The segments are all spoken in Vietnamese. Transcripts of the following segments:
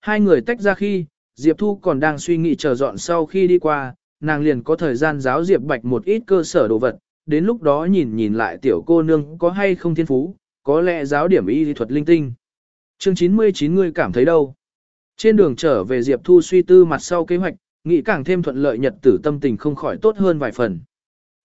Hai người tách ra khi, Diệp Thu còn đang suy nghĩ chờ dọn sau khi đi qua, nàng liền có thời gian giáo Diệp Bạch một ít cơ sở đồ vật, đến lúc đó nhìn nhìn lại tiểu cô nương có hay không thiên phú, có lẽ giáo điểm y lý thuật linh tinh. Chương 99 người cảm thấy đâu? Trên đường trở về Diệp Thu suy tư mặt sau kế hoạch, nghĩ càng thêm thuận lợi nhật tử tâm tình không khỏi tốt hơn vài phần.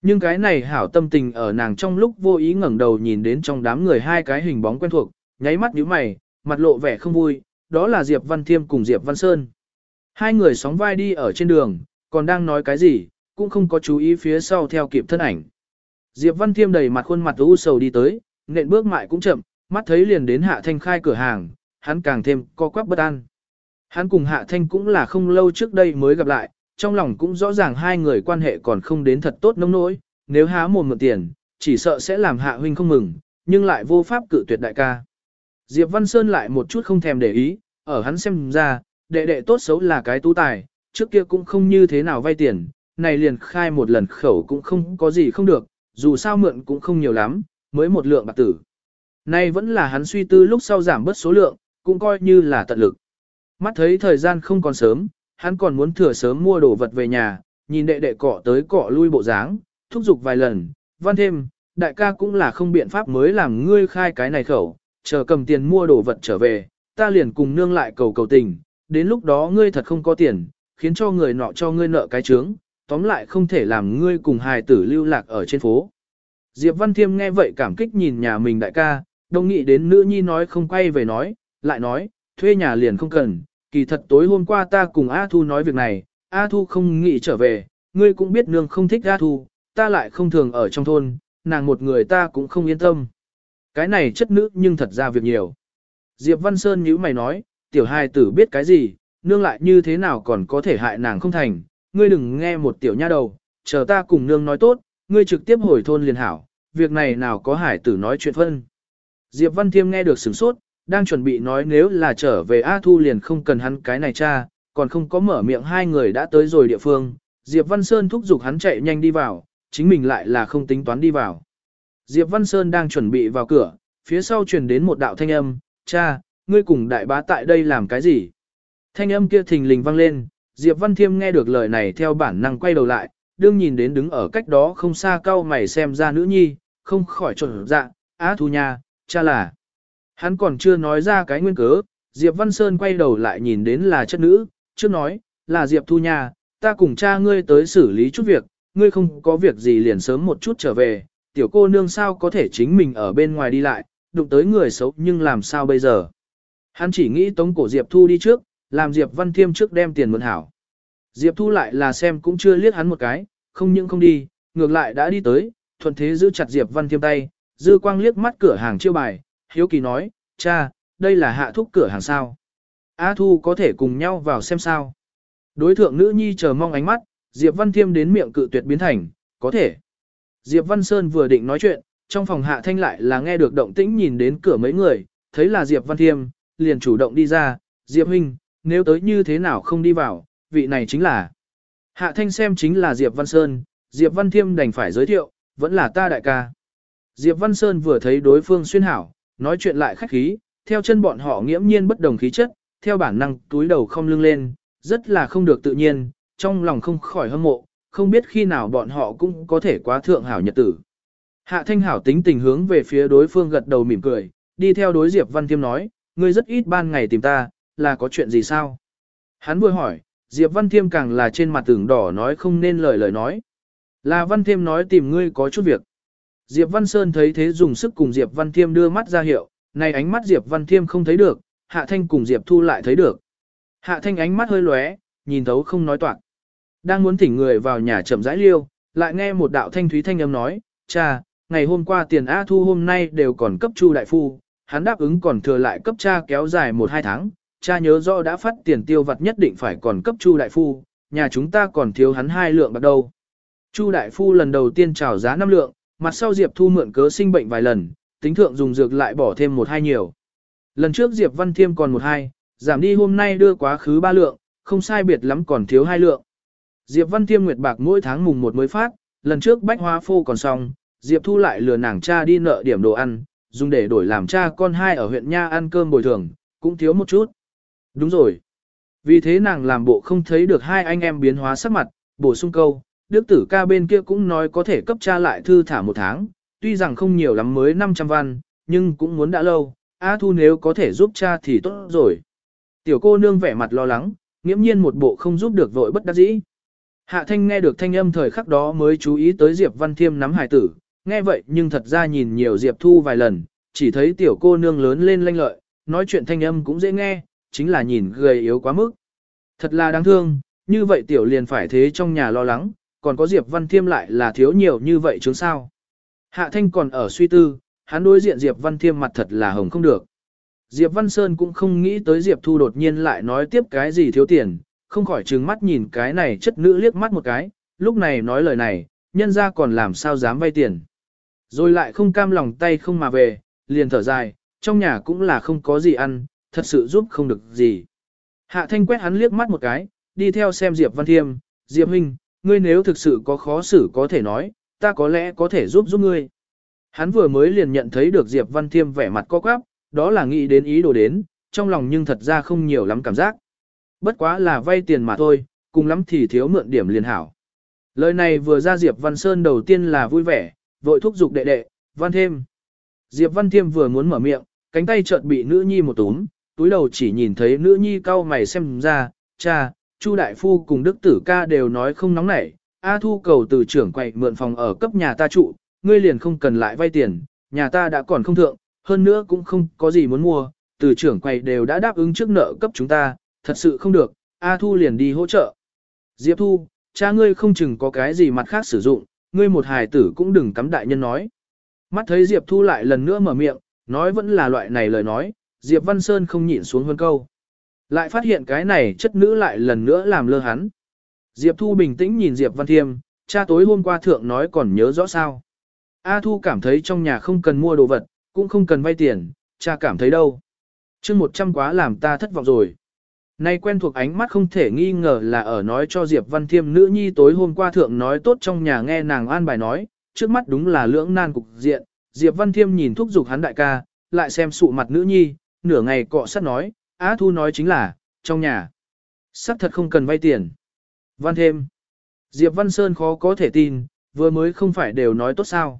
Nhưng cái này hảo tâm tình ở nàng trong lúc vô ý ngẩng đầu nhìn đến trong đám người hai cái hình bóng quen thuộc, nháy mắt nhíu mày, mặt lộ vẻ không vui, đó là Diệp Văn Thiêm cùng Diệp Văn Sơn. Hai người sóng vai đi ở trên đường, còn đang nói cái gì, cũng không có chú ý phía sau theo kịp thân ảnh. Diệp Văn Thiêm đầy mặt khuôn mặt u sầu đi tới, nện bước mại cũng chậm, mắt thấy liền đến Hạ Thanh khai cửa hàng, hắn càng thêm co quắp bất an. Hắn cùng Hạ Thanh cũng là không lâu trước đây mới gặp lại, trong lòng cũng rõ ràng hai người quan hệ còn không đến thật tốt nông nỗi, nếu há mồm mượn tiền, chỉ sợ sẽ làm Hạ huynh không mừng, nhưng lại vô pháp cự tuyệt đại ca. Diệp Văn Sơn lại một chút không thèm để ý, ở hắn xem ra, đệ đệ tốt xấu là cái tú tài, trước kia cũng không như thế nào vay tiền, này liền khai một lần khẩu cũng không có gì không được, dù sao mượn cũng không nhiều lắm, mới một lượng bạc tử. Nay vẫn là hắn suy tư lúc sau giảm bớt số lượng, cũng coi như là tận lực. Mắt thấy thời gian không còn sớm, hắn còn muốn thừa sớm mua đồ vật về nhà, nhìn đệ đệ cọ tới cọ lui bộ dáng, thúc giục vài lần, văn thêm, đại ca cũng là không biện pháp mới làm ngươi khai cái này khẩu, chờ cầm tiền mua đồ vật trở về, ta liền cùng nương lại cầu cầu tình, đến lúc đó ngươi thật không có tiền, khiến cho người nọ cho ngươi nợ cái trướng, tóm lại không thể làm ngươi cùng hài tử lưu lạc ở trên phố. Diệp Văn Thiêm nghe vậy cảm kích nhìn nhà mình đại ca, đồng nghĩ đến nữ nhi nói không quay về nói, lại nói, thuê nhà liền không cần, kỳ thật tối hôm qua ta cùng A Thu nói việc này, A Thu không nghĩ trở về, ngươi cũng biết nương không thích A Thu, ta lại không thường ở trong thôn, nàng một người ta cũng không yên tâm. Cái này chất nữ nhưng thật ra việc nhiều. Diệp Văn Sơn nhíu mày nói, tiểu hài tử biết cái gì, nương lại như thế nào còn có thể hại nàng không thành, ngươi đừng nghe một tiểu nha đầu, chờ ta cùng nương nói tốt, ngươi trực tiếp hồi thôn liền hảo, việc này nào có hải tử nói chuyện phân. Diệp Văn Thiêm nghe được sửng sốt, đang chuẩn bị nói nếu là trở về A Thu liền không cần hắn cái này cha, còn không có mở miệng hai người đã tới rồi địa phương, Diệp Văn Sơn thúc giục hắn chạy nhanh đi vào, chính mình lại là không tính toán đi vào. Diệp Văn Sơn đang chuẩn bị vào cửa, phía sau truyền đến một đạo thanh âm, cha, ngươi cùng đại bá tại đây làm cái gì? Thanh âm kia thình lình vang lên, Diệp Văn Thiêm nghe được lời này theo bản năng quay đầu lại, đương nhìn đến đứng ở cách đó không xa cao mày xem ra nữ nhi, không khỏi trộn dạ, á thu nha, cha là. Hắn còn chưa nói ra cái nguyên cớ, Diệp Văn Sơn quay đầu lại nhìn đến là chất nữ, trước nói, là Diệp Thu Nha, ta cùng cha ngươi tới xử lý chút việc, ngươi không có việc gì liền sớm một chút trở về, tiểu cô nương sao có thể chính mình ở bên ngoài đi lại, đụng tới người xấu nhưng làm sao bây giờ. Hắn chỉ nghĩ tống cổ Diệp Thu đi trước, làm Diệp Văn Thiêm trước đem tiền mượn hảo. Diệp Thu lại là xem cũng chưa liếc hắn một cái, không những không đi, ngược lại đã đi tới, thuận thế giữ chặt Diệp Văn Thiêm tay, dư quang liếc mắt cửa hàng chiêu bài, hiếu kỳ nói, cha, đây là hạ thúc cửa hàng sao. A Thu có thể cùng nhau vào xem sao. Đối thượng nữ nhi chờ mong ánh mắt, Diệp Văn Thiêm đến miệng cự tuyệt biến thành, có thể. Diệp Văn Sơn vừa định nói chuyện, trong phòng hạ thanh lại là nghe được động tĩnh nhìn đến cửa mấy người, thấy là Diệp Văn Thiêm, liền chủ động đi ra, Diệp Huynh, nếu tới như thế nào không đi vào, vị này chính là. Hạ thanh xem chính là Diệp Văn Sơn, Diệp Văn Thiêm đành phải giới thiệu, vẫn là ta đại ca. Diệp Văn Sơn vừa thấy đối phương xuyên hảo, nói chuyện lại khách khí, theo chân bọn họ nghiễm nhiên bất đồng khí chất, theo bản năng túi đầu không lưng lên, rất là không được tự nhiên, trong lòng không khỏi hâm mộ, không biết khi nào bọn họ cũng có thể quá thượng hảo nhật tử. Hạ Thanh Hảo tính tình hướng về phía đối phương gật đầu mỉm cười, đi theo đối Diệp Văn Thiêm nói, ngươi rất ít ban ngày tìm ta, là có chuyện gì sao? Hắn vừa hỏi, Diệp Văn Thiêm càng là trên mặt tưởng đỏ nói không nên lời lời nói. Là Văn Thiêm nói tìm ngươi có chút việc. Diệp Văn Sơn thấy thế dùng sức cùng Diệp Văn Thiêm đưa mắt ra hiệu, này ánh mắt Diệp Văn Thiêm không thấy được, Hạ Thanh cùng Diệp Thu lại thấy được. Hạ Thanh ánh mắt hơi lóe, nhìn thấu không nói toạc. Đang muốn thỉnh người vào nhà chậm rãi liêu, lại nghe một đạo thanh thúy thanh âm nói, cha, ngày hôm qua tiền A Thu hôm nay đều còn cấp Chu Đại Phu, hắn đáp ứng còn thừa lại cấp cha kéo dài một hai tháng, cha nhớ rõ đã phát tiền tiêu vặt nhất định phải còn cấp Chu Đại Phu, nhà chúng ta còn thiếu hắn hai lượng bạc đâu. Chu Đại Phu lần đầu tiên trào giá năm lượng, mặt sau Diệp Thu mượn cớ sinh bệnh vài lần, tính thượng dùng dược lại bỏ thêm một hai nhiều. Lần trước Diệp Văn Thiêm còn một hai, giảm đi hôm nay đưa quá khứ ba lượng, không sai biệt lắm còn thiếu hai lượng. Diệp Văn Thiêm nguyệt bạc mỗi tháng mùng một mới phát, lần trước bách hóa phô còn xong, Diệp Thu lại lừa nàng cha đi nợ điểm đồ ăn, dùng để đổi làm cha con hai ở huyện Nha ăn cơm bồi thường, cũng thiếu một chút. Đúng rồi, Vì thế nàng làm bộ không thấy được hai anh em biến hóa sắc mặt, bổ sung câu, đức tử ca bên kia cũng nói có thể cấp cha lại thư thả một tháng, tuy rằng không nhiều lắm mới 500 văn, nhưng cũng muốn đã lâu, A Thu nếu có thể giúp cha thì tốt rồi. Tiểu cô nương vẻ mặt lo lắng, nghiễm nhiên một bộ không giúp được vội bất đắc dĩ. Hạ Thanh nghe được thanh âm thời khắc đó mới chú ý tới Diệp Văn Thiêm nắm hải tử, nghe vậy nhưng thật ra nhìn nhiều Diệp Thu vài lần, chỉ thấy tiểu cô nương lớn lên lanh lợi, nói chuyện thanh âm cũng dễ nghe, chính là nhìn gầy yếu quá mức. Thật là đáng thương, như vậy tiểu liền phải thế trong nhà lo lắng, còn có Diệp Văn Thiêm lại là thiếu nhiều như vậy chứ sao. Hạ Thanh còn ở suy tư, hắn đối diện Diệp Văn Thiêm mặt thật là hồng không được. Diệp Văn Sơn cũng không nghĩ tới Diệp Thu đột nhiên lại nói tiếp cái gì thiếu tiền, không khỏi trừng mắt nhìn cái này chất nữ liếc mắt một cái, lúc này nói lời này, nhân ra còn làm sao dám vay tiền. Rồi lại không cam lòng tay không mà về, liền thở dài, trong nhà cũng là không có gì ăn, thật sự giúp không được gì. Hạ Thanh quét hắn liếc mắt một cái, đi theo xem Diệp Văn Thiêm, Diệp Huynh, ngươi nếu thực sự có khó xử có thể nói, ta có lẽ có thể giúp giúp ngươi. Hắn vừa mới liền nhận thấy được Diệp Văn Thiêm vẻ mặt co quắp, đó là nghĩ đến ý đồ đến, trong lòng nhưng thật ra không nhiều lắm cảm giác. Bất quá là vay tiền mà thôi, cùng lắm thì thiếu mượn điểm liền hảo. Lời này vừa ra Diệp Văn Sơn đầu tiên là vui vẻ, vội thúc giục đệ đệ, Văn Thêm. Diệp Văn Thiêm vừa muốn mở miệng, cánh tay chợt bị nữ nhi một túm, túi đầu chỉ nhìn thấy nữ nhi cau mày xem ra, cha, Chu đại phu cùng đức tử ca đều nói không nóng nảy, A Thu cầu từ trưởng quậy mượn phòng ở cấp nhà ta trụ, ngươi liền không cần lại vay tiền, nhà ta đã còn không thượng, hơn nữa cũng không có gì muốn mua, từ trưởng quầy đều đã đáp ứng trước nợ cấp chúng ta, thật sự không được, A Thu liền đi hỗ trợ. Diệp Thu, cha ngươi không chừng có cái gì mặt khác sử dụng, ngươi một hài tử cũng đừng cắm đại nhân nói. Mắt thấy Diệp Thu lại lần nữa mở miệng, nói vẫn là loại này lời nói, Diệp Văn Sơn không nhịn xuống hơn câu. Lại phát hiện cái này chất nữ lại lần nữa làm lơ hắn. Diệp Thu bình tĩnh nhìn Diệp Văn Thiêm, cha tối hôm qua thượng nói còn nhớ rõ sao. A Thu cảm thấy trong nhà không cần mua đồ vật, cũng không cần vay tiền, cha cảm thấy đâu. chương 100 quá làm ta thất vọng rồi. Nay quen thuộc ánh mắt không thể nghi ngờ là ở nói cho Diệp Văn Thiêm nữ nhi tối hôm qua thượng nói tốt trong nhà nghe nàng an bài nói, trước mắt đúng là lưỡng nan cục diện, Diệp Văn Thiêm nhìn thúc giục hắn đại ca, lại xem sụ mặt nữ nhi, nửa ngày cọ sát nói, Á Thu nói chính là, trong nhà. Sắc thật không cần vay tiền. Văn thêm. Diệp Văn Sơn khó có thể tin, vừa mới không phải đều nói tốt sao.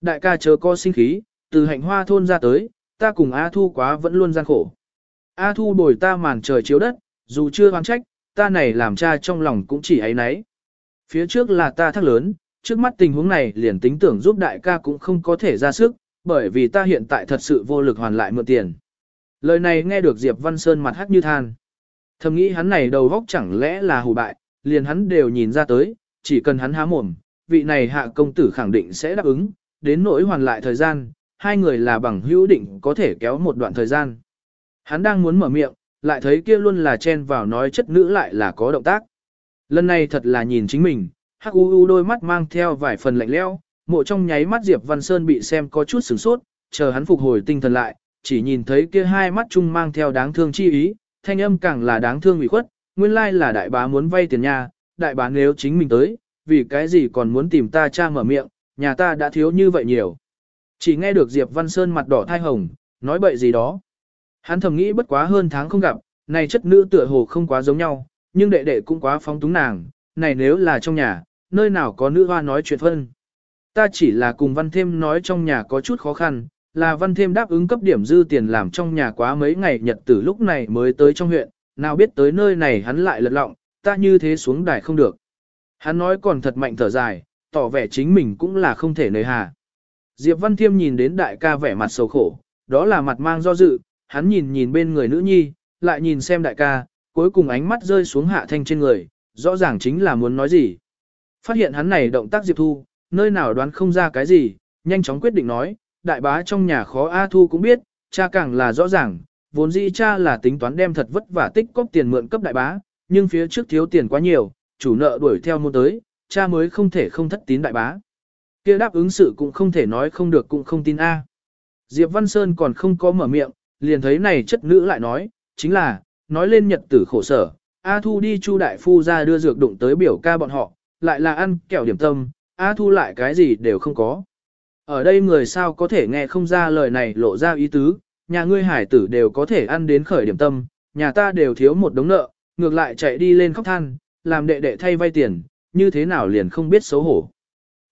Đại ca chớ co sinh khí, từ hạnh hoa thôn ra tới, ta cùng A Thu quá vẫn luôn gian khổ. A Thu bồi ta màn trời chiếu đất, dù chưa oán trách, ta này làm cha trong lòng cũng chỉ ấy nấy. Phía trước là ta thắc lớn, trước mắt tình huống này liền tính tưởng giúp đại ca cũng không có thể ra sức, bởi vì ta hiện tại thật sự vô lực hoàn lại mượn tiền. Lời này nghe được Diệp Văn Sơn mặt hắc như than. Thầm nghĩ hắn này đầu góc chẳng lẽ là hù bại, liền hắn đều nhìn ra tới, chỉ cần hắn há mồm, vị này hạ công tử khẳng định sẽ đáp ứng, đến nỗi hoàn lại thời gian, hai người là bằng hữu định có thể kéo một đoạn thời gian. Hắn đang muốn mở miệng, lại thấy kia luôn là chen vào nói chất nữ lại là có động tác. Lần này thật là nhìn chính mình, hắc u u đôi mắt mang theo vài phần lạnh lẽo, mộ trong nháy mắt Diệp Văn Sơn bị xem có chút sửng sốt, chờ hắn phục hồi tinh thần lại, chỉ nhìn thấy kia hai mắt chung mang theo đáng thương chi ý, thanh âm càng là đáng thương ủy khuất, nguyên lai là đại bá muốn vay tiền nhà, đại bá nếu chính mình tới, vì cái gì còn muốn tìm ta cha mở miệng, nhà ta đã thiếu như vậy nhiều. Chỉ nghe được Diệp Văn Sơn mặt đỏ thai hồng, nói bậy gì đó. Hắn thầm nghĩ bất quá hơn tháng không gặp, này chất nữ tựa hồ không quá giống nhau, nhưng đệ đệ cũng quá phóng túng nàng, này nếu là trong nhà, nơi nào có nữ hoa nói chuyện phân. Ta chỉ là cùng văn thêm nói trong nhà có chút khó khăn, là văn thêm đáp ứng cấp điểm dư tiền làm trong nhà quá mấy ngày nhật từ lúc này mới tới trong huyện, nào biết tới nơi này hắn lại lật lọng, ta như thế xuống đài không được. Hắn nói còn thật mạnh thở dài, tỏ vẻ chính mình cũng là không thể nơi hà. Diệp Văn Thiêm nhìn đến đại ca vẻ mặt sầu khổ, đó là mặt mang do dự, hắn nhìn nhìn bên người nữ nhi, lại nhìn xem đại ca, cuối cùng ánh mắt rơi xuống hạ thanh trên người, rõ ràng chính là muốn nói gì. Phát hiện hắn này động tác Diệp Thu, nơi nào đoán không ra cái gì, nhanh chóng quyết định nói, đại bá trong nhà khó A Thu cũng biết, cha càng là rõ ràng, vốn dĩ cha là tính toán đem thật vất vả tích cóp tiền mượn cấp đại bá, nhưng phía trước thiếu tiền quá nhiều, chủ nợ đuổi theo mua tới, cha mới không thể không thất tín đại bá. kia đáp ứng sự cũng không thể nói không được cũng không tin A. Diệp Văn Sơn còn không có mở miệng, liền thấy này chất nữ lại nói, chính là, nói lên nhật tử khổ sở, A Thu đi Chu Đại Phu ra đưa dược đụng tới biểu ca bọn họ, lại là ăn kẹo điểm tâm, A Thu lại cái gì đều không có. Ở đây người sao có thể nghe không ra lời này lộ ra ý tứ, nhà ngươi hải tử đều có thể ăn đến khởi điểm tâm, nhà ta đều thiếu một đống nợ, ngược lại chạy đi lên khóc than, làm đệ đệ thay vay tiền, như thế nào liền không biết xấu hổ.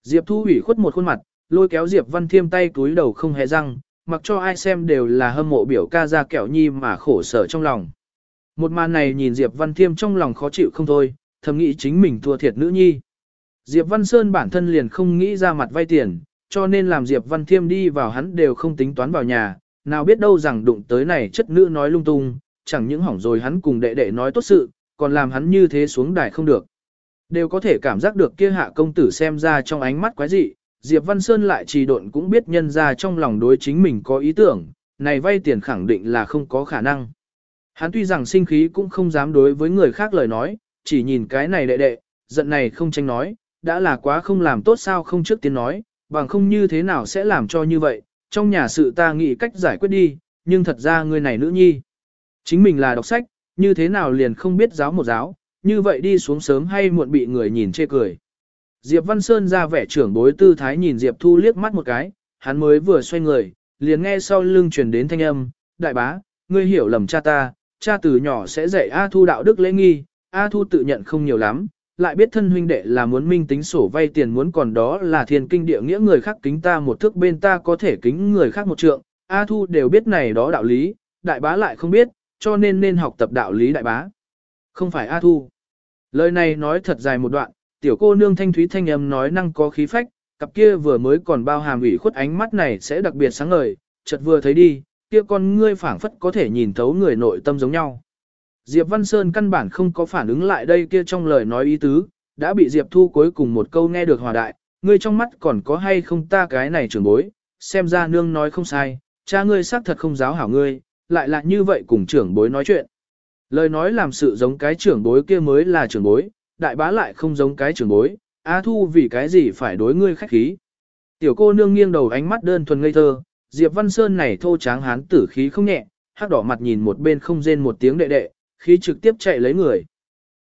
Diệp Thu ủy khuất một khuôn mặt, lôi kéo Diệp Văn Thiêm tay túi đầu không hề răng, mặc cho ai xem đều là hâm mộ biểu ca ra kẹo nhi mà khổ sở trong lòng. Một màn này nhìn Diệp Văn Thiêm trong lòng khó chịu không thôi, thầm nghĩ chính mình thua thiệt nữ nhi. Diệp Văn Sơn bản thân liền không nghĩ ra mặt vay tiền, cho nên làm Diệp Văn Thiêm đi vào hắn đều không tính toán vào nhà, nào biết đâu rằng đụng tới này chất nữ nói lung tung, chẳng những hỏng rồi hắn cùng đệ đệ nói tốt sự, còn làm hắn như thế xuống đài không được. Đều có thể cảm giác được kia hạ công tử xem ra trong ánh mắt quái dị, Diệp Văn Sơn lại trì độn cũng biết nhân ra trong lòng đối chính mình có ý tưởng, này vay tiền khẳng định là không có khả năng. Hắn tuy rằng sinh khí cũng không dám đối với người khác lời nói, chỉ nhìn cái này đệ đệ, giận này không tranh nói, đã là quá không làm tốt sao không trước tiên nói, bằng không như thế nào sẽ làm cho như vậy, trong nhà sự ta nghĩ cách giải quyết đi, nhưng thật ra người này nữ nhi. Chính mình là đọc sách, như thế nào liền không biết giáo một giáo, như vậy đi xuống sớm hay muộn bị người nhìn chê cười. Diệp Văn Sơn ra vẻ trưởng bối tư thái nhìn Diệp Thu liếc mắt một cái, hắn mới vừa xoay người, liền nghe sau lưng truyền đến thanh âm, đại bá, ngươi hiểu lầm cha ta, cha từ nhỏ sẽ dạy A Thu đạo đức lễ nghi, A Thu tự nhận không nhiều lắm, lại biết thân huynh đệ là muốn minh tính sổ vay tiền muốn còn đó là thiên kinh địa nghĩa người khác kính ta một thước bên ta có thể kính người khác một trượng, A Thu đều biết này đó đạo lý, đại bá lại không biết, cho nên nên học tập đạo lý đại bá. Không phải A Thu. Lời này nói thật dài một đoạn, tiểu cô nương thanh thúy thanh âm nói năng có khí phách, cặp kia vừa mới còn bao hàm ủy khuất ánh mắt này sẽ đặc biệt sáng ngời, chợt vừa thấy đi, kia con ngươi phảng phất có thể nhìn thấu người nội tâm giống nhau. Diệp Văn Sơn căn bản không có phản ứng lại đây kia trong lời nói ý tứ, đã bị Diệp Thu cuối cùng một câu nghe được hòa đại, ngươi trong mắt còn có hay không ta cái này trưởng bối, xem ra nương nói không sai, cha ngươi xác thật không giáo hảo ngươi, lại là như vậy cùng trưởng bối nói chuyện. Lời nói làm sự giống cái trưởng bối kia mới là trưởng bối, đại bá lại không giống cái trưởng bối, A Thu vì cái gì phải đối ngươi khách khí. Tiểu cô nương nghiêng đầu ánh mắt đơn thuần ngây thơ, Diệp Văn Sơn này thô tráng hán tử khí không nhẹ, hắc đỏ mặt nhìn một bên không rên một tiếng đệ đệ, khí trực tiếp chạy lấy người.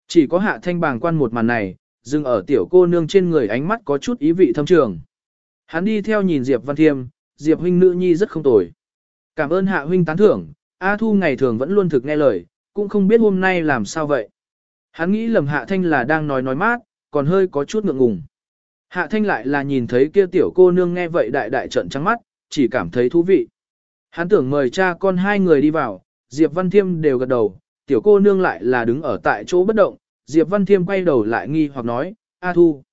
Chỉ có hạ thanh bàng quan một màn này, dừng ở tiểu cô nương trên người ánh mắt có chút ý vị thâm trường. Hắn đi theo nhìn Diệp Văn Thiêm, Diệp huynh nữ nhi rất không tồi. Cảm ơn hạ huynh tán thưởng, A Thu ngày thường vẫn luôn thực nghe lời, cũng không biết hôm nay làm sao vậy. Hắn nghĩ lầm hạ thanh là đang nói nói mát, còn hơi có chút ngượng ngùng. Hạ thanh lại là nhìn thấy kia tiểu cô nương nghe vậy đại đại trận trắng mắt, chỉ cảm thấy thú vị. Hắn tưởng mời cha con hai người đi vào, Diệp Văn Thiêm đều gật đầu, tiểu cô nương lại là đứng ở tại chỗ bất động, Diệp Văn Thiêm quay đầu lại nghi hoặc nói, A Thu.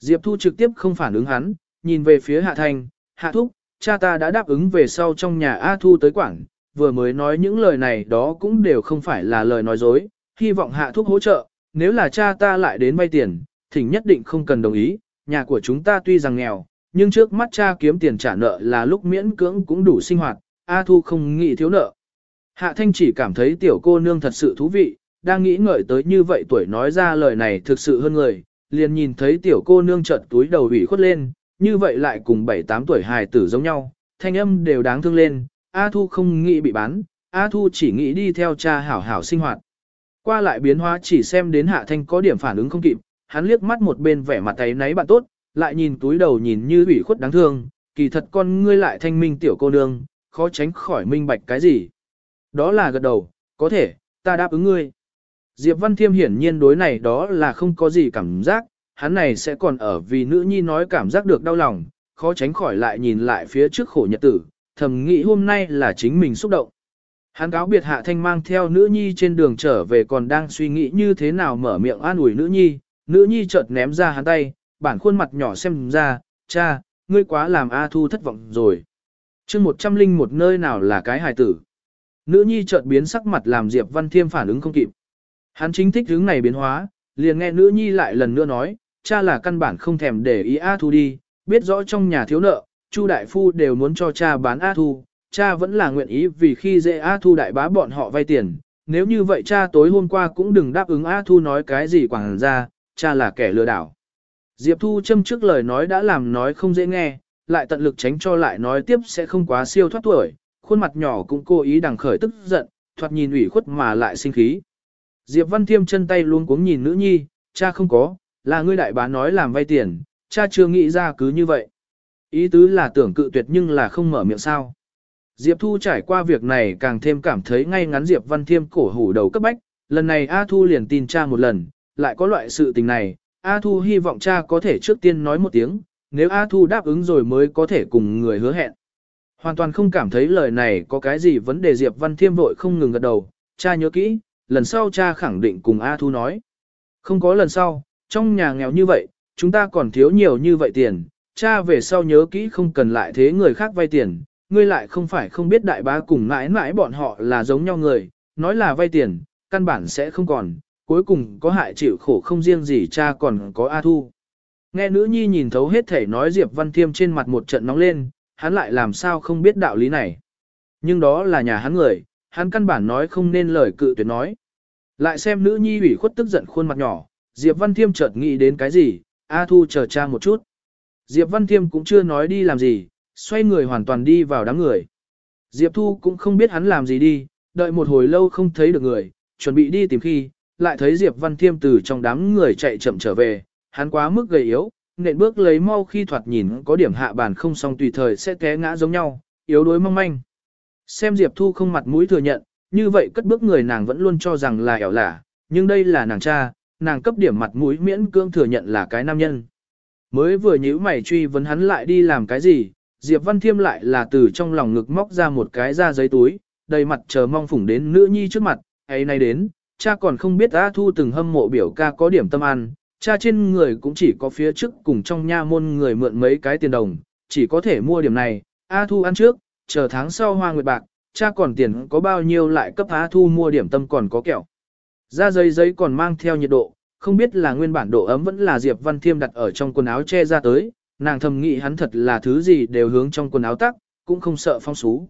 Diệp Thu trực tiếp không phản ứng hắn, nhìn về phía Hạ Thanh, Hạ Thúc, cha ta đã đáp ứng về sau trong nhà A Thu tới quảng, vừa mới nói những lời này đó cũng đều không phải là lời nói dối, hy vọng Hạ thuốc hỗ trợ, nếu là cha ta lại đến vay tiền, thỉnh nhất định không cần đồng ý, nhà của chúng ta tuy rằng nghèo, nhưng trước mắt cha kiếm tiền trả nợ là lúc miễn cưỡng cũng đủ sinh hoạt, A Thu không nghĩ thiếu nợ. Hạ Thanh chỉ cảm thấy tiểu cô nương thật sự thú vị, đang nghĩ ngợi tới như vậy tuổi nói ra lời này thực sự hơn người, liền nhìn thấy tiểu cô nương chợt túi đầu ủy khuất lên, như vậy lại cùng 7-8 tuổi hài tử giống nhau, thanh âm đều đáng thương lên, A Thu không nghĩ bị bán, A Thu chỉ nghĩ đi theo cha hảo hảo sinh hoạt. Qua lại biến hóa chỉ xem đến Hạ Thanh có điểm phản ứng không kịp, hắn liếc mắt một bên vẻ mặt thấy náy bạn tốt, lại nhìn túi đầu nhìn như ủy khuất đáng thương, kỳ thật con ngươi lại thanh minh tiểu cô nương, khó tránh khỏi minh bạch cái gì. Đó là gật đầu, có thể, ta đáp ứng ngươi. Diệp Văn Thiêm hiển nhiên đối này đó là không có gì cảm giác, hắn này sẽ còn ở vì nữ nhi nói cảm giác được đau lòng, khó tránh khỏi lại nhìn lại phía trước khổ nhật tử, thầm nghĩ hôm nay là chính mình xúc động. Hắn cáo biệt hạ thanh mang theo nữ nhi trên đường trở về còn đang suy nghĩ như thế nào mở miệng an ủi nữ nhi, nữ nhi chợt ném ra hắn tay, bản khuôn mặt nhỏ xem ra, cha, ngươi quá làm A Thu thất vọng rồi. chương một trăm linh một nơi nào là cái hài tử. Nữ nhi chợt biến sắc mặt làm Diệp Văn Thiêm phản ứng không kịp. Hắn chính thích hướng này biến hóa, liền nghe nữ nhi lại lần nữa nói, cha là căn bản không thèm để ý A Thu đi, biết rõ trong nhà thiếu nợ, Chu đại phu đều muốn cho cha bán A Thu, cha vẫn là nguyện ý vì khi dễ A Thu đại bá bọn họ vay tiền. Nếu như vậy cha tối hôm qua cũng đừng đáp ứng A Thu nói cái gì quảng ra, cha là kẻ lừa đảo. Diệp Thu châm trước lời nói đã làm nói không dễ nghe, lại tận lực tránh cho lại nói tiếp sẽ không quá siêu thoát tuổi, khuôn mặt nhỏ cũng cố ý đằng khởi tức giận, thoạt nhìn ủy khuất mà lại sinh khí. Diệp Văn Thiêm chân tay luôn cuống nhìn nữ nhi, cha không có, là ngươi đại bá nói làm vay tiền, cha chưa nghĩ ra cứ như vậy. Ý tứ là tưởng cự tuyệt nhưng là không mở miệng sao. Diệp Thu trải qua việc này càng thêm cảm thấy ngay ngắn Diệp Văn Thiêm cổ hủ đầu cấp bách, lần này A Thu liền tin cha một lần, lại có loại sự tình này, A Thu hy vọng cha có thể trước tiên nói một tiếng, nếu A Thu đáp ứng rồi mới có thể cùng người hứa hẹn. Hoàn toàn không cảm thấy lời này có cái gì vấn đề Diệp Văn Thiêm vội không ngừng gật đầu, cha nhớ kỹ, lần sau cha khẳng định cùng A Thu nói. Không có lần sau, trong nhà nghèo như vậy, chúng ta còn thiếu nhiều như vậy tiền, cha về sau nhớ kỹ không cần lại thế người khác vay tiền, ngươi lại không phải không biết đại bá cùng mãi mãi bọn họ là giống nhau người, nói là vay tiền, căn bản sẽ không còn, cuối cùng có hại chịu khổ không riêng gì cha còn có A Thu. Nghe nữ nhi nhìn thấu hết thể nói Diệp Văn Thiêm trên mặt một trận nóng lên, hắn lại làm sao không biết đạo lý này. Nhưng đó là nhà hắn người, hắn căn bản nói không nên lời cự tuyệt nói. Lại xem nữ nhi ủy khuất tức giận khuôn mặt nhỏ, Diệp Văn Thiêm chợt nghĩ đến cái gì, A Thu chờ cha một chút. Diệp Văn Thiêm cũng chưa nói đi làm gì, xoay người hoàn toàn đi vào đám người. Diệp Thu cũng không biết hắn làm gì đi, đợi một hồi lâu không thấy được người, chuẩn bị đi tìm khi, lại thấy Diệp Văn Thiêm từ trong đám người chạy chậm trở về, hắn quá mức gầy yếu, nện bước lấy mau khi thoạt nhìn có điểm hạ bàn không xong tùy thời sẽ té ngã giống nhau, yếu đuối mong manh. Xem Diệp Thu không mặt mũi thừa nhận, như vậy cất bước người nàng vẫn luôn cho rằng là ẻo lả, nhưng đây là nàng cha, nàng cấp điểm mặt mũi miễn cưỡng thừa nhận là cái nam nhân. Mới vừa nhíu mày truy vấn hắn lại đi làm cái gì, Diệp Văn Thiêm lại là từ trong lòng ngực móc ra một cái da giấy túi, đầy mặt chờ mong phủng đến nữ nhi trước mặt, ấy nay đến, cha còn không biết A Thu từng hâm mộ biểu ca có điểm tâm ăn, cha trên người cũng chỉ có phía trước cùng trong nha môn người mượn mấy cái tiền đồng, chỉ có thể mua điểm này, A Thu ăn trước, chờ tháng sau hoa nguyệt bạc, cha còn tiền có bao nhiêu lại cấp A Thu mua điểm tâm còn có kẹo. Da giấy giấy còn mang theo nhiệt độ, không biết là nguyên bản độ ấm vẫn là Diệp Văn Thiêm đặt ở trong quần áo che ra tới, nàng thầm nghĩ hắn thật là thứ gì đều hướng trong quần áo tắc, cũng không sợ phong xú.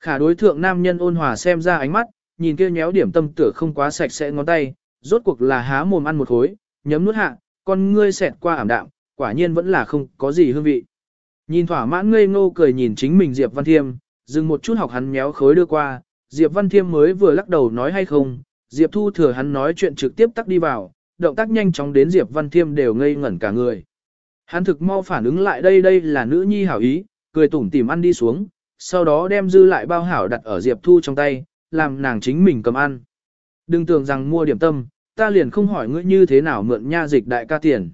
Khả đối thượng nam nhân ôn hòa xem ra ánh mắt, nhìn kia nhéo điểm tâm tựa không quá sạch sẽ ngón tay, rốt cuộc là há mồm ăn một khối, nhấm nuốt hạ, con ngươi xẹt qua ảm đạm, quả nhiên vẫn là không có gì hương vị. Nhìn thỏa mãn ngây ngô cười nhìn chính mình Diệp Văn Thiêm, dừng một chút học hắn méo khối đưa qua, Diệp Văn Thiêm mới vừa lắc đầu nói hay không, Diệp Thu thừa hắn nói chuyện trực tiếp tắt đi vào, động tác nhanh chóng đến Diệp Văn Thiêm đều ngây ngẩn cả người. Hắn thực mau phản ứng lại đây đây là nữ nhi hảo ý, cười tủm tỉm ăn đi xuống, sau đó đem dư lại bao hảo đặt ở Diệp Thu trong tay, làm nàng chính mình cầm ăn. Đừng tưởng rằng mua điểm tâm, ta liền không hỏi ngươi như thế nào mượn nha dịch đại ca tiền.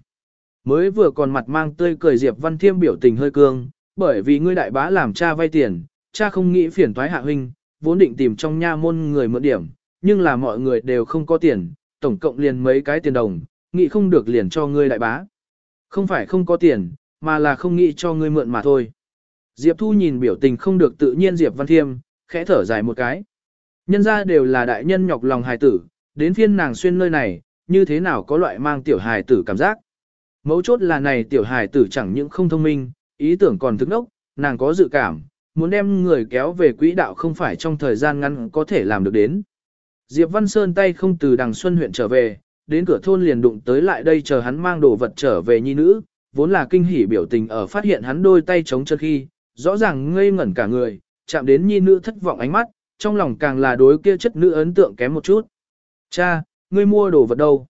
Mới vừa còn mặt mang tươi cười Diệp Văn Thiêm biểu tình hơi cương, bởi vì ngươi đại bá làm cha vay tiền, cha không nghĩ phiền toái hạ huynh, vốn định tìm trong nha môn người mượn điểm, nhưng là mọi người đều không có tiền, tổng cộng liền mấy cái tiền đồng, nghĩ không được liền cho ngươi đại bá. Không phải không có tiền, mà là không nghĩ cho ngươi mượn mà thôi. Diệp Thu nhìn biểu tình không được tự nhiên Diệp Văn Thiêm, khẽ thở dài một cái. Nhân ra đều là đại nhân nhọc lòng hài tử, đến phiên nàng xuyên nơi này, như thế nào có loại mang tiểu hài tử cảm giác. Mấu chốt là này tiểu hài tử chẳng những không thông minh, ý tưởng còn thức ốc, nàng có dự cảm, muốn đem người kéo về quỹ đạo không phải trong thời gian ngắn có thể làm được đến. Diệp Văn Sơn tay không từ đằng Xuân huyện trở về, đến cửa thôn liền đụng tới lại đây chờ hắn mang đồ vật trở về nhi nữ, vốn là kinh hỉ biểu tình ở phát hiện hắn đôi tay chống chân khi, rõ ràng ngây ngẩn cả người, chạm đến nhi nữ thất vọng ánh mắt, trong lòng càng là đối kia chất nữ ấn tượng kém một chút. Cha, ngươi mua đồ vật đâu?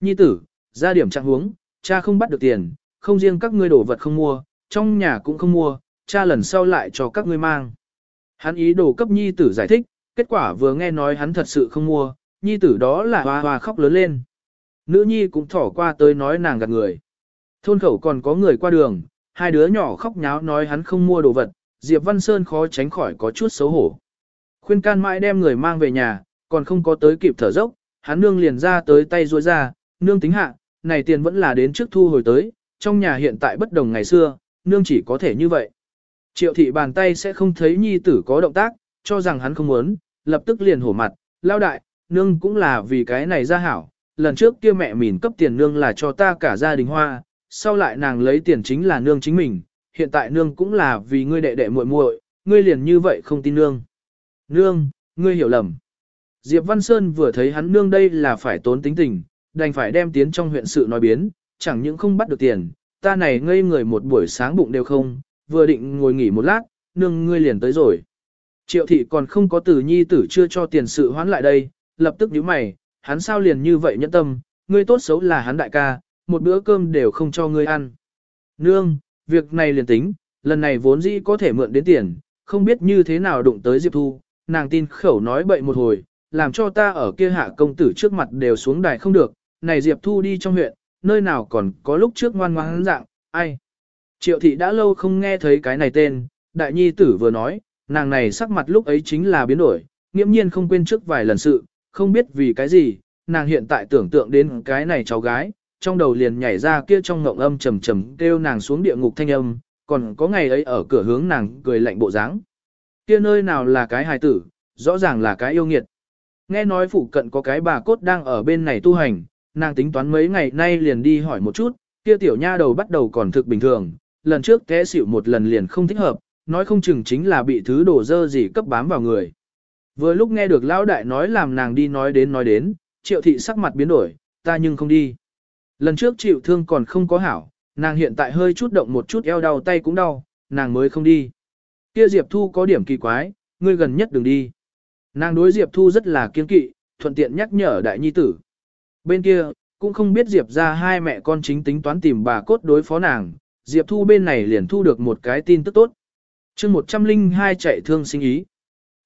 Nhi tử, ra điểm trạng huống, cha không bắt được tiền, không riêng các ngươi đồ vật không mua, trong nhà cũng không mua, cha lần sau lại cho các ngươi mang. Hắn ý đồ cấp nhi tử giải thích, kết quả vừa nghe nói hắn thật sự không mua, nhi tử đó là hoa hoa khóc lớn lên. Nữ nhi cũng thỏ qua tới nói nàng gạt người. Thôn khẩu còn có người qua đường, hai đứa nhỏ khóc nháo nói hắn không mua đồ vật, Diệp Văn Sơn khó tránh khỏi có chút xấu hổ. Khuyên can mãi đem người mang về nhà, còn không có tới kịp thở dốc, hắn nương liền ra tới tay ruôi ra, nương tính hạ, này tiền vẫn là đến trước thu hồi tới, trong nhà hiện tại bất đồng ngày xưa, nương chỉ có thể như vậy. Triệu thị bàn tay sẽ không thấy nhi tử có động tác, cho rằng hắn không muốn, lập tức liền hổ mặt, lao đại, nương cũng là vì cái này ra hảo, lần trước kia mẹ mìn cấp tiền nương là cho ta cả gia đình hoa, sau lại nàng lấy tiền chính là nương chính mình, hiện tại nương cũng là vì ngươi đệ đệ muội muội, ngươi liền như vậy không tin nương. Nương, ngươi hiểu lầm. Diệp Văn Sơn vừa thấy hắn nương đây là phải tốn tính tình, đành phải đem tiến trong huyện sự nói biến, chẳng những không bắt được tiền, ta này ngây người một buổi sáng bụng đều không, vừa định ngồi nghỉ một lát, nương ngươi liền tới rồi. Triệu thị còn không có từ nhi tử chưa cho tiền sự hoán lại đây, lập tức nhíu mày, hắn sao liền như vậy nhẫn tâm, ngươi tốt xấu là hắn đại ca, một bữa cơm đều không cho ngươi ăn. Nương, việc này liền tính, lần này vốn dĩ có thể mượn đến tiền, không biết như thế nào đụng tới Diệp Thu, nàng tin khẩu nói bậy một hồi, làm cho ta ở kia hạ công tử trước mặt đều xuống đài không được, này Diệp Thu đi trong huyện, nơi nào còn có lúc trước ngoan ngoãn dạng, ai. Triệu thị đã lâu không nghe thấy cái này tên, đại nhi tử vừa nói, nàng này sắc mặt lúc ấy chính là biến đổi, nghiễm nhiên không quên trước vài lần sự, không biết vì cái gì, nàng hiện tại tưởng tượng đến cái này cháu gái, trong đầu liền nhảy ra kia trong ngộng âm trầm trầm kêu nàng xuống địa ngục thanh âm, còn có ngày ấy ở cửa hướng nàng cười lạnh bộ dáng. Kia nơi nào là cái hài tử, rõ ràng là cái yêu nghiệt. Nghe nói phụ cận có cái bà cốt đang ở bên này tu hành, nàng tính toán mấy ngày nay liền đi hỏi một chút, kia tiểu nha đầu bắt đầu còn thực bình thường, lần trước té xỉu một lần liền không thích hợp, nói không chừng chính là bị thứ đổ dơ gì cấp bám vào người. Vừa lúc nghe được lão đại nói làm nàng đi nói đến nói đến, triệu thị sắc mặt biến đổi, ta nhưng không đi. Lần trước chịu thương còn không có hảo, nàng hiện tại hơi chút động một chút eo đau tay cũng đau, nàng mới không đi. Kia Diệp Thu có điểm kỳ quái, ngươi gần nhất đừng đi. Nàng đối Diệp Thu rất là kiên kỵ, thuận tiện nhắc nhở đại nhi tử. Bên kia, cũng không biết Diệp ra hai mẹ con chính tính toán tìm bà cốt đối phó nàng, Diệp Thu bên này liền thu được một cái tin tức tốt. chương 102 chạy thương sinh ý.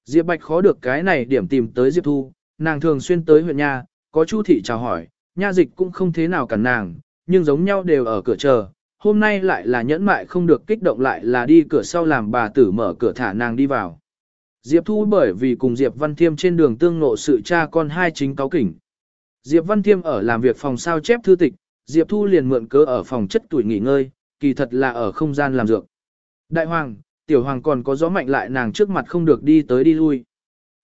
Diệp Bạch khó được cái này điểm tìm tới Diệp Thu, nàng thường xuyên tới huyện nhà, có Chu thị chào hỏi, nha dịch cũng không thế nào cản nàng, nhưng giống nhau đều ở cửa chờ. Hôm nay lại là nhẫn mại không được kích động lại là đi cửa sau làm bà tử mở cửa thả nàng đi vào. Diệp Thu bởi vì cùng Diệp Văn Thiêm trên đường tương ngộ sự cha con hai chính cáo kỉnh. Diệp Văn Thiêm ở làm việc phòng sao chép thư tịch, Diệp Thu liền mượn cớ ở phòng chất tuổi nghỉ ngơi, kỳ thật là ở không gian làm dược. Đại hoàng, tiểu hoàng còn có gió mạnh lại nàng trước mặt không được đi tới đi lui.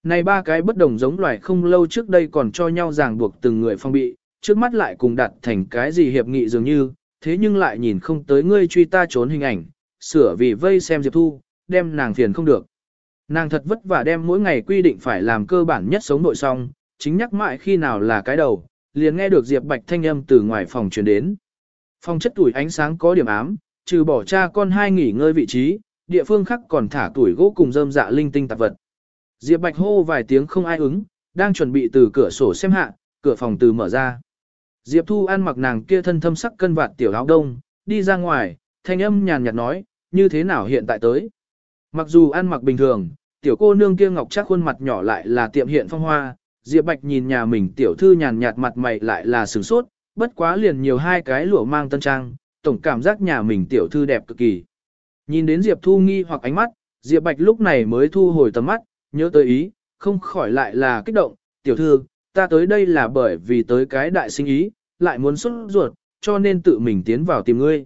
Này ba cái bất đồng giống loài không lâu trước đây còn cho nhau ràng buộc từng người phong bị, trước mắt lại cùng đặt thành cái gì hiệp nghị dường như, thế nhưng lại nhìn không tới ngươi truy ta trốn hình ảnh, sửa vì vây xem Diệp Thu, đem nàng phiền không được. Nàng thật vất vả đem mỗi ngày quy định phải làm cơ bản nhất sống nội xong, chính nhắc mãi khi nào là cái đầu, liền nghe được Diệp Bạch thanh âm từ ngoài phòng truyền đến. Phòng chất tuổi ánh sáng có điểm ám, trừ bỏ cha con hai nghỉ ngơi vị trí, địa phương khác còn thả tuổi gỗ cùng rơm dạ linh tinh tạp vật. Diệp Bạch hô vài tiếng không ai ứng, đang chuẩn bị từ cửa sổ xem hạ, cửa phòng từ mở ra. Diệp Thu ăn mặc nàng kia thân thâm sắc cân vạt tiểu áo đông, đi ra ngoài, thanh âm nhàn nhạt nói, như thế nào hiện tại tới. Mặc dù ăn mặc bình thường, tiểu cô nương kia ngọc chắc khuôn mặt nhỏ lại là tiệm hiện phong hoa, Diệp Bạch nhìn nhà mình tiểu thư nhàn nhạt mặt mày lại là sửng sốt, bất quá liền nhiều hai cái lụa mang tân trang, tổng cảm giác nhà mình tiểu thư đẹp cực kỳ. Nhìn đến Diệp Thu nghi hoặc ánh mắt, Diệp Bạch lúc này mới thu hồi tầm mắt, nhớ tới ý, không khỏi lại là kích động, tiểu thư, ta tới đây là bởi vì tới cái đại sinh ý, lại muốn xuất ruột, cho nên tự mình tiến vào tìm ngươi.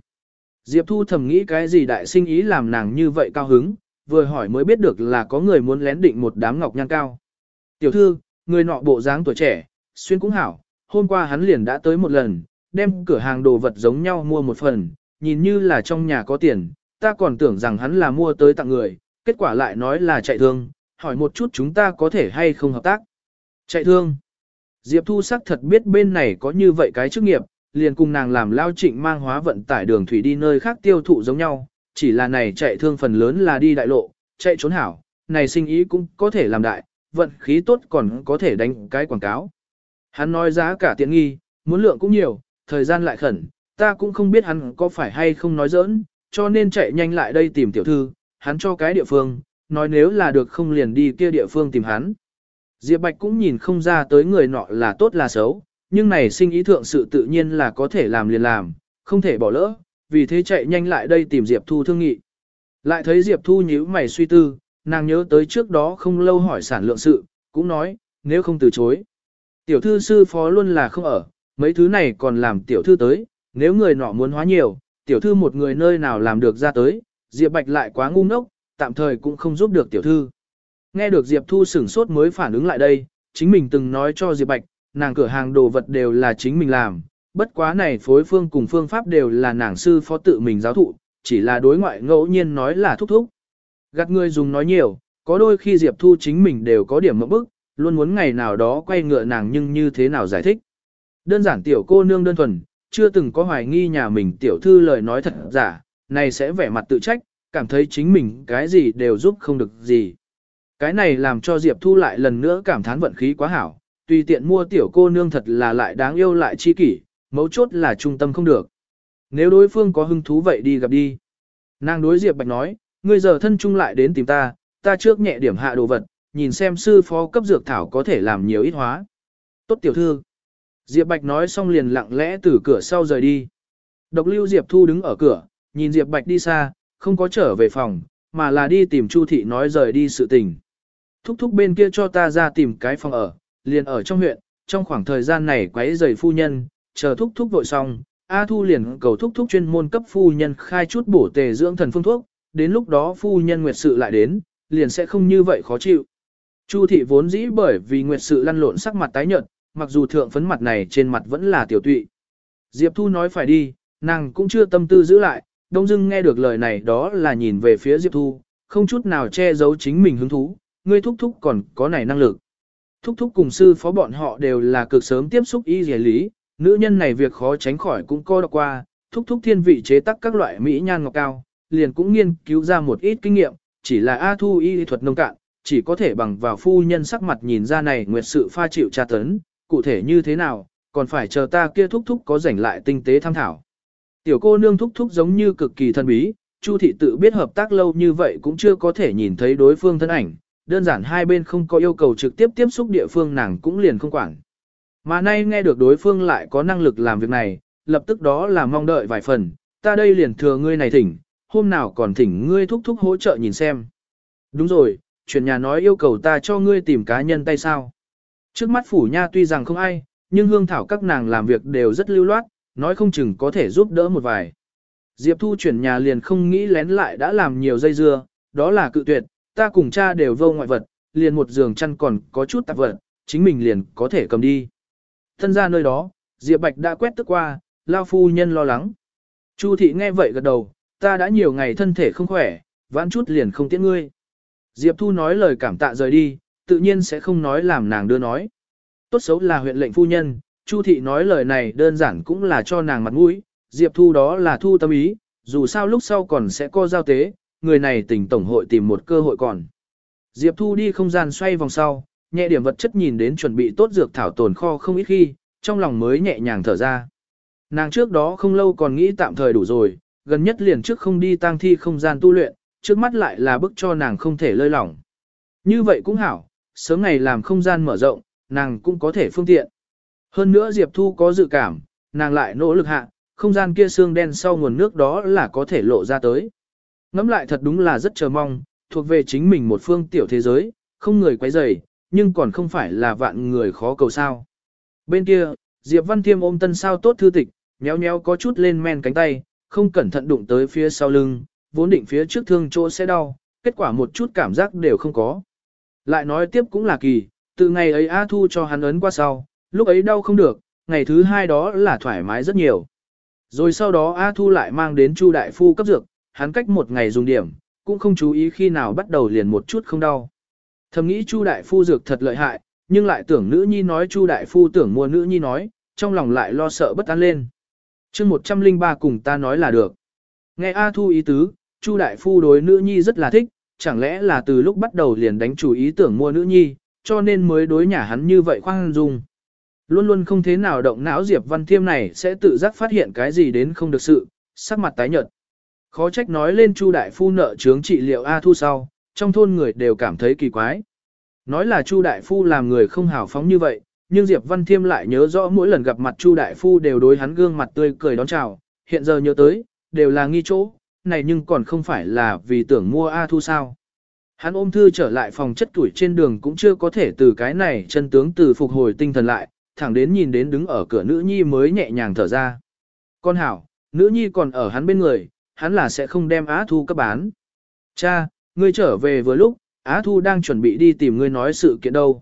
Diệp Thu thầm nghĩ cái gì đại sinh ý làm nàng như vậy cao hứng, vừa hỏi mới biết được là có người muốn lén định một đám ngọc nhan cao. Tiểu thư, người nọ bộ dáng tuổi trẻ, xuyên cũng hảo, hôm qua hắn liền đã tới một lần, đem cửa hàng đồ vật giống nhau mua một phần, nhìn như là trong nhà có tiền, ta còn tưởng rằng hắn là mua tới tặng người, kết quả lại nói là chạy thương, hỏi một chút chúng ta có thể hay không hợp tác. Chạy thương. Diệp Thu sắc thật biết bên này có như vậy cái chức nghiệp, liền cùng nàng làm lao trịnh mang hóa vận tải đường thủy đi nơi khác tiêu thụ giống nhau, chỉ là này chạy thương phần lớn là đi đại lộ, chạy trốn hảo, này sinh ý cũng có thể làm đại, vận khí tốt còn có thể đánh cái quảng cáo. Hắn nói giá cả tiện nghi, muốn lượng cũng nhiều, thời gian lại khẩn, ta cũng không biết hắn có phải hay không nói giỡn, cho nên chạy nhanh lại đây tìm tiểu thư, hắn cho cái địa phương, nói nếu là được không liền đi kia địa phương tìm hắn. Diệp Bạch cũng nhìn không ra tới người nọ là tốt là xấu, nhưng này sinh ý thượng sự tự nhiên là có thể làm liền làm, không thể bỏ lỡ, vì thế chạy nhanh lại đây tìm Diệp Thu thương nghị. Lại thấy Diệp Thu nhíu mày suy tư, nàng nhớ tới trước đó không lâu hỏi sản lượng sự, cũng nói, nếu không từ chối. Tiểu thư sư phó luôn là không ở, mấy thứ này còn làm tiểu thư tới, nếu người nọ muốn hóa nhiều, tiểu thư một người nơi nào làm được ra tới, Diệp Bạch lại quá ngu ngốc, tạm thời cũng không giúp được tiểu thư. Nghe được Diệp Thu sửng sốt mới phản ứng lại đây, chính mình từng nói cho Diệp Bạch, nàng cửa hàng đồ vật đều là chính mình làm, bất quá này phối phương cùng phương pháp đều là nàng sư phó tự mình giáo thụ, chỉ là đối ngoại ngẫu nhiên nói là thúc thúc. Gạt người dùng nói nhiều, có đôi khi Diệp Thu chính mình đều có điểm mẫu bức, luôn muốn ngày nào đó quay ngựa nàng nhưng như thế nào giải thích. Đơn giản tiểu cô nương đơn thuần, chưa từng có hoài nghi nhà mình tiểu thư lời nói thật giả, này sẽ vẻ mặt tự trách, cảm thấy chính mình cái gì đều giúp không được gì. Cái này làm cho Diệp Thu lại lần nữa cảm thán vận khí quá hảo, tùy tiện mua tiểu cô nương thật là lại đáng yêu lại chi kỷ, mấu chốt là trung tâm không được. Nếu đối phương có hứng thú vậy đi gặp đi. Nàng đối Diệp Bạch nói, ngươi giờ thân chung lại đến tìm ta, ta trước nhẹ điểm hạ đồ vật, nhìn xem sư phó cấp dược thảo có thể làm nhiều ít hóa. Tốt tiểu thư. Diệp Bạch nói xong liền lặng lẽ từ cửa sau rời đi. Độc lưu Diệp Thu đứng ở cửa, nhìn Diệp Bạch đi xa, không có trở về phòng, mà là đi tìm Chu Thị nói rời đi sự tình. Thúc thúc bên kia cho ta ra tìm cái phòng ở, liền ở trong huyện, trong khoảng thời gian này quấy rầy phu nhân, chờ thúc thúc vội xong, A Thu liền cầu thúc thúc chuyên môn cấp phu nhân khai chút bổ tề dưỡng thần phương thuốc, đến lúc đó phu nhân nguyệt sự lại đến, liền sẽ không như vậy khó chịu. Chu thị vốn dĩ bởi vì nguyệt sự lăn lộn sắc mặt tái nhợt, mặc dù thượng phấn mặt này trên mặt vẫn là tiểu tụy. Diệp Thu nói phải đi, nàng cũng chưa tâm tư giữ lại, đông dưng nghe được lời này đó là nhìn về phía Diệp Thu, không chút nào che giấu chính mình hứng thú, ngươi thúc thúc còn có này năng lực. Thúc thúc cùng sư phó bọn họ đều là cực sớm tiếp xúc y dề lý, nữ nhân này việc khó tránh khỏi cũng co đọc qua, thúc thúc thiên vị chế tác các loại mỹ nhan ngọc cao, liền cũng nghiên cứu ra một ít kinh nghiệm, chỉ là A Thu y thuật nông cạn, chỉ có thể bằng vào phu nhân sắc mặt nhìn ra này nguyệt sự pha chịu tra tấn, cụ thể như thế nào, còn phải chờ ta kia thúc thúc có rảnh lại tinh tế tham thảo. Tiểu cô nương thúc thúc giống như cực kỳ thân bí, Chu thị tự biết hợp tác lâu như vậy cũng chưa có thể nhìn thấy đối phương thân ảnh, đơn giản hai bên không có yêu cầu trực tiếp tiếp xúc địa phương nàng cũng liền không quản. Mà nay nghe được đối phương lại có năng lực làm việc này, lập tức đó là mong đợi vài phần, ta đây liền thừa ngươi này thỉnh, hôm nào còn thỉnh ngươi thúc thúc hỗ trợ nhìn xem. Đúng rồi, chuyện nhà nói yêu cầu ta cho ngươi tìm cá nhân tay sao. Trước mắt phủ nha tuy rằng không ai, nhưng hương thảo các nàng làm việc đều rất lưu loát, nói không chừng có thể giúp đỡ một vài. Diệp Thu chuyển nhà liền không nghĩ lén lại đã làm nhiều dây dưa, đó là cự tuyệt, ta cùng cha đều vô ngoại vật, liền một giường chăn còn có chút tạp vật, chính mình liền có thể cầm đi. Thân ra nơi đó, Diệp Bạch đã quét tức qua, lao phu nhân lo lắng. Chu thị nghe vậy gật đầu, ta đã nhiều ngày thân thể không khỏe, vãn chút liền không tiễn ngươi. Diệp Thu nói lời cảm tạ rời đi, tự nhiên sẽ không nói làm nàng đưa nói. Tốt xấu là huyện lệnh phu nhân, Chu thị nói lời này đơn giản cũng là cho nàng mặt mũi, Diệp Thu đó là thu tâm ý, dù sao lúc sau còn sẽ có giao tế, người này tỉnh tổng hội tìm một cơ hội còn. Diệp Thu đi không gian xoay vòng sau, nhẹ điểm vật chất nhìn đến chuẩn bị tốt dược thảo tồn kho không ít khi, trong lòng mới nhẹ nhàng thở ra. Nàng trước đó không lâu còn nghĩ tạm thời đủ rồi, gần nhất liền trước không đi tang thi không gian tu luyện, trước mắt lại là bức cho nàng không thể lơi lỏng. Như vậy cũng hảo, sớm ngày làm không gian mở rộng, nàng cũng có thể phương tiện. Hơn nữa Diệp Thu có dự cảm, nàng lại nỗ lực hạ, không gian kia xương đen sau nguồn nước đó là có thể lộ ra tới. Ngắm lại thật đúng là rất chờ mong, thuộc về chính mình một phương tiểu thế giới, không người quấy rầy, nhưng còn không phải là vạn người khó cầu sao. Bên kia, Diệp Văn Thiêm ôm tân sao tốt thư tịch, nhéo nhéo có chút lên men cánh tay, không cẩn thận đụng tới phía sau lưng, vốn định phía trước thương chỗ sẽ đau, kết quả một chút cảm giác đều không có. Lại nói tiếp cũng là kỳ, từ ngày ấy A Thu cho hắn ấn qua sau, lúc ấy đau không được, ngày thứ hai đó là thoải mái rất nhiều. Rồi sau đó A Thu lại mang đến Chu Đại Phu cấp dược, hắn cách một ngày dùng điểm, cũng không chú ý khi nào bắt đầu liền một chút không đau. Thầm nghĩ Chu Đại Phu dược thật lợi hại, nhưng lại tưởng nữ nhi nói Chu Đại Phu tưởng mua nữ nhi nói, trong lòng lại lo sợ bất an lên. chương 103 cùng ta nói là được. Nghe A Thu ý tứ, Chu Đại Phu đối nữ nhi rất là thích, chẳng lẽ là từ lúc bắt đầu liền đánh chủ ý tưởng mua nữ nhi, cho nên mới đối nhà hắn như vậy khoan dung. Luôn luôn không thế nào động não Diệp Văn Thiêm này sẽ tự giác phát hiện cái gì đến không được sự, sắc mặt tái nhợt. Khó trách nói lên Chu Đại Phu nợ chướng trị liệu A Thu sau, trong thôn người đều cảm thấy kỳ quái. Nói là Chu Đại Phu làm người không hào phóng như vậy, nhưng Diệp Văn Thiêm lại nhớ rõ mỗi lần gặp mặt Chu Đại Phu đều đối hắn gương mặt tươi cười đón chào, hiện giờ nhớ tới, đều là nghi chỗ, này nhưng còn không phải là vì tưởng mua A Thu sao. Hắn ôm thư trở lại phòng chất tuổi trên đường cũng chưa có thể từ cái này chân tướng từ phục hồi tinh thần lại, thẳng đến nhìn đến đứng ở cửa nữ nhi mới nhẹ nhàng thở ra. Con hảo, nữ nhi còn ở hắn bên người, hắn là sẽ không đem Á Thu cấp bán. Cha, ngươi trở về vừa lúc, Á Thu đang chuẩn bị đi tìm ngươi nói sự kiện đâu.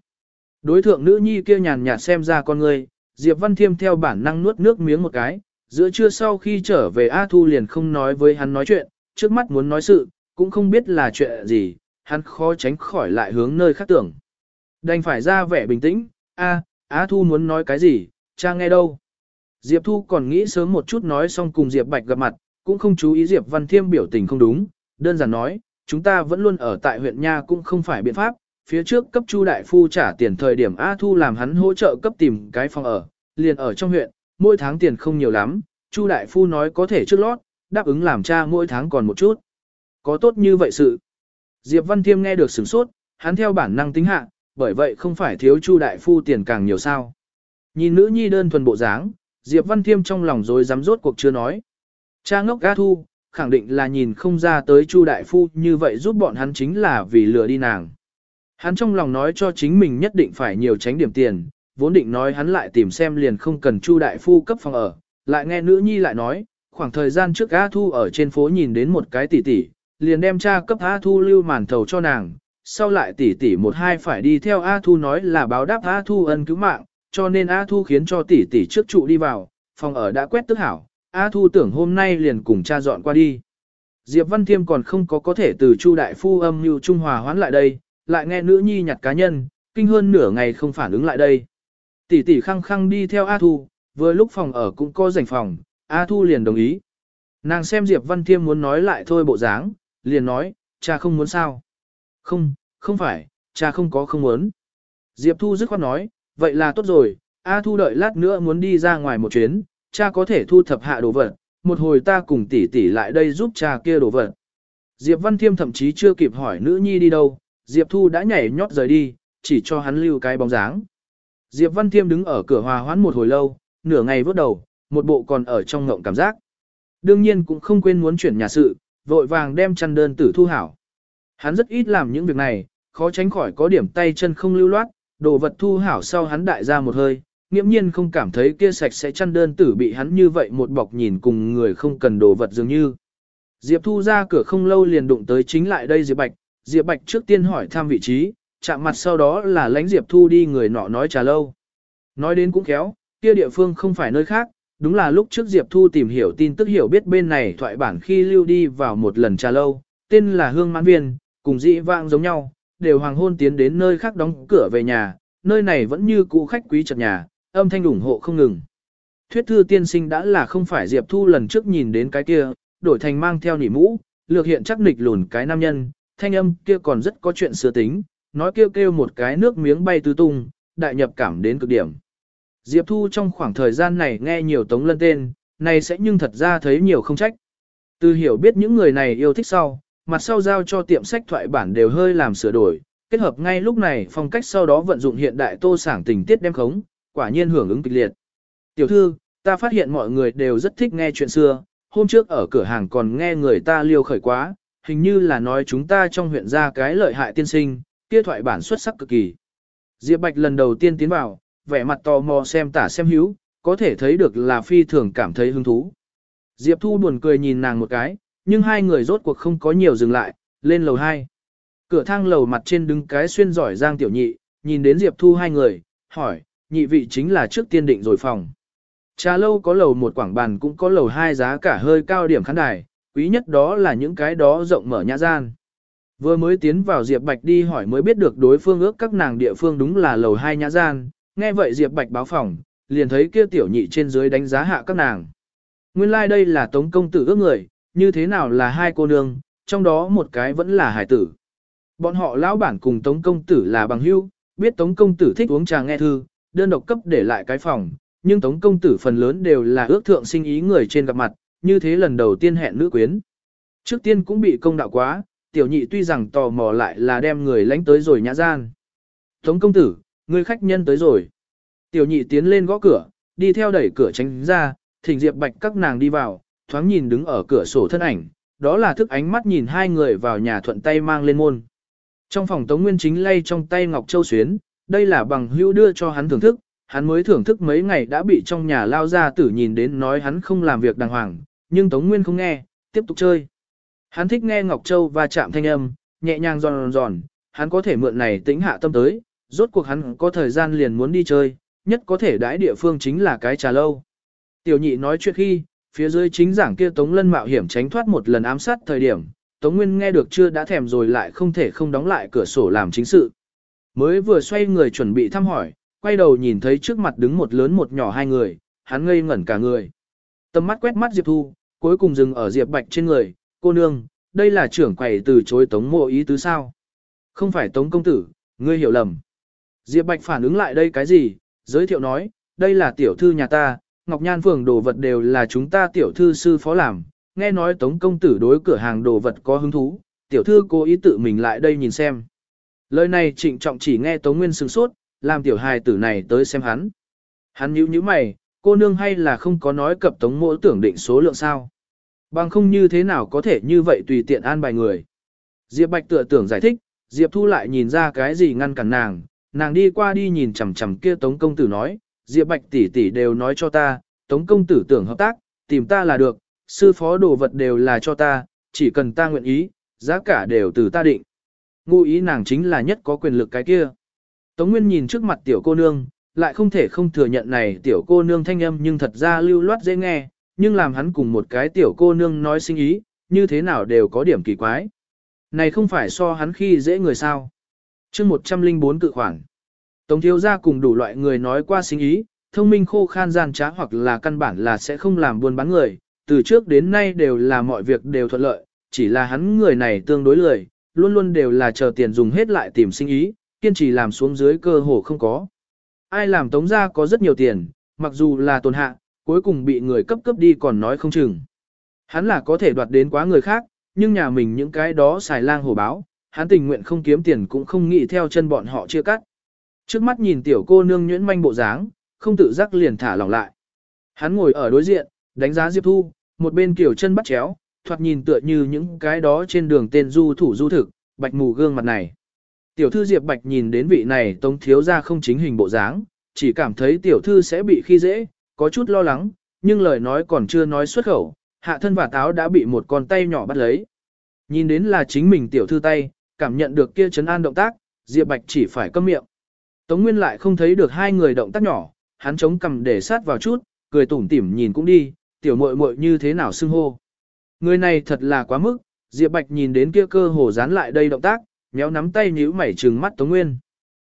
Đối thượng nữ nhi kia nhàn nhạt xem ra con ngươi, Diệp Văn Thiêm theo bản năng nuốt nước miếng một cái, giữa trưa sau khi trở về A Thu liền không nói với hắn nói chuyện, trước mắt muốn nói sự, cũng không biết là chuyện gì, hắn khó tránh khỏi lại hướng nơi khác tưởng. Đành phải ra vẻ bình tĩnh, A, A Thu muốn nói cái gì, cha nghe đâu. Diệp Thu còn nghĩ sớm một chút nói xong cùng Diệp Bạch gặp mặt, cũng không chú ý Diệp Văn Thiêm biểu tình không đúng, đơn giản nói, chúng ta vẫn luôn ở tại huyện Nha cũng không phải biện pháp, phía trước cấp Chu Đại Phu trả tiền thời điểm A Thu làm hắn hỗ trợ cấp tìm cái phòng ở, liền ở trong huyện, mỗi tháng tiền không nhiều lắm, Chu Đại Phu nói có thể trước lót, đáp ứng làm cha mỗi tháng còn một chút. Có tốt như vậy sự. Diệp Văn Thiêm nghe được sửng sốt, hắn theo bản năng tính hạ, bởi vậy không phải thiếu Chu đại phu tiền càng nhiều sao. Nhìn nữ nhi đơn thuần bộ dáng, Diệp Văn Thiêm trong lòng rồi dám rốt cuộc chưa nói. Cha ngốc gã Thu, khẳng định là nhìn không ra tới Chu đại phu như vậy giúp bọn hắn chính là vì lừa đi nàng. Hắn trong lòng nói cho chính mình nhất định phải nhiều tránh điểm tiền, vốn định nói hắn lại tìm xem liền không cần Chu đại phu cấp phòng ở, lại nghe nữ nhi lại nói, khoảng thời gian trước A Thu ở trên phố nhìn đến một cái tỷ tỷ, liền đem cha cấp A Thu lưu màn thầu cho nàng, sau lại tỷ tỷ một hai phải đi theo A Thu nói là báo đáp A Thu ân cứu mạng, cho nên A Thu khiến cho tỷ tỷ trước trụ đi vào, phòng ở đã quét tức hảo, A Thu tưởng hôm nay liền cùng cha dọn qua đi. Diệp Văn Thiêm còn không có có thể từ Chu đại phu âm như trung hòa hoán lại đây, lại nghe nữ nhi nhặt cá nhân, kinh hơn nửa ngày không phản ứng lại đây. Tỷ tỷ khăng khăng đi theo A Thu, vừa lúc phòng ở cũng có rảnh phòng, A Thu liền đồng ý. Nàng xem Diệp Văn Thiêm muốn nói lại thôi bộ dáng, liền nói, cha không muốn sao. Không, không phải, cha không có không muốn. Diệp Thu dứt khoát nói, vậy là tốt rồi, A Thu đợi lát nữa muốn đi ra ngoài một chuyến, cha có thể thu thập hạ đồ vật, một hồi ta cùng tỷ tỷ lại đây giúp cha kia đồ vật. Diệp Văn Thiêm thậm chí chưa kịp hỏi nữ nhi đi đâu, Diệp Thu đã nhảy nhót rời đi, chỉ cho hắn lưu cái bóng dáng. Diệp Văn Thiêm đứng ở cửa hòa hoãn một hồi lâu, nửa ngày vớt đầu, một bộ còn ở trong ngộng cảm giác. Đương nhiên cũng không quên muốn chuyển nhà sự, vội vàng đem chăn đơn tử thu hảo. Hắn rất ít làm những việc này, khó tránh khỏi có điểm tay chân không lưu loát, đồ vật thu hảo sau hắn đại ra một hơi, nghiễm nhiên không cảm thấy kia sạch sẽ chăn đơn tử bị hắn như vậy một bọc nhìn cùng người không cần đồ vật dường như. Diệp Thu ra cửa không lâu liền đụng tới chính lại đây Diệp Bạch, Diệp Bạch trước tiên hỏi thăm vị trí, chạm mặt sau đó là lãnh Diệp Thu đi người nọ nói trà lâu. Nói đến cũng khéo, kia địa phương không phải nơi khác, đúng là lúc trước Diệp Thu tìm hiểu tin tức hiểu biết bên này thoại bản khi lưu đi vào một lần trà lâu, tên là Hương Mãn Viên, cùng dị vãng giống nhau, đều hoàng hôn tiến đến nơi khác đóng cửa về nhà, nơi này vẫn như cũ khách quý chật nhà, âm thanh ủng hộ không ngừng. Thuyết thư tiên sinh đã là không phải Diệp Thu lần trước nhìn đến cái kia, đổi thành mang theo nỉ mũ, lược hiện chắc nịch lùn cái nam nhân, thanh âm kia còn rất có chuyện xưa tính, nói kêu kêu một cái nước miếng bay tứ tung, đại nhập cảm đến cực điểm. Diệp Thu trong khoảng thời gian này nghe nhiều tống lân tên, này sẽ nhưng thật ra thấy nhiều không trách. Từ hiểu biết những người này yêu thích sau, mặt sau giao cho tiệm sách thoại bản đều hơi làm sửa đổi, kết hợp ngay lúc này phong cách sau đó vận dụng hiện đại tô sảng tình tiết đem khống, quả nhiên hưởng ứng kịch liệt. Tiểu thư, ta phát hiện mọi người đều rất thích nghe chuyện xưa, hôm trước ở cửa hàng còn nghe người ta liêu khởi quá, hình như là nói chúng ta trong huyện ra cái lợi hại tiên sinh, kia thoại bản xuất sắc cực kỳ. Diệp Bạch lần đầu tiên tiến vào, vẻ mặt tò mò xem tả xem hữu, có thể thấy được là phi thường cảm thấy hứng thú. Diệp Thu buồn cười nhìn nàng một cái, nhưng hai người rốt cuộc không có nhiều dừng lại, lên lầu 2. Cửa thang lầu mặt trên đứng cái xuyên giỏi Giang Tiểu Nhị, nhìn đến Diệp Thu hai người, hỏi, nhị vị chính là trước tiên định rồi phòng. Trà lâu có lầu một quảng bàn cũng có lầu hai giá cả hơi cao điểm khán đài, quý nhất đó là những cái đó rộng mở nhã gian. Vừa mới tiến vào Diệp Bạch đi hỏi mới biết được đối phương ước các nàng địa phương đúng là lầu hai nhã gian, nghe vậy Diệp Bạch báo phòng, liền thấy kia tiểu nhị trên dưới đánh giá hạ các nàng. Nguyên lai like đây là tống công tử ước người, như thế nào là hai cô nương, trong đó một cái vẫn là hải tử. Bọn họ lão bản cùng tống công tử là bằng hữu, biết tống công tử thích uống trà nghe thư, đơn độc cấp để lại cái phòng, nhưng tống công tử phần lớn đều là ước thượng sinh ý người trên gặp mặt, như thế lần đầu tiên hẹn nữ quyến. Trước tiên cũng bị công đạo quá, tiểu nhị tuy rằng tò mò lại là đem người lánh tới rồi nhã gian. Tống công tử, người khách nhân tới rồi. Tiểu nhị tiến lên gõ cửa, đi theo đẩy cửa tránh ra, thỉnh Diệp Bạch các nàng đi vào, thoáng nhìn đứng ở cửa sổ thân ảnh, đó là thức ánh mắt nhìn hai người vào nhà thuận tay mang lên môn. Trong phòng Tống Nguyên chính lay trong tay Ngọc Châu Xuyến, đây là bằng hữu đưa cho hắn thưởng thức, hắn mới thưởng thức mấy ngày đã bị trong nhà lao ra tử nhìn đến nói hắn không làm việc đàng hoàng, nhưng Tống Nguyên không nghe, tiếp tục chơi. Hắn thích nghe Ngọc Châu và chạm thanh âm, nhẹ nhàng giòn giòn, hắn có thể mượn này tĩnh hạ tâm tới, rốt cuộc hắn có thời gian liền muốn đi chơi, nhất có thể đãi địa phương chính là cái trà lâu. Tiểu nhị nói chuyện khi, phía dưới chính giảng kia Tống Lân mạo hiểm tránh thoát một lần ám sát thời điểm, Tống Nguyên nghe được chưa đã thèm rồi lại không thể không đóng lại cửa sổ làm chính sự. Mới vừa xoay người chuẩn bị thăm hỏi, quay đầu nhìn thấy trước mặt đứng một lớn một nhỏ hai người, hắn ngây ngẩn cả người. Tầm mắt quét mắt Diệp Thu, cuối cùng dừng ở Diệp Bạch trên người, cô nương, đây là trưởng quầy từ chối Tống mộ ý tứ sao? Không phải Tống công tử, ngươi hiểu lầm. Diệp Bạch phản ứng lại đây cái gì, giới thiệu nói, đây là tiểu thư nhà ta, Ngọc Nhan phường đồ vật đều là chúng ta tiểu thư sư phó làm, nghe nói Tống công tử đối cửa hàng đồ vật có hứng thú, tiểu thư cố ý tự mình lại đây nhìn xem. Lời này trịnh trọng chỉ nghe Tống Nguyên sừng sốt, làm tiểu hài tử này tới xem hắn. Hắn nhíu nhíu mày, cô nương hay là không có nói cập Tống mỗ tưởng định số lượng sao. Bằng không như thế nào có thể như vậy tùy tiện an bài người. Diệp Bạch tựa tưởng giải thích, Diệp Thu lại nhìn ra cái gì ngăn cản nàng, nàng đi qua đi nhìn chằm chằm kia Tống công tử nói, Diệp Bạch tỷ tỷ đều nói cho ta, Tống công tử tưởng hợp tác, tìm ta là được, sư phó đồ vật đều là cho ta, chỉ cần ta nguyện ý, giá cả đều từ ta định. Ngụ ý nàng chính là nhất có quyền lực cái kia. Tống Nguyên nhìn trước mặt tiểu cô nương, lại không thể không thừa nhận này tiểu cô nương thanh âm nhưng thật ra lưu loát dễ nghe, nhưng làm hắn cùng một cái tiểu cô nương nói sinh ý, như thế nào đều có điểm kỳ quái. Này không phải so hắn khi dễ người sao. chương 104 cự khoản. Tống thiếu gia cùng đủ loại người nói qua sinh ý, thông minh khô khan gian trá hoặc là căn bản là sẽ không làm buôn bán người, từ trước đến nay đều là mọi việc đều thuận lợi, chỉ là hắn người này tương đối lười, luôn luôn đều là chờ tiền dùng hết lại tìm sinh ý, kiên trì làm xuống dưới cơ hồ không có. Ai làm tống gia có rất nhiều tiền, mặc dù là tồn hạ, cuối cùng bị người cấp cấp đi còn nói không chừng. Hắn là có thể đoạt đến quá người khác, nhưng nhà mình những cái đó xài lang hổ báo, hắn tình nguyện không kiếm tiền cũng không nghĩ theo chân bọn họ chia cắt. Trước mắt nhìn tiểu cô nương nhuyễn manh bộ dáng, không tự giác liền thả lỏng lại. Hắn ngồi ở đối diện, đánh giá Diệp Thu, một bên kiểu chân bắt chéo, thoạt nhìn tựa như những cái đó trên đường tên du thủ du thực, bạch mù gương mặt này. Tiểu thư Diệp Bạch nhìn đến vị này tống thiếu ra không chính hình bộ dáng, chỉ cảm thấy tiểu thư sẽ bị khi dễ, có chút lo lắng, nhưng lời nói còn chưa nói xuất khẩu, hạ thân và táo đã bị một con tay nhỏ bắt lấy. Nhìn đến là chính mình tiểu thư tay, cảm nhận được kia chấn an động tác, Diệp Bạch chỉ phải câm miệng. Tống Nguyên lại không thấy được hai người động tác nhỏ, hắn chống cầm để sát vào chút, cười tủm tỉm nhìn cũng đi, tiểu muội muội như thế nào xưng hô. Người này thật là quá mức, Diệp Bạch nhìn đến kia cơ hồ dán lại đây động tác, méo nắm tay nhíu mảy trừng mắt Tống Nguyên.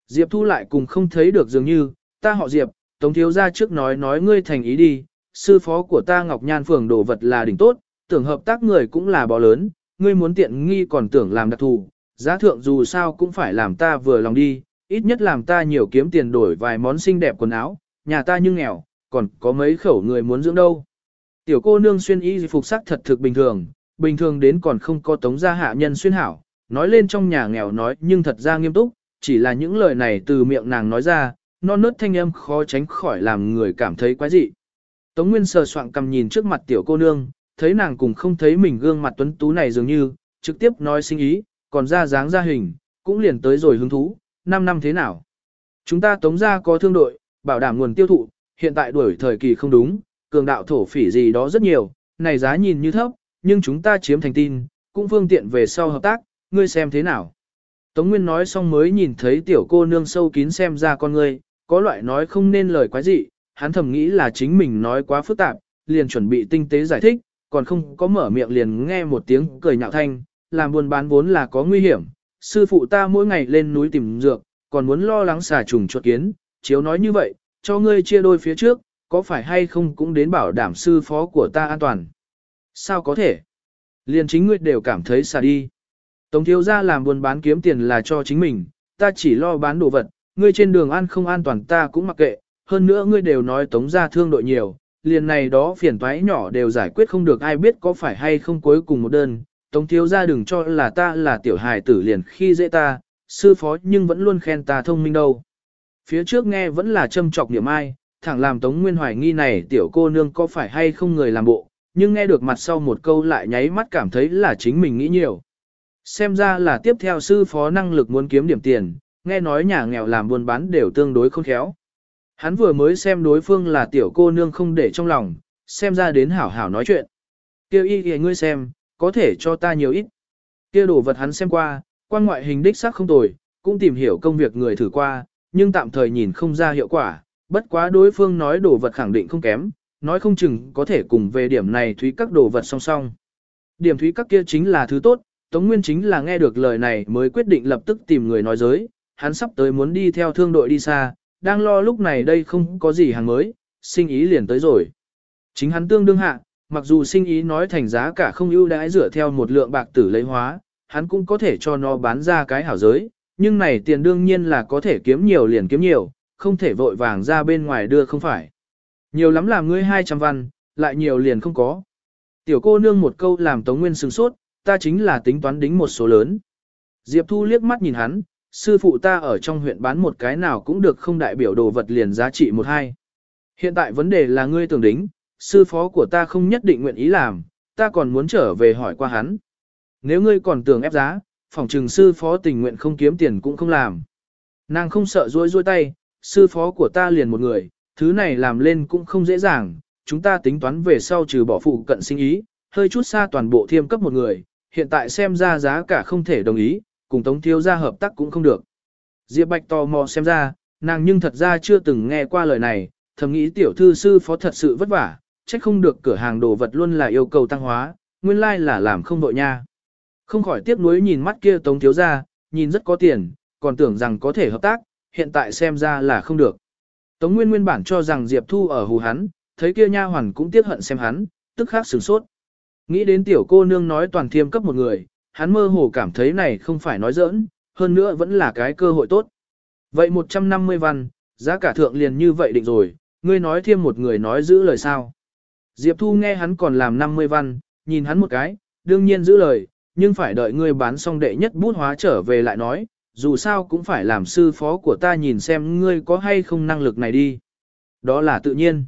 Diệp Thu lại cùng không thấy được dường như, ta họ Diệp, Tống Thiếu ra trước nói nói ngươi thành ý đi, sư phó của ta Ngọc Nhan Phường đồ vật là đỉnh tốt, tưởng hợp tác người cũng là bò lớn, ngươi muốn tiện nghi còn tưởng làm đặc thù, giá thượng dù sao cũng phải làm ta vừa lòng đi, ít nhất làm ta nhiều kiếm tiền đổi vài món xinh đẹp quần áo, nhà ta nhưng nghèo, còn có mấy khẩu người muốn dưỡng đâu. Tiểu cô nương xuyên y phục sắc thật thực bình thường, bình thường đến còn không có tống gia hạ nhân xuyên hảo, nói lên trong nhà nghèo nói nhưng thật ra nghiêm túc, chỉ là những lời này từ miệng nàng nói ra, non nớt thanh âm khó tránh khỏi làm người cảm thấy quái dị. Tống Nguyên sờ soạn cầm nhìn trước mặt tiểu cô nương, thấy nàng cùng không thấy mình gương mặt tuấn tú này dường như, trực tiếp nói sinh ý, còn ra dáng ra hình, cũng liền tới rồi hứng thú, 5 năm thế nào. Chúng ta tống ra có thương đội, bảo đảm nguồn tiêu thụ, hiện tại đuổi thời kỳ không đúng, cường đạo thổ phỉ gì đó rất nhiều, này giá nhìn như thấp, nhưng chúng ta chiếm thành tin, cũng phương tiện về sau hợp tác, ngươi xem thế nào. Tống Nguyên nói xong mới nhìn thấy tiểu cô nương sâu kín xem ra con ngươi, có loại nói không nên lời quái gì, hắn thầm nghĩ là chính mình nói quá phức tạp, liền chuẩn bị tinh tế giải thích, còn không có mở miệng liền nghe một tiếng cười nhạo thanh, làm buôn bán vốn là có nguy hiểm, sư phụ ta mỗi ngày lên núi tìm dược, còn muốn lo lắng xà trùng chuột kiến, chiếu nói như vậy, cho ngươi chia đôi phía trước, có phải hay không cũng đến bảo đảm sư phó của ta an toàn. Sao có thể? Liền chính ngươi đều cảm thấy xà đi. Tống thiếu ra làm buôn bán kiếm tiền là cho chính mình, ta chỉ lo bán đồ vật, ngươi trên đường ăn không an toàn ta cũng mặc kệ, hơn nữa ngươi đều nói tống ra thương đội nhiều, liền này đó phiền toái nhỏ đều giải quyết không được ai biết có phải hay không cuối cùng một đơn, tống thiếu ra đừng cho là ta là tiểu hài tử liền khi dễ ta, sư phó nhưng vẫn luôn khen ta thông minh đâu. Phía trước nghe vẫn là châm trọc niệm ai, thẳng làm tống nguyên hoài nghi này tiểu cô nương có phải hay không người làm bộ, nhưng nghe được mặt sau một câu lại nháy mắt cảm thấy là chính mình nghĩ nhiều. Xem ra là tiếp theo sư phó năng lực muốn kiếm điểm tiền, nghe nói nhà nghèo làm buôn bán đều tương đối khôn khéo. Hắn vừa mới xem đối phương là tiểu cô nương không để trong lòng, xem ra đến hảo hảo nói chuyện. Kêu y kìa ngươi xem, có thể cho ta nhiều ít. Kêu đồ vật hắn xem qua, quan ngoại hình đích sắc không tồi, cũng tìm hiểu công việc người thử qua, nhưng tạm thời nhìn không ra hiệu quả, bất quá đối phương nói đồ vật khẳng định không kém, nói không chừng có thể cùng về điểm này thúy các đồ vật song song. Điểm thúy các kia chính là thứ tốt, Tống Nguyên chính là nghe được lời này mới quyết định lập tức tìm người nói giới, hắn sắp tới muốn đi theo thương đội đi xa, đang lo lúc này đây không có gì hàng mới, sinh ý liền tới rồi. Chính hắn tương đương hạ, mặc dù sinh ý nói thành giá cả không ưu đãi dựa theo một lượng bạc tử lấy hóa, hắn cũng có thể cho nó bán ra cái hảo giới, nhưng này tiền đương nhiên là có thể kiếm nhiều liền kiếm nhiều, không thể vội vàng ra bên ngoài đưa không phải. Nhiều lắm là ngươi 200 văn, lại nhiều liền không có. Tiểu cô nương một câu làm Tống Nguyên sừng sốt, ta chính là tính toán đính một số lớn. Diệp Thu liếc mắt nhìn hắn, sư phụ ta ở trong huyện bán một cái nào cũng được không đại biểu đồ vật liền giá trị một hai. Hiện tại vấn đề là ngươi tưởng đính, sư phó của ta không nhất định nguyện ý làm, ta còn muốn trở về hỏi qua hắn. Nếu ngươi còn tưởng ép giá, phòng trừng sư phó tình nguyện không kiếm tiền cũng không làm. Nàng không sợ rối rối tay, sư phó của ta liền một người, thứ này làm lên cũng không dễ dàng, chúng ta tính toán về sau trừ bỏ phụ cận sinh ý, hơi chút xa toàn bộ thiêm cấp một người, hiện tại xem ra giá cả không thể đồng ý, cùng Tống Thiếu gia hợp tác cũng không được. Diệp Bạch tò mò xem ra, nàng nhưng thật ra chưa từng nghe qua lời này, thầm nghĩ tiểu thư sư phó thật sự vất vả, trách không được cửa hàng đồ vật luôn là yêu cầu tăng hóa, nguyên lai like là làm không đội nha. Không khỏi tiếc nuối nhìn mắt kia Tống Thiếu gia, nhìn rất có tiền, còn tưởng rằng có thể hợp tác, hiện tại xem ra là không được. Tống Nguyên nguyên bản cho rằng Diệp Thu ở hù hắn, thấy kia nha hoàn cũng tiếc hận xem hắn, tức khắc sửng sốt. Nghĩ đến tiểu cô nương nói toàn thiêm cấp một người, hắn mơ hồ cảm thấy này không phải nói giỡn, hơn nữa vẫn là cái cơ hội tốt. Vậy 150 văn, giá cả thượng liền như vậy định rồi, ngươi nói thêm một người nói giữ lời sao. Diệp Thu nghe hắn còn làm 50 văn, nhìn hắn một cái, đương nhiên giữ lời, nhưng phải đợi ngươi bán xong đệ nhất bút hóa trở về lại nói, dù sao cũng phải làm sư phó của ta nhìn xem ngươi có hay không năng lực này đi. Đó là tự nhiên.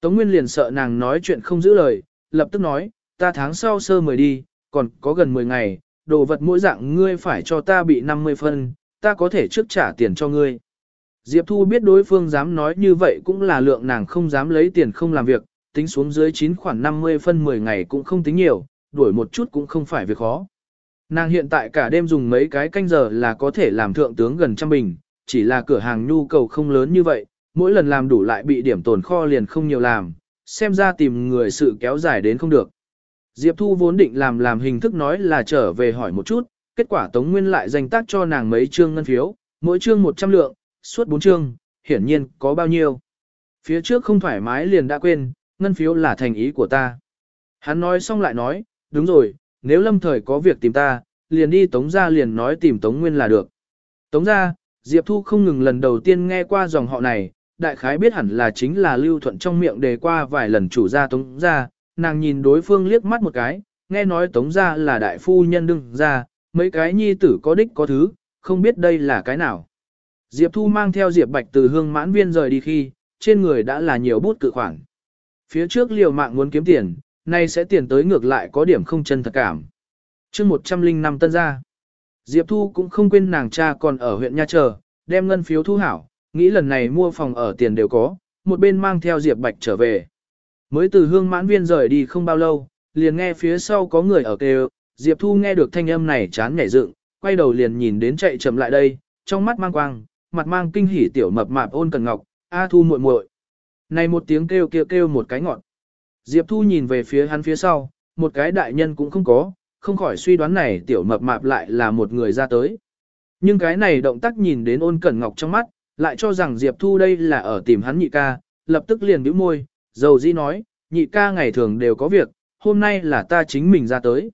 Tống Nguyên liền sợ nàng nói chuyện không giữ lời, lập tức nói, ta tháng sau sơ mời đi, còn có gần 10 ngày, đồ vật mỗi dạng ngươi phải cho ta bị 50 phân, ta có thể trước trả tiền cho ngươi. Diệp Thu biết đối phương dám nói như vậy cũng là lượng nàng không dám lấy tiền không làm việc, tính xuống dưới 9 khoản 50 phân 10 ngày cũng không tính nhiều, đuổi một chút cũng không phải việc khó. Nàng hiện tại cả đêm dùng mấy cái canh giờ là có thể làm thượng tướng gần trăm bình, chỉ là cửa hàng nhu cầu không lớn như vậy, mỗi lần làm đủ lại bị điểm tồn kho liền không nhiều làm, xem ra tìm người sự kéo dài đến không được. Diệp Thu vốn định làm làm hình thức nói là trở về hỏi một chút, kết quả Tống Nguyên lại dành tác cho nàng mấy chương ngân phiếu, mỗi chương 100 lượng, suốt 4 chương, hiển nhiên có bao nhiêu. Phía trước không thoải mái liền đã quên, ngân phiếu là thành ý của ta. Hắn nói xong lại nói, đúng rồi, nếu lâm thời có việc tìm ta, liền đi Tống ra liền nói tìm Tống Nguyên là được. Tống ra, Diệp Thu không ngừng lần đầu tiên nghe qua dòng họ này, đại khái biết hẳn là chính là Lưu Thuận trong miệng đề qua vài lần chủ gia Tống ra, nàng nhìn đối phương liếc mắt một cái, nghe nói Tống ra là đại phu nhân đương ra, mấy cái nhi tử có đích có thứ, không biết đây là cái nào. Diệp Thu mang theo Diệp Bạch từ hương mãn viên rời đi khi, trên người đã là nhiều bút cự khoản. Phía trước liều mạng muốn kiếm tiền, nay sẽ tiền tới ngược lại có điểm không chân thật cảm. chương 105 tân gia. Diệp Thu cũng không quên nàng cha còn ở huyện Nha Chờ, đem ngân phiếu thu hảo, nghĩ lần này mua phòng ở tiền đều có, một bên mang theo Diệp Bạch trở về. Mới từ hương mãn viên rời đi không bao lâu, liền nghe phía sau có người ở kêu, Diệp Thu nghe được thanh âm này chán nhảy dựng, quay đầu liền nhìn đến chạy chậm lại đây, trong mắt mang quang, mặt mang kinh hỉ tiểu mập mạp ôn cần ngọc, A Thu muội muội. Này một tiếng kêu kêu kêu một cái ngọn. Diệp Thu nhìn về phía hắn phía sau, một cái đại nhân cũng không có, không khỏi suy đoán này tiểu mập mạp lại là một người ra tới. Nhưng cái này động tác nhìn đến ôn cẩn ngọc trong mắt, lại cho rằng Diệp Thu đây là ở tìm hắn nhị ca, lập tức liền bĩu môi, dầu dĩ nói, nhị ca ngày thường đều có việc, hôm nay là ta chính mình ra tới.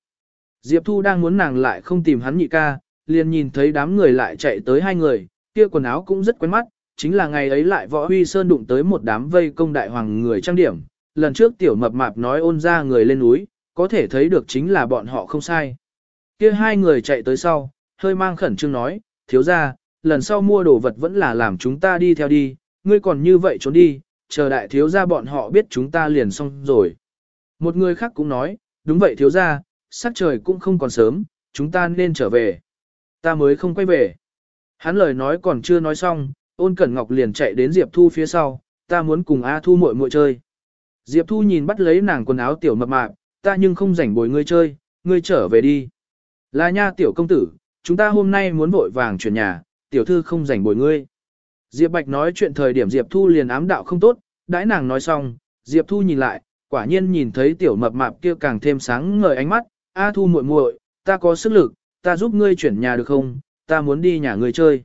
Diệp Thu đang muốn nàng lại không tìm hắn nhị ca, liền nhìn thấy đám người lại chạy tới hai người, kia quần áo cũng rất quen mắt, chính là ngày ấy lại võ huy sơn đụng tới một đám vây công đại hoàng người trang điểm. Lần trước tiểu mập mạp nói ôn ra người lên núi, có thể thấy được chính là bọn họ không sai. Kia hai người chạy tới sau, hơi mang khẩn trương nói, thiếu ra, lần sau mua đồ vật vẫn là làm chúng ta đi theo đi, ngươi còn như vậy trốn đi, chờ đại thiếu gia bọn họ biết chúng ta liền xong rồi. Một người khác cũng nói, đúng vậy thiếu gia sắc trời cũng không còn sớm, chúng ta nên trở về. Ta mới không quay về. Hắn lời nói còn chưa nói xong, ôn cẩn ngọc liền chạy đến Diệp Thu phía sau, ta muốn cùng A Thu muội muội chơi. Diệp Thu nhìn bắt lấy nàng quần áo tiểu mập mạp, ta nhưng không rảnh bồi ngươi chơi, ngươi trở về đi. Là nha tiểu công tử, chúng ta hôm nay muốn vội vàng chuyển nhà, tiểu thư không rảnh bồi ngươi. Diệp Bạch nói chuyện thời điểm Diệp Thu liền ám đạo không tốt, đãi nàng nói xong, Diệp Thu nhìn lại, quả nhiên nhìn thấy tiểu mập mạp kia càng thêm sáng ngời ánh mắt, A Thu muội muội, ta có sức lực, ta giúp ngươi chuyển nhà được không, ta muốn đi nhà ngươi chơi.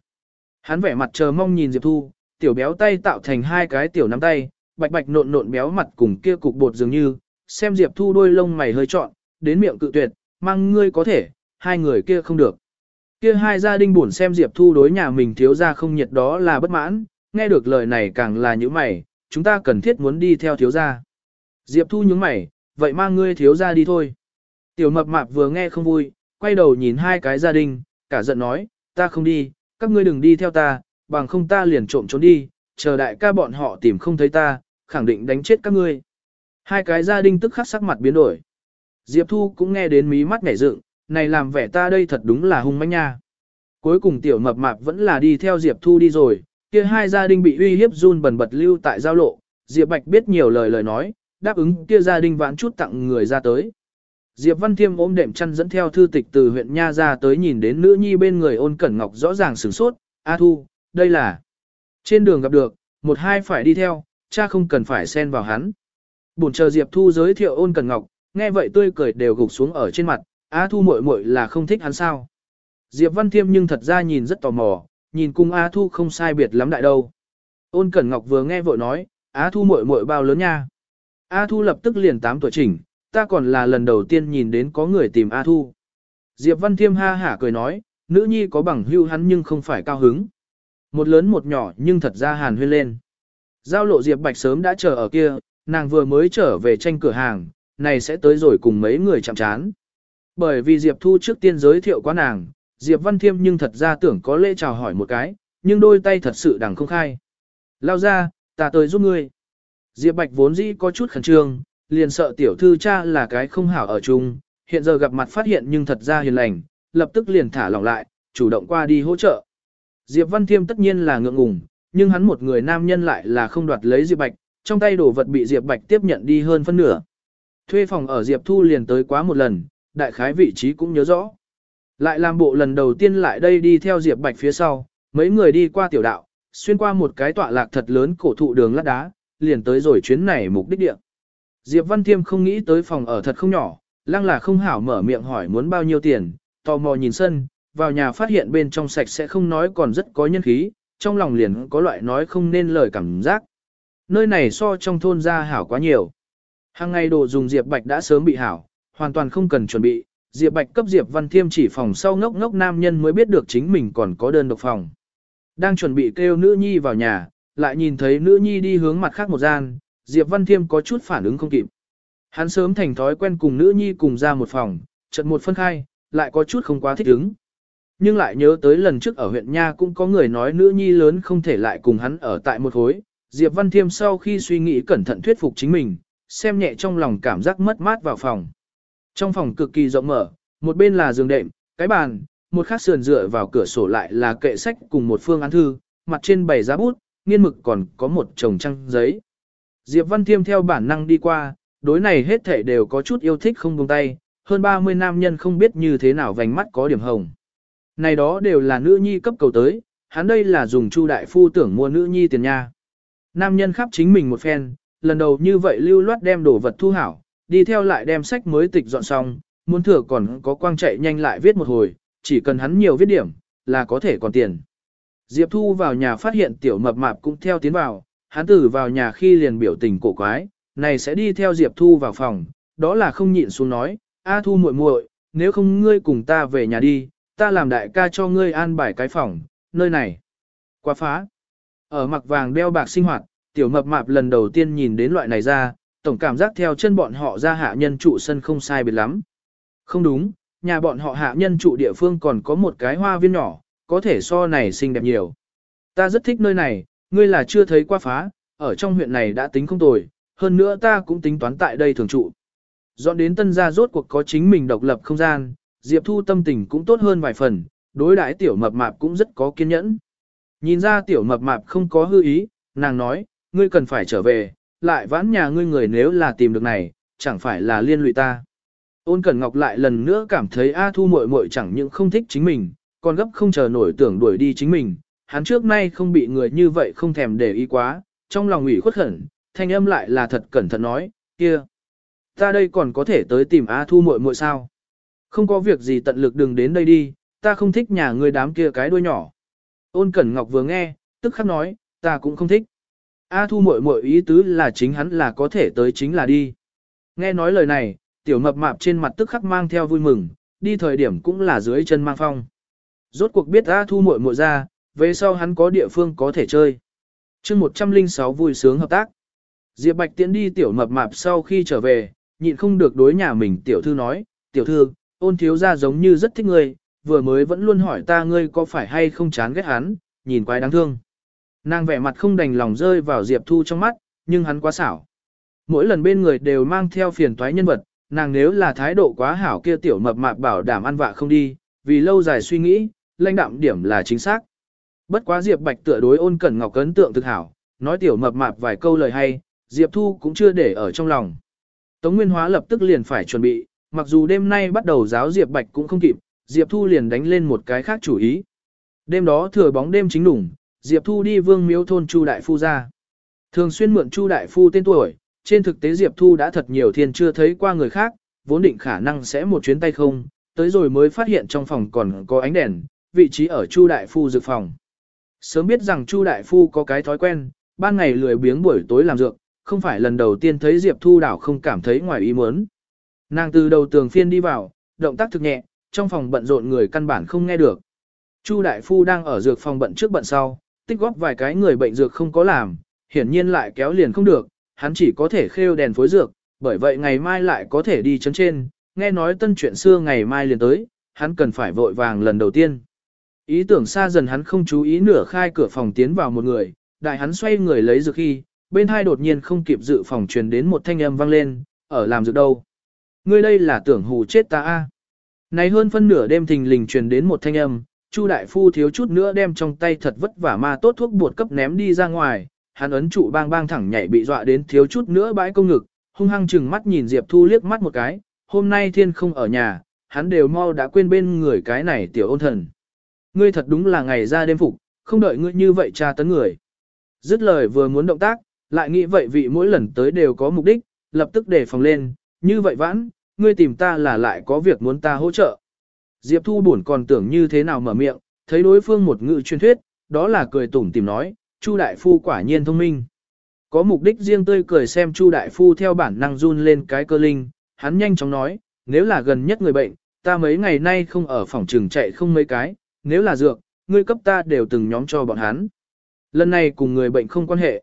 Hắn vẻ mặt chờ mong nhìn Diệp Thu, tiểu béo tay tạo thành hai cái tiểu nắm tay, bạch bạch nộn nộn béo mặt cùng kia cục bột dường như, xem Diệp Thu đôi lông mày hơi trọn, đến miệng cự tuyệt, mang ngươi có thể, hai người kia không được. Kia hai gia đình buồn xem Diệp Thu đối nhà mình thiếu ra không nhiệt đó là bất mãn, nghe được lời này càng là như mày, chúng ta cần thiết muốn đi theo thiếu gia. Diệp Thu nhướng mày, vậy mang ngươi thiếu gia đi thôi. Tiểu mập mạp vừa nghe không vui, quay đầu nhìn hai cái gia đình, cả giận nói, ta không đi, các ngươi đừng đi theo ta, bằng không ta liền trộm trốn đi, chờ đại ca bọn họ tìm không thấy ta, khẳng định đánh chết các ngươi. Hai cái gia đình tức khắc sắc mặt biến đổi. Diệp Thu cũng nghe đến mí mắt nhảy dựng, này làm vẻ ta đây thật đúng là hung manh nha. Cuối cùng tiểu mập mạp vẫn là đi theo Diệp Thu đi rồi, kia hai gia đình bị uy hiếp run bần bật lưu tại giao lộ, Diệp Bạch biết nhiều lời lời nói, đáp ứng kia gia đình vãn chút tặng người ra tới. Diệp Văn Thiêm ôm đệm chăn dẫn theo thư tịch từ huyện Nha ra tới nhìn đến nữ nhi bên người ôn cẩn ngọc rõ ràng sửng sốt, A Thu, đây là trên đường gặp được, một hai phải đi theo, cha không cần phải xen vào hắn. buồn chờ Diệp Thu giới thiệu ôn cẩn ngọc, nghe vậy tươi cười đều gục xuống ở trên mặt, A Thu muội muội là không thích hắn sao. Diệp Văn Thiêm nhưng thật ra nhìn rất tò mò, nhìn cùng A Thu không sai biệt lắm đại đâu. Ôn Cẩn Ngọc vừa nghe vội nói, A Thu muội muội bao lớn nha. A Thu lập tức liền 8 tuổi chỉnh, ta còn là lần đầu tiên nhìn đến có người tìm A Thu. Diệp Văn Thiêm ha hả cười nói, nữ nhi có bằng hưu hắn nhưng không phải cao hứng. Một lớn một nhỏ nhưng thật ra hàn huyên lên. Giao lộ Diệp Bạch sớm đã chờ ở kia, nàng vừa mới trở về tranh cửa hàng, này sẽ tới rồi cùng mấy người chạm chán. Bởi vì Diệp Thu trước tiên giới thiệu quá nàng, Diệp Văn Thiêm nhưng thật ra tưởng có lễ chào hỏi một cái, nhưng đôi tay thật sự đằng không khai. Lao ra, ta tới giúp ngươi. Diệp Bạch vốn dĩ có chút khẩn trương, liền sợ tiểu thư cha là cái không hảo ở chung, hiện giờ gặp mặt phát hiện nhưng thật ra hiền lành, lập tức liền thả lỏng lại, chủ động qua đi hỗ trợ. Diệp Văn Thiêm tất nhiên là ngượng ngùng, nhưng hắn một người nam nhân lại là không đoạt lấy Diệp Bạch, trong tay đồ vật bị Diệp Bạch tiếp nhận đi hơn phân nửa. Thuê phòng ở Diệp Thu liền tới quá một lần, đại khái vị trí cũng nhớ rõ. Lại làm bộ lần đầu tiên lại đây đi theo Diệp Bạch phía sau, mấy người đi qua tiểu đạo, xuyên qua một cái tọa lạc thật lớn cổ thụ đường lát đá, liền tới rồi chuyến này mục đích địa. Diệp Văn Thiêm không nghĩ tới phòng ở thật không nhỏ, lăng là không hảo mở miệng hỏi muốn bao nhiêu tiền, tò mò nhìn sân, vào nhà phát hiện bên trong sạch sẽ không nói còn rất có nhân khí, trong lòng liền có loại nói không nên lời cảm giác. Nơi này so trong thôn ra hảo quá nhiều. Hàng ngày đồ dùng Diệp Bạch đã sớm bị hảo, hoàn toàn không cần chuẩn bị, Diệp Bạch cấp Diệp Văn Thiêm chỉ phòng sau ngốc ngốc nam nhân mới biết được chính mình còn có đơn độc phòng. Đang chuẩn bị kêu nữ nhi vào nhà, lại nhìn thấy nữ nhi đi hướng mặt khác một gian, Diệp Văn Thiêm có chút phản ứng không kịp. Hắn sớm thành thói quen cùng nữ nhi cùng ra một phòng, chợt một phân khai, lại có chút không quá thích ứng. Nhưng lại nhớ tới lần trước ở huyện Nha cũng có người nói nữ nhi lớn không thể lại cùng hắn ở tại một hối. Diệp Văn Thiêm sau khi suy nghĩ cẩn thận thuyết phục chính mình, xem nhẹ trong lòng cảm giác mất mát vào phòng. Trong phòng cực kỳ rộng mở, một bên là giường đệm, cái bàn, một khác sườn dựa vào cửa sổ lại là kệ sách cùng một phương án thư, mặt trên bày giá bút, nghiên mực còn có một chồng trang giấy. Diệp Văn Thiêm theo bản năng đi qua, đối này hết thể đều có chút yêu thích không buông tay, hơn 30 nam nhân không biết như thế nào vành mắt có điểm hồng. Này đó đều là nữ nhi cấp cầu tới, hắn đây là dùng chu đại phu tưởng mua nữ nhi tiền nha. Nam nhân khắp chính mình một phen, lần đầu như vậy lưu loát đem đồ vật thu hảo, đi theo lại đem sách mới tịch dọn xong, muốn thừa còn có quang chạy nhanh lại viết một hồi, chỉ cần hắn nhiều viết điểm, là có thể còn tiền. Diệp Thu vào nhà phát hiện tiểu mập mạp cũng theo tiến vào, hắn tử vào nhà khi liền biểu tình cổ quái, này sẽ đi theo Diệp Thu vào phòng, đó là không nhịn xuống nói, A Thu muội muội, nếu không ngươi cùng ta về nhà đi, ta làm đại ca cho ngươi an bài cái phòng, nơi này. Quá phá. Ở mặc vàng đeo bạc sinh hoạt, tiểu mập mạp lần đầu tiên nhìn đến loại này ra, tổng cảm giác theo chân bọn họ ra hạ nhân trụ sân không sai biệt lắm. Không đúng, nhà bọn họ hạ nhân trụ địa phương còn có một cái hoa viên nhỏ, có thể so này xinh đẹp nhiều. Ta rất thích nơi này, ngươi là chưa thấy qua phá, ở trong huyện này đã tính không tồi, hơn nữa ta cũng tính toán tại đây thường trụ. Dọn đến tân gia rốt cuộc có chính mình độc lập không gian, Diệp Thu tâm tình cũng tốt hơn vài phần, đối đãi tiểu mập mạp cũng rất có kiên nhẫn. Nhìn ra tiểu mập mạp không có hư ý, nàng nói, ngươi cần phải trở về, lại vãn nhà ngươi người nếu là tìm được này, chẳng phải là liên lụy ta. Ôn Cẩn Ngọc lại lần nữa cảm thấy A Thu muội muội chẳng những không thích chính mình, còn gấp không chờ nổi tưởng đuổi đi chính mình. Hắn trước nay không bị người như vậy không thèm để ý quá, trong lòng ủy khuất khẩn, thanh âm lại là thật cẩn thận nói, kia. Ta đây còn có thể tới tìm A Thu muội muội sao? Không có việc gì tận lực đừng đến đây đi, ta không thích nhà ngươi đám kia cái đuôi nhỏ. Ôn Cẩn Ngọc vừa nghe, tức khắc nói, ta cũng không thích. A Thu muội muội ý tứ là chính hắn là có thể tới chính là đi. Nghe nói lời này, tiểu mập mạp trên mặt tức khắc mang theo vui mừng, đi thời điểm cũng là dưới chân mang phong. Rốt cuộc biết A Thu muội muội ra, về sau hắn có địa phương có thể chơi. chương 106 vui sướng hợp tác. Diệp Bạch tiễn đi tiểu mập mạp sau khi trở về, nhịn không được đối nhà mình tiểu thư nói, tiểu thư, ôn thiếu ra giống như rất thích ngươi, vừa mới vẫn luôn hỏi ta ngươi có phải hay không chán ghét hắn, nhìn quái đáng thương. Nàng vẻ mặt không đành lòng rơi vào Diệp Thu trong mắt, nhưng hắn quá xảo. Mỗi lần bên người đều mang theo phiền toái nhân vật, nàng nếu là thái độ quá hảo kia tiểu mập mạp bảo đảm ăn vạ không đi, vì lâu dài suy nghĩ, lãnh đạm điểm là chính xác. Bất quá Diệp Bạch tựa đối ôn cẩn ngọc cấn tượng thực hảo, nói tiểu mập mạp vài câu lời hay, Diệp Thu cũng chưa để ở trong lòng. Tống Nguyên Hóa lập tức liền phải chuẩn bị, mặc dù đêm nay bắt đầu giáo Diệp Bạch cũng không kịp, Diệp Thu liền đánh lên một cái khác chủ ý. Đêm đó thừa bóng đêm chính đủng, Diệp Thu đi vương miếu thôn Chu Đại Phu ra. Thường xuyên mượn Chu Đại Phu tên tuổi, trên thực tế Diệp Thu đã thật nhiều thiên chưa thấy qua người khác, vốn định khả năng sẽ một chuyến tay không, tới rồi mới phát hiện trong phòng còn có ánh đèn, vị trí ở Chu Đại Phu dược phòng. Sớm biết rằng Chu Đại Phu có cái thói quen, ban ngày lười biếng buổi tối làm dược, không phải lần đầu tiên thấy Diệp Thu đảo không cảm thấy ngoài ý muốn. Nàng từ đầu tường phiên đi vào, động tác thực nhẹ, trong phòng bận rộn người căn bản không nghe được. Chu đại phu đang ở dược phòng bận trước bận sau, tích góp vài cái người bệnh dược không có làm, hiển nhiên lại kéo liền không được, hắn chỉ có thể khêu đèn phối dược, bởi vậy ngày mai lại có thể đi chấn trên, nghe nói tân chuyện xưa ngày mai liền tới, hắn cần phải vội vàng lần đầu tiên. Ý tưởng xa dần hắn không chú ý nửa khai cửa phòng tiến vào một người, đại hắn xoay người lấy dược khi, bên hai đột nhiên không kịp dự phòng truyền đến một thanh âm vang lên, ở làm dược đâu. Ngươi đây là tưởng hù chết ta a. Này hơn phân nửa đêm thình lình truyền đến một thanh âm, Chu đại phu thiếu chút nữa đem trong tay thật vất vả ma tốt thuốc bột cấp ném đi ra ngoài, hắn ấn trụ bang bang thẳng nhảy bị dọa đến thiếu chút nữa bãi công ngực, hung hăng chừng mắt nhìn Diệp Thu liếc mắt một cái, hôm nay thiên không ở nhà, hắn đều mau đã quên bên người cái này tiểu ôn thần. Ngươi thật đúng là ngày ra đêm phục, không đợi ngươi như vậy tra tấn người. Dứt lời vừa muốn động tác, lại nghĩ vậy vị mỗi lần tới đều có mục đích, lập tức đề phòng lên, như vậy vãn, ngươi tìm ta là lại có việc muốn ta hỗ trợ. Diệp Thu buồn còn tưởng như thế nào mở miệng, thấy đối phương một ngữ truyền thuyết, đó là cười tủm tìm nói, Chu đại phu quả nhiên thông minh. Có mục đích riêng tươi cười xem Chu đại phu theo bản năng run lên cái cơ linh, hắn nhanh chóng nói, nếu là gần nhất người bệnh, ta mấy ngày nay không ở phòng trường chạy không mấy cái, nếu là dược, ngươi cấp ta đều từng nhóm cho bọn hắn. Lần này cùng người bệnh không quan hệ.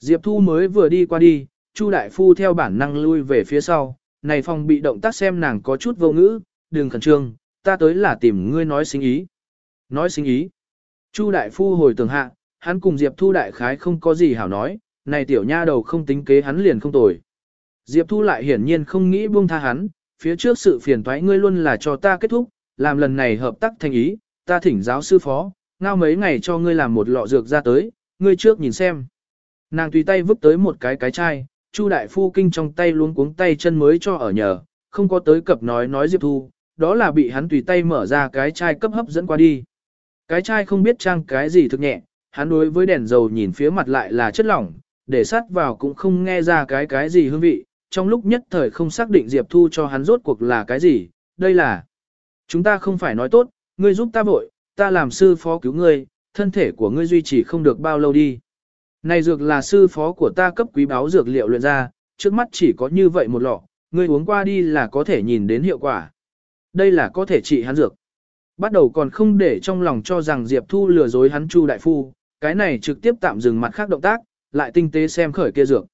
Diệp Thu mới vừa đi qua đi, Chu đại phu theo bản năng lui về phía sau, này phòng bị động tác xem nàng có chút vô ngữ, đừng khẩn trương, ta tới là tìm ngươi nói sinh ý. Nói sinh ý. Chu đại phu hồi tường hạ, hắn cùng Diệp Thu đại khái không có gì hảo nói, này tiểu nha đầu không tính kế hắn liền không tồi. Diệp Thu lại hiển nhiên không nghĩ buông tha hắn, phía trước sự phiền toái ngươi luôn là cho ta kết thúc, làm lần này hợp tác thành ý, ta thỉnh giáo sư phó, ngao mấy ngày cho ngươi làm một lọ dược ra tới, ngươi trước nhìn xem. Nàng tùy tay vứt tới một cái cái chai, Chu đại phu kinh trong tay luống cuống tay chân mới cho ở nhờ, không có tới cập nói nói Diệp Thu, đó là bị hắn tùy tay mở ra cái chai cấp hấp dẫn qua đi. Cái chai không biết trang cái gì thực nhẹ, hắn đối với đèn dầu nhìn phía mặt lại là chất lỏng, để sát vào cũng không nghe ra cái cái gì hương vị, trong lúc nhất thời không xác định Diệp Thu cho hắn rốt cuộc là cái gì, đây là. Chúng ta không phải nói tốt, ngươi giúp ta vội, ta làm sư phó cứu ngươi, thân thể của ngươi duy trì không được bao lâu đi. Này dược là sư phó của ta cấp quý báo dược liệu luyện ra, trước mắt chỉ có như vậy một lọ, ngươi uống qua đi là có thể nhìn đến hiệu quả. Đây là có thể trị hắn dược. Bắt đầu còn không để trong lòng cho rằng Diệp Thu lừa dối hắn Chu đại phu, cái này trực tiếp tạm dừng mặt khác động tác, lại tinh tế xem khởi kia dược.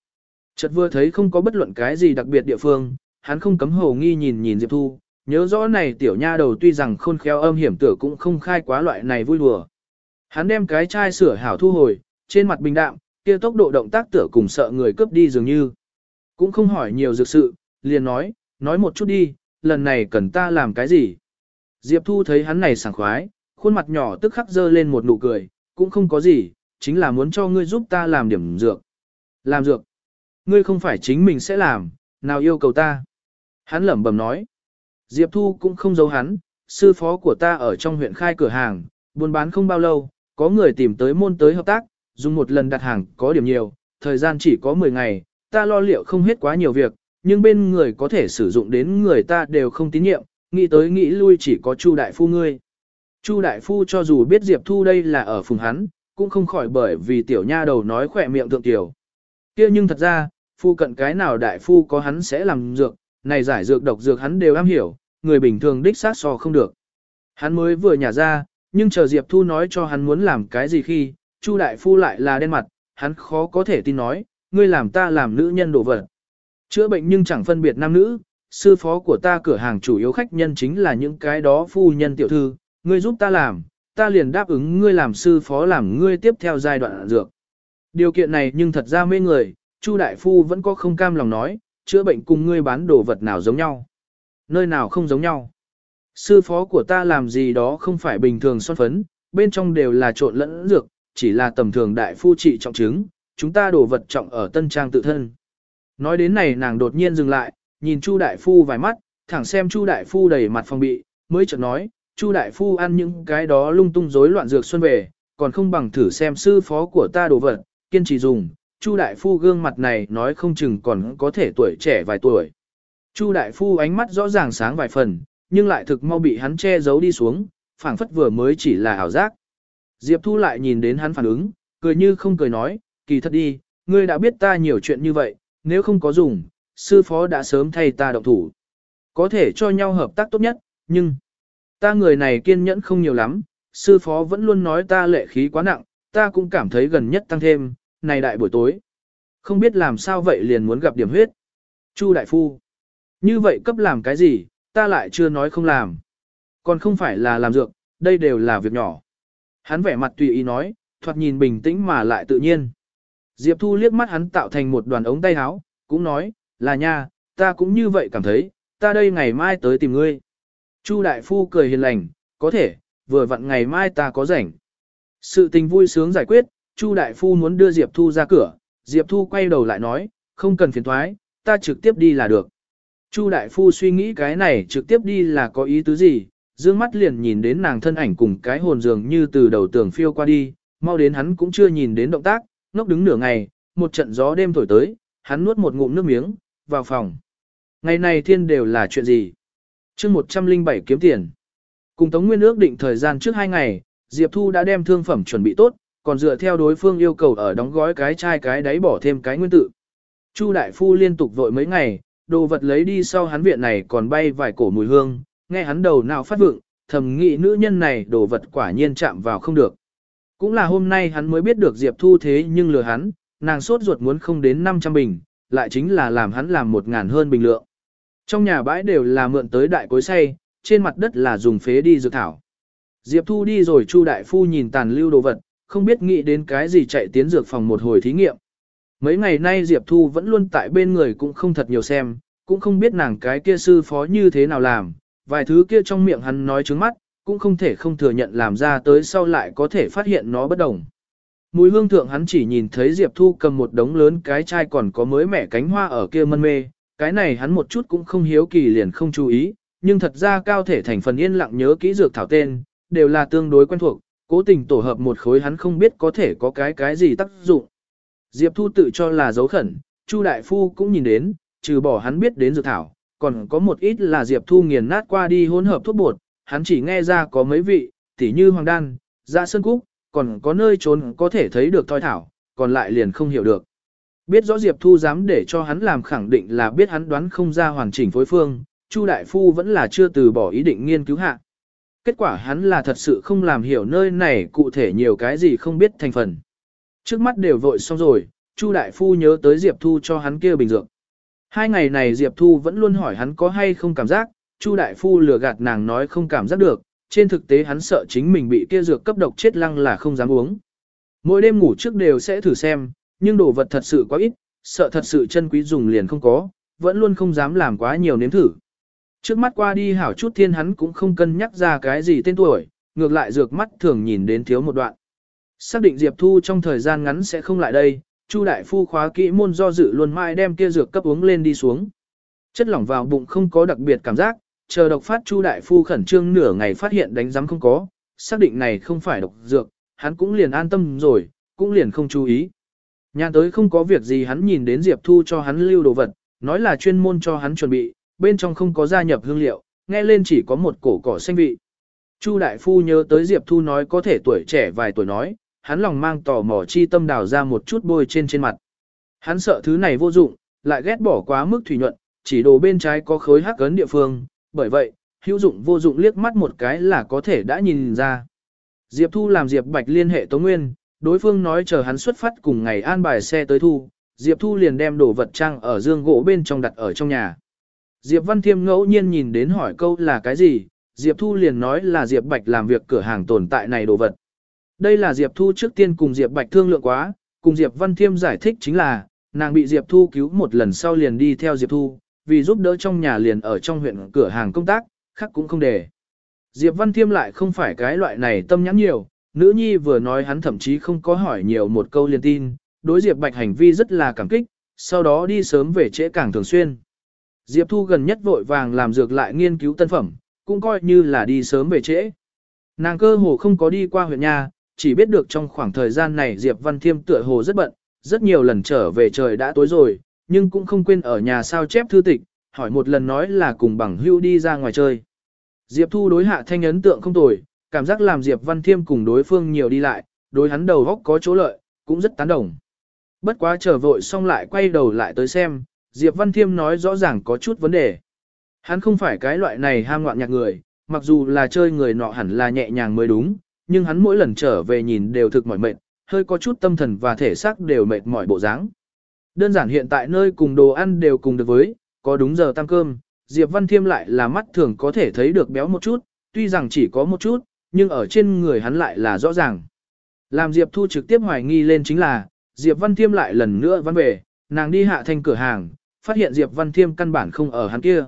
Chợt vừa thấy không có bất luận cái gì đặc biệt địa phương, hắn không cấm hồ nghi nhìn nhìn Diệp Thu, nhớ rõ này tiểu nha đầu tuy rằng khôn khéo âm hiểm tử cũng không khai quá loại này vui đùa. Hắn đem cái chai sửa hảo thu hồi, trên mặt bình đạm, kia tốc độ động tác tựa cùng sợ người cướp đi dường như. Cũng không hỏi nhiều dược sự, liền nói, nói một chút đi, lần này cần ta làm cái gì? Diệp Thu thấy hắn này sảng khoái, khuôn mặt nhỏ tức khắc dơ lên một nụ cười, cũng không có gì, chính là muốn cho ngươi giúp ta làm điểm dược. Làm dược? Ngươi không phải chính mình sẽ làm, nào yêu cầu ta? Hắn lẩm bẩm nói. Diệp Thu cũng không giấu hắn, sư phó của ta ở trong huyện khai cửa hàng, buôn bán không bao lâu, có người tìm tới môn tới hợp tác, dùng một lần đặt hàng có điểm nhiều, thời gian chỉ có 10 ngày, ta lo liệu không hết quá nhiều việc, nhưng bên người có thể sử dụng đến người ta đều không tín nhiệm, nghĩ tới nghĩ lui chỉ có Chu đại phu ngươi. Chu đại phu cho dù biết Diệp Thu đây là ở phùng hắn, cũng không khỏi bởi vì tiểu nha đầu nói khỏe miệng thượng tiểu. kia nhưng thật ra, phu cận cái nào đại phu có hắn sẽ làm dược, này giải dược độc dược hắn đều am hiểu, người bình thường đích sát so không được. Hắn mới vừa nhả ra, nhưng chờ Diệp Thu nói cho hắn muốn làm cái gì khi, Chu đại phu lại là đen mặt, hắn khó có thể tin nói, ngươi làm ta làm nữ nhân đổ vật. Chữa bệnh nhưng chẳng phân biệt nam nữ, sư phó của ta cửa hàng chủ yếu khách nhân chính là những cái đó phu nhân tiểu thư, ngươi giúp ta làm, ta liền đáp ứng ngươi làm sư phó làm ngươi tiếp theo giai đoạn dược. Điều kiện này nhưng thật ra mê người, Chu đại phu vẫn có không cam lòng nói, chữa bệnh cùng ngươi bán đồ vật nào giống nhau. Nơi nào không giống nhau. Sư phó của ta làm gì đó không phải bình thường son phấn, bên trong đều là trộn lẫn dược, chỉ là tầm thường đại phu trị trọng chứng, chúng ta đồ vật trọng ở tân trang tự thân. Nói đến này nàng đột nhiên dừng lại, nhìn Chu đại phu vài mắt, thẳng xem Chu đại phu đầy mặt phòng bị, mới chợt nói, Chu đại phu ăn những cái đó lung tung rối loạn dược xuân về, còn không bằng thử xem sư phó của ta đồ vật, kiên trì dùng. Chu đại phu gương mặt này nói không chừng còn có thể tuổi trẻ vài tuổi. Chu đại phu ánh mắt rõ ràng sáng vài phần, nhưng lại thực mau bị hắn che giấu đi xuống, phảng phất vừa mới chỉ là ảo giác. Diệp Thu lại nhìn đến hắn phản ứng, cười như không cười nói, kỳ thật đi, ngươi đã biết ta nhiều chuyện như vậy, nếu không có dùng, sư phó đã sớm thay ta động thủ. Có thể cho nhau hợp tác tốt nhất, nhưng ta người này kiên nhẫn không nhiều lắm, sư phó vẫn luôn nói ta lệ khí quá nặng, ta cũng cảm thấy gần nhất tăng thêm, này đại buổi tối. Không biết làm sao vậy liền muốn gặp điểm huyết. Chu đại phu. Như vậy cấp làm cái gì, ta lại chưa nói không làm. Còn không phải là làm dược, đây đều là việc nhỏ. Hắn vẻ mặt tùy ý nói, thoạt nhìn bình tĩnh mà lại tự nhiên. Diệp Thu liếc mắt hắn tạo thành một đoàn ống tay áo, cũng nói, là nha, ta cũng như vậy cảm thấy, ta đây ngày mai tới tìm ngươi. Chu đại phu cười hiền lành, có thể, vừa vặn ngày mai ta có rảnh. Sự tình vui sướng giải quyết, Chu đại phu muốn đưa Diệp Thu ra cửa, Diệp Thu quay đầu lại nói, không cần phiền thoái, ta trực tiếp đi là được. Chu đại phu suy nghĩ cái này trực tiếp đi là có ý tứ gì, dương mắt liền nhìn đến nàng thân ảnh cùng cái hồn dường như từ đầu tường phiêu qua đi, mau đến hắn cũng chưa nhìn đến động tác, ngốc đứng nửa ngày, một trận gió đêm thổi tới, hắn nuốt một ngụm nước miếng, vào phòng. Ngày này thiên đều là chuyện gì? chương 107 kiếm tiền. Cùng Tống Nguyên ước định thời gian trước hai ngày, Diệp Thu đã đem thương phẩm chuẩn bị tốt, còn dựa theo đối phương yêu cầu ở đóng gói cái chai cái đáy bỏ thêm cái nguyên tự. Chu Đại Phu liên tục vội mấy ngày, đồ vật lấy đi sau hắn viện này còn bay vài cổ mùi hương, nghe hắn đầu nào phát vượng, thầm nghĩ nữ nhân này đồ vật quả nhiên chạm vào không được. Cũng là hôm nay hắn mới biết được Diệp Thu thế nhưng lừa hắn, nàng sốt ruột muốn không đến 500 bình, lại chính là làm hắn làm một ngàn hơn bình lượng. Trong nhà bãi đều là mượn tới đại cối say, trên mặt đất là dùng phế đi dược thảo. Diệp Thu đi rồi Chu đại phu nhìn tàn lưu đồ vật, không biết nghĩ đến cái gì chạy tiến dược phòng một hồi thí nghiệm. Mấy ngày nay Diệp Thu vẫn luôn tại bên người cũng không thật nhiều xem, cũng không biết nàng cái kia sư phó như thế nào làm, vài thứ kia trong miệng hắn nói trứng mắt, cũng không thể không thừa nhận làm ra tới sau lại có thể phát hiện nó bất đồng. Mùi hương thượng hắn chỉ nhìn thấy Diệp Thu cầm một đống lớn cái chai còn có mới mẻ cánh hoa ở kia mân mê, cái này hắn một chút cũng không hiếu kỳ liền không chú ý, nhưng thật ra cao thể thành phần yên lặng nhớ kỹ dược thảo tên, đều là tương đối quen thuộc, cố tình tổ hợp một khối hắn không biết có thể có cái cái gì tác dụng. Diệp Thu tự cho là dấu khẩn, Chu Đại Phu cũng nhìn đến, trừ bỏ hắn biết đến dược thảo, còn có một ít là Diệp Thu nghiền nát qua đi hỗn hợp thuốc bột, hắn chỉ nghe ra có mấy vị, tỉ như Hoàng Đan, Dạ Sơn Cúc, còn có nơi trốn có thể thấy được thoi thảo, còn lại liền không hiểu được. Biết rõ Diệp Thu dám để cho hắn làm khẳng định là biết hắn đoán không ra hoàn chỉnh phối phương, Chu Đại Phu vẫn là chưa từ bỏ ý định nghiên cứu hạ. Kết quả hắn là thật sự không làm hiểu nơi này cụ thể nhiều cái gì không biết thành phần. Trước mắt đều vội xong rồi, Chu Đại Phu nhớ tới Diệp Thu cho hắn kia bình dược. Hai ngày này Diệp Thu vẫn luôn hỏi hắn có hay không cảm giác, Chu Đại Phu lừa gạt nàng nói không cảm giác được, trên thực tế hắn sợ chính mình bị kia dược cấp độc chết lăng là không dám uống. Mỗi đêm ngủ trước đều sẽ thử xem, nhưng đồ vật thật sự quá ít, sợ thật sự chân quý dùng liền không có, vẫn luôn không dám làm quá nhiều nếm thử. Trước mắt qua đi hảo chút thiên hắn cũng không cân nhắc ra cái gì tên tuổi, ngược lại dược mắt thường nhìn đến thiếu một đoạn. Xác định Diệp Thu trong thời gian ngắn sẽ không lại đây, Chu đại phu khóa kỹ môn do dự luôn mãi đem kia dược cấp uống lên đi xuống. Chất lỏng vào bụng không có đặc biệt cảm giác, chờ độc phát Chu đại phu khẩn trương nửa ngày phát hiện đánh giám không có, xác định này không phải độc dược, hắn cũng liền an tâm rồi, cũng liền không chú ý. Nhà tới không có việc gì hắn nhìn đến Diệp Thu cho hắn lưu đồ vật, nói là chuyên môn cho hắn chuẩn bị, bên trong không có gia nhập hương liệu, nghe lên chỉ có một cổ cỏ xanh vị. Chu đại phu nhớ tới Diệp Thu nói có thể tuổi trẻ vài tuổi nói, hắn lòng mang tò mò chi tâm đào ra một chút bôi trên trên mặt. Hắn sợ thứ này vô dụng, lại ghét bỏ quá mức thủy nhuận, chỉ đồ bên trái có khối hắc ấn địa phương, bởi vậy, hữu dụng vô dụng liếc mắt một cái là có thể đã nhìn ra. Diệp Thu làm Diệp Bạch liên hệ Tống Nguyên, đối phương nói chờ hắn xuất phát cùng ngày an bài xe tới thu, Diệp Thu liền đem đồ vật trang ở dương gỗ bên trong đặt ở trong nhà. Diệp Văn Thiêm ngẫu nhiên nhìn đến hỏi câu là cái gì, Diệp Thu liền nói là Diệp Bạch làm việc cửa hàng tồn tại này đồ vật. Đây là Diệp Thu trước tiên cùng Diệp Bạch thương lượng quá, cùng Diệp Văn Thiêm giải thích chính là, nàng bị Diệp Thu cứu một lần sau liền đi theo Diệp Thu, vì giúp đỡ trong nhà liền ở trong huyện cửa hàng công tác, khác cũng không để. Diệp Văn Thiêm lại không phải cái loại này tâm nhãn nhiều, nữ nhi vừa nói hắn thậm chí không có hỏi nhiều một câu liền tin, đối Diệp Bạch hành vi rất là cảm kích, sau đó đi sớm về trễ càng thường xuyên. Diệp Thu gần nhất vội vàng làm dược lại nghiên cứu tân phẩm, cũng coi như là đi sớm về trễ. Nàng cơ hồ không có đi qua huyện nhà, chỉ biết được trong khoảng thời gian này Diệp Văn Thiêm tựa hồ rất bận, rất nhiều lần trở về trời đã tối rồi, nhưng cũng không quên ở nhà sao chép thư tịch, hỏi một lần nói là cùng bằng hưu đi ra ngoài chơi. Diệp Thu đối hạ thanh ấn tượng không tồi, cảm giác làm Diệp Văn Thiêm cùng đối phương nhiều đi lại, đối hắn đầu góc có chỗ lợi, cũng rất tán đồng. Bất quá trở vội xong lại quay đầu lại tới xem, Diệp Văn Thiêm nói rõ ràng có chút vấn đề. Hắn không phải cái loại này ham ngoạn nhạc người, mặc dù là chơi người nọ hẳn là nhẹ nhàng mới đúng, nhưng hắn mỗi lần trở về nhìn đều thực mỏi mệt, hơi có chút tâm thần và thể xác đều mệt mỏi bộ dáng. Đơn giản hiện tại nơi cùng đồ ăn đều cùng được với, có đúng giờ tăng cơm, Diệp Văn Thiêm lại là mắt thường có thể thấy được béo một chút, tuy rằng chỉ có một chút, nhưng ở trên người hắn lại là rõ ràng. Làm Diệp Thu trực tiếp hoài nghi lên chính là, Diệp Văn Thiêm lại lần nữa văn về, nàng đi hạ thanh cửa hàng, phát hiện Diệp Văn Thiêm căn bản không ở hắn kia.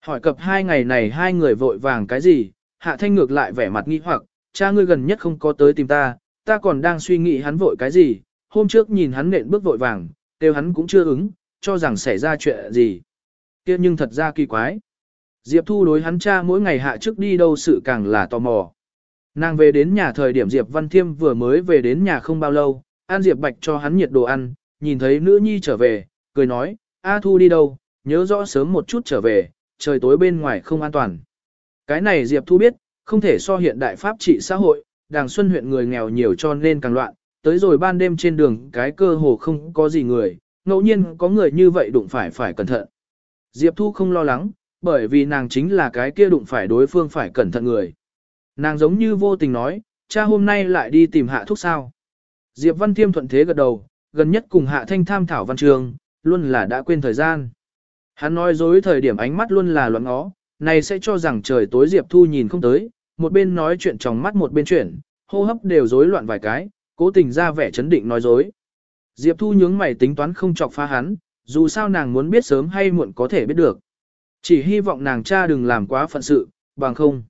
Hỏi cập hai ngày này hai người vội vàng cái gì, hạ thanh ngược lại vẻ mặt nghi hoặc, cha ngươi gần nhất không có tới tìm ta, ta còn đang suy nghĩ hắn vội cái gì, hôm trước nhìn hắn nện bước vội vàng, kêu hắn cũng chưa ứng, cho rằng xảy ra chuyện gì. kia nhưng thật ra kỳ quái. Diệp Thu đối hắn cha mỗi ngày hạ trước đi đâu sự càng là tò mò. Nàng về đến nhà thời điểm Diệp Văn Thiêm vừa mới về đến nhà không bao lâu, An Diệp Bạch cho hắn nhiệt đồ ăn, nhìn thấy nữ nhi trở về, cười nói, A Thu đi đâu, nhớ rõ sớm một chút trở về, trời tối bên ngoài không an toàn. Cái này Diệp Thu biết, không thể so hiện đại pháp trị xã hội, đàng xuân huyện người nghèo nhiều cho nên càng loạn, tới rồi ban đêm trên đường cái cơ hồ không có gì người, ngẫu nhiên có người như vậy đụng phải phải cẩn thận. Diệp Thu không lo lắng, bởi vì nàng chính là cái kia đụng phải đối phương phải cẩn thận người. Nàng giống như vô tình nói, cha hôm nay lại đi tìm hạ thuốc sao. Diệp Văn Thiêm thuận thế gật đầu, gần nhất cùng hạ thanh tham thảo văn trường, luôn là đã quên thời gian. Hắn nói dối thời điểm ánh mắt luôn là loạn ngó, này sẽ cho rằng trời tối Diệp Thu nhìn không tới, một bên nói chuyện trong mắt một bên chuyển, hô hấp đều rối loạn vài cái, cố tình ra vẻ chấn định nói dối. Diệp Thu nhướng mày tính toán không chọc phá hắn, dù sao nàng muốn biết sớm hay muộn có thể biết được. Chỉ hy vọng nàng cha đừng làm quá phận sự, bằng không.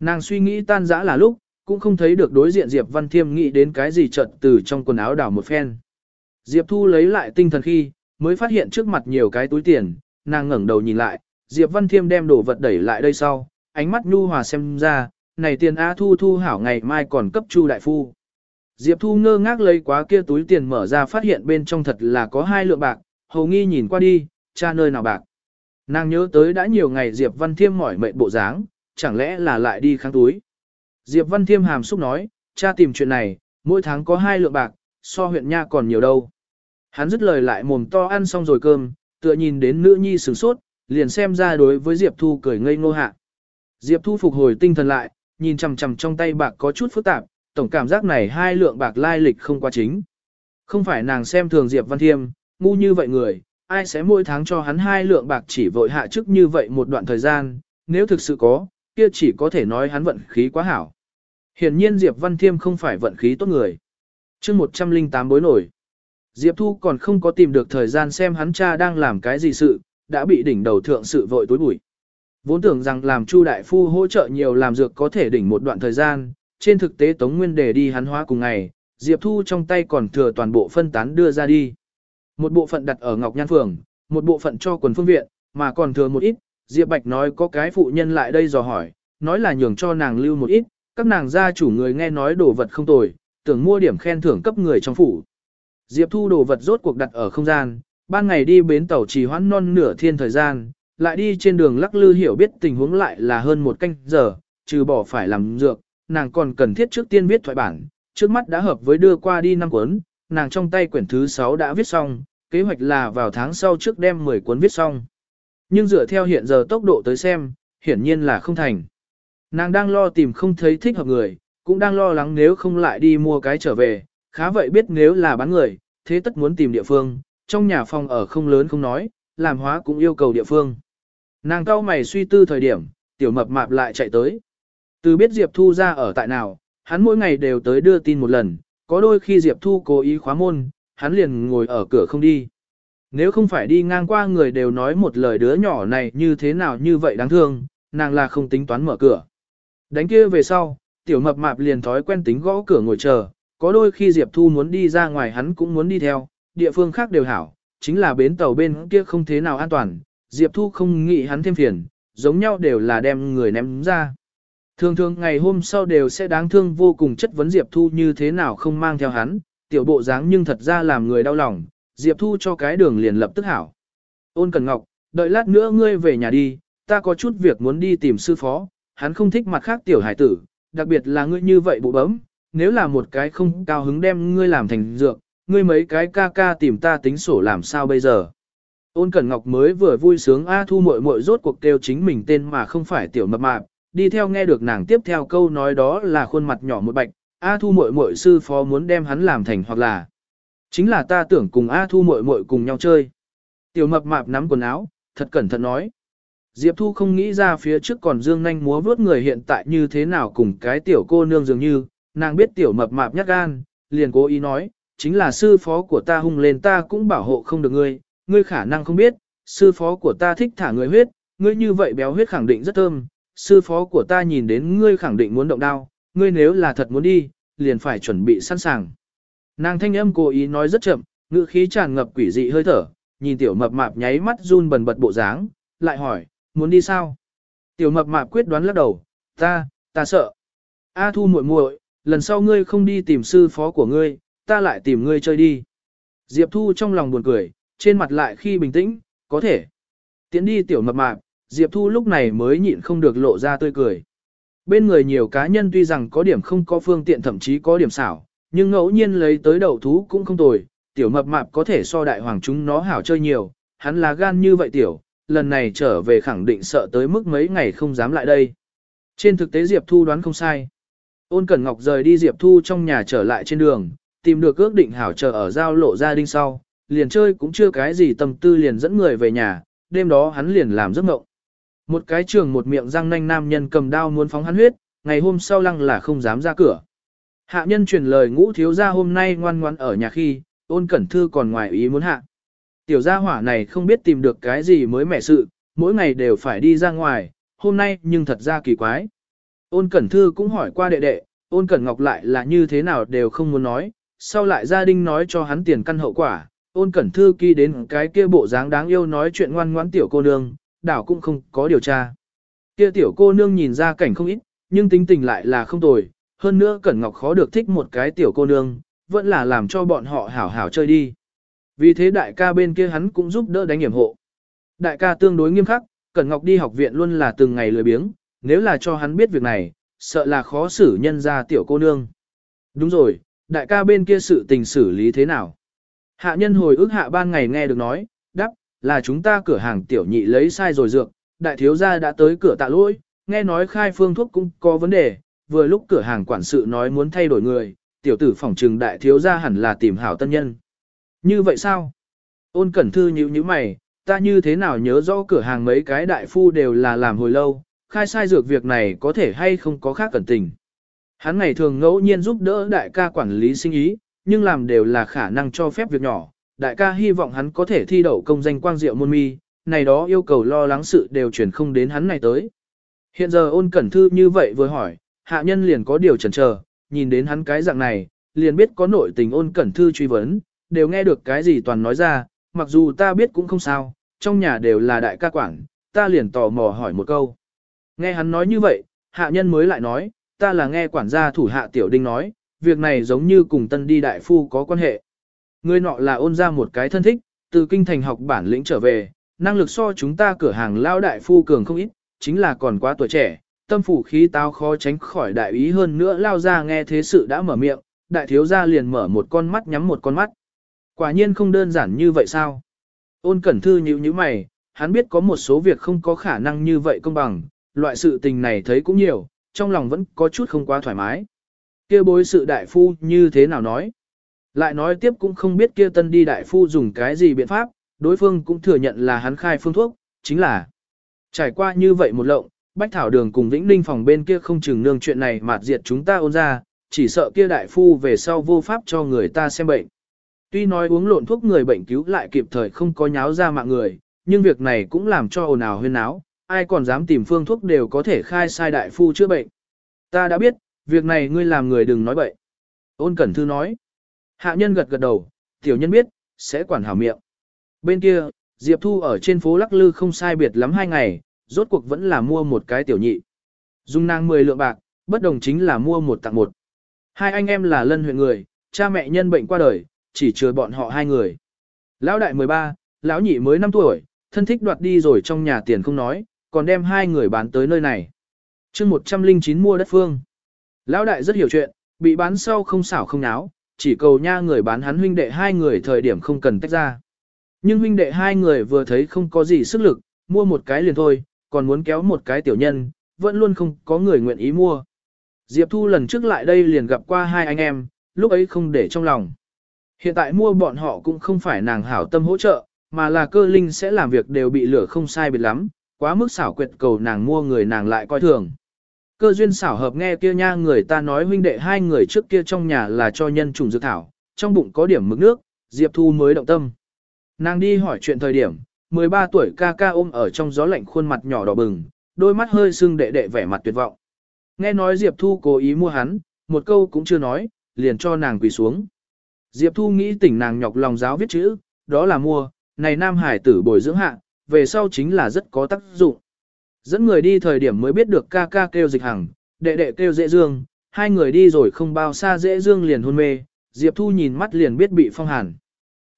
Nàng suy nghĩ tan dã là lúc, cũng không thấy được đối diện Diệp Văn Thiêm nghĩ đến cái gì chợt từ trong quần áo đảo một phen. Diệp Thu lấy lại tinh thần khi, mới phát hiện trước mặt nhiều cái túi tiền, nàng ngẩng đầu nhìn lại, Diệp Văn Thiêm đem đồ vật đẩy lại đây sau, ánh mắt nhu hòa xem ra, này tiền A Thu Thu hảo ngày mai còn cấp Chu đại phu. Diệp Thu ngơ ngác lấy quá kia túi tiền mở ra phát hiện bên trong thật là có hai lượng bạc, hầu nghi nhìn qua đi, cha nơi nào bạc. Nàng nhớ tới đã nhiều ngày Diệp Văn Thiêm mỏi mệt bộ dáng, chẳng lẽ là lại đi kháng túi. Diệp Văn Thiêm hàm xúc nói, cha tìm chuyện này, mỗi tháng có hai lượng bạc, so huyện nha còn nhiều đâu. Hắn dứt lời lại mồm to ăn xong rồi cơm, tựa nhìn đến nữ nhi sửng sốt, liền xem ra đối với Diệp Thu cười ngây ngô hạ. Diệp Thu phục hồi tinh thần lại, nhìn chằm chằm trong tay bạc có chút phức tạp, tổng cảm giác này hai lượng bạc lai lịch không quá chính. Không phải nàng xem thường Diệp Văn Thiêm, ngu như vậy người, ai sẽ mỗi tháng cho hắn hai lượng bạc chỉ vội hạ chức như vậy một đoạn thời gian, nếu thực sự có, kia chỉ có thể nói hắn vận khí quá hảo. Hiển nhiên Diệp Văn Thiêm không phải vận khí tốt người. chương 108 bối nổi. Diệp Thu còn không có tìm được thời gian xem hắn cha đang làm cái gì sự, đã bị đỉnh đầu thượng sự vội tối bụi. Vốn tưởng rằng làm Chu đại phu hỗ trợ nhiều làm dược có thể đỉnh một đoạn thời gian, trên thực tế Tống Nguyên để đi hắn hóa cùng ngày, Diệp Thu trong tay còn thừa toàn bộ phân tán đưa ra đi. Một bộ phận đặt ở Ngọc Nhan Phường, một bộ phận cho quần phương viện, mà còn thừa một ít, Diệp Bạch nói có cái phụ nhân lại đây dò hỏi, nói là nhường cho nàng lưu một ít, các nàng gia chủ người nghe nói đồ vật không tồi, tưởng mua điểm khen thưởng cấp người trong phủ. Diệp Thu đồ vật rốt cuộc đặt ở không gian, ban ngày đi bến tàu trì hoãn non nửa thiên thời gian, lại đi trên đường lắc lư hiểu biết tình huống lại là hơn một canh giờ, trừ bỏ phải làm dược, nàng còn cần thiết trước tiên viết thoại bản, trước mắt đã hợp với đưa qua đi năm cuốn, nàng trong tay quyển thứ 6 đã viết xong, kế hoạch là vào tháng sau trước đem 10 cuốn viết xong. Nhưng dựa theo hiện giờ tốc độ tới xem, hiển nhiên là không thành. Nàng đang lo tìm không thấy thích hợp người, cũng đang lo lắng nếu không lại đi mua cái trở về, khá vậy biết nếu là bán người, thế tất muốn tìm địa phương, trong nhà phòng ở không lớn không nói, làm hóa cũng yêu cầu địa phương. Nàng cao mày suy tư thời điểm, tiểu mập mạp lại chạy tới. Từ biết Diệp Thu ra ở tại nào, hắn mỗi ngày đều tới đưa tin một lần, có đôi khi Diệp Thu cố ý khóa môn, hắn liền ngồi ở cửa không đi. Nếu không phải đi ngang qua người đều nói một lời đứa nhỏ này như thế nào như vậy đáng thương, nàng là không tính toán mở cửa. Đánh kia về sau, tiểu mập mạp liền thói quen tính gõ cửa ngồi chờ, có đôi khi Diệp Thu muốn đi ra ngoài hắn cũng muốn đi theo, địa phương khác đều hảo, chính là bến tàu bên kia không thế nào an toàn, Diệp Thu không nghĩ hắn thêm phiền, giống nhau đều là đem người ném ra. Thường thường ngày hôm sau đều sẽ đáng thương vô cùng chất vấn Diệp Thu như thế nào không mang theo hắn, tiểu bộ dáng nhưng thật ra làm người đau lòng, Diệp Thu cho cái đường liền lập tức hảo. Ôn Cần Ngọc, đợi lát nữa ngươi về nhà đi, ta có chút việc muốn đi tìm sư phó, hắn không thích mặt khác tiểu hải tử, đặc biệt là ngươi như vậy bụ bấm, nếu là một cái không cao hứng đem ngươi làm thành dược, ngươi mấy cái ca ca tìm ta tính sổ làm sao bây giờ. Ôn Cẩn Ngọc mới vừa vui sướng A Thu muội muội rốt cuộc kêu chính mình tên mà không phải tiểu mập mạp, đi theo nghe được nàng tiếp theo câu nói đó là khuôn mặt nhỏ một bạch, A Thu muội muội sư phó muốn đem hắn làm thành hoặc là chính là ta tưởng cùng A Thu muội muội cùng nhau chơi. Tiểu mập mạp nắm quần áo, thật cẩn thận nói. Diệp Thu không nghĩ ra phía trước còn dương nhanh múa vướt người hiện tại như thế nào cùng cái tiểu cô nương dường như, nàng biết tiểu mập mạp nhát gan, liền cố ý nói, chính là sư phó của ta hung lên ta cũng bảo hộ không được ngươi, ngươi khả năng không biết, sư phó của ta thích thả người huyết, ngươi như vậy béo huyết khẳng định rất thơm, sư phó của ta nhìn đến ngươi khẳng định muốn động đao, ngươi nếu là thật muốn đi, liền phải chuẩn bị sẵn sàng. Nàng thanh âm cố ý nói rất chậm, ngữ khí tràn ngập quỷ dị hơi thở, nhìn tiểu mập mạp nháy mắt run bần bật bộ dáng, lại hỏi, muốn đi sao? Tiểu mập mạp quyết đoán lắc đầu, ta, ta sợ. A thu muội muội, lần sau ngươi không đi tìm sư phó của ngươi, ta lại tìm ngươi chơi đi. Diệp Thu trong lòng buồn cười, trên mặt lại khi bình tĩnh, có thể. Tiến đi tiểu mập mạp, Diệp Thu lúc này mới nhịn không được lộ ra tươi cười. Bên người nhiều cá nhân tuy rằng có điểm không có phương tiện thậm chí có điểm xảo, nhưng ngẫu nhiên lấy tới đầu thú cũng không tồi, tiểu mập mạp có thể so đại hoàng chúng nó hảo chơi nhiều, hắn là gan như vậy tiểu, lần này trở về khẳng định sợ tới mức mấy ngày không dám lại đây. Trên thực tế Diệp Thu đoán không sai. Ôn Cẩn Ngọc rời đi Diệp Thu trong nhà trở lại trên đường, tìm được ước định hảo chờ ở giao lộ gia đình sau, liền chơi cũng chưa cái gì tâm tư liền dẫn người về nhà, đêm đó hắn liền làm giấc mộng. Một cái trường một miệng răng nanh nam nhân cầm đao muốn phóng hắn huyết, ngày hôm sau lăng là không dám ra cửa. Hạ nhân truyền lời ngũ thiếu gia hôm nay ngoan ngoan ở nhà khi, ôn cẩn thư còn ngoài ý muốn hạ. Tiểu gia hỏa này không biết tìm được cái gì mới mẻ sự, mỗi ngày đều phải đi ra ngoài, hôm nay nhưng thật ra kỳ quái. Ôn cẩn thư cũng hỏi qua đệ đệ, ôn cẩn ngọc lại là như thế nào đều không muốn nói, sau lại gia đình nói cho hắn tiền căn hậu quả, ôn cẩn thư kỳ đến cái kia bộ dáng đáng yêu nói chuyện ngoan ngoãn tiểu cô nương, đảo cũng không có điều tra. Kia tiểu cô nương nhìn ra cảnh không ít, nhưng tính tình lại là không tồi, hơn nữa cẩn ngọc khó được thích một cái tiểu cô nương, vẫn là làm cho bọn họ hảo hảo chơi đi. Vì thế đại ca bên kia hắn cũng giúp đỡ đánh hiểm hộ. Đại ca tương đối nghiêm khắc, Cẩn Ngọc đi học viện luôn là từng ngày lười biếng, nếu là cho hắn biết việc này, sợ là khó xử nhân ra tiểu cô nương. Đúng rồi, đại ca bên kia sự tình xử lý thế nào? Hạ nhân hồi ức hạ ban ngày nghe được nói, là chúng ta cửa hàng tiểu nhị lấy sai rồi dược, đại thiếu gia đã tới cửa tạ lỗi, nghe nói khai phương thuốc cũng có vấn đề, vừa lúc cửa hàng quản sự nói muốn thay đổi người, tiểu tử phỏng trừng đại thiếu gia hẳn là tìm hảo tân nhân. Như vậy sao? Ôn cẩn thư nhíu nhíu mày, ta như thế nào nhớ rõ cửa hàng mấy cái đại phu đều là làm hồi lâu, khai sai dược việc này có thể hay không có khác cẩn tình. Hắn ngày thường ngẫu nhiên giúp đỡ đại ca quản lý sinh ý, nhưng làm đều là khả năng cho phép việc nhỏ. Đại ca hy vọng hắn có thể thi đậu công danh quang diệu môn mi, này đó yêu cầu lo lắng sự đều chuyển không đến hắn này tới. Hiện giờ ôn cẩn thư như vậy vừa hỏi, hạ nhân liền có điều chần chờ, nhìn đến hắn cái dạng này, liền biết có nội tình ôn cẩn thư truy vấn, đều nghe được cái gì toàn nói ra, mặc dù ta biết cũng không sao, trong nhà đều là đại ca quảng ta liền tò mò hỏi một câu. Nghe hắn nói như vậy, hạ nhân mới lại nói, ta là nghe quản gia thủ hạ tiểu đinh nói, việc này giống như cùng tân đi đại phu có quan hệ. Người nọ là ôn ra một cái thân thích, từ kinh thành học bản lĩnh trở về, năng lực so chúng ta cửa hàng lao đại phu cường không ít, chính là còn quá tuổi trẻ, tâm phủ khí tao khó tránh khỏi đại ý hơn nữa lao ra nghe thế sự đã mở miệng, đại thiếu gia liền mở một con mắt nhắm một con mắt. Quả nhiên không đơn giản như vậy sao? Ôn cẩn thư nhíu như mày, hắn biết có một số việc không có khả năng như vậy công bằng, loại sự tình này thấy cũng nhiều, trong lòng vẫn có chút không quá thoải mái. kia bối sự đại phu như thế nào nói? Lại nói tiếp cũng không biết kia tân đi đại phu dùng cái gì biện pháp, đối phương cũng thừa nhận là hắn khai phương thuốc, chính là trải qua như vậy một lộng, Bách Thảo Đường cùng Vĩnh Ninh phòng bên kia không chừng nương chuyện này mạt diệt chúng ta ôn ra, chỉ sợ kia đại phu về sau vô pháp cho người ta xem bệnh. Tuy nói uống lộn thuốc người bệnh cứu lại kịp thời không có nháo ra mạng người, nhưng việc này cũng làm cho ồn ào huyên náo, ai còn dám tìm phương thuốc đều có thể khai sai đại phu chữa bệnh. Ta đã biết, việc này ngươi làm người đừng nói bậy. Ôn Cẩn Thư nói. Hạ nhân gật gật đầu, tiểu nhân biết, sẽ quản hảo miệng. Bên kia, Diệp Thu ở trên phố Lắc Lư không sai biệt lắm hai ngày, rốt cuộc vẫn là mua một cái tiểu nhị. Dung nàng 10 lượng bạc, bất đồng chính là mua một tặng một. Hai anh em là lân huyện người, cha mẹ nhân bệnh qua đời, chỉ chừa bọn họ hai người. Lão đại 13, lão nhị mới 5 tuổi, thân thích đoạt đi rồi trong nhà tiền không nói, còn đem hai người bán tới nơi này. chương 109 mua đất phương. Lão đại rất hiểu chuyện, bị bán sau không xảo không náo, chỉ cầu nha người bán hắn huynh đệ hai người thời điểm không cần tách ra. Nhưng huynh đệ hai người vừa thấy không có gì sức lực, mua một cái liền thôi, còn muốn kéo một cái tiểu nhân, vẫn luôn không có người nguyện ý mua. Diệp Thu lần trước lại đây liền gặp qua hai anh em, lúc ấy không để trong lòng. Hiện tại mua bọn họ cũng không phải nàng hảo tâm hỗ trợ, mà là cơ linh sẽ làm việc đều bị lửa không sai biệt lắm, quá mức xảo quyệt cầu nàng mua người nàng lại coi thường. Cơ duyên xảo hợp nghe kia nha người ta nói huynh đệ hai người trước kia trong nhà là cho nhân trùng dược thảo, trong bụng có điểm mực nước, Diệp Thu mới động tâm. Nàng đi hỏi chuyện thời điểm, 13 tuổi ca ca ôm ở trong gió lạnh khuôn mặt nhỏ đỏ bừng, đôi mắt hơi sưng đệ đệ vẻ mặt tuyệt vọng. Nghe nói Diệp Thu cố ý mua hắn, một câu cũng chưa nói, liền cho nàng quỳ xuống. Diệp Thu nghĩ tỉnh nàng nhọc lòng giáo viết chữ, đó là mua, này nam hải tử bồi dưỡng hạ, về sau chính là rất có tác dụng. Dẫn người đi thời điểm mới biết được ca ca kêu dịch hằng, đệ đệ kêu dễ dương, hai người đi rồi không bao xa dễ dương liền hôn mê, Diệp Thu nhìn mắt liền biết bị phong hàn.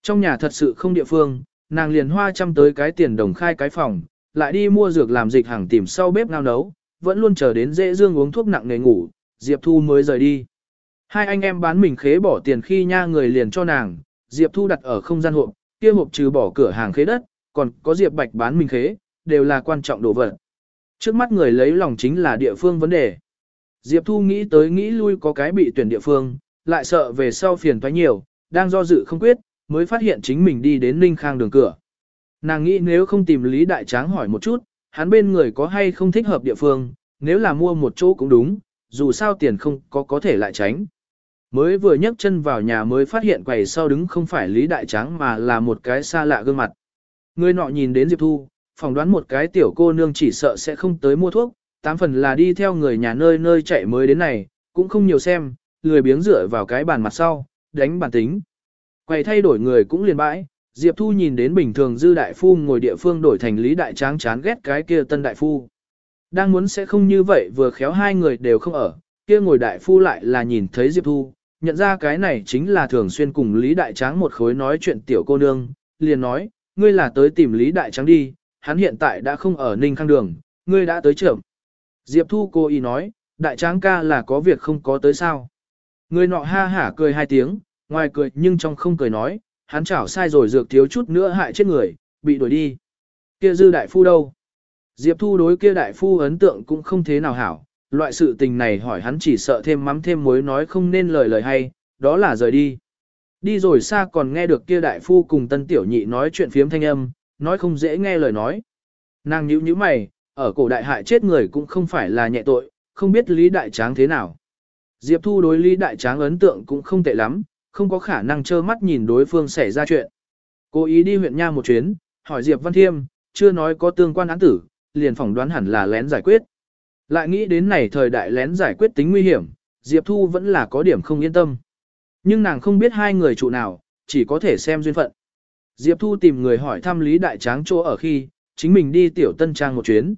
Trong nhà thật sự không địa phương, nàng liền hoa chăm tới cái tiền đồng khai cái phòng, lại đi mua dược làm dịch hàng tìm sau bếp ngao nấu, vẫn luôn chờ đến dễ dương uống thuốc nặng nề ngủ, Diệp Thu mới rời đi. Hai anh em bán mình khế bỏ tiền khi nha người liền cho nàng, Diệp Thu đặt ở không gian hộp, kia hộp trừ bỏ cửa hàng khế đất, còn có Diệp Bạch bán mình khế, đều là quan trọng đồ vật. Trước mắt người lấy lòng chính là địa phương vấn đề. Diệp Thu nghĩ tới nghĩ lui có cái bị tuyển địa phương, lại sợ về sau phiền toái nhiều, đang do dự không quyết, mới phát hiện chính mình đi đến Ninh Khang đường cửa. Nàng nghĩ nếu không tìm Lý Đại Tráng hỏi một chút, hắn bên người có hay không thích hợp địa phương, nếu là mua một chỗ cũng đúng, dù sao tiền không có có thể lại tránh. Mới vừa nhấc chân vào nhà mới phát hiện quầy sau đứng không phải Lý Đại Tráng mà là một cái xa lạ gương mặt. Người nọ nhìn đến Diệp Thu, phỏng đoán một cái tiểu cô nương chỉ sợ sẽ không tới mua thuốc, tám phần là đi theo người nhà nơi nơi chạy mới đến này, cũng không nhiều xem, lười biếng dựa vào cái bàn mặt sau, đánh bản tính. Quầy thay đổi người cũng liền bãi, Diệp Thu nhìn đến bình thường dư đại phu ngồi địa phương đổi thành lý đại tráng chán ghét cái kia tân đại phu. Đang muốn sẽ không như vậy vừa khéo hai người đều không ở, kia ngồi đại phu lại là nhìn thấy Diệp Thu, nhận ra cái này chính là thường xuyên cùng Lý Đại Tráng một khối nói chuyện tiểu cô nương, liền nói, ngươi là tới tìm Lý Đại Tráng đi, hắn hiện tại đã không ở Ninh Khang Đường, ngươi đã tới trưởng. Diệp Thu cô ý nói, Đại Tráng ca là có việc không có tới sao. Người nọ ha hả cười hai tiếng, ngoài cười nhưng trong không cười nói, hắn chảo sai rồi dược thiếu chút nữa hại chết người, bị đuổi đi. Kia dư đại phu đâu? Diệp Thu đối kia đại phu ấn tượng cũng không thế nào hảo, loại sự tình này hỏi hắn chỉ sợ thêm mắm thêm muối nói không nên lời lời hay, đó là rời đi. Đi rồi xa còn nghe được kia đại phu cùng tân tiểu nhị nói chuyện phiếm thanh âm, nói không dễ nghe lời nói. Nàng nhíu nhíu mày, ở cổ đại hại chết người cũng không phải là nhẹ tội, không biết Lý Đại Tráng thế nào. Diệp Thu đối Lý Đại Tráng ấn tượng cũng không tệ lắm, không có khả năng trơ mắt nhìn đối phương xảy ra chuyện. Cố ý đi huyện Nha một chuyến, hỏi Diệp Văn Thiêm, chưa nói có tương quan án tử, liền phỏng đoán hẳn là lén giải quyết. Lại nghĩ đến này thời đại lén giải quyết tính nguy hiểm, Diệp Thu vẫn là có điểm không yên tâm. Nhưng nàng không biết hai người trụ nào, chỉ có thể xem duyên phận. Diệp Thu tìm người hỏi thăm Lý Đại Tráng chỗ ở khi, chính mình đi tiểu tân trang một chuyến.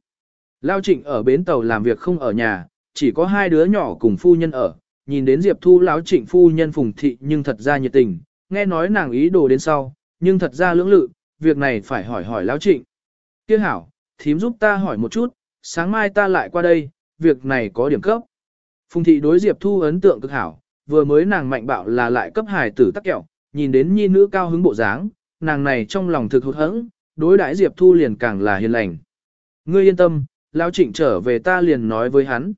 Lao Trịnh ở bến tàu làm việc không ở nhà, chỉ có hai đứa nhỏ cùng phu nhân ở, nhìn đến Diệp Thu lão trịnh phu nhân phùng thị nhưng thật ra nhiệt tình, nghe nói nàng ý đồ đến sau, nhưng thật ra lưỡng lự, việc này phải hỏi hỏi lão trịnh. Tiếc hảo, thím giúp ta hỏi một chút, sáng mai ta lại qua đây, việc này có điểm cấp. Phùng thị đối Diệp Thu ấn tượng cực hảo, vừa mới nàng mạnh bạo là lại cấp hài tử tắc kẹo, nhìn đến nhi nữ cao hứng bộ dáng, nàng này trong lòng thực hụt hẫng, đối đãi Diệp Thu liền càng là hiền lành. Ngươi yên tâm, lão trịnh trở về ta liền nói với hắn.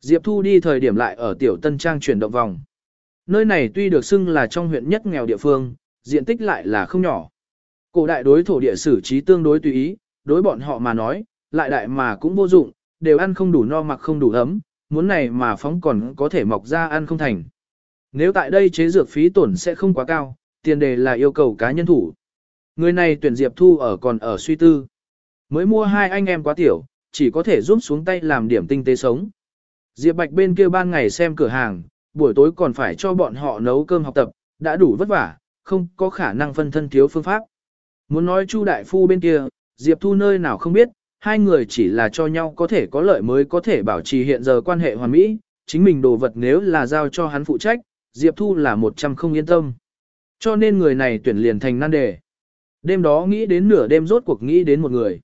Diệp Thu đi thời điểm lại ở tiểu tân trang chuyển động vòng. Nơi này tuy được xưng là trong huyện nhất nghèo địa phương, diện tích lại là không nhỏ. Cổ đại đối thổ địa sử trí tương đối tùy ý, đối bọn họ mà nói, lại đại mà cũng vô dụng, đều ăn không đủ no mặc không đủ ấm, muốn này mà phóng còn có thể mọc ra ăn không thành. Nếu tại đây chế dược phí tổn sẽ không quá cao, tiền đề là yêu cầu cá nhân thủ. Người này tuyển Diệp Thu ở còn ở suy tư. Mới mua hai anh em quá tiểu, chỉ có thể giúp xuống tay làm điểm tinh tế sống. Diệp Bạch bên kia ban ngày xem cửa hàng, buổi tối còn phải cho bọn họ nấu cơm học tập, đã đủ vất vả, không có khả năng phân thân thiếu phương pháp. Muốn nói Chu đại phu bên kia, Diệp Thu nơi nào không biết, hai người chỉ là cho nhau có thể có lợi mới có thể bảo trì hiện giờ quan hệ hoàn mỹ, chính mình đồ vật nếu là giao cho hắn phụ trách, Diệp Thu là một trăm không yên tâm. Cho nên người này tuyển liền thành nan đề. Đêm đó nghĩ đến nửa đêm rốt cuộc nghĩ đến một người.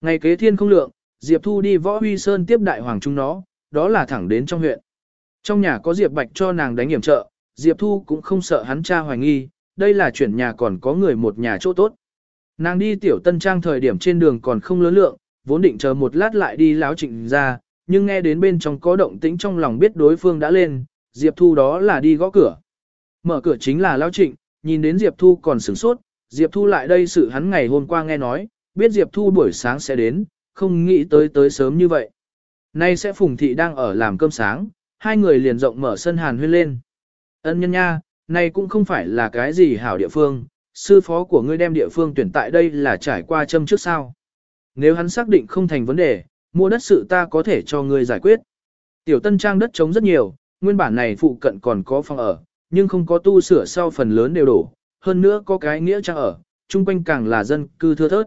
Ngày kế thiên không lượng, Diệp Thu đi võ huy sơn tiếp đại hoàng trung nó, đó là thẳng đến trong huyện. Trong nhà có Diệp Bạch cho nàng đánh hiểm trợ, Diệp Thu cũng không sợ hắn cha hoài nghi, đây là chuyển nhà còn có người một nhà chỗ tốt. Nàng đi tiểu tân trang thời điểm trên đường còn không lớn lượng, vốn định chờ một lát lại đi láo trịnh ra, nhưng nghe đến bên trong có động tĩnh trong lòng biết đối phương đã lên, Diệp Thu đó là đi gõ cửa. Mở cửa chính là Lão Trịnh, nhìn đến Diệp Thu còn sửng sốt, Diệp Thu lại đây sự hắn ngày hôm qua nghe nói, biết Diệp Thu buổi sáng sẽ đến, không nghĩ tới tới sớm như vậy. Nay sẽ Phùng Thị đang ở làm cơm sáng, hai người liền rộng mở sân hàn huyên lên. Ân nhân nha, nay cũng không phải là cái gì hảo địa phương, sư phó của ngươi đem địa phương tuyển tại đây là trải qua châm trước sao. Nếu hắn xác định không thành vấn đề, mua đất sự ta có thể cho ngươi giải quyết. Tiểu tân trang đất trống rất nhiều, nguyên bản này phụ cận còn có phòng ở, nhưng không có tu sửa sau phần lớn đều đổ, hơn nữa có cái nghĩa trang ở, chung quanh càng là dân cư thưa thớt.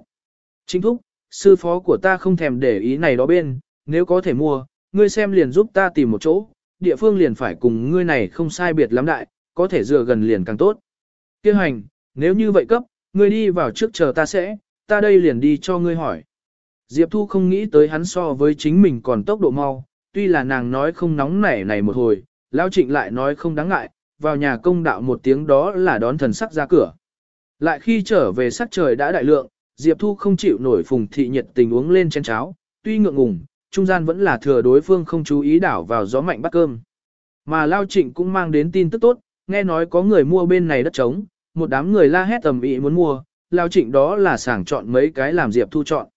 Chính thúc, sư phó của ta không thèm để ý này đó bên, nếu có thể mua, ngươi xem liền giúp ta tìm một chỗ, địa phương liền phải cùng ngươi này không sai biệt lắm đại, có thể dựa gần liền càng tốt. Kêu hành, nếu như vậy cấp, ngươi đi vào trước chờ ta sẽ, ta đây liền đi cho ngươi hỏi. Diệp Thu không nghĩ tới hắn so với chính mình còn tốc độ mau, tuy là nàng nói không nóng nảy này một hồi, Lão Trịnh lại nói không đáng ngại, vào nhà công đạo một tiếng đó là đón thần sắc ra cửa. Lại khi trở về sắc trời đã đại lượng, Diệp Thu không chịu nổi phùng thị nhiệt tình uống lên chén cháo, tuy ngượng ngùng, trung gian vẫn là thừa đối phương không chú ý đảo vào gió mạnh bắt cơm. Mà Lao Trịnh cũng mang đến tin tức tốt, nghe nói có người mua bên này đất trống, một đám người la hét tầm ý muốn mua, Lao Trịnh đó là sàng chọn mấy cái làm Diệp Thu chọn.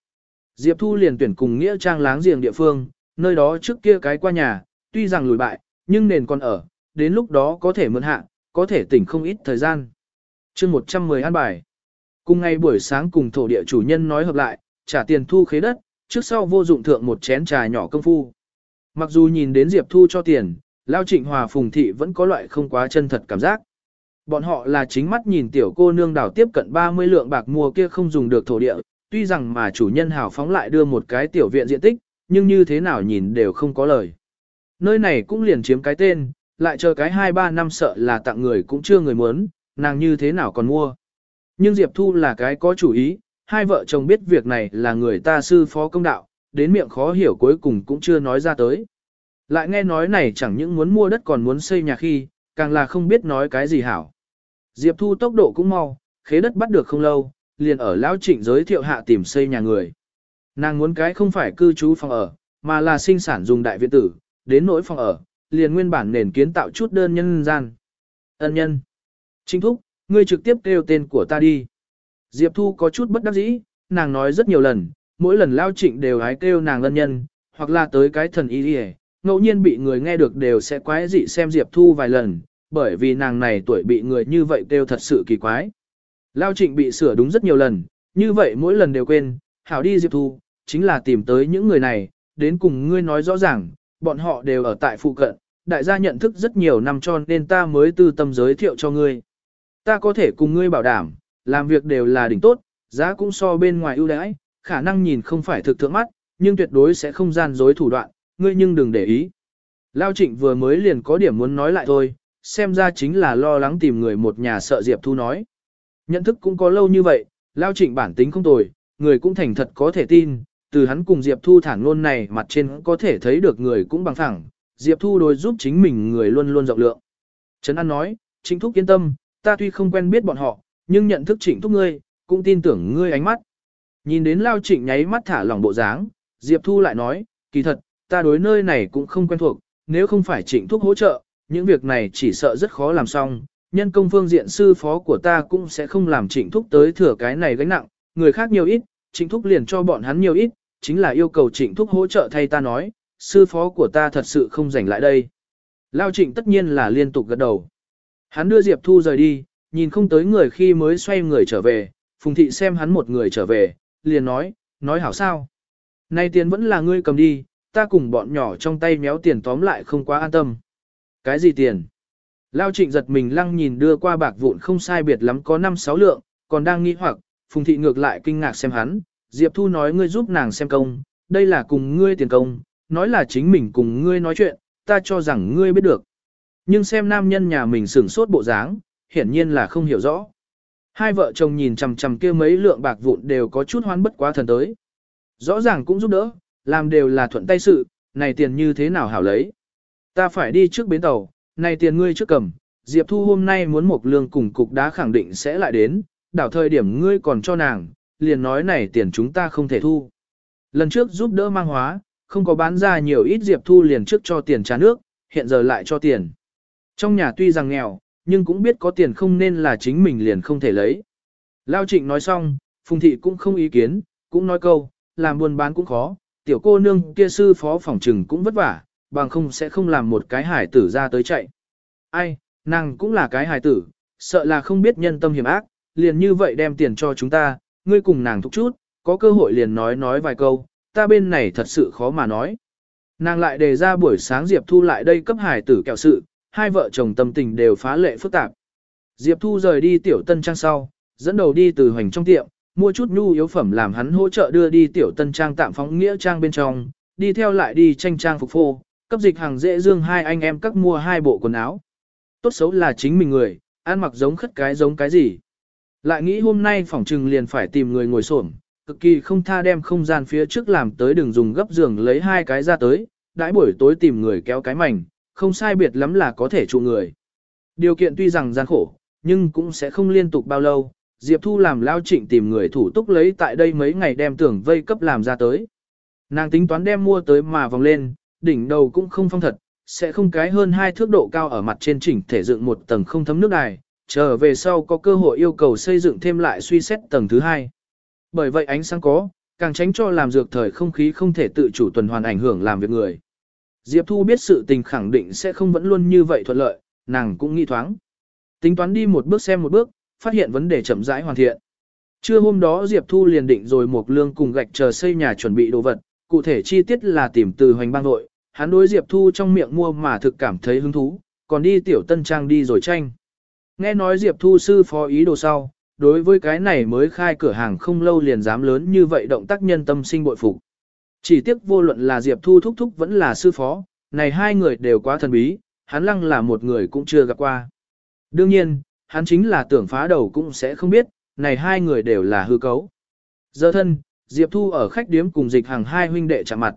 Diệp Thu liền tuyển cùng Nghĩa Trang láng giềng địa phương, nơi đó trước kia cái qua nhà, tuy rằng lùi bại, nhưng nền còn ở, đến lúc đó có thể mượn hạ, có thể tỉnh không ít thời gian. chương 110 an bài. Cùng ngày buổi sáng cùng thổ địa chủ nhân nói hợp lại, trả tiền thu khế đất, trước sau vô dụng thượng một chén trà nhỏ công phu. Mặc dù nhìn đến Diệp Thu cho tiền, Lao Trịnh Hòa Phùng Thị vẫn có loại không quá chân thật cảm giác. Bọn họ là chính mắt nhìn tiểu cô nương đảo tiếp cận 30 lượng bạc mua kia không dùng được thổ địa, tuy rằng mà chủ nhân hào phóng lại đưa một cái tiểu viện diện tích, nhưng như thế nào nhìn đều không có lời. Nơi này cũng liền chiếm cái tên, lại chờ cái 2-3 năm sợ là tặng người cũng chưa người muốn, nàng như thế nào còn mua. Nhưng Diệp Thu là cái có chủ ý, hai vợ chồng biết việc này là người ta sư phó công đạo, đến miệng khó hiểu cuối cùng cũng chưa nói ra tới. Lại nghe nói này chẳng những muốn mua đất còn muốn xây nhà khi, càng là không biết nói cái gì hảo. Diệp Thu tốc độ cũng mau, khế đất bắt được không lâu, liền ở Lão Trịnh giới thiệu hạ tìm xây nhà người. Nàng muốn cái không phải cư trú phòng ở, mà là sinh sản dùng đại viện tử, đến nỗi phòng ở, liền nguyên bản nền kiến tạo chút đơn nhân gian. Ân nhân. chính thúc, ngươi trực tiếp kêu tên của ta đi. Diệp Thu có chút bất đắc dĩ, nàng nói rất nhiều lần, mỗi lần lao trịnh đều hái kêu nàng ân nhân, hoặc là tới cái thần y đi ngẫu nhiên bị người nghe được đều sẽ quái dị xem Diệp Thu vài lần, bởi vì nàng này tuổi bị người như vậy kêu thật sự kỳ quái. Lao trịnh bị sửa đúng rất nhiều lần, như vậy mỗi lần đều quên, hảo đi Diệp Thu, chính là tìm tới những người này, đến cùng ngươi nói rõ ràng, bọn họ đều ở tại phụ cận, đại gia nhận thức rất nhiều năm cho nên ta mới tư tâm giới thiệu cho ngươi. Ta có thể cùng ngươi bảo đảm, làm việc đều là đỉnh tốt, giá cũng so bên ngoài ưu đãi, khả năng nhìn không phải thực thượng mắt, nhưng tuyệt đối sẽ không gian dối thủ đoạn, ngươi nhưng đừng để ý. Lao trịnh vừa mới liền có điểm muốn nói lại thôi, xem ra chính là lo lắng tìm người một nhà sợ Diệp Thu nói. Nhận thức cũng có lâu như vậy, Lao trịnh bản tính không tồi, người cũng thành thật có thể tin, từ hắn cùng Diệp Thu thản ngôn này mặt trên có thể thấy được người cũng bằng thẳng, Diệp Thu đối giúp chính mình người luôn luôn rộng lượng. Trấn An nói, Trịnh Thúc yên tâm, ta tuy không quen biết bọn họ, nhưng nhận thức Trịnh Thúc ngươi, cũng tin tưởng ngươi ánh mắt. Nhìn đến Lao Trịnh nháy mắt thả lỏng bộ dáng, Diệp Thu lại nói, kỳ thật, ta đối nơi này cũng không quen thuộc, nếu không phải Trịnh Thúc hỗ trợ, những việc này chỉ sợ rất khó làm xong. Nhân công phương diện sư phó của ta cũng sẽ không làm Trịnh Thúc tới thừa cái này gánh nặng, người khác nhiều ít, Trịnh Thúc liền cho bọn hắn nhiều ít, chính là yêu cầu trịnh thúc hỗ trợ thay ta nói, sư phó của ta thật sự không rảnh lại đây. Lao trịnh tất nhiên là liên tục gật đầu. Hắn đưa Diệp Thu rời đi, nhìn không tới người khi mới xoay người trở về, Phùng Thị xem hắn một người trở về, liền nói, nói hảo sao. Nay tiền vẫn là ngươi cầm đi, ta cùng bọn nhỏ trong tay méo tiền tóm lại không quá an tâm. Cái gì tiền? Lao trịnh giật mình lăng nhìn đưa qua bạc vụn không sai biệt lắm có 5-6 lượng, còn đang nghĩ hoặc, Phùng Thị ngược lại kinh ngạc xem hắn, Diệp Thu nói ngươi giúp nàng xem công, đây là cùng ngươi tiền công, nói là chính mình cùng ngươi nói chuyện, ta cho rằng ngươi biết được. Nhưng xem nam nhân nhà mình sửng sốt bộ dáng, hiển nhiên là không hiểu rõ. Hai vợ chồng nhìn chằm chằm kia mấy lượng bạc vụn đều có chút hoan bất quá thần tới. Rõ ràng cũng giúp đỡ, làm đều là thuận tay sự, này tiền như thế nào hảo lấy. Ta phải đi trước bến tàu, này tiền ngươi trước cầm, Diệp Thu hôm nay muốn một lương cùng cục đá khẳng định sẽ lại đến, đảo thời điểm ngươi còn cho nàng, liền nói này tiền chúng ta không thể thu. Lần trước giúp đỡ mang hóa, không có bán ra nhiều ít Diệp Thu liền trước cho tiền trà nước, hiện giờ lại cho tiền. Trong nhà tuy rằng nghèo, nhưng cũng biết có tiền không nên là chính mình liền không thể lấy. Lao Trịnh nói xong, Phùng Thị cũng không ý kiến, cũng nói câu, làm buôn bán cũng khó, tiểu cô nương kia sư phó phòng trừng cũng vất vả, bằng không sẽ không làm một cái hải tử ra tới chạy. Ai, nàng cũng là cái hải tử, sợ là không biết nhân tâm hiểm ác, liền như vậy đem tiền cho chúng ta, ngươi cùng nàng thúc chút, có cơ hội liền nói nói vài câu, ta bên này thật sự khó mà nói. Nàng lại đề ra buổi sáng Diệp Thu lại đây cấp hải tử kẹo sự, hai vợ chồng tâm tình đều phá lệ phức tạp. Diệp Thu rời đi tiểu tân trang sau, dẫn đầu đi từ hoành trong tiệm, mua chút nhu yếu phẩm làm hắn hỗ trợ đưa đi tiểu tân trang tạm phóng nghĩa trang bên trong, đi theo lại đi tranh trang phục phô, cấp dịch hàng dễ dương hai anh em các mua hai bộ quần áo. Tốt xấu là chính mình người, ăn mặc giống khất cái giống cái gì. Lại nghĩ hôm nay phỏng trừng liền phải tìm người ngồi xổm, cực kỳ không tha đem không gian phía trước làm tới đường dùng gấp giường lấy hai cái ra tới, đãi buổi tối tìm người kéo cái mảnh, không sai biệt lắm là có thể trụ người. Điều kiện tuy rằng gian khổ, nhưng cũng sẽ không liên tục bao lâu, Diệp Thu làm lao trịnh tìm người thủ túc lấy tại đây mấy ngày đem tưởng vây cấp làm ra tới. Nàng tính toán đem mua tới mà vòng lên, đỉnh đầu cũng không phong thật, sẽ không cái hơn hai thước độ cao ở mặt trên chỉnh thể dựng một tầng không thấm nước đài, trở về sau có cơ hội yêu cầu xây dựng thêm lại suy xét tầng thứ hai. Bởi vậy ánh sáng có, càng tránh cho làm dược thời không khí không thể tự chủ tuần hoàn ảnh hưởng làm việc người. Diệp Thu biết sự tình khẳng định sẽ không vẫn luôn như vậy thuận lợi, nàng cũng nghĩ thoáng. Tính toán đi một bước xem một bước, phát hiện vấn đề chậm rãi hoàn thiện. Trưa hôm đó Diệp Thu liền định rồi một lương cùng gạch chờ xây nhà chuẩn bị đồ vật, cụ thể chi tiết là tìm từ hoành bang nội, hắn đối Diệp Thu trong miệng mua mà thực cảm thấy hứng thú, còn đi tiểu tân trang đi rồi tranh. Nghe nói Diệp Thu sư phó ý đồ sau, đối với cái này mới khai cửa hàng không lâu liền dám lớn như vậy động tác nhân tâm sinh bội phục. Chỉ tiếc vô luận là Diệp Thu thúc thúc vẫn là sư phó, này hai người đều quá thần bí, hắn lăng là một người cũng chưa gặp qua. Đương nhiên, hắn chính là tưởng phá đầu cũng sẽ không biết, này hai người đều là hư cấu. Giờ thân, Diệp Thu ở khách điếm cùng dịch hàng hai huynh đệ chạm mặt.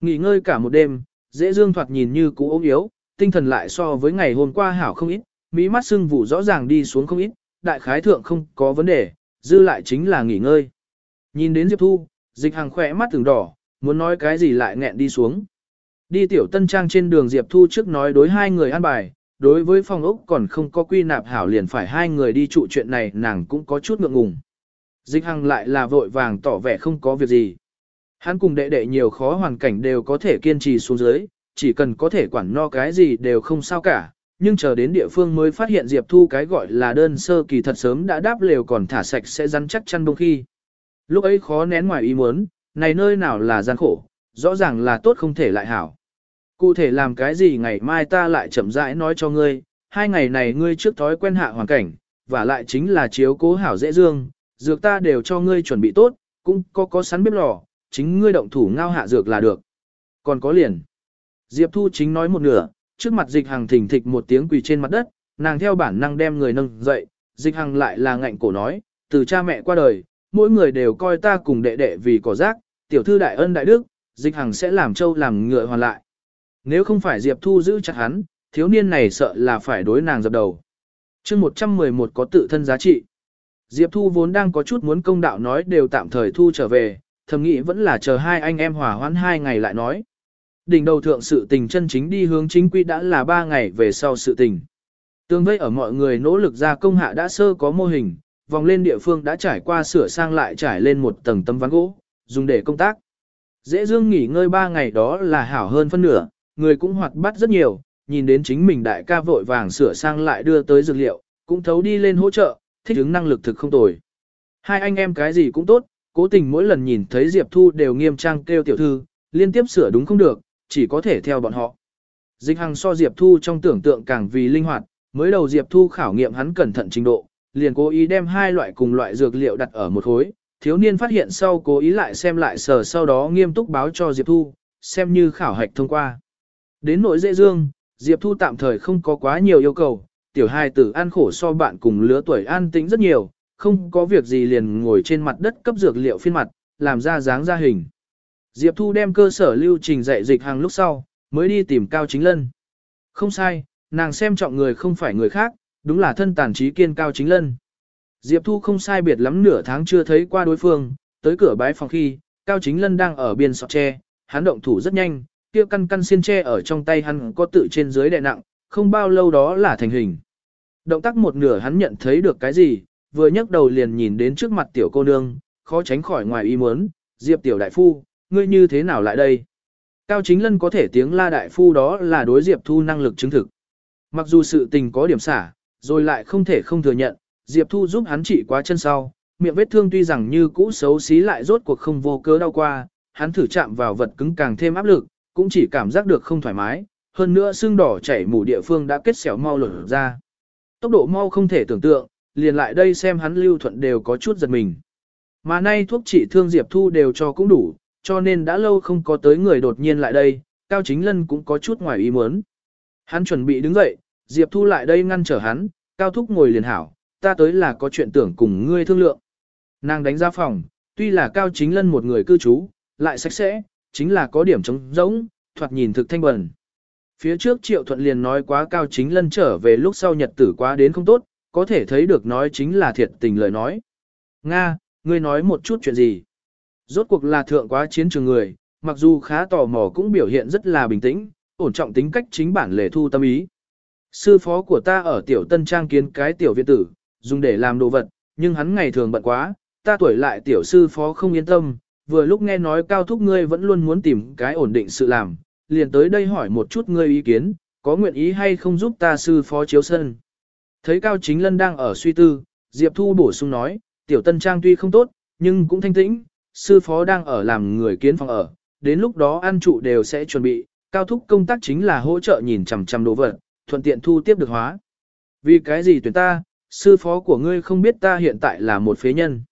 Nghỉ ngơi cả một đêm, dễ dương thoạt nhìn như cũ ốm yếu, tinh thần lại so với ngày hôm qua hảo không ít, mỹ mắt sưng vụ rõ ràng đi xuống không ít, đại khái thượng không có vấn đề, dư lại chính là nghỉ ngơi. Nhìn đến Diệp Thu, dịch hàng khỏe mắt từng đỏ, muốn nói cái gì lại nghẹn đi xuống. Đi tiểu tân trang trên đường Diệp Thu trước nói đối hai người ăn bài, đối với phòng ốc còn không có quy nạp hảo liền phải hai người đi trụ chuyện này nàng cũng có chút ngượng ngùng. Dịch hằng lại là vội vàng tỏ vẻ không có việc gì. Hắn cùng đệ đệ nhiều khó hoàn cảnh đều có thể kiên trì xuống dưới, chỉ cần có thể quản no cái gì đều không sao cả, nhưng chờ đến địa phương mới phát hiện Diệp Thu cái gọi là đơn sơ kỳ thật sớm đã đáp lều còn thả sạch sẽ rắn chắc chăn đông khi. Lúc ấy khó nén ngoài ý muốn, này nơi nào là gian khổ, rõ ràng là tốt không thể lại hảo. Cụ thể làm cái gì ngày mai ta lại chậm rãi nói cho ngươi, hai ngày này ngươi trước thói quen hạ hoàn cảnh, và lại chính là chiếu cố hảo dễ dương, dược ta đều cho ngươi chuẩn bị tốt, cũng có có sắn bếp lò, chính ngươi động thủ ngao hạ dược là được. Còn có liền. Diệp Thu chính nói một nửa, trước mặt dịch hàng thỉnh thịch một tiếng quỳ trên mặt đất, nàng theo bản năng đem người nâng dậy, dịch hàng lại là ngạnh cổ nói, từ cha mẹ qua đời, mỗi người đều coi ta cùng đệ đệ vì cỏ rác, tiểu thư đại ân đại đức, dịch hàng sẽ làm châu làm ngựa hoàn lại. Nếu không phải Diệp Thu giữ chặt hắn, thiếu niên này sợ là phải đối nàng dập đầu. chương 111 có tự thân giá trị. Diệp Thu vốn đang có chút muốn công đạo nói đều tạm thời thu trở về, thầm nghĩ vẫn là chờ hai anh em hòa hoãn hai ngày lại nói. Đỉnh đầu thượng sự tình chân chính đi hướng chính quy đã là ba ngày về sau sự tình. Tương vây ở mọi người nỗ lực ra công hạ đã sơ có mô hình, vòng lên địa phương đã trải qua sửa sang lại trải lên một tầng tấm ván gỗ, dùng để công tác. Dễ dương nghỉ ngơi ba ngày đó là hảo hơn phân nửa, người cũng hoạt bát rất nhiều, nhìn đến chính mình đại ca vội vàng sửa sang lại đưa tới dược liệu, cũng thấu đi lên hỗ trợ, thích ứng năng lực thực không tồi. Hai anh em cái gì cũng tốt, cố tình mỗi lần nhìn thấy Diệp Thu đều nghiêm trang kêu tiểu thư, liên tiếp sửa đúng không được, chỉ có thể theo bọn họ. Dịch Hằng so Diệp Thu trong tưởng tượng càng vì linh hoạt, mới đầu Diệp Thu khảo nghiệm hắn cẩn thận trình độ, liền cố ý đem hai loại cùng loại dược liệu đặt ở một khối, thiếu niên phát hiện sau cố ý lại xem lại sờ sau đó nghiêm túc báo cho Diệp Thu, xem như khảo hạch thông qua. Đến nỗi dễ dương, Diệp Thu tạm thời không có quá nhiều yêu cầu, tiểu hai tử ăn khổ so bạn cùng lứa tuổi an tĩnh rất nhiều, không có việc gì liền ngồi trên mặt đất cấp dược liệu phiên mặt, làm ra dáng ra hình. Diệp Thu đem cơ sở lưu trình dạy dịch hàng lúc sau, mới đi tìm Cao Chính Lân. Không sai, nàng xem trọng người không phải người khác, đúng là thân tàn trí kiên Cao Chính Lân. Diệp Thu không sai biệt lắm nửa tháng chưa thấy qua đối phương, tới cửa bái phòng khi, Cao Chính Lân đang ở biên sọt tre, hắn động thủ rất nhanh, kia căn căn xiên tre ở trong tay hắn có tự trên dưới đè nặng, không bao lâu đó là thành hình. Động tác một nửa hắn nhận thấy được cái gì, vừa nhấc đầu liền nhìn đến trước mặt tiểu cô nương, khó tránh khỏi ngoài ý muốn, Diệp tiểu đại phu, ngươi như thế nào lại đây? Cao Chính Lân có thể tiếng la đại phu đó là đối Diệp Thu năng lực chứng thực. Mặc dù sự tình có điểm xả, rồi lại không thể không thừa nhận, Diệp Thu giúp hắn trị quá chân sau, miệng vết thương tuy rằng như cũ xấu xí lại rốt cuộc không vô cớ đau qua, hắn thử chạm vào vật cứng càng thêm áp lực, cũng chỉ cảm giác được không thoải mái, hơn nữa xương đỏ chảy mủ địa phương đã kết xẻo mau lở ra. Tốc độ mau không thể tưởng tượng, liền lại đây xem hắn lưu thuận đều có chút giật mình. Mà nay thuốc trị thương Diệp Thu đều cho cũng đủ, cho nên đã lâu không có tới người đột nhiên lại đây, Cao Chính Lân cũng có chút ngoài ý muốn. Hắn chuẩn bị đứng dậy, Diệp Thu lại đây ngăn trở hắn, Cao Thúc ngồi liền hảo, ta tới là có chuyện tưởng cùng ngươi thương lượng. Nàng đánh ra phòng, tuy là Cao Chính Lân một người cư trú, lại sạch sẽ, chính là có điểm trống rỗng, thoạt nhìn thực thanh bẩn. Phía trước Triệu Thuận liền nói quá Cao Chính Lân trở về lúc sau nhật tử quá đến không tốt, có thể thấy được nói chính là thiệt tình lời nói. Nga, ngươi nói một chút chuyện gì? Rốt cuộc là thượng quá chiến trường người, mặc dù khá tò mò cũng biểu hiện rất là bình tĩnh, ổn trọng tính cách chính bản lề thu tâm ý. Sư phó của ta ở tiểu tân trang kiến cái tiểu viện tử, dùng để làm đồ vật, nhưng hắn ngày thường bận quá, ta tuổi lại tiểu sư phó không yên tâm, vừa lúc nghe nói cao thúc ngươi vẫn luôn muốn tìm cái ổn định sự làm, liền tới đây hỏi một chút ngươi ý kiến, có nguyện ý hay không giúp ta sư phó chiếu sân. Thấy Cao Chính Lân đang ở suy tư, Diệp Thu bổ sung nói, tiểu tân trang tuy không tốt, nhưng cũng thanh tĩnh, sư phó đang ở làm người kiến phòng ở, đến lúc đó ăn trụ đều sẽ chuẩn bị, cao thúc công tác chính là hỗ trợ nhìn chằm chằm đồ vật, thuận tiện thu tiếp được hóa. Vì cái gì tuyển ta, sư phó của ngươi không biết ta hiện tại là một phế nhân.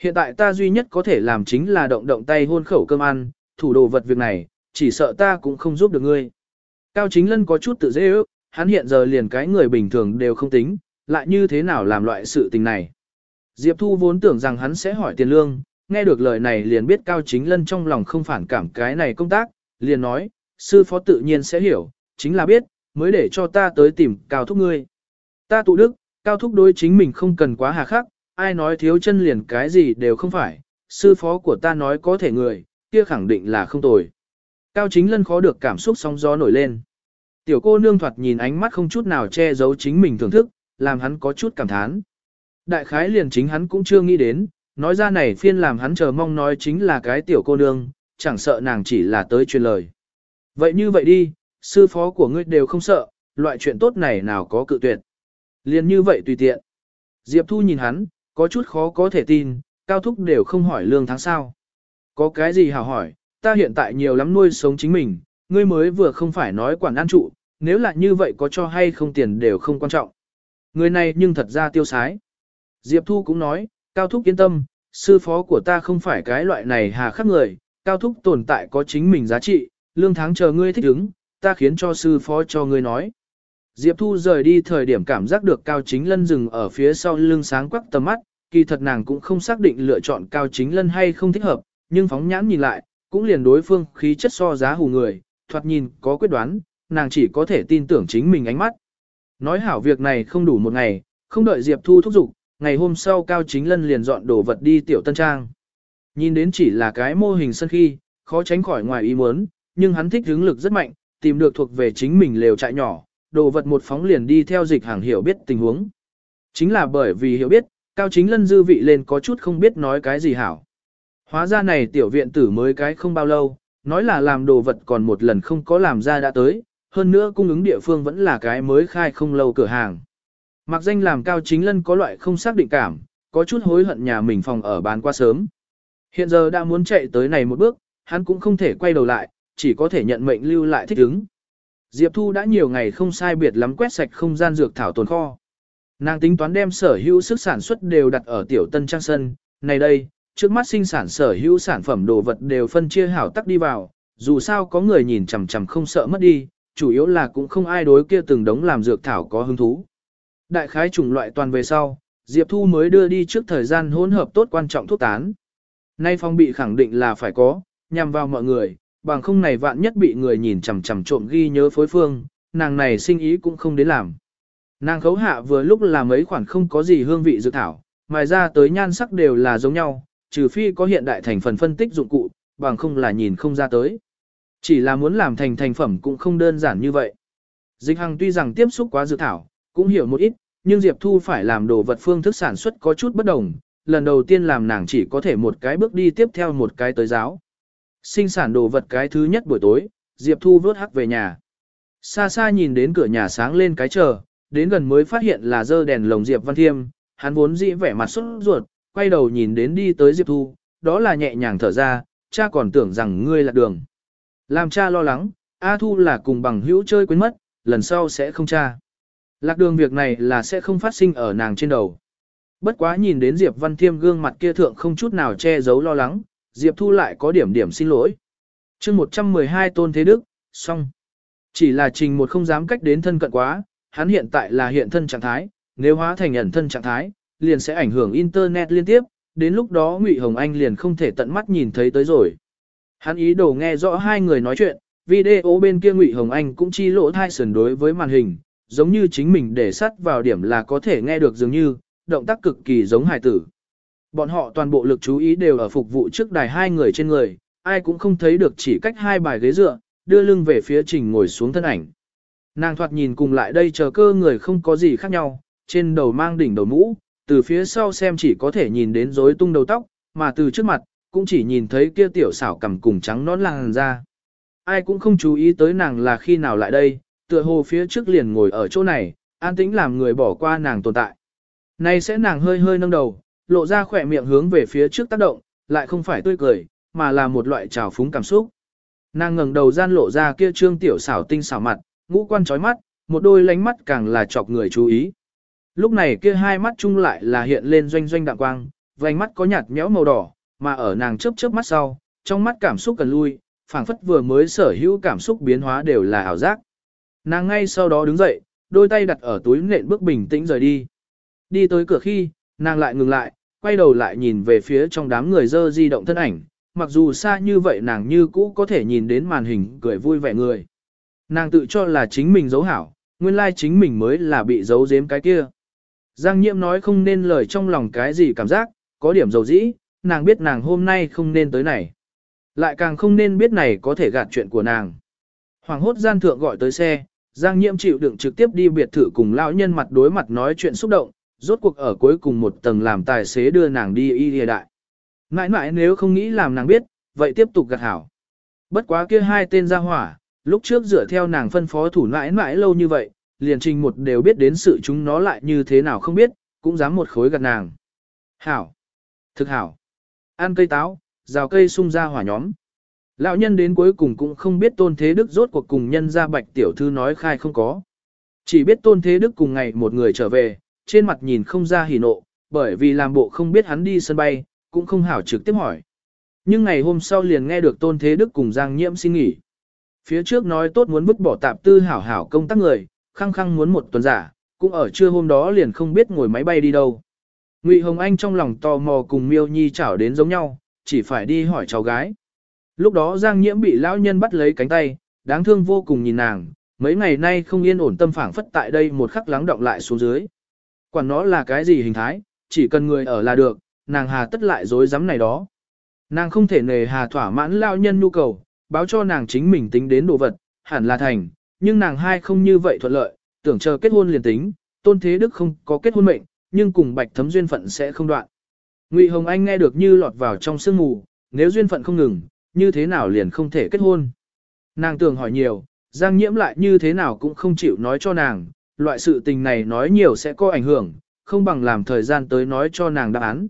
Hiện tại ta duy nhất có thể làm chính là động động tay hôn khẩu cơm ăn, thủ đồ vật việc này, chỉ sợ ta cũng không giúp được ngươi. Cao Chính Lân có chút tự dễ ước, hắn hiện giờ liền cái người bình thường đều không tính, lại như thế nào làm loại sự tình này. Diệp Thu vốn tưởng rằng hắn sẽ hỏi tiền lương, nghe được lời này liền biết Cao Chính Lân trong lòng không phản cảm cái này công tác, liền nói, sư phó tự nhiên sẽ hiểu, chính là biết, mới để cho ta tới tìm Cao Thúc ngươi. Ta tụ đức, Cao Thúc đối chính mình không cần quá hà khắc, ai nói thiếu chân liền cái gì đều không phải, sư phó của ta nói có thể người, kia khẳng định là không tồi. Cao Chính Lân khó được cảm xúc sóng gió nổi lên. Tiểu cô nương thoạt nhìn ánh mắt không chút nào che giấu chính mình thưởng thức, làm hắn có chút cảm thán. Đại khái liền chính hắn cũng chưa nghĩ đến, nói ra này phiên làm hắn chờ mong nói chính là cái tiểu cô nương, chẳng sợ nàng chỉ là tới truyền lời. Vậy như vậy đi, sư phó của ngươi đều không sợ, loại chuyện tốt này nào có cự tuyệt. Liền như vậy tùy tiện. Diệp Thu nhìn hắn, có chút khó có thể tin, cao thúc đều không hỏi lương tháng sau. Có cái gì hào hỏi, ta hiện tại nhiều lắm nuôi sống chính mình, ngươi mới vừa không phải nói quản an trụ, nếu là như vậy có cho hay không tiền đều không quan trọng. Người này nhưng thật ra tiêu sái. Diệp Thu cũng nói, Cao Thúc yên tâm, sư phó của ta không phải cái loại này hà khắc người, Cao Thúc tồn tại có chính mình giá trị, lương tháng chờ ngươi thích ứng, ta khiến cho sư phó cho ngươi nói. Diệp Thu rời đi thời điểm cảm giác được Cao Chính Lân dừng ở phía sau lưng sáng quắc tầm mắt, kỳ thật nàng cũng không xác định lựa chọn Cao Chính Lân hay không thích hợp, nhưng phóng nhãn nhìn lại, cũng liền đối phương khí chất so giá hù người, thoạt nhìn có quyết đoán, nàng chỉ có thể tin tưởng chính mình ánh mắt. Nói hảo việc này không đủ một ngày, không đợi Diệp Thu thúc giục, ngày hôm sau Cao Chính Lân liền dọn đồ vật đi tiểu tân trang. Nhìn đến chỉ là cái mô hình sân khi, khó tránh khỏi ngoài ý muốn, nhưng hắn thích hướng lực rất mạnh, tìm được thuộc về chính mình lều trại nhỏ, đồ vật một phóng liền đi theo dịch hàng hiểu biết tình huống. Chính là bởi vì hiểu biết, Cao Chính Lân dư vị lên có chút không biết nói cái gì hảo. Hóa ra này tiểu viện tử mới cái không bao lâu, nói là làm đồ vật còn một lần không có làm ra đã tới, hơn nữa cung ứng địa phương vẫn là cái mới khai không lâu cửa hàng. Mặc danh làm cao chính lân có loại không xác định cảm, có chút hối hận nhà mình phòng ở bán qua sớm. Hiện giờ đã muốn chạy tới này một bước, hắn cũng không thể quay đầu lại, chỉ có thể nhận mệnh lưu lại thích ứng. Diệp Thu đã nhiều ngày không sai biệt lắm quét sạch không gian dược thảo tồn kho. Nàng tính toán đem sở hữu sức sản xuất đều đặt ở tiểu tân trang sân, này đây, trước mắt sinh sản sở hữu sản phẩm đồ vật đều phân chia hảo tắc đi vào, dù sao có người nhìn chằm chằm không sợ mất đi, chủ yếu là cũng không ai đối kia từng đống làm dược thảo có hứng thú. Đại khái chủng loại toàn về sau, Diệp Thu mới đưa đi trước thời gian hỗn hợp tốt quan trọng thuốc tán. Nay phong bị khẳng định là phải có, nhằm vào mọi người, bằng không này vạn nhất bị người nhìn chằm chằm trộm ghi nhớ phối phương, nàng này sinh ý cũng không đến làm. Nàng khấu hạ vừa lúc là mấy khoản không có gì hương vị dược thảo, mài ra tới nhan sắc đều là giống nhau, trừ phi có hiện đại thành phần phân tích dụng cụ, bằng không là nhìn không ra tới. Chỉ là muốn làm thành thành phẩm cũng không đơn giản như vậy. Dịch Hằng tuy rằng tiếp xúc quá dược thảo, cũng hiểu một ít, nhưng Diệp Thu phải làm đồ vật phương thức sản xuất có chút bất đồng, lần đầu tiên làm nàng chỉ có thể một cái bước đi tiếp theo một cái tới giáo. Sinh sản đồ vật cái thứ nhất buổi tối, Diệp Thu vớt hắc về nhà. Xa xa nhìn đến cửa nhà sáng lên cái chờ, đến gần mới phát hiện là dơ đèn lồng Diệp Văn Thiêm, hắn vốn dĩ vẻ mặt xuất ruột, quay đầu nhìn đến đi tới Diệp Thu, đó là nhẹ nhàng thở ra, cha còn tưởng rằng ngươi là đường. Làm cha lo lắng, A Thu là cùng bằng hữu chơi quên mất, lần sau sẽ không cha. Lạc đường việc này là sẽ không phát sinh ở nàng trên đầu. Bất quá nhìn đến Diệp Văn Thiêm gương mặt kia thượng không chút nào che giấu lo lắng, Diệp Thu lại có điểm điểm xin lỗi. chương 112 Tôn Thế Đức, xong. Chỉ là trình một không dám cách đến thân cận quá, hắn hiện tại là hiện thân trạng thái, nếu hóa thành ẩn thân trạng thái, liền sẽ ảnh hưởng Internet liên tiếp, đến lúc đó Ngụy Hồng Anh liền không thể tận mắt nhìn thấy tới rồi. Hắn ý đồ nghe rõ hai người nói chuyện, video bên kia Ngụy Hồng Anh cũng chi lỗ thai sườn đối với màn hình, giống như chính mình để sắt vào điểm là có thể nghe được dường như, động tác cực kỳ giống hài tử. Bọn họ toàn bộ lực chú ý đều ở phục vụ trước đài hai người trên người, ai cũng không thấy được chỉ cách hai bài ghế dựa, đưa lưng về phía trình ngồi xuống thân ảnh. Nàng thoạt nhìn cùng lại đây chờ cơ người không có gì khác nhau, trên đầu mang đỉnh đầu mũ, từ phía sau xem chỉ có thể nhìn đến rối tung đầu tóc, mà từ trước mặt, cũng chỉ nhìn thấy kia tiểu xảo cầm cùng trắng nón làng ra. Ai cũng không chú ý tới nàng là khi nào lại đây, tựa hồ phía trước liền ngồi ở chỗ này, an tĩnh làm người bỏ qua nàng tồn tại. Này sẽ nàng hơi hơi nâng đầu, lộ ra khỏe miệng hướng về phía trước tác động, lại không phải tươi cười, mà là một loại trào phúng cảm xúc. Nàng ngẩng đầu gian lộ ra kia trương tiểu xảo tinh xảo mặt, ngũ quan chói mắt, một đôi lánh mắt càng là chọc người chú ý. Lúc này kia hai mắt chung lại là hiện lên doanh doanh đạm quang, vành mắt có nhạt nhẽo màu đỏ, mà ở nàng chớp chớp mắt sau, trong mắt cảm xúc cần lui, phảng phất vừa mới sở hữu cảm xúc biến hóa đều là ảo giác. Nàng ngay sau đó đứng dậy, đôi tay đặt ở túi nện bước bình tĩnh rời đi. Đi tới cửa khi, nàng lại ngừng lại, quay đầu lại nhìn về phía trong đám người dơ di động thân ảnh, mặc dù xa như vậy nàng như cũ có thể nhìn đến màn hình cười vui vẻ người. Nàng tự cho là chính mình giấu hảo, nguyên lai chính mình mới là bị giấu giếm cái kia. Giang nhiễm nói không nên lời trong lòng cái gì cảm giác, có điểm dầu dĩ, nàng biết nàng hôm nay không nên tới này. Lại càng không nên biết này có thể gạt chuyện của nàng. Hoàng hốt gian thượng gọi tới xe, Giang nhiễm chịu đựng trực tiếp đi biệt thự cùng lão nhân mặt đối mặt nói chuyện xúc động, rốt cuộc ở cuối cùng một tầng làm tài xế đưa nàng đi y địa đại. Mãi mãi nếu không nghĩ làm nàng biết, vậy tiếp tục gạt hảo. Bất quá kia hai tên ra hỏa, lúc trước dựa theo nàng phân phó thủ mãi mãi lâu như vậy, liền trình một đều biết đến sự chúng nó lại như thế nào không biết, cũng dám một khối gạt nàng. Hảo! Thực hảo! Ăn cây táo, rào cây sung ra hỏa nhóm. Lão nhân đến cuối cùng cũng không biết tôn thế đức rốt cuộc cùng nhân ra bạch tiểu thư nói khai không có. Chỉ biết tôn thế đức cùng ngày một người trở về, trên mặt nhìn không ra hỉ nộ, bởi vì làm bộ không biết hắn đi sân bay, cũng không hảo trực tiếp hỏi. Nhưng ngày hôm sau liền nghe được tôn thế đức cùng Giang Nhiễm xin nghỉ. Phía trước nói tốt muốn vứt bỏ tạp tư hảo hảo công tác người, khăng khăng muốn một tuần giả, cũng ở trưa hôm đó liền không biết ngồi máy bay đi đâu. Ngụy Hồng Anh trong lòng tò mò cùng Miêu Nhi chảo đến giống nhau, chỉ phải đi hỏi cháu gái. Lúc đó Giang Nhiễm bị lão nhân bắt lấy cánh tay, đáng thương vô cùng nhìn nàng, mấy ngày nay không yên ổn tâm phảng phất tại đây một khắc lắng động lại xuống dưới. Quản nó là cái gì hình thái, chỉ cần người ở là được, nàng hà tất lại dối rắm này đó. Nàng không thể nề hà thỏa mãn lão nhân nhu cầu, báo cho nàng chính mình tính đến đồ vật, hẳn là thành, nhưng nàng hai không như vậy thuận lợi, tưởng chờ kết hôn liền tính, tôn thế đức không có kết hôn mệnh, nhưng cùng bạch thấm duyên phận sẽ không đoạn. Ngụy Hồng Anh nghe được như lọt vào trong sương mù, nếu duyên phận không ngừng, như thế nào liền không thể kết hôn. Nàng tưởng hỏi nhiều, Giang Nhiễm lại như thế nào cũng không chịu nói cho nàng, loại sự tình này nói nhiều sẽ có ảnh hưởng, không bằng làm thời gian tới nói cho nàng đáp án.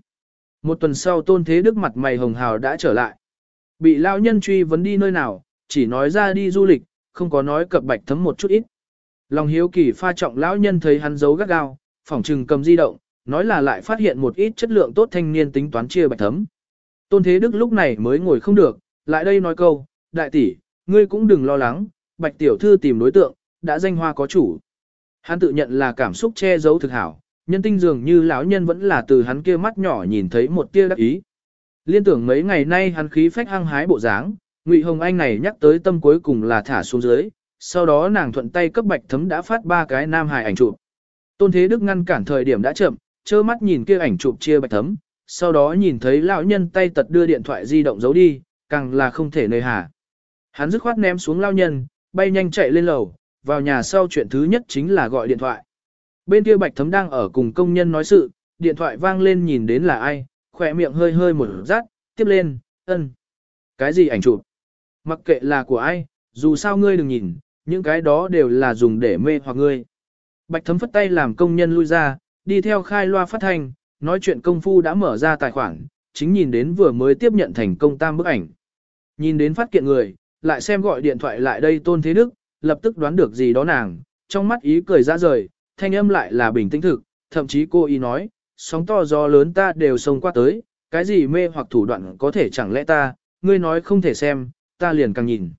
Một tuần sau Tôn Thế Đức mặt mày hồng hào đã trở lại. Bị lão nhân truy vấn đi nơi nào, chỉ nói ra đi du lịch, không có nói cập bạch thấm một chút ít. Lòng hiếu kỳ pha trọng lão nhân thấy hắn giấu gắt gao, phỏng trừng cầm di động, nói là lại phát hiện một ít chất lượng tốt thanh niên tính toán chia bạch thấm. Tôn Thế Đức lúc này mới ngồi không được, lại đây nói câu, đại tỷ, ngươi cũng đừng lo lắng, bạch tiểu thư tìm đối tượng, đã danh hoa có chủ. Hắn tự nhận là cảm xúc che giấu thực hảo, nhân tinh dường như lão nhân vẫn là từ hắn kia mắt nhỏ nhìn thấy một tia đắc ý. Liên tưởng mấy ngày nay hắn khí phách hăng hái bộ dáng, Ngụy Hồng Anh này nhắc tới tâm cuối cùng là thả xuống dưới, sau đó nàng thuận tay cấp bạch thấm đã phát ba cái nam hài ảnh chụp. Tôn Thế Đức ngăn cản thời điểm đã chậm, trơ mắt nhìn kia ảnh chụp chia bạch thấm, sau đó nhìn thấy lão nhân tay tật đưa điện thoại di động giấu đi, càng là không thể nơi hà. Hắn dứt khoát ném xuống lao nhân, bay nhanh chạy lên lầu, vào nhà sau chuyện thứ nhất chính là gọi điện thoại. Bên kia bạch thấm đang ở cùng công nhân nói sự, điện thoại vang lên nhìn đến là ai, khỏe miệng hơi hơi một rát, tiếp lên, ân. Cái gì ảnh chụp? Mặc kệ là của ai, dù sao ngươi đừng nhìn, những cái đó đều là dùng để mê hoặc ngươi. Bạch thấm phất tay làm công nhân lui ra, đi theo khai loa phát thanh, nói chuyện công phu đã mở ra tài khoản, chính nhìn đến vừa mới tiếp nhận thành công tam bức ảnh. Nhìn đến phát kiện người, lại xem gọi điện thoại lại đây Tôn Thế Đức, lập tức đoán được gì đó nàng, trong mắt ý cười ra rời, thanh âm lại là bình tĩnh thực, thậm chí cô ý nói, sóng to gió lớn ta đều xông qua tới, cái gì mê hoặc thủ đoạn có thể chẳng lẽ ta, ngươi nói không thể xem, ta liền càng nhìn.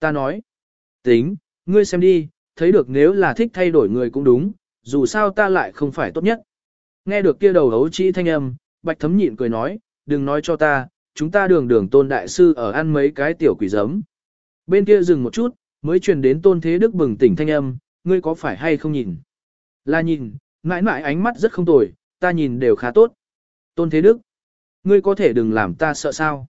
Ta nói, tính, ngươi xem đi, thấy được nếu là thích thay đổi người cũng đúng, dù sao ta lại không phải tốt nhất. Nghe được kia đầu hấu trĩ thanh âm, bạch thấm nhịn cười nói, đừng nói cho ta, chúng ta đường đường tôn đại sư ở ăn mấy cái tiểu quỷ giấm. Bên kia dừng một chút, mới truyền đến tôn thế đức bừng tỉnh thanh âm, ngươi có phải hay không nhìn? Là nhìn, mãi mãi ánh mắt rất không tồi, ta nhìn đều khá tốt. Tôn thế đức, ngươi có thể đừng làm ta sợ sao?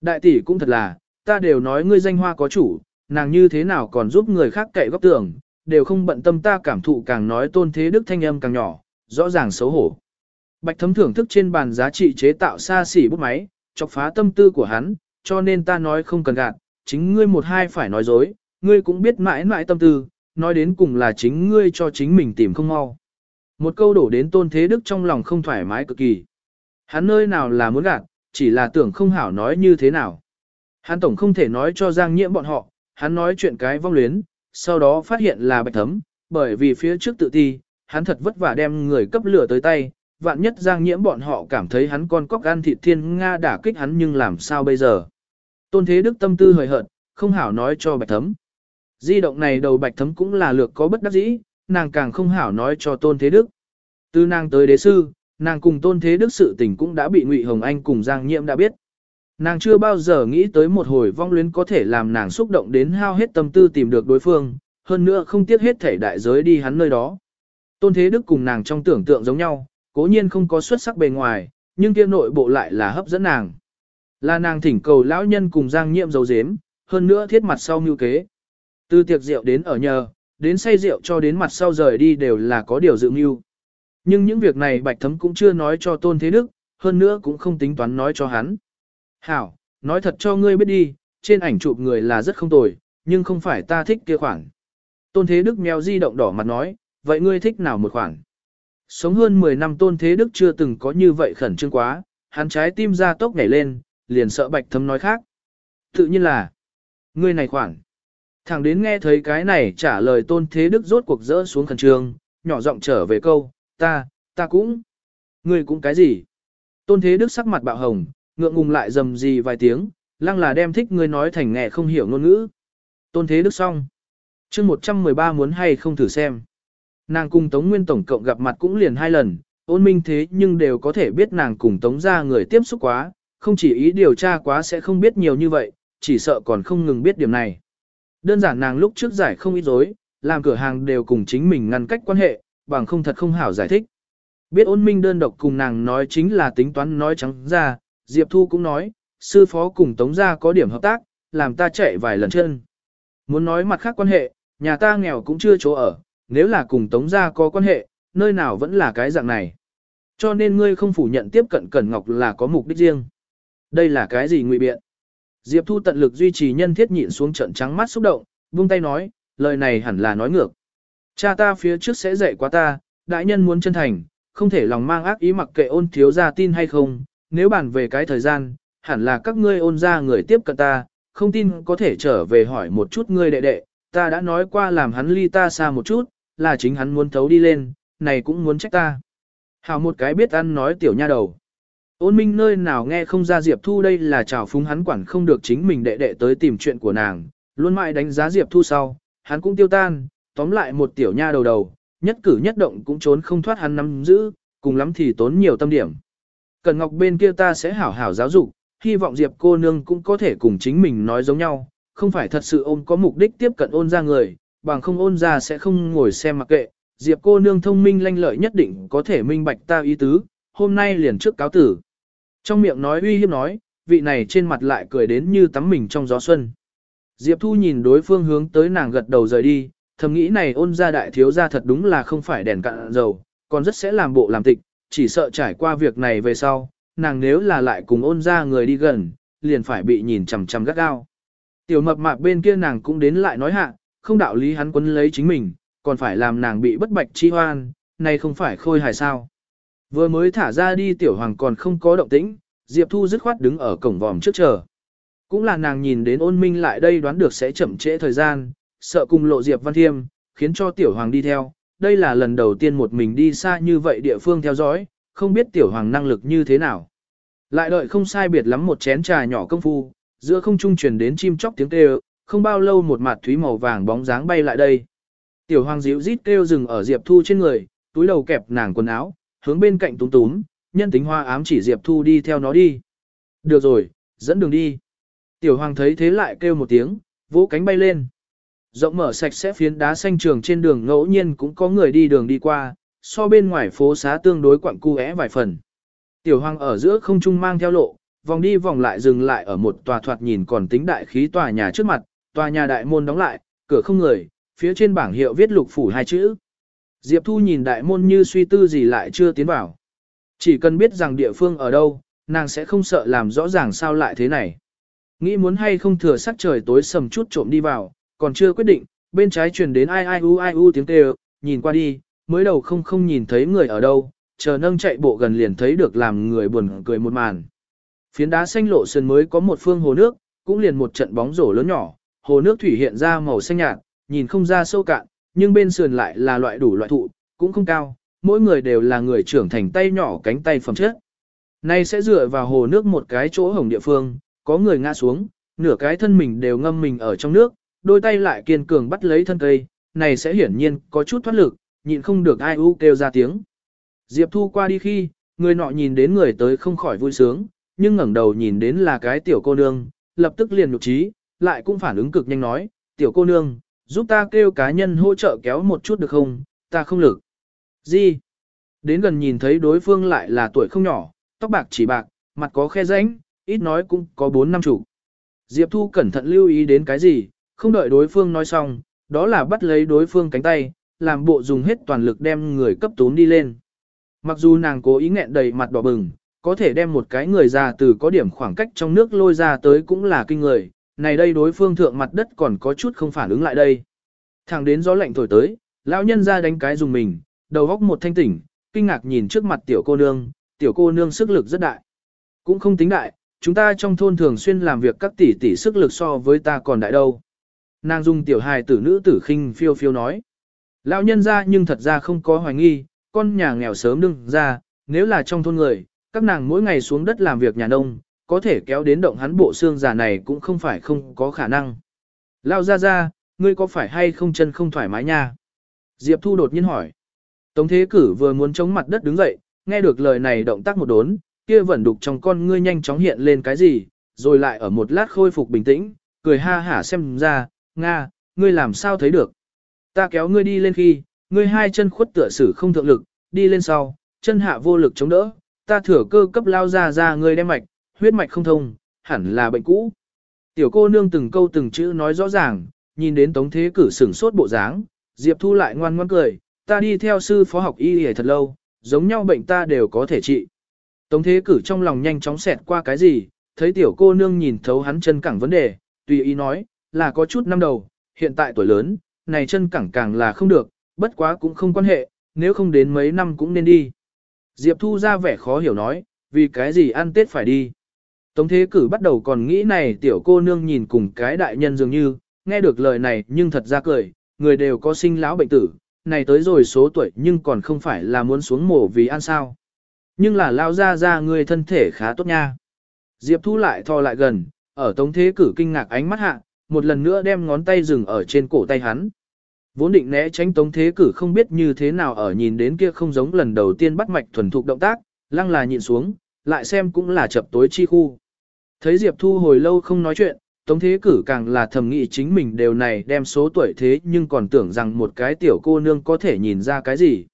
Đại tỷ cũng thật là, ta đều nói ngươi danh hoa có chủ, nàng như thế nào còn giúp người khác cậy góc tường, đều không bận tâm ta cảm thụ càng nói tôn thế đức thanh âm càng nhỏ, rõ ràng xấu hổ. Bạch thấm thưởng thức trên bàn giá trị chế tạo xa xỉ bút máy, chọc phá tâm tư của hắn, cho nên ta nói không cần gạt, chính ngươi một hai phải nói dối, ngươi cũng biết mãi mãi tâm tư, nói đến cùng là chính ngươi cho chính mình tìm không mau. Một câu đổ đến tôn thế đức trong lòng không thoải mái cực kỳ. Hắn nơi nào là muốn gạt, chỉ là tưởng không hảo nói như thế nào. Hắn tổng không thể nói cho Giang Nhiễm bọn họ, hắn nói chuyện cái vong luyến, sau đó phát hiện là bạch thấm, bởi vì phía trước tự ti, hắn thật vất vả đem người cấp lửa tới tay, vạn nhất Giang Nhiễm bọn họ cảm thấy hắn con cóc ăn thịt thiên Nga đả kích hắn nhưng làm sao bây giờ. Tôn Thế Đức tâm tư hời hợt, không hảo nói cho bạch thấm. Di động này đầu bạch thấm cũng là lược có bất đắc dĩ, nàng càng không hảo nói cho Tôn Thế Đức. Từ nàng tới đế sư, nàng cùng Tôn Thế Đức sự tình cũng đã bị Ngụy Hồng Anh cùng Giang Nhiễm đã biết. Nàng chưa bao giờ nghĩ tới một hồi vong luyến có thể làm nàng xúc động đến hao hết tâm tư tìm được đối phương, hơn nữa không tiếc hết thể đại giới đi hắn nơi đó. Tôn Thế Đức cùng nàng trong tưởng tượng giống nhau, cố nhiên không có xuất sắc bề ngoài, nhưng kia nội bộ lại là hấp dẫn nàng. Là nàng thỉnh cầu lão nhân cùng Giang Nhiệm dấu dếm, hơn nữa thiết mặt sau mưu kế. Từ tiệc rượu đến ở nhờ, đến say rượu cho đến mặt sau rời đi đều là có điều dự mưu. Nhưng những việc này Bạch Thấm cũng chưa nói cho Tôn Thế Đức, hơn nữa cũng không tính toán nói cho hắn. Hảo, nói thật cho ngươi biết đi, trên ảnh chụp người là rất không tồi, nhưng không phải ta thích kia khoản. Tôn Thế Đức mèo di động đỏ mặt nói, vậy ngươi thích nào một khoản? Sống hơn 10 năm Tôn Thế Đức chưa từng có như vậy khẩn trương quá, hắn trái tim ra tốc nhảy lên, liền sợ bạch thấm nói khác. Tự nhiên là, ngươi này khoảng. Thẳng đến nghe thấy cái này trả lời Tôn Thế Đức rốt cuộc rỡ xuống khẩn trương, nhỏ giọng trở về câu, ta, ta cũng. Ngươi cũng cái gì? Tôn Thế Đức sắc mặt bạo hồng, Ngượng ngùng lại dầm gì vài tiếng, lăng là đem thích ngươi nói thành nghe không hiểu ngôn ngữ. Tôn thế đức xong. chương 113 muốn hay không thử xem. Nàng cùng Tống Nguyên tổng cộng gặp mặt cũng liền hai lần, ôn minh thế nhưng đều có thể biết nàng cùng Tống ra người tiếp xúc quá, không chỉ ý điều tra quá sẽ không biết nhiều như vậy, chỉ sợ còn không ngừng biết điểm này. Đơn giản nàng lúc trước giải không ít dối, làm cửa hàng đều cùng chính mình ngăn cách quan hệ, bằng không thật không hảo giải thích. Biết ôn minh đơn độc cùng nàng nói chính là tính toán nói trắng ra, Diệp Thu cũng nói, sư phó cùng Tống gia có điểm hợp tác, làm ta chạy vài lần chân. Muốn nói mặt khác quan hệ, nhà ta nghèo cũng chưa chỗ ở, nếu là cùng Tống gia có quan hệ, nơi nào vẫn là cái dạng này. Cho nên ngươi không phủ nhận tiếp cận Cẩn Ngọc là có mục đích riêng. Đây là cái gì ngụy biện? Diệp Thu tận lực duy trì nhân thiết nhịn xuống trận trắng mắt xúc động, buông tay nói, lời này hẳn là nói ngược. Cha ta phía trước sẽ dạy quá ta, đại nhân muốn chân thành, không thể lòng mang ác ý mặc kệ ôn thiếu ra tin hay không, nếu bàn về cái thời gian, hẳn là các ngươi ôn ra người tiếp cận ta, không tin có thể trở về hỏi một chút ngươi đệ đệ, ta đã nói qua làm hắn ly ta xa một chút, là chính hắn muốn thấu đi lên, này cũng muốn trách ta. hảo một cái biết ăn nói tiểu nha đầu. Ôn minh nơi nào nghe không ra Diệp Thu đây là trào phúng hắn quản không được chính mình đệ đệ tới tìm chuyện của nàng, luôn mãi đánh giá Diệp Thu sau, hắn cũng tiêu tan, tóm lại một tiểu nha đầu đầu, nhất cử nhất động cũng trốn không thoát hắn nắm giữ, cùng lắm thì tốn nhiều tâm điểm. Cần Ngọc bên kia ta sẽ hảo hảo giáo dục, hy vọng Diệp cô nương cũng có thể cùng chính mình nói giống nhau, không phải thật sự ôn có mục đích tiếp cận ôn ra người, bằng không ôn ra sẽ không ngồi xem mặc kệ, Diệp cô nương thông minh lanh lợi nhất định có thể minh bạch ta ý tứ, hôm nay liền trước cáo tử. Trong miệng nói uy hiếp nói, vị này trên mặt lại cười đến như tắm mình trong gió xuân. Diệp Thu nhìn đối phương hướng tới nàng gật đầu rời đi, thầm nghĩ này ôn ra đại thiếu ra thật đúng là không phải đèn cạn dầu, còn rất sẽ làm bộ làm tịch, chỉ sợ trải qua việc này về sau, nàng nếu là lại cùng ôn ra người đi gần, liền phải bị nhìn chằm chằm gắt gao. Tiểu mập mạp bên kia nàng cũng đến lại nói hạ, không đạo lý hắn quấn lấy chính mình, còn phải làm nàng bị bất bạch chi hoan, này không phải khôi hài sao. Vừa mới thả ra đi tiểu hoàng còn không có động tĩnh, Diệp Thu dứt khoát đứng ở cổng vòm trước chờ. Cũng là nàng nhìn đến ôn minh lại đây đoán được sẽ chậm trễ thời gian, sợ cùng lộ Diệp Văn Thiêm, khiến cho tiểu hoàng đi theo. Đây là lần đầu tiên một mình đi xa như vậy địa phương theo dõi, không biết tiểu hoàng năng lực như thế nào. Lại đợi không sai biệt lắm một chén trà nhỏ công phu, giữa không trung truyền đến chim chóc tiếng kêu, không bao lâu một mặt thúy màu vàng bóng dáng bay lại đây. Tiểu hoàng dịu rít kêu dừng ở Diệp Thu trên người, túi đầu kẹp nàng quần áo, hướng bên cạnh túm túm, nhân tính hoa ám chỉ Diệp Thu đi theo nó đi. Được rồi, dẫn đường đi. Tiểu hoàng thấy thế lại kêu một tiếng, vỗ cánh bay lên. Rộng mở sạch sẽ phiến đá xanh trường trên đường ngẫu nhiên cũng có người đi đường đi qua, so bên ngoài phố xá tương đối quặng cu vài phần. Tiểu hoàng ở giữa không trung mang theo lộ, vòng đi vòng lại dừng lại ở một tòa thoạt nhìn còn tính đại khí tòa nhà trước mặt, tòa nhà đại môn đóng lại, cửa không người, phía trên bảng hiệu viết lục phủ hai chữ. Diệp Thu nhìn đại môn như suy tư gì lại chưa tiến vào. Chỉ cần biết rằng địa phương ở đâu, nàng sẽ không sợ làm rõ ràng sao lại thế này. Nghĩ muốn hay không thừa sắc trời tối sầm chút trộm đi vào, còn chưa quyết định, bên trái truyền đến ai ai u ai u tiếng kêu, nhìn qua đi, mới đầu không không nhìn thấy người ở đâu, chờ nâng chạy bộ gần liền thấy được làm người buồn cười một màn. Phiến đá xanh lộ sườn mới có một phương hồ nước, cũng liền một trận bóng rổ lớn nhỏ, hồ nước thủy hiện ra màu xanh nhạt, nhìn không ra sâu cạn, nhưng bên sườn lại là loại đủ loại thụ, cũng không cao, mỗi người đều là người trưởng thành tay nhỏ cánh tay phẩm chất. Nay sẽ dựa vào hồ nước một cái chỗ hồng địa phương, có người ngã xuống, nửa cái thân mình đều ngâm mình ở trong nước, đôi tay lại kiên cường bắt lấy thân cây, này sẽ hiển nhiên có chút thoát lực, nhịn không được ai u kêu ra tiếng. Diệp Thu qua đi khi, người nọ nhìn đến người tới không khỏi vui sướng, nhưng ngẩng đầu nhìn đến là cái tiểu cô nương, lập tức liền nhục trí, lại cũng phản ứng cực nhanh nói, tiểu cô nương, giúp ta kêu cá nhân hỗ trợ kéo một chút được không, ta không lực. Gì? Đến gần nhìn thấy đối phương lại là tuổi không nhỏ, tóc bạc chỉ bạc, mặt có khe rãnh, ít nói cũng có bốn năm chủ. Diệp Thu cẩn thận lưu ý đến cái gì, không đợi đối phương nói xong, đó là bắt lấy đối phương cánh tay, làm bộ dùng hết toàn lực đem người cấp tốn đi lên. Mặc dù nàng cố ý nghẹn đầy mặt đỏ bừng, có thể đem một cái người già từ có điểm khoảng cách trong nước lôi ra tới cũng là kinh người, này đây đối phương thượng mặt đất còn có chút không phản ứng lại đây. Thẳng đến gió lạnh thổi tới, lão nhân ra đánh cái dùng mình, đầu góc một thanh tỉnh, kinh ngạc nhìn trước mặt tiểu cô nương, tiểu cô nương sức lực rất đại. Cũng không tính đại, chúng ta trong thôn thường xuyên làm việc các tỷ tỷ sức lực so với ta còn đại đâu. Nàng dùng tiểu hài tử nữ tử khinh phiêu phiêu nói. Lão nhân ra nhưng thật ra không có hoài nghi, con nhà nghèo sớm đừng ra, nếu là trong thôn người, các nàng mỗi ngày xuống đất làm việc nhà nông, có thể kéo đến động hắn bộ xương già này cũng không phải không có khả năng. Lao ra ra, ngươi có phải hay không chân không thoải mái nha? Diệp Thu đột nhiên hỏi. Tống Thế Cử vừa muốn chống mặt đất đứng dậy, nghe được lời này động tác một đốn, kia vẫn đục trong con ngươi nhanh chóng hiện lên cái gì, rồi lại ở một lát khôi phục bình tĩnh, cười ha hả xem ra, Nga, ngươi làm sao thấy được. Ta kéo ngươi đi lên khi, ngươi hai chân khuất tựa sử không thượng lực, đi lên sau, chân hạ vô lực chống đỡ, ta thừa cơ cấp lao ra ra ngươi đem mạch, huyết mạch không thông, hẳn là bệnh cũ. Tiểu cô nương từng câu từng chữ nói rõ ràng, nhìn đến tống thế cử sửng sốt bộ dáng, Diệp Thu lại ngoan ngoãn cười, ta đi theo sư phó học y y thật lâu, giống nhau bệnh ta đều có thể trị. Tống thế cử trong lòng nhanh chóng xẹt qua cái gì, thấy tiểu cô nương nhìn thấu hắn chân cẳng vấn đề, tùy ý nói, là có chút năm đầu, hiện tại tuổi lớn, này chân cẳng càng là không được, bất quá cũng không quan hệ, nếu không đến mấy năm cũng nên đi. Diệp Thu ra vẻ khó hiểu nói, vì cái gì ăn Tết phải đi. Tống Thế Cử bắt đầu còn nghĩ này tiểu cô nương nhìn cùng cái đại nhân dường như, nghe được lời này nhưng thật ra cười, người đều có sinh lão bệnh tử, này tới rồi số tuổi nhưng còn không phải là muốn xuống mổ vì ăn sao. Nhưng là lao ra ra người thân thể khá tốt nha. Diệp Thu lại thò lại gần, ở Tống Thế Cử kinh ngạc ánh mắt hạ, một lần nữa đem ngón tay dừng ở trên cổ tay hắn. Vốn định né tránh Tống Thế Cử không biết như thế nào ở nhìn đến kia không giống lần đầu tiên bắt mạch thuần thục động tác, lăng là nhìn xuống, lại xem cũng là chập tối chi khu. Thấy Diệp Thu hồi lâu không nói chuyện, Tống Thế Cử càng là thầm nghĩ chính mình đều này đem số tuổi thế nhưng còn tưởng rằng một cái tiểu cô nương có thể nhìn ra cái gì.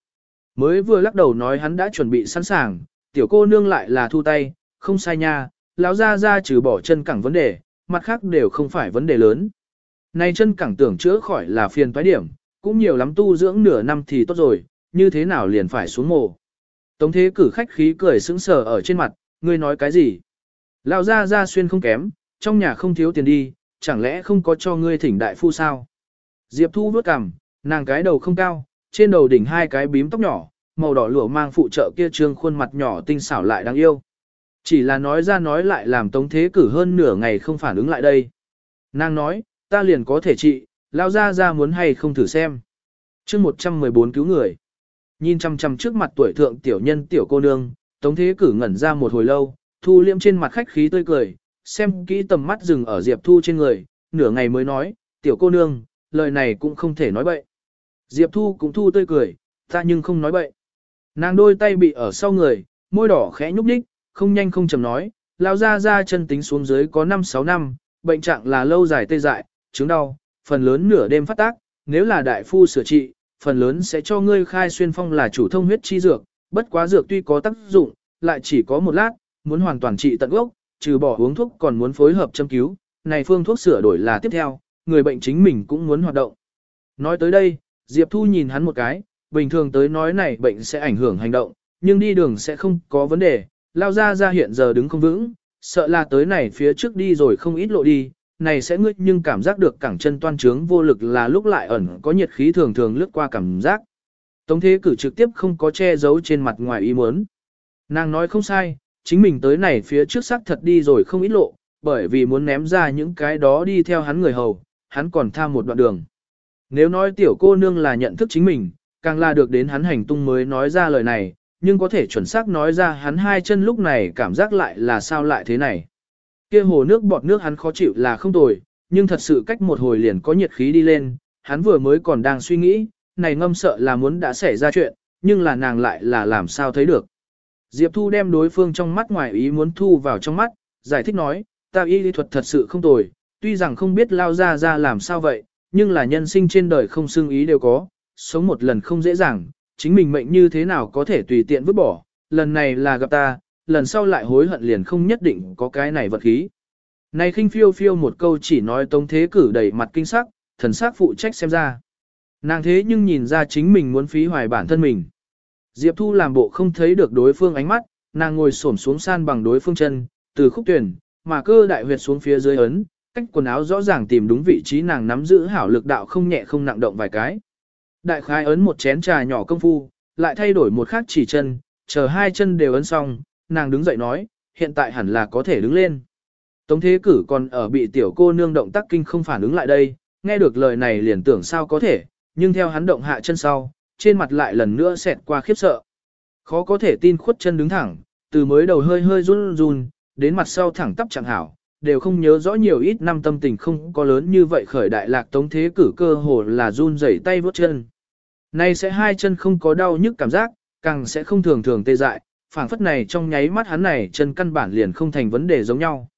Mới vừa lắc đầu nói hắn đã chuẩn bị sẵn sàng, tiểu cô nương lại là thu tay, không sai nha, lão ra ra trừ bỏ chân cẳng vấn đề, mặt khác đều không phải vấn đề lớn nay chân cẳng tưởng chữa khỏi là phiền toái điểm, cũng nhiều lắm tu dưỡng nửa năm thì tốt rồi, như thế nào liền phải xuống mồ. Tống thế cử khách khí cười sững sờ ở trên mặt, ngươi nói cái gì? Lão ra ra xuyên không kém, trong nhà không thiếu tiền đi, chẳng lẽ không có cho ngươi thỉnh đại phu sao? Diệp Thu vuốt cằm, nàng cái đầu không cao, trên đầu đỉnh hai cái bím tóc nhỏ, màu đỏ lửa mang phụ trợ kia trương khuôn mặt nhỏ tinh xảo lại đáng yêu. Chỉ là nói ra nói lại làm tống thế cử hơn nửa ngày không phản ứng lại đây. Nàng nói, ta liền có thể trị, lao ra ra muốn hay không thử xem. chương 114 cứu người. Nhìn chăm chăm trước mặt tuổi thượng tiểu nhân tiểu cô nương, tống thế cử ngẩn ra một hồi lâu, thu liêm trên mặt khách khí tươi cười, xem kỹ tầm mắt dừng ở Diệp Thu trên người, nửa ngày mới nói, tiểu cô nương, lời này cũng không thể nói bậy. Diệp Thu cũng thu tươi cười, ta nhưng không nói bậy. Nàng đôi tay bị ở sau người, môi đỏ khẽ nhúc nhích, không nhanh không chậm nói, lao ra ra chân tính xuống dưới có 5-6 năm, bệnh trạng là lâu dài tê dại, chứng đau, phần lớn nửa đêm phát tác, nếu là đại phu sửa trị, phần lớn sẽ cho ngươi khai xuyên phong là chủ thông huyết chi dược, bất quá dược tuy có tác dụng, lại chỉ có một lát, muốn hoàn toàn trị tận gốc, trừ bỏ uống thuốc còn muốn phối hợp châm cứu, này phương thuốc sửa đổi là tiếp theo, người bệnh chính mình cũng muốn hoạt động. Nói tới đây, Diệp Thu nhìn hắn một cái, bình thường tới nói này bệnh sẽ ảnh hưởng hành động, nhưng đi đường sẽ không có vấn đề, lao ra ra hiện giờ đứng không vững, sợ là tới này phía trước đi rồi không ít lộ đi, này sẽ ngươi nhưng cảm giác được cẳng chân toan trướng vô lực là lúc lại ẩn có nhiệt khí thường thường lướt qua cảm giác. Tống thế cử trực tiếp không có che giấu trên mặt ngoài ý muốn. Nàng nói không sai, chính mình tới này phía trước xác thật đi rồi không ít lộ, bởi vì muốn ném ra những cái đó đi theo hắn người hầu, hắn còn tham một đoạn đường. Nếu nói tiểu cô nương là nhận thức chính mình, càng là được đến hắn hành tung mới nói ra lời này, nhưng có thể chuẩn xác nói ra hắn hai chân lúc này cảm giác lại là sao lại thế này. Kia hồ nước bọt nước hắn khó chịu là không tồi, nhưng thật sự cách một hồi liền có nhiệt khí đi lên, hắn vừa mới còn đang suy nghĩ, này ngâm sợ là muốn đã xảy ra chuyện, nhưng là nàng lại là làm sao thấy được. Diệp Thu đem đối phương trong mắt ngoài ý muốn thu vào trong mắt, giải thích nói, ta y lý thuật thật sự không tồi, tuy rằng không biết lao ra ra làm sao vậy, nhưng là nhân sinh trên đời không xưng ý đều có, sống một lần không dễ dàng, chính mình mệnh như thế nào có thể tùy tiện vứt bỏ, lần này là gặp ta, lần sau lại hối hận liền không nhất định có cái này vật khí. Này khinh phiêu phiêu một câu chỉ nói tông thế cử đầy mặt kinh sắc, thần sắc phụ trách xem ra. Nàng thế nhưng nhìn ra chính mình muốn phí hoài bản thân mình. Diệp Thu làm bộ không thấy được đối phương ánh mắt, nàng ngồi xổm xuống san bằng đối phương chân, từ khúc tuyển, mà cơ đại huyệt xuống phía dưới ấn, cách quần áo rõ ràng tìm đúng vị trí nàng nắm giữ hảo lực đạo không nhẹ không nặng động vài cái. Đại khái ấn một chén trà nhỏ công phu, lại thay đổi một khác chỉ chân, chờ hai chân đều ấn xong, nàng đứng dậy nói, hiện tại hẳn là có thể đứng lên. Tống thế cử còn ở bị tiểu cô nương động tác kinh không phản ứng lại đây, nghe được lời này liền tưởng sao có thể, nhưng theo hắn động hạ chân sau, trên mặt lại lần nữa xẹt qua khiếp sợ. Khó có thể tin khuất chân đứng thẳng, từ mới đầu hơi hơi run run, đến mặt sau thẳng tắp chẳng hảo, đều không nhớ rõ nhiều ít năm tâm tình không có lớn như vậy khởi đại lạc tống thế cử cơ hồ là run rẩy tay vốt chân. Nay sẽ hai chân không có đau nhức cảm giác, càng sẽ không thường thường tê dại, phảng phất này trong nháy mắt hắn này chân căn bản liền không thành vấn đề giống nhau.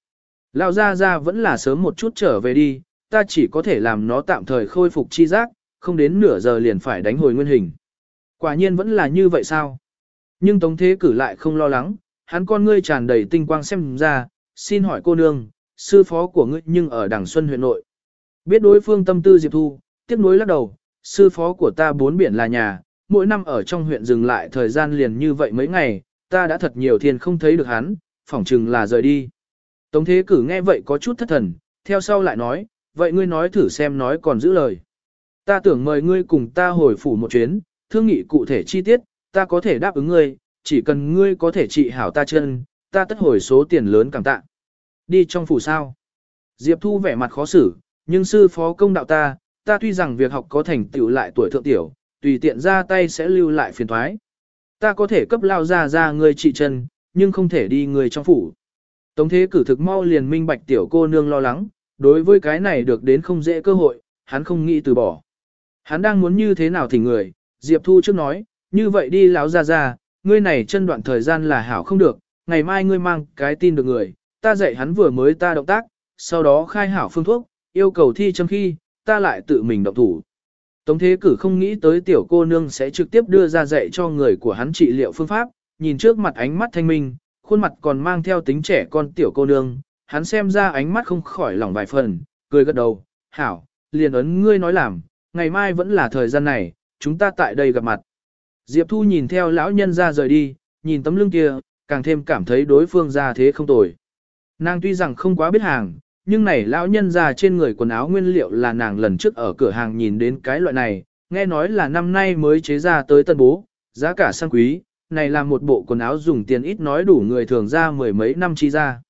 Lão gia gia vẫn là sớm một chút trở về đi, ta chỉ có thể làm nó tạm thời khôi phục chi giác, không đến nửa giờ liền phải đánh hồi nguyên hình. Quả nhiên vẫn là như vậy sao? Nhưng Tống Thế Cử lại không lo lắng, hắn con ngươi tràn đầy tinh quang xem ra, xin hỏi cô nương, sư phó của ngươi nhưng ở Đảng Xuân huyện nội. Biết đối phương tâm tư Diệp Thu, tiếc nuối lắc đầu, sư phó của ta bốn biển là nhà, mỗi năm ở trong huyện dừng lại thời gian liền như vậy mấy ngày, ta đã thật nhiều thiên không thấy được hắn, phỏng chừng là rời đi. Tống thế cử nghe vậy có chút thất thần, theo sau lại nói, vậy ngươi nói thử xem nói còn giữ lời. Ta tưởng mời ngươi cùng ta hồi phủ một chuyến, thương nghị cụ thể chi tiết, ta có thể đáp ứng ngươi, chỉ cần ngươi có thể trị hảo ta chân, ta tất hồi số tiền lớn cảm tạ. Đi trong phủ sao? Diệp Thu vẻ mặt khó xử, nhưng sư phó công đạo ta, ta tuy rằng việc học có thành tựu lại tuổi thượng tiểu, tùy tiện ra tay sẽ lưu lại phiền thoái. Ta có thể cấp lao ra ra người trị chân, nhưng không thể đi người trong phủ. Tống thế cử thực mau liền minh bạch tiểu cô nương lo lắng, đối với cái này được đến không dễ cơ hội, hắn không nghĩ từ bỏ. Hắn đang muốn như thế nào thì người, Diệp Thu trước nói, như vậy đi lão ra ra, ngươi này chân đoạn thời gian là hảo không được, ngày mai ngươi mang cái tin được người, ta dạy hắn vừa mới ta động tác, sau đó khai hảo phương thuốc, yêu cầu thi châm khi, ta lại tự mình động thủ. Tống thế cử không nghĩ tới tiểu cô nương sẽ trực tiếp đưa ra dạy cho người của hắn trị liệu phương pháp, nhìn trước mặt ánh mắt thanh minh, khuôn mặt còn mang theo tính trẻ con tiểu cô nương, hắn xem ra ánh mắt không khỏi lòng vài phần, cười gật đầu, hảo, liền ấn ngươi nói làm, ngày mai vẫn là thời gian này, chúng ta tại đây gặp mặt. Diệp Thu nhìn theo lão nhân ra rời đi, nhìn tấm lưng kia, càng thêm cảm thấy đối phương ra thế không tồi. Nàng tuy rằng không quá biết hàng, nhưng này lão nhân già trên người quần áo nguyên liệu là nàng lần trước ở cửa hàng nhìn đến cái loại này, nghe nói là năm nay mới chế ra tới tân bố, giá cả sang quý, này là một bộ quần áo dùng tiền ít nói đủ người thường ra mười mấy năm chi ra.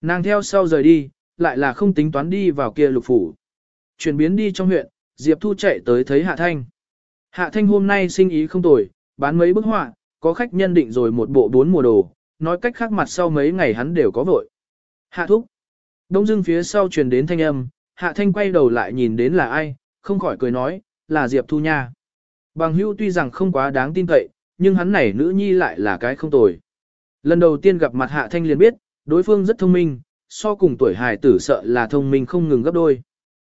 Nàng theo sau rời đi, lại là không tính toán đi vào kia lục phủ. Chuyển biến đi trong huyện, Diệp Thu chạy tới thấy Hạ Thanh. Hạ Thanh hôm nay sinh ý không tồi, bán mấy bức họa, có khách nhân định rồi một bộ bốn mùa đồ, nói cách khác mặt sau mấy ngày hắn đều có vội. Hạ thúc. Đông dưng phía sau truyền đến thanh âm, Hạ Thanh quay đầu lại nhìn đến là ai, không khỏi cười nói, là Diệp Thu Nha. Bằng hưu tuy rằng không quá đáng tin cậy, nhưng hắn này nữ nhi lại là cái không tồi. Lần đầu tiên gặp mặt Hạ Thanh liền biết, đối phương rất thông minh, so cùng tuổi hài tử sợ là thông minh không ngừng gấp đôi.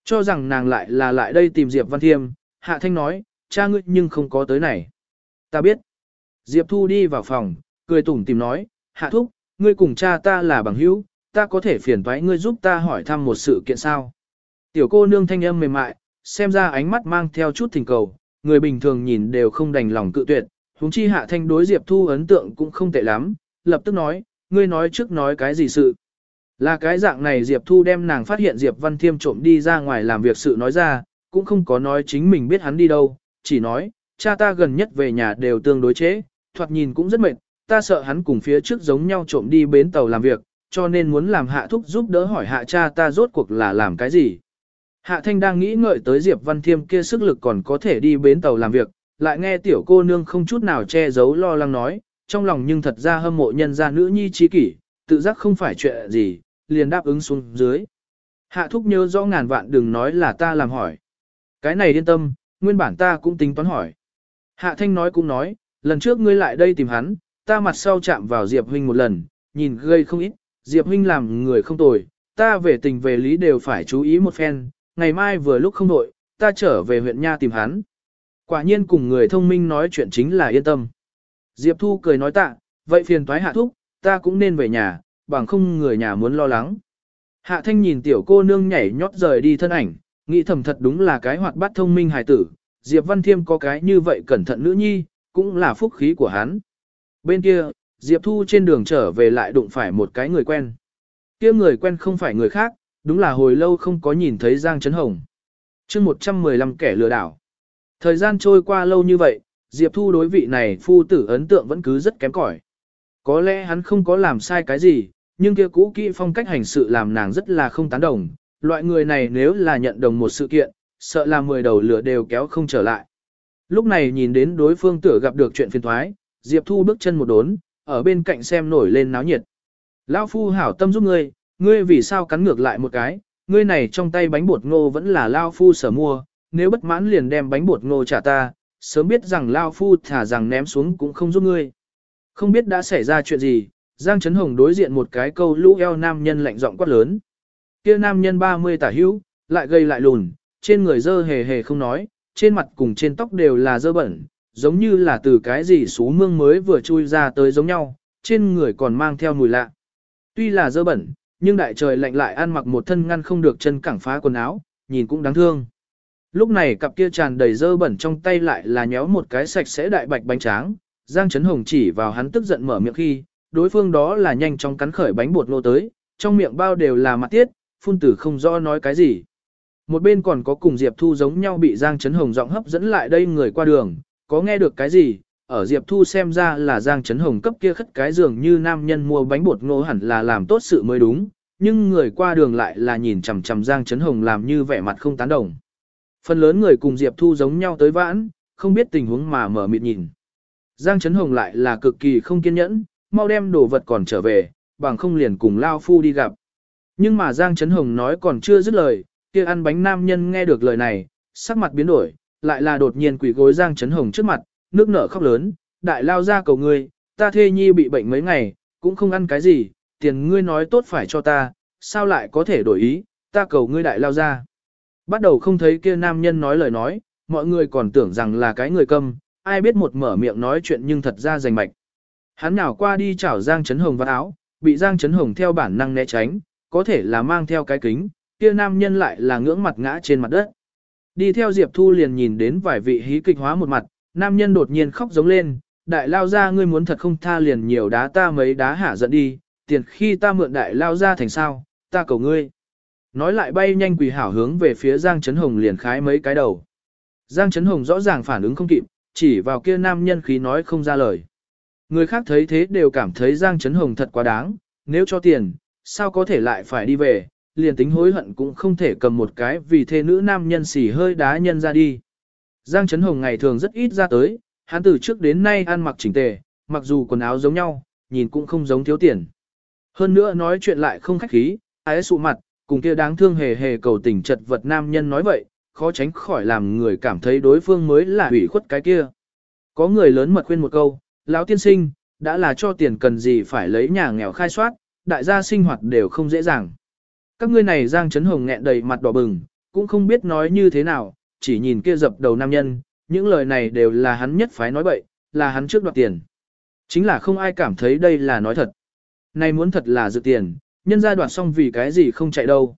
Cho rằng nàng lại là lại đây tìm Diệp Văn Thiêm, Hạ Thanh nói, cha ngươi nhưng không có tới này. Ta biết. Diệp Thu đi vào phòng, cười tủm tìm nói, Hạ Thúc, ngươi cùng cha ta là bằng hữu, ta có thể phiền thoái ngươi giúp ta hỏi thăm một sự kiện sao. Tiểu cô nương thanh âm mềm mại, xem ra ánh mắt mang theo chút thỉnh cầu, người bình thường nhìn đều không đành lòng cự tuyệt, huống chi Hạ Thanh đối Diệp Thu ấn tượng cũng không tệ lắm, lập tức nói, ngươi nói trước nói cái gì sự. Là cái dạng này Diệp Thu đem nàng phát hiện Diệp Văn Thiêm trộm đi ra ngoài làm việc sự nói ra, cũng không có nói chính mình biết hắn đi đâu, chỉ nói, cha ta gần nhất về nhà đều tương đối chế, thoạt nhìn cũng rất mệt, ta sợ hắn cùng phía trước giống nhau trộm đi bến tàu làm việc, cho nên muốn làm hạ thúc giúp đỡ hỏi hạ cha ta rốt cuộc là làm cái gì. Hạ Thanh đang nghĩ ngợi tới Diệp Văn Thiêm kia sức lực còn có thể đi bến tàu làm việc, lại nghe tiểu cô nương không chút nào che giấu lo lắng nói, trong lòng nhưng thật ra hâm mộ nhân gia nữ nhi trí kỷ, tự giác không phải chuyện gì, liền đáp ứng xuống dưới. Hạ thúc nhớ rõ ngàn vạn đừng nói là ta làm hỏi. Cái này yên tâm, nguyên bản ta cũng tính toán hỏi. Hạ thanh nói cũng nói, lần trước ngươi lại đây tìm hắn, ta mặt sau chạm vào Diệp Huynh một lần, nhìn gây không ít, Diệp Huynh làm người không tồi, ta về tình về lý đều phải chú ý một phen, ngày mai vừa lúc không đội, ta trở về huyện Nha tìm hắn. Quả nhiên cùng người thông minh nói chuyện chính là yên tâm. Diệp Thu cười nói tạ, vậy phiền toái hạ thúc, ta cũng nên về nhà, bằng không người nhà muốn lo lắng. Hạ thanh nhìn tiểu cô nương nhảy nhót rời đi thân ảnh, nghĩ thầm thật đúng là cái hoạt bát thông minh hài tử, Diệp Văn Thiêm có cái như vậy cẩn thận nữ nhi, cũng là phúc khí của hắn. Bên kia, Diệp Thu trên đường trở về lại đụng phải một cái người quen. kia người quen không phải người khác, đúng là hồi lâu không có nhìn thấy Giang Trấn Hồng. chương 115 kẻ lừa đảo. Thời gian trôi qua lâu như vậy, Diệp Thu đối vị này phu tử ấn tượng vẫn cứ rất kém cỏi. Có lẽ hắn không có làm sai cái gì, nhưng kia cũ kỹ phong cách hành sự làm nàng rất là không tán đồng. Loại người này nếu là nhận đồng một sự kiện, sợ là mười đầu lửa đều kéo không trở lại. Lúc này nhìn đến đối phương tựa gặp được chuyện phiền thoái, Diệp Thu bước chân một đốn, ở bên cạnh xem nổi lên náo nhiệt. Lão phu hảo tâm giúp ngươi, ngươi vì sao cắn ngược lại một cái, ngươi này trong tay bánh bột ngô vẫn là Lao phu sở mua, nếu bất mãn liền đem bánh bột ngô trả ta, sớm biết rằng Lao phu thả rằng ném xuống cũng không giúp ngươi. Không biết đã xảy ra chuyện gì, Giang Trấn Hồng đối diện một cái câu lũ eo nam nhân lạnh giọng quát lớn. Kia nam nhân 30 tả hữu, lại gây lại lùn, trên người dơ hề hề không nói, trên mặt cùng trên tóc đều là dơ bẩn, giống như là từ cái gì xú mương mới vừa chui ra tới giống nhau, trên người còn mang theo mùi lạ. Tuy là dơ bẩn, nhưng đại trời lạnh lại ăn mặc một thân ngăn không được chân cẳng phá quần áo, nhìn cũng đáng thương. Lúc này cặp kia tràn đầy dơ bẩn trong tay lại là nhéo một cái sạch sẽ đại bạch bánh tráng, Giang Trấn Hồng chỉ vào hắn tức giận mở miệng khi, đối phương đó là nhanh chóng cắn khởi bánh bột ngô tới, trong miệng bao đều là mặt tiết, phun tử không rõ nói cái gì. Một bên còn có cùng Diệp Thu giống nhau bị Giang Trấn Hồng giọng hấp dẫn lại đây người qua đường, có nghe được cái gì, ở Diệp Thu xem ra là Giang Trấn Hồng cấp kia khất cái giường như nam nhân mua bánh bột ngô hẳn là làm tốt sự mới đúng, nhưng người qua đường lại là nhìn chằm chằm Giang Trấn Hồng làm như vẻ mặt không tán đồng. Phần lớn người cùng Diệp Thu giống nhau tới vãn, không biết tình huống mà mở mịt nhìn. Giang Trấn Hồng lại là cực kỳ không kiên nhẫn, mau đem đồ vật còn trở về, bằng không liền cùng Lao Phu đi gặp. Nhưng mà Giang Trấn Hồng nói còn chưa dứt lời, kia ăn bánh nam nhân nghe được lời này, sắc mặt biến đổi, lại là đột nhiên quỷ gối Giang Trấn Hồng trước mặt, nước nở khóc lớn, đại lao ra cầu ngươi, ta thê nhi bị bệnh mấy ngày, cũng không ăn cái gì, tiền ngươi nói tốt phải cho ta, sao lại có thể đổi ý, ta cầu ngươi đại lao ra. Bắt đầu không thấy kia nam nhân nói lời nói, mọi người còn tưởng rằng là cái người câm, ai biết một mở miệng nói chuyện nhưng thật ra rành mạch. Hắn nào qua đi chảo Giang Trấn Hồng vào áo, bị Giang Trấn Hồng theo bản năng né tránh, có thể là mang theo cái kính, kia nam nhân lại là ngưỡng mặt ngã trên mặt đất. Đi theo Diệp Thu liền nhìn đến vài vị hí kịch hóa một mặt, nam nhân đột nhiên khóc giống lên, đại lao ra ngươi muốn thật không tha liền nhiều đá ta mấy đá hả giận đi, tiền khi ta mượn đại lao ra thành sao, ta cầu ngươi. Nói lại bay nhanh quỳ hảo hướng về phía Giang Trấn Hồng liền khái mấy cái đầu. Giang Trấn Hồng rõ ràng phản ứng không kịp, chỉ vào kia nam nhân khí nói không ra lời. Người khác thấy thế đều cảm thấy Giang Trấn Hồng thật quá đáng, nếu cho tiền, sao có thể lại phải đi về, liền tính hối hận cũng không thể cầm một cái vì thế nữ nam nhân xỉ hơi đá nhân ra đi. Giang Trấn Hồng ngày thường rất ít ra tới, hắn từ trước đến nay ăn mặc chỉnh tề, mặc dù quần áo giống nhau, nhìn cũng không giống thiếu tiền. Hơn nữa nói chuyện lại không khách khí, ái sụ mặt, cùng kia đáng thương hề hề cầu tình chật vật nam nhân nói vậy, khó tránh khỏi làm người cảm thấy đối phương mới là hủy khuất cái kia. Có người lớn mật khuyên một câu, lão tiên sinh, đã là cho tiền cần gì phải lấy nhà nghèo khai soát, đại gia sinh hoạt đều không dễ dàng. Các ngươi này Giang Trấn Hồng nghẹn đầy mặt đỏ bừng, cũng không biết nói như thế nào, chỉ nhìn kia dập đầu nam nhân, những lời này đều là hắn nhất phái nói bậy, là hắn trước đoạt tiền. Chính là không ai cảm thấy đây là nói thật. Này muốn thật là dự tiền, nhân gia đoạt xong vì cái gì không chạy đâu.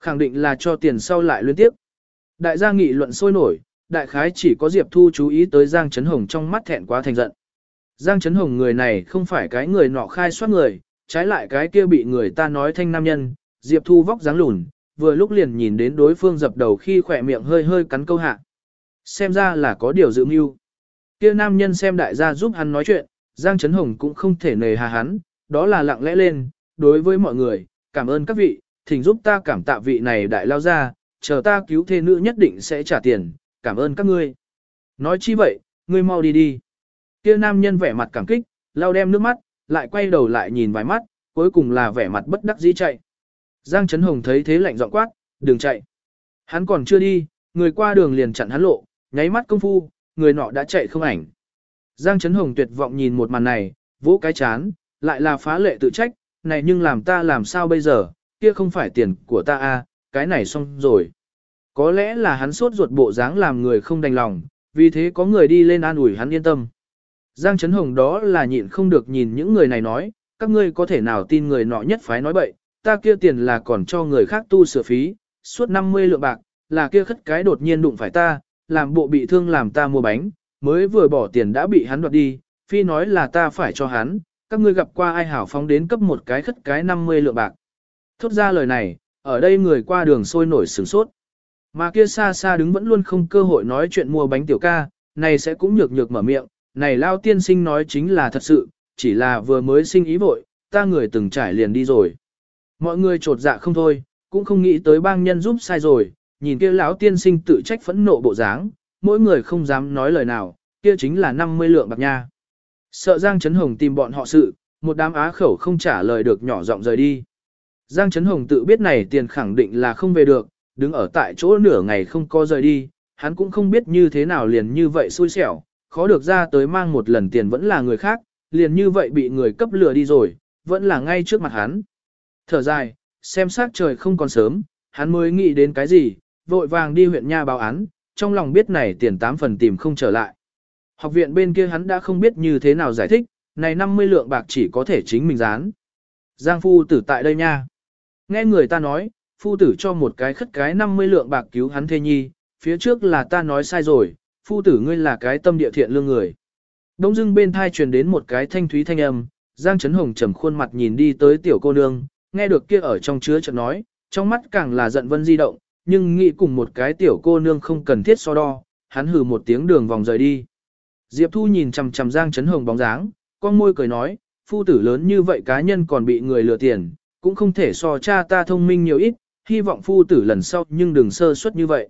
Khẳng định là cho tiền sau lại liên tiếp. Đại gia nghị luận sôi nổi, đại khái chỉ có Diệp Thu chú ý tới Giang Trấn Hồng trong mắt thẹn quá thành giận. Giang Trấn Hồng người này không phải cái người nọ khai soát người, trái lại cái kia bị người ta nói thanh nam nhân, Diệp Thu vóc dáng lùn, vừa lúc liền nhìn đến đối phương dập đầu khi khỏe miệng hơi hơi cắn câu hạ. Xem ra là có điều dự mưu. Kia nam nhân xem đại gia giúp hắn nói chuyện, Giang Trấn Hồng cũng không thể nề hà hắn, đó là lặng lẽ lên, đối với mọi người, cảm ơn các vị, thỉnh giúp ta cảm tạ vị này đại lao ra, chờ ta cứu thê nữ nhất định sẽ trả tiền, cảm ơn các ngươi. Nói chi vậy, ngươi mau đi đi. Kia nam nhân vẻ mặt cảm kích, lau đem nước mắt, lại quay đầu lại nhìn vài mắt, cuối cùng là vẻ mặt bất đắc dĩ chạy. Giang Trấn Hồng thấy thế lạnh giọng quát, đừng chạy. Hắn còn chưa đi, người qua đường liền chặn hắn lộ, nháy mắt công phu, người nọ đã chạy không ảnh. Giang Trấn Hồng tuyệt vọng nhìn một màn này, vỗ cái chán, lại là phá lệ tự trách, này nhưng làm ta làm sao bây giờ, kia không phải tiền của ta a, à, cái này xong rồi. Có lẽ là hắn sốt ruột bộ dáng làm người không đành lòng, vì thế có người đi lên an ủi hắn yên tâm. Giang Trấn Hồng đó là nhịn không được nhìn những người này nói, các ngươi có thể nào tin người nọ nhất phái nói bậy, ta kia tiền là còn cho người khác tu sửa phí, suốt 50 lượng bạc, là kia khất cái đột nhiên đụng phải ta, làm bộ bị thương làm ta mua bánh, mới vừa bỏ tiền đã bị hắn đoạt đi, phi nói là ta phải cho hắn, các ngươi gặp qua ai hảo phóng đến cấp một cái khất cái 50 lượng bạc. Thốt ra lời này, ở đây người qua đường sôi nổi sửng sốt. Mà kia xa xa đứng vẫn luôn không cơ hội nói chuyện mua bánh tiểu ca, này sẽ cũng nhược nhược mở miệng, này lao tiên sinh nói chính là thật sự, chỉ là vừa mới sinh ý vội, ta người từng trải liền đi rồi. Mọi người trột dạ không thôi, cũng không nghĩ tới bang nhân giúp sai rồi, nhìn kia lão tiên sinh tự trách phẫn nộ bộ dáng, mỗi người không dám nói lời nào, kia chính là 50 lượng bạc nha. Sợ Giang Trấn Hồng tìm bọn họ sự, một đám á khẩu không trả lời được nhỏ giọng rời đi. Giang Trấn Hồng tự biết này tiền khẳng định là không về được, đứng ở tại chỗ nửa ngày không có rời đi, hắn cũng không biết như thế nào liền như vậy xui xẻo, khó được ra tới mang một lần tiền vẫn là người khác, liền như vậy bị người cấp lừa đi rồi, vẫn là ngay trước mặt hắn. Thở dài, xem sát trời không còn sớm, hắn mới nghĩ đến cái gì, vội vàng đi huyện nha báo án, trong lòng biết này tiền tám phần tìm không trở lại. Học viện bên kia hắn đã không biết như thế nào giải thích, này 50 lượng bạc chỉ có thể chính mình dán. Giang phu tử tại đây nha. Nghe người ta nói, phu tử cho một cái khất cái 50 lượng bạc cứu hắn thê nhi, phía trước là ta nói sai rồi, phu tử ngươi là cái tâm địa thiện lương người. Đông dưng bên thai truyền đến một cái thanh thúy thanh âm, Giang Trấn Hồng trầm khuôn mặt nhìn đi tới tiểu cô nương, nghe được kia ở trong chứa chợt nói, trong mắt càng là giận vân di động, nhưng nghĩ cùng một cái tiểu cô nương không cần thiết so đo, hắn hừ một tiếng đường vòng rời đi. Diệp Thu nhìn chằm chằm Giang Chấn Hồng bóng dáng, con môi cười nói, phu tử lớn như vậy cá nhân còn bị người lừa tiền, cũng không thể so cha ta thông minh nhiều ít, hy vọng phu tử lần sau nhưng đừng sơ suất như vậy.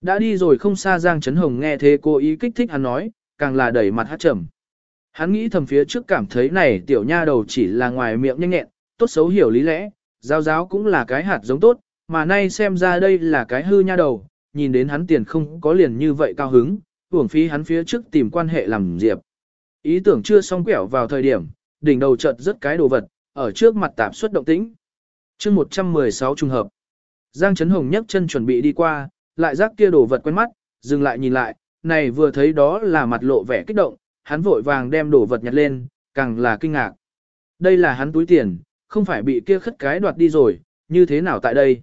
Đã đi rồi không xa Giang Trấn Hồng nghe thế cô ý kích thích hắn nói, càng là đẩy mặt hát trầm. Hắn nghĩ thầm phía trước cảm thấy này tiểu nha đầu chỉ là ngoài miệng nhanh nhẹn, tốt xấu hiểu lý lẽ, giáo giáo cũng là cái hạt giống tốt, mà nay xem ra đây là cái hư nha đầu, nhìn đến hắn tiền không có liền như vậy cao hứng, uổng phí hắn phía trước tìm quan hệ làm diệp. Ý tưởng chưa xong quẹo vào thời điểm, đỉnh đầu chợt rất cái đồ vật, ở trước mặt tạp xuất động tĩnh. chương 116 trùng hợp. Giang Trấn Hồng nhấc chân chuẩn bị đi qua, lại giác kia đồ vật quen mắt, dừng lại nhìn lại, này vừa thấy đó là mặt lộ vẻ kích động, hắn vội vàng đem đồ vật nhặt lên, càng là kinh ngạc. Đây là hắn túi tiền, không phải bị kia khất cái đoạt đi rồi, như thế nào tại đây?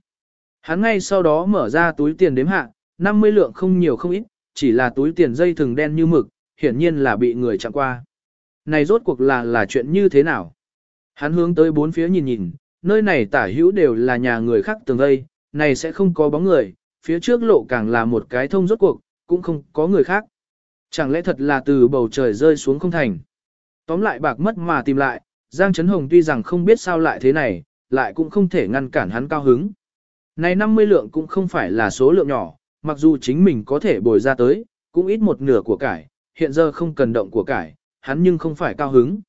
Hắn ngay sau đó mở ra túi tiền đếm hạ, 50 lượng không nhiều không ít, chỉ là túi tiền dây thừng đen như mực, hiển nhiên là bị người chặn qua. Này rốt cuộc là là chuyện như thế nào? Hắn hướng tới bốn phía nhìn nhìn, nơi này tả hữu đều là nhà người khác tường đây, này sẽ không có bóng người, phía trước lộ càng là một cái thông rốt cuộc, cũng không có người khác. Chẳng lẽ thật là từ bầu trời rơi xuống không thành. Tóm lại bạc mất mà tìm lại, Giang Trấn Hồng tuy rằng không biết sao lại thế này, lại cũng không thể ngăn cản hắn cao hứng. Này 50 lượng cũng không phải là số lượng nhỏ, mặc dù chính mình có thể bồi ra tới, cũng ít một nửa của cải, hiện giờ không cần động của cải, hắn nhưng không phải cao hứng.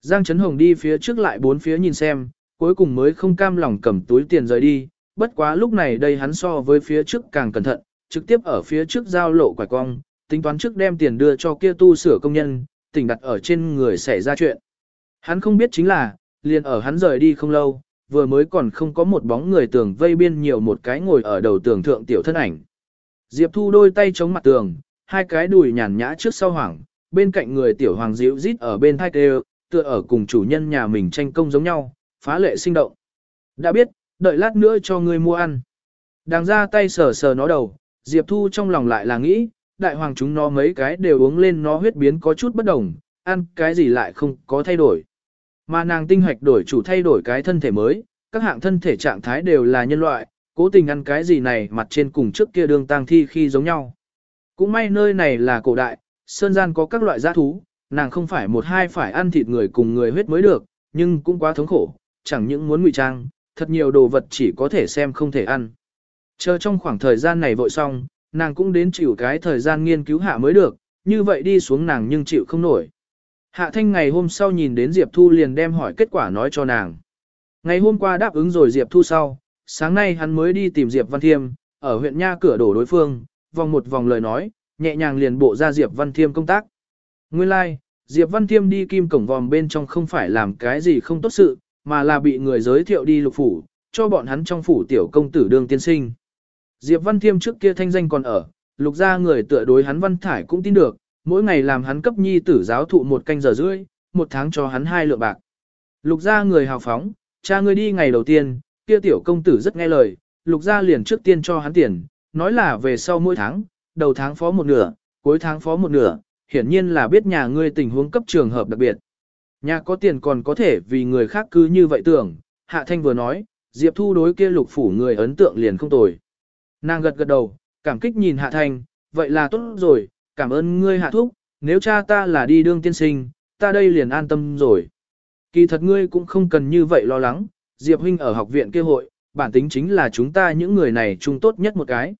Giang Trấn Hồng đi phía trước lại bốn phía nhìn xem, cuối cùng mới không cam lòng cầm túi tiền rời đi, bất quá lúc này đây hắn so với phía trước càng cẩn thận, trực tiếp ở phía trước giao lộ quải cong, tính toán trước đem tiền đưa cho kia tu sửa công nhân, tỉnh đặt ở trên người xảy ra chuyện. Hắn không biết chính là, liền ở hắn rời đi không lâu, vừa mới còn không có một bóng người tường vây biên nhiều một cái ngồi ở đầu tường thượng tiểu thân ảnh. Diệp Thu đôi tay chống mặt tường, hai cái đùi nhàn nhã trước sau hoảng, bên cạnh người tiểu hoàng diệu rít ở bên thai tê tựa ở cùng chủ nhân nhà mình tranh công giống nhau, phá lệ sinh động. Đã biết, đợi lát nữa cho ngươi mua ăn. Đang ra tay sờ sờ nó đầu, Diệp Thu trong lòng lại là nghĩ, đại hoàng chúng nó mấy cái đều uống lên nó huyết biến có chút bất đồng, ăn cái gì lại không có thay đổi. Mà nàng tinh hoạch đổi chủ thay đổi cái thân thể mới, các hạng thân thể trạng thái đều là nhân loại, cố tình ăn cái gì này mặt trên cùng trước kia đường tang thi khi giống nhau. Cũng may nơi này là cổ đại, sơn gian có các loại giã thú, nàng không phải một hai phải ăn thịt người cùng người huyết mới được, nhưng cũng quá thống khổ, chẳng những muốn ngụy trang, thật nhiều đồ vật chỉ có thể xem không thể ăn. Chờ trong khoảng thời gian này vội xong, nàng cũng đến chịu cái thời gian nghiên cứu hạ mới được, như vậy đi xuống nàng nhưng chịu không nổi. Hạ thanh ngày hôm sau nhìn đến Diệp Thu liền đem hỏi kết quả nói cho nàng. Ngày hôm qua đáp ứng rồi Diệp Thu sau, sáng nay hắn mới đi tìm Diệp Văn Thiêm, ở huyện Nha cửa đổ đối phương, vòng một vòng lời nói, nhẹ nhàng liền bộ ra Diệp Văn Thiêm công tác. Nguyên lai, like, Diệp Văn Thiêm đi kim cổng vòm bên trong không phải làm cái gì không tốt sự, mà là bị người giới thiệu đi lục phủ, cho bọn hắn trong phủ tiểu công tử đương tiên sinh. Diệp Văn Thiêm trước kia thanh danh còn ở, lục ra người tựa đối hắn Văn Thải cũng tin được, mỗi ngày làm hắn cấp nhi tử giáo thụ một canh giờ rưỡi, một tháng cho hắn hai lượng bạc. Lục gia người hào phóng, cha ngươi đi ngày đầu tiên, kia tiểu công tử rất nghe lời, lục gia liền trước tiên cho hắn tiền, nói là về sau mỗi tháng, đầu tháng phó một nửa, cuối tháng phó một nửa, hiển nhiên là biết nhà ngươi tình huống cấp trường hợp đặc biệt. Nhà có tiền còn có thể vì người khác cứ như vậy tưởng, Hạ Thanh vừa nói, Diệp Thu đối kia lục phủ người ấn tượng liền không tồi. Nàng gật gật đầu, cảm kích nhìn Hạ Thanh, vậy là tốt rồi, cảm ơn ngươi Hạ Thúc, nếu cha ta là đi đương tiên sinh, ta đây liền an tâm rồi. Kỳ thật ngươi cũng không cần như vậy lo lắng, Diệp Huynh ở học viện kia hội, bản tính chính là chúng ta những người này chung tốt nhất một cái.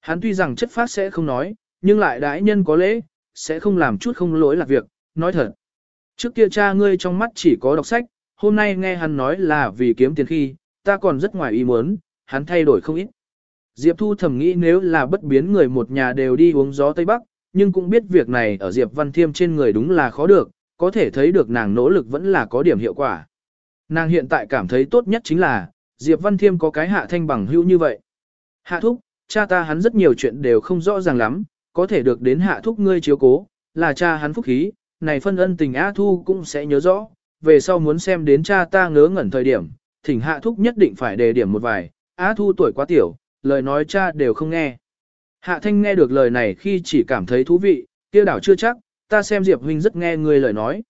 Hắn tuy rằng chất phát sẽ không nói, nhưng lại đãi nhân có lễ, sẽ không làm chút không lỗi lạc việc, nói thật. Trước kia cha ngươi trong mắt chỉ có đọc sách, hôm nay nghe hắn nói là vì kiếm tiền khi, ta còn rất ngoài ý muốn, hắn thay đổi không ít. Diệp Thu thầm nghĩ nếu là bất biến người một nhà đều đi uống gió Tây Bắc, nhưng cũng biết việc này ở Diệp Văn Thiêm trên người đúng là khó được, có thể thấy được nàng nỗ lực vẫn là có điểm hiệu quả. Nàng hiện tại cảm thấy tốt nhất chính là, Diệp Văn Thiêm có cái hạ thanh bằng hữu như vậy. Hạ thúc, cha ta hắn rất nhiều chuyện đều không rõ ràng lắm, có thể được đến hạ thúc ngươi chiếu cố, là cha hắn phúc khí, này phân ân tình A Thu cũng sẽ nhớ rõ, về sau muốn xem đến cha ta ngớ ngẩn thời điểm, thỉnh hạ thúc nhất định phải đề điểm một vài, A Thu tuổi quá tiểu, lời nói cha đều không nghe. Hạ Thanh nghe được lời này khi chỉ cảm thấy thú vị, kia đảo chưa chắc, ta xem Diệp huynh rất nghe người lời nói.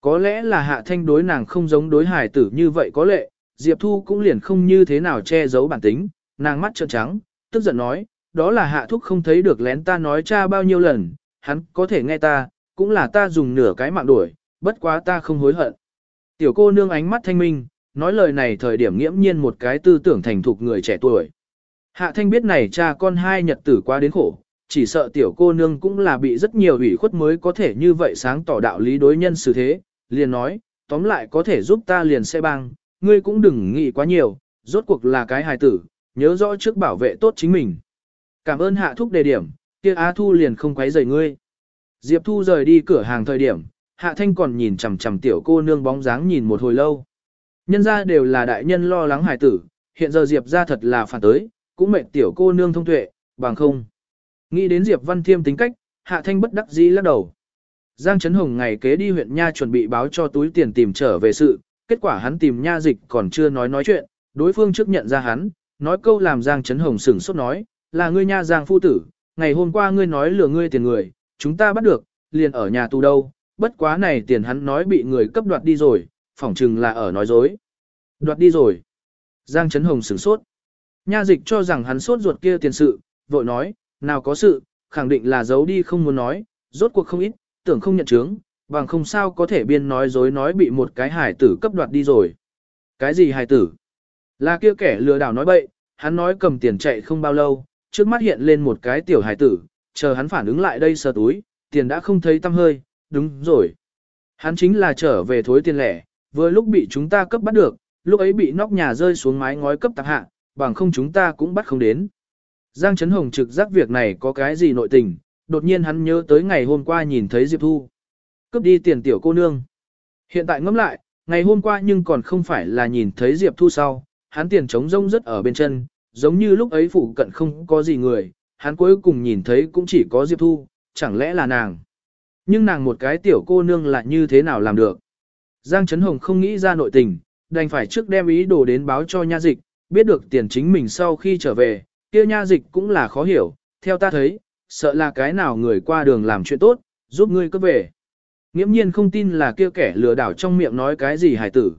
Có lẽ là Hạ Thanh đối nàng không giống đối hải tử như vậy có lệ, Diệp Thu cũng liền không như thế nào che giấu bản tính, nàng mắt trợn trắng, tức giận nói, đó là hạ thúc không thấy được lén ta nói cha bao nhiêu lần, hắn có thể nghe ta, cũng là ta dùng nửa cái mạng đuổi, bất quá ta không hối hận. Tiểu cô nương ánh mắt thanh minh, nói lời này thời điểm nghiễm nhiên một cái tư tưởng thành thục người trẻ tuổi. Hạ thanh biết này cha con hai nhật tử quá đến khổ, chỉ sợ tiểu cô nương cũng là bị rất nhiều ủy khuất mới có thể như vậy sáng tỏ đạo lý đối nhân xử thế, liền nói, tóm lại có thể giúp ta liền xe băng, ngươi cũng đừng nghĩ quá nhiều, rốt cuộc là cái hài tử, nhớ rõ trước bảo vệ tốt chính mình. Cảm ơn hạ thúc đề điểm, kia Á Thu liền không quấy rầy ngươi. Diệp Thu rời đi cửa hàng thời điểm, Hạ Thanh còn nhìn chằm chằm tiểu cô nương bóng dáng nhìn một hồi lâu. Nhân ra đều là đại nhân lo lắng hài tử, hiện giờ Diệp ra thật là phản tới, cũng mệt tiểu cô nương thông tuệ, bằng không. Nghĩ đến Diệp Văn Thiêm tính cách, Hạ Thanh bất đắc dĩ lắc đầu. Giang Trấn Hồng ngày kế đi huyện Nha chuẩn bị báo cho túi tiền tìm trở về sự, kết quả hắn tìm Nha dịch còn chưa nói nói chuyện, đối phương trước nhận ra hắn, nói câu làm Giang Trấn Hồng sửng sốt nói, là ngươi Nha Giang phu tử, ngày hôm qua ngươi nói lừa ngươi tiền người, chúng ta bắt được, liền ở nhà tù đâu, bất quá này tiền hắn nói bị người cấp đoạt đi rồi, phỏng chừng là ở nói dối. Đoạt đi rồi. Giang Trấn Hồng sửng sốt. Nha dịch cho rằng hắn sốt ruột kia tiền sự, vội nói, nào có sự, khẳng định là giấu đi không muốn nói, rốt cuộc không ít, tưởng không nhận chứng, bằng không sao có thể biên nói dối nói bị một cái hải tử cấp đoạt đi rồi. Cái gì hải tử? Là kia kẻ lừa đảo nói bậy, hắn nói cầm tiền chạy không bao lâu, trước mắt hiện lên một cái tiểu hải tử, chờ hắn phản ứng lại đây sờ túi, tiền đã không thấy tăm hơi, đúng rồi. Hắn chính là trở về thối tiền lẻ, vừa lúc bị chúng ta cấp bắt được, lúc ấy bị nóc nhà rơi xuống mái ngói cấp tạp hạ, bằng không chúng ta cũng bắt không đến. Giang Trấn Hồng trực giác việc này có cái gì nội tình, đột nhiên hắn nhớ tới ngày hôm qua nhìn thấy Diệp Thu. Cướp đi tiền tiểu cô nương. Hiện tại ngẫm lại, ngày hôm qua nhưng còn không phải là nhìn thấy Diệp Thu sau, hắn tiền trống rông rất ở bên chân, giống như lúc ấy phụ cận không có gì người, hắn cuối cùng nhìn thấy cũng chỉ có Diệp Thu, chẳng lẽ là nàng. Nhưng nàng một cái tiểu cô nương lại như thế nào làm được. Giang Trấn Hồng không nghĩ ra nội tình, đành phải trước đem ý đồ đến báo cho nha dịch, biết được tiền chính mình sau khi trở về, kia nha dịch cũng là khó hiểu, theo ta thấy, sợ là cái nào người qua đường làm chuyện tốt, giúp ngươi cướp về. Nghiễm nhiên không tin là kia kẻ lừa đảo trong miệng nói cái gì hải tử.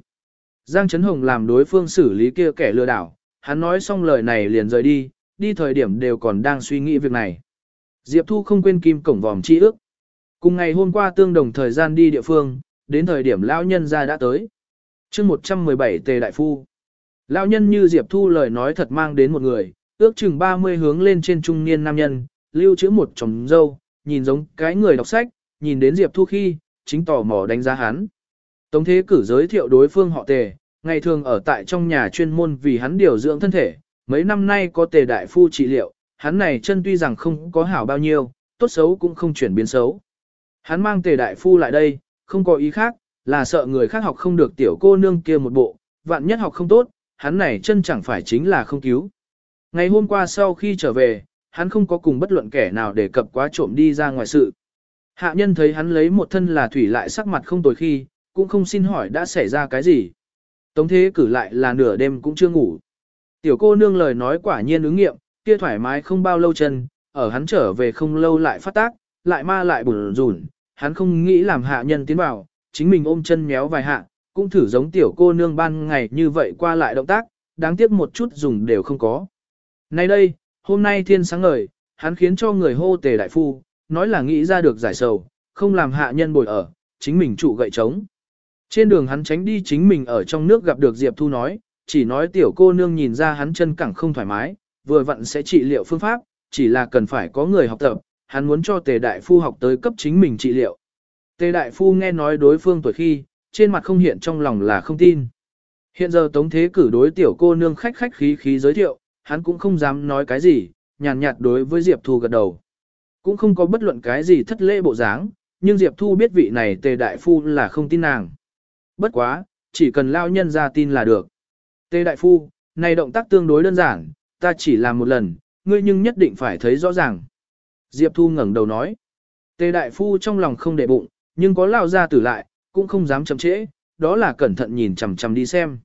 Giang Trấn Hồng làm đối phương xử lý kia kẻ lừa đảo, hắn nói xong lời này liền rời đi, đi thời điểm đều còn đang suy nghĩ việc này. Diệp Thu không quên kim cổng vòm chi ước. Cùng ngày hôm qua tương đồng thời gian đi địa phương, đến thời điểm lão nhân ra đã tới. chương 117 tề đại phu. Lão nhân như Diệp Thu lời nói thật mang đến một người, ước chừng 30 hướng lên trên trung niên nam nhân, lưu trữ một chồng dâu, nhìn giống cái người đọc sách, nhìn đến Diệp Thu khi, chính tò mò đánh giá hắn. Tống thế cử giới thiệu đối phương họ tề, ngày thường ở tại trong nhà chuyên môn vì hắn điều dưỡng thân thể, mấy năm nay có tề đại phu trị liệu, hắn này chân tuy rằng không có hảo bao nhiêu, tốt xấu cũng không chuyển biến xấu. Hắn mang tề đại phu lại đây, không có ý khác, là sợ người khác học không được tiểu cô nương kia một bộ, vạn nhất học không tốt, hắn này chân chẳng phải chính là không cứu. Ngày hôm qua sau khi trở về, hắn không có cùng bất luận kẻ nào để cập quá trộm đi ra ngoài sự. Hạ nhân thấy hắn lấy một thân là thủy lại sắc mặt không tồi khi, cũng không xin hỏi đã xảy ra cái gì. Tống thế cử lại là nửa đêm cũng chưa ngủ. Tiểu cô nương lời nói quả nhiên ứng nghiệm, kia thoải mái không bao lâu chân, ở hắn trở về không lâu lại phát tác, lại ma lại bùn rùn, hắn không nghĩ làm hạ nhân tiến vào, chính mình ôm chân méo vài hạ, cũng thử giống tiểu cô nương ban ngày như vậy qua lại động tác, đáng tiếc một chút dùng đều không có. Nay đây, hôm nay thiên sáng ngời, hắn khiến cho người hô tề đại phu, nói là nghĩ ra được giải sầu, không làm hạ nhân bồi ở, chính mình trụ gậy trống. Trên đường hắn tránh đi chính mình ở trong nước gặp được Diệp Thu nói, chỉ nói tiểu cô nương nhìn ra hắn chân cẳng không thoải mái, vừa vặn sẽ trị liệu phương pháp, chỉ là cần phải có người học tập, hắn muốn cho tề đại phu học tới cấp chính mình trị liệu. Tề đại phu nghe nói đối phương tuổi khi, trên mặt không hiện trong lòng là không tin. Hiện giờ tống thế cử đối tiểu cô nương khách khách khí khí giới thiệu, hắn cũng không dám nói cái gì, nhàn nhạt, đối với Diệp Thu gật đầu. Cũng không có bất luận cái gì thất lễ bộ dáng, nhưng Diệp Thu biết vị này tề đại phu là không tin nàng. Bất quá, chỉ cần lao nhân ra tin là được. Tề đại phu, này động tác tương đối đơn giản, ta chỉ làm một lần, ngươi nhưng nhất định phải thấy rõ ràng. Diệp Thu ngẩng đầu nói. Tề đại phu trong lòng không để bụng, nhưng có lao ra tử lại, cũng không dám chậm trễ, đó là cẩn thận nhìn chằm chằm đi xem.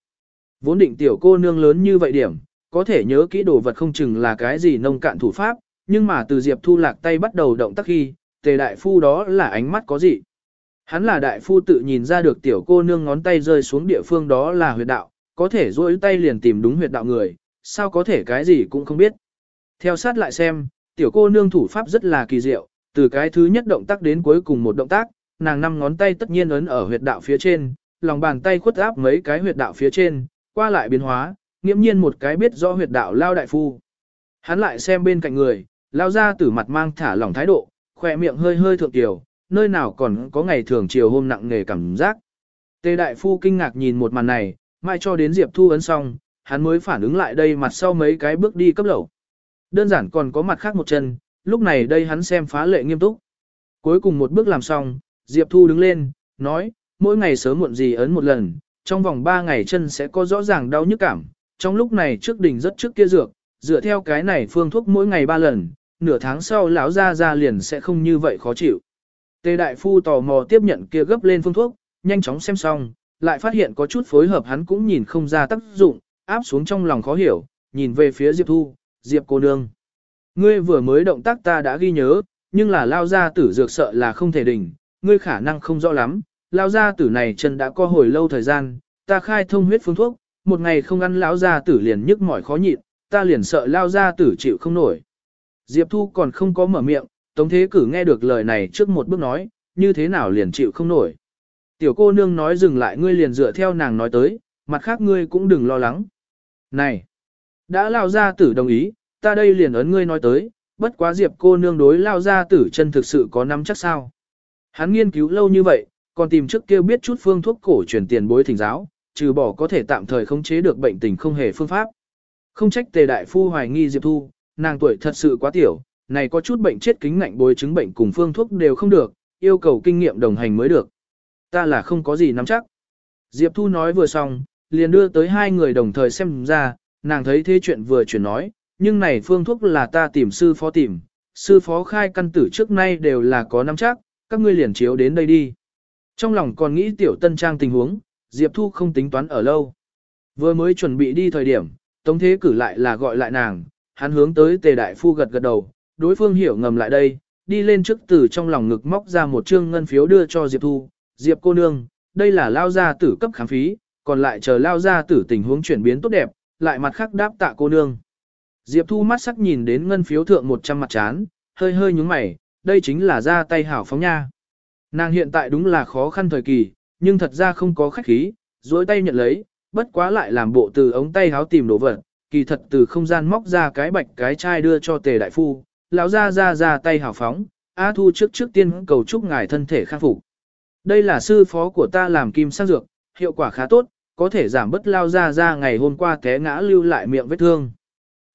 Vốn định tiểu cô nương lớn như vậy điểm, có thể nhớ kỹ đồ vật không chừng là cái gì nông cạn thủ pháp, nhưng mà từ Diệp Thu lạc tay bắt đầu động tác khi, tề đại phu đó là ánh mắt có gì. Hắn là đại phu tự nhìn ra được tiểu cô nương ngón tay rơi xuống địa phương đó là huyệt đạo, có thể duỗi tay liền tìm đúng huyệt đạo người, sao có thể cái gì cũng không biết. Theo sát lại xem, tiểu cô nương thủ pháp rất là kỳ diệu, từ cái thứ nhất động tác đến cuối cùng một động tác, nàng năm ngón tay tất nhiên ấn ở huyệt đạo phía trên, lòng bàn tay khuất áp mấy cái huyệt đạo phía trên, qua lại biến hóa, nghiễm nhiên một cái biết rõ huyệt đạo lao đại phu. Hắn lại xem bên cạnh người, lao ra tử mặt mang thả lỏng thái độ, khỏe miệng hơi hơi thượng tiểu, nơi nào còn có ngày thường chiều hôm nặng nề cảm giác. Tề đại phu kinh ngạc nhìn một màn này, mai cho đến Diệp Thu ấn xong, hắn mới phản ứng lại đây mặt sau mấy cái bước đi cấp lẩu. Đơn giản còn có mặt khác một chân, lúc này đây hắn xem phá lệ nghiêm túc. Cuối cùng một bước làm xong, Diệp Thu đứng lên, nói, mỗi ngày sớm muộn gì ấn một lần, trong vòng 3 ngày chân sẽ có rõ ràng đau nhức cảm. Trong lúc này trước đỉnh rất trước kia dược, dựa theo cái này phương thuốc mỗi ngày 3 lần, nửa tháng sau lão ra ra liền sẽ không như vậy khó chịu. Tề đại phu tò mò tiếp nhận kia gấp lên phương thuốc, nhanh chóng xem xong, lại phát hiện có chút phối hợp hắn cũng nhìn không ra tác dụng, áp xuống trong lòng khó hiểu, nhìn về phía Diệp Thu, Diệp cô nương. Ngươi vừa mới động tác ta đã ghi nhớ, nhưng là lao ra tử dược sợ là không thể đỉnh, ngươi khả năng không rõ lắm, lão gia tử này chân đã co hồi lâu thời gian, ta khai thông huyết phương thuốc, một ngày không ăn lão gia tử liền nhức mỏi khó nhịn, ta liền sợ lão gia tử chịu không nổi. Diệp Thu còn không có mở miệng, Tống Thế Cử nghe được lời này trước một bước nói, như thế nào liền chịu không nổi. Tiểu cô nương nói dừng lại ngươi liền dựa theo nàng nói tới, mặt khác ngươi cũng đừng lo lắng. Này, đã lao gia tử đồng ý, ta đây liền ấn ngươi nói tới, bất quá Diệp cô nương đối lao gia tử chân thực sự có nắm chắc sao. Hắn nghiên cứu lâu như vậy, còn tìm trước kia biết chút phương thuốc cổ truyền tiền bối thỉnh giáo, trừ bỏ có thể tạm thời khống chế được bệnh tình không hề phương pháp. Không trách tề đại phu hoài nghi Diệp Thu, nàng tuổi thật sự quá tiểu, này có chút bệnh chết kính ngạnh bối chứng bệnh cùng phương thuốc đều không được, yêu cầu kinh nghiệm đồng hành mới được. Ta là không có gì nắm chắc. Diệp Thu nói vừa xong, liền đưa tới hai người đồng thời xem ra, nàng thấy thế chuyện vừa chuyển nói, nhưng này phương thuốc là ta tìm sư phó tìm, sư phó khai căn tử trước nay đều là có nắm chắc, các ngươi liền chiếu đến đây đi. Trong lòng còn nghĩ tiểu tân trang tình huống, Diệp Thu không tính toán ở lâu. Vừa mới chuẩn bị đi thời điểm, Tống Thế cử lại là gọi lại nàng, hắn hướng tới tề đại phu gật gật đầu, đối phương hiểu ngầm lại đây, đi lên trước từ trong lòng ngực móc ra một trương ngân phiếu đưa cho Diệp Thu, Diệp cô nương, đây là lao gia tử cấp khám phí, còn lại chờ lao gia tử tình huống chuyển biến tốt đẹp, lại mặt khác đáp tạ cô nương. Diệp Thu mắt sắc nhìn đến ngân phiếu thượng 100 mặt chán, hơi hơi nhúng mày, đây chính là ra tay hảo phóng nha. Nàng hiện tại đúng là khó khăn thời kỳ, nhưng thật ra không có khách khí, dối tay nhận lấy, bất quá lại làm bộ từ ống tay háo tìm đồ vật, kỳ thật từ không gian móc ra cái bạch cái chai đưa cho tề đại phu, lão ra ra ra tay hảo phóng, A Thu trước trước tiên cầu chúc ngài thân thể khang phục. Đây là sư phó của ta làm kim sang dược, hiệu quả khá tốt, có thể giảm bớt lao ra ra ngày hôm qua té ngã lưu lại miệng vết thương.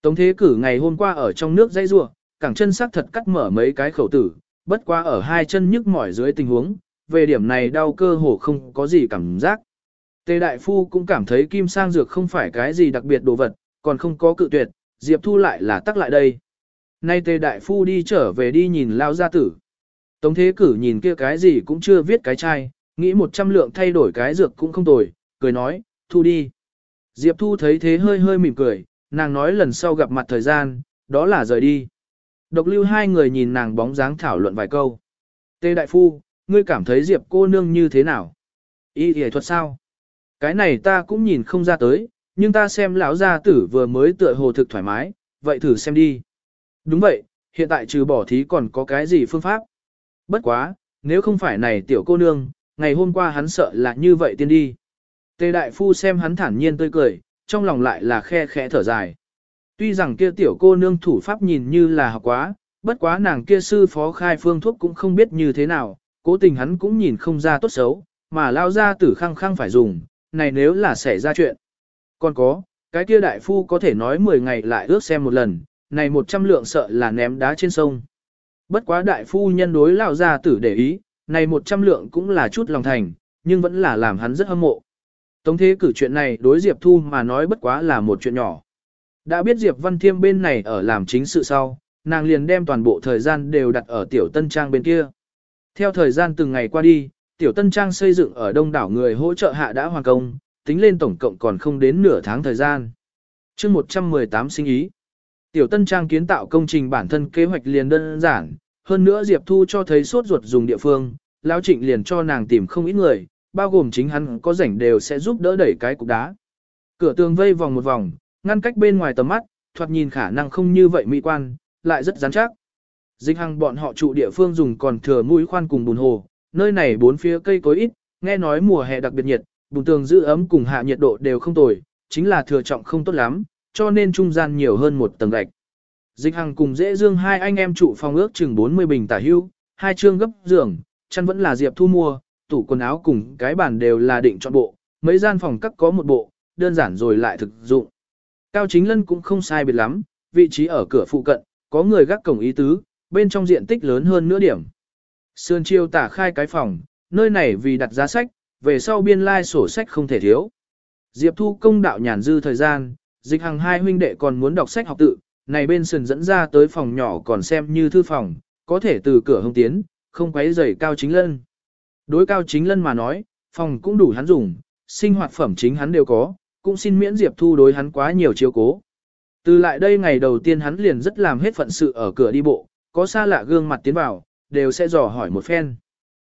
Tống thế cử ngày hôm qua ở trong nước dây rua, cẳng chân xác thật cắt mở mấy cái khẩu tử, bất qua ở hai chân nhức mỏi dưới tình huống, về điểm này đau cơ hồ không có gì cảm giác. Tề đại phu cũng cảm thấy kim sang dược không phải cái gì đặc biệt đồ vật, còn không có cự tuyệt, Diệp Thu lại là tắc lại đây. Nay tề đại phu đi trở về đi nhìn lao gia tử. Tống thế cử nhìn kia cái gì cũng chưa viết cái chai, nghĩ một trăm lượng thay đổi cái dược cũng không tồi, cười nói, thu đi. Diệp Thu thấy thế hơi hơi mỉm cười, nàng nói lần sau gặp mặt thời gian, đó là rời đi. Độc lưu hai người nhìn nàng bóng dáng thảo luận vài câu. Tê đại phu, ngươi cảm thấy Diệp cô nương như thế nào? Y y thuật sao? Cái này ta cũng nhìn không ra tới, nhưng ta xem lão gia tử vừa mới tựa hồ thực thoải mái, vậy thử xem đi. Đúng vậy, hiện tại trừ bỏ thí còn có cái gì phương pháp? Bất quá, nếu không phải này tiểu cô nương, ngày hôm qua hắn sợ là như vậy tiên đi. Tề đại phu xem hắn thản nhiên tươi cười, trong lòng lại là khe khẽ thở dài. Tuy rằng kia tiểu cô nương thủ pháp nhìn như là học quá, bất quá nàng kia sư phó khai phương thuốc cũng không biết như thế nào, cố tình hắn cũng nhìn không ra tốt xấu, mà lao ra tử khăng khăng phải dùng, này nếu là xảy ra chuyện. Còn có, cái kia đại phu có thể nói 10 ngày lại ước xem một lần, này 100 lượng sợ là ném đá trên sông. Bất quá đại phu nhân đối lao ra tử để ý, này 100 lượng cũng là chút lòng thành, nhưng vẫn là làm hắn rất hâm mộ. Tống thế cử chuyện này đối Diệp Thu mà nói bất quá là một chuyện nhỏ. Đã biết Diệp Văn Thiêm bên này ở làm chính sự sau, nàng liền đem toàn bộ thời gian đều đặt ở Tiểu Tân Trang bên kia. Theo thời gian từng ngày qua đi, Tiểu Tân Trang xây dựng ở đông đảo người hỗ trợ hạ đã hoàn công, tính lên tổng cộng còn không đến nửa tháng thời gian. chương 118 sinh ý. Tiểu Tân Trang kiến tạo công trình bản thân kế hoạch liền đơn giản, hơn nữa Diệp Thu cho thấy suốt ruột dùng địa phương, Lão Trịnh liền cho nàng tìm không ít người, bao gồm chính hắn có rảnh đều sẽ giúp đỡ đẩy cái cục đá. Cửa tường vây vòng một vòng, ngăn cách bên ngoài tầm mắt, thoạt nhìn khả năng không như vậy mỹ quan, lại rất rắn chắc. Dịch hằng bọn họ trụ địa phương dùng còn thừa mũi khoan cùng bùn hồ, nơi này bốn phía cây cối ít, nghe nói mùa hè đặc biệt nhiệt, bùn tường giữ ấm cùng hạ nhiệt độ đều không tồi, chính là thừa trọng không tốt lắm, cho nên trung gian nhiều hơn một tầng gạch. Dịch hằng cùng dễ dương hai anh em trụ phòng ước chừng 40 bình tả hưu, hai chương gấp giường, chăn vẫn là Diệp Thu mua, tủ quần áo cùng cái bàn đều là định chọn bộ, mấy gian phòng cắt có một bộ, đơn giản rồi lại thực dụng. Cao Chính Lân cũng không sai biệt lắm, vị trí ở cửa phụ cận, có người gác cổng ý tứ, bên trong diện tích lớn hơn nửa điểm. Sườn chiêu tả khai cái phòng, nơi này vì đặt giá sách, về sau biên lai like sổ sách không thể thiếu. Diệp Thu công đạo nhàn dư thời gian, dịch hàng hai huynh đệ còn muốn đọc sách học tự, này bên sườn dẫn ra tới phòng nhỏ còn xem như thư phòng, có thể từ cửa hông tiến, không quấy rầy cao chính lân. Đối cao chính lân mà nói, phòng cũng đủ hắn dùng, sinh hoạt phẩm chính hắn đều có, cũng xin miễn Diệp Thu đối hắn quá nhiều chiếu cố. Từ lại đây ngày đầu tiên hắn liền rất làm hết phận sự ở cửa đi bộ, có xa lạ gương mặt tiến vào, đều sẽ dò hỏi một phen.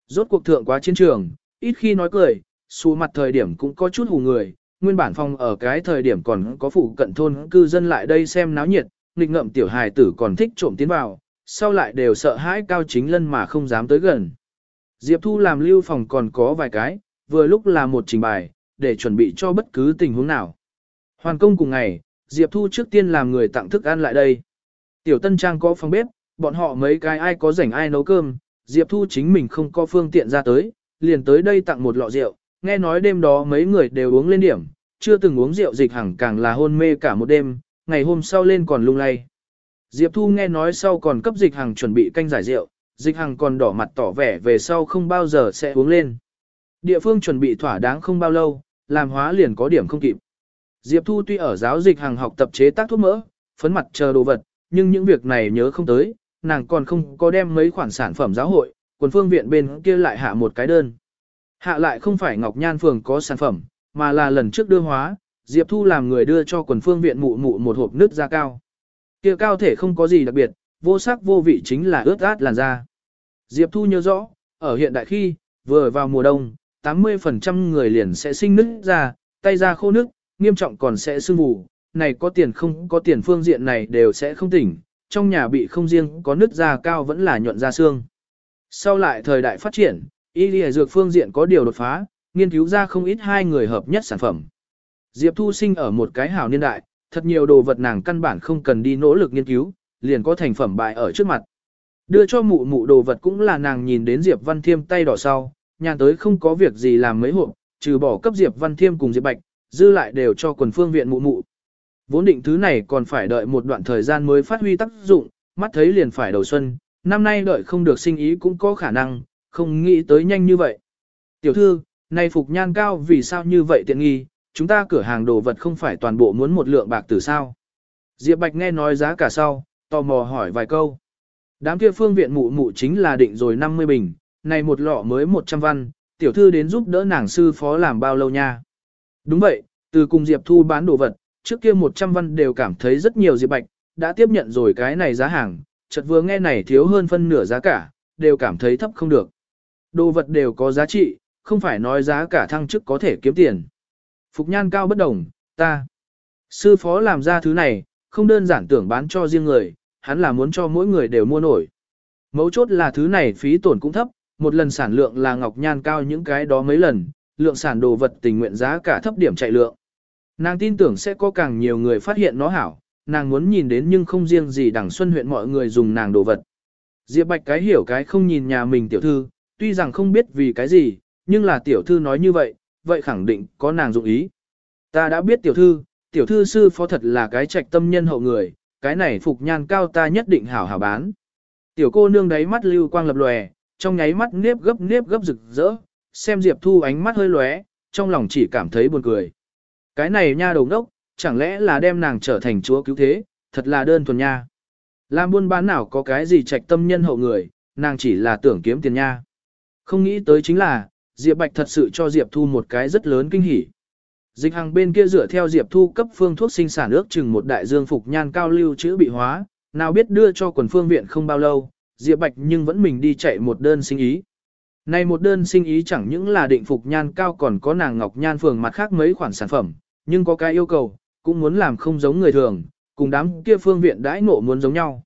Rốt cuộc thượng quá chiến trường, ít khi nói cười, xù mặt thời điểm cũng có chút hù người, nguyên bản phòng ở cái thời điểm còn có phụ cận thôn cư dân lại đây xem náo nhiệt, nghịch ngậm tiểu hài tử còn thích trộm tiến vào, sau lại đều sợ hãi cao chính lân mà không dám tới gần. Diệp Thu làm lưu phòng còn có vài cái, vừa lúc là một trình bài, để chuẩn bị cho bất cứ tình huống nào. Hoàn công cùng ngày, Diệp Thu trước tiên làm người tặng thức ăn lại đây. Tiểu Tân Trang có phòng bếp, bọn họ mấy cái ai có rảnh ai nấu cơm, Diệp Thu chính mình không có phương tiện ra tới, liền tới đây tặng một lọ rượu, nghe nói đêm đó mấy người đều uống lên điểm, chưa từng uống rượu dịch hẳn càng là hôn mê cả một đêm, ngày hôm sau lên còn lung lay. Diệp Thu nghe nói sau còn cấp dịch hằng chuẩn bị canh giải rượu, dịch hằng còn đỏ mặt tỏ vẻ về sau không bao giờ sẽ uống lên. Địa phương chuẩn bị thỏa đáng không bao lâu, làm hóa liền có điểm không kịp. Diệp Thu tuy ở giáo dịch hàng học tập chế tác thuốc mỡ, phấn mặt chờ đồ vật, nhưng những việc này nhớ không tới, nàng còn không có đem mấy khoản sản phẩm giáo hội, quần phương viện bên kia lại hạ một cái đơn. Hạ lại không phải Ngọc Nhan Phường có sản phẩm, mà là lần trước đưa hóa, Diệp Thu làm người đưa cho quần phương viện mụ mụ một hộp nước da cao. Kia cao thể không có gì đặc biệt, vô sắc vô vị chính là ướt át làn da. Diệp Thu nhớ rõ, ở hiện đại khi, vừa vào mùa đông, 80% người liền sẽ sinh nứt ra, tay ra khô nước, nghiêm trọng còn sẽ sưng vù, này có tiền không có tiền phương diện này đều sẽ không tỉnh, trong nhà bị không riêng có nứt da cao vẫn là nhuận da xương. Sau lại thời đại phát triển, y lìa dược phương diện có điều đột phá, nghiên cứu ra không ít hai người hợp nhất sản phẩm. Diệp Thu sinh ở một cái hào niên đại, thật nhiều đồ vật nàng căn bản không cần đi nỗ lực nghiên cứu, liền có thành phẩm bại ở trước mặt. Đưa cho mụ mụ đồ vật cũng là nàng nhìn đến Diệp Văn Thiêm tay đỏ sau, nhàn tới không có việc gì làm mấy hộp, trừ bỏ cấp Diệp Văn Thiêm cùng Diệp Bạch, dư lại đều cho quần phương viện mụ mụ. Vốn định thứ này còn phải đợi một đoạn thời gian mới phát huy tác dụng, mắt thấy liền phải đầu xuân, năm nay đợi không được sinh ý cũng có khả năng, không nghĩ tới nhanh như vậy. Tiểu thư, này phục nhan cao vì sao như vậy tiện nghi, chúng ta cửa hàng đồ vật không phải toàn bộ muốn một lượng bạc từ sao. Diệp Bạch nghe nói giá cả sau, tò mò hỏi vài câu. Đám kia phương viện mụ mụ chính là định rồi 50 bình, này một lọ mới 100 văn, tiểu thư đến giúp đỡ nàng sư phó làm bao lâu nha. Đúng vậy, từ cùng Diệp Thu bán đồ vật, trước kia 100 văn đều cảm thấy rất nhiều Diệp Bạch, đã tiếp nhận rồi cái này giá hàng, chợt vừa nghe này thiếu hơn phân nửa giá cả, đều cảm thấy thấp không được. Đồ vật đều có giá trị, không phải nói giá cả thăng chức có thể kiếm tiền. Phục nhan cao bất đồng, ta. Sư phó làm ra thứ này, không đơn giản tưởng bán cho riêng người, hắn là muốn cho mỗi người đều mua nổi. Mấu chốt là thứ này phí tổn cũng thấp, một lần sản lượng là ngọc nhan cao những cái đó mấy lần, lượng sản đồ vật tình nguyện giá cả thấp điểm chạy lượng. Nàng tin tưởng sẽ có càng nhiều người phát hiện nó hảo, nàng muốn nhìn đến nhưng không riêng gì đẳng xuân huyện mọi người dùng nàng đồ vật. Diệp Bạch cái hiểu cái không nhìn nhà mình tiểu thư, tuy rằng không biết vì cái gì, nhưng là tiểu thư nói như vậy, vậy khẳng định có nàng dụng ý. Ta đã biết tiểu thư, tiểu thư sư phó thật là cái trạch tâm nhân hậu người, cái này phục nhan cao ta nhất định hảo hảo bán. Tiểu cô nương đáy mắt lưu quang lập lòe, trong nháy mắt nếp gấp nếp gấp rực rỡ, xem Diệp Thu ánh mắt hơi lóe, trong lòng chỉ cảm thấy buồn cười. Cái này nha đầu đốc, chẳng lẽ là đem nàng trở thành chúa cứu thế, thật là đơn thuần nha. Làm buôn bán nào có cái gì trạch tâm nhân hậu người, nàng chỉ là tưởng kiếm tiền nha. Không nghĩ tới chính là, Diệp Bạch thật sự cho Diệp Thu một cái rất lớn kinh hỉ. Dịch hàng bên kia dựa theo Diệp Thu cấp phương thuốc sinh sản ước chừng một đại dương phục nhan cao lưu chữ bị hóa, nào biết đưa cho quần phương viện không bao lâu, Diệp Bạch nhưng vẫn mình đi chạy một đơn sinh ý. Này một đơn sinh ý chẳng những là định phục nhan cao còn có nàng ngọc nhan phường mặt khác mấy khoản sản phẩm, Nhưng có cái yêu cầu, cũng muốn làm không giống người thường, cùng đám kia phương viện đãi ngộ muốn giống nhau.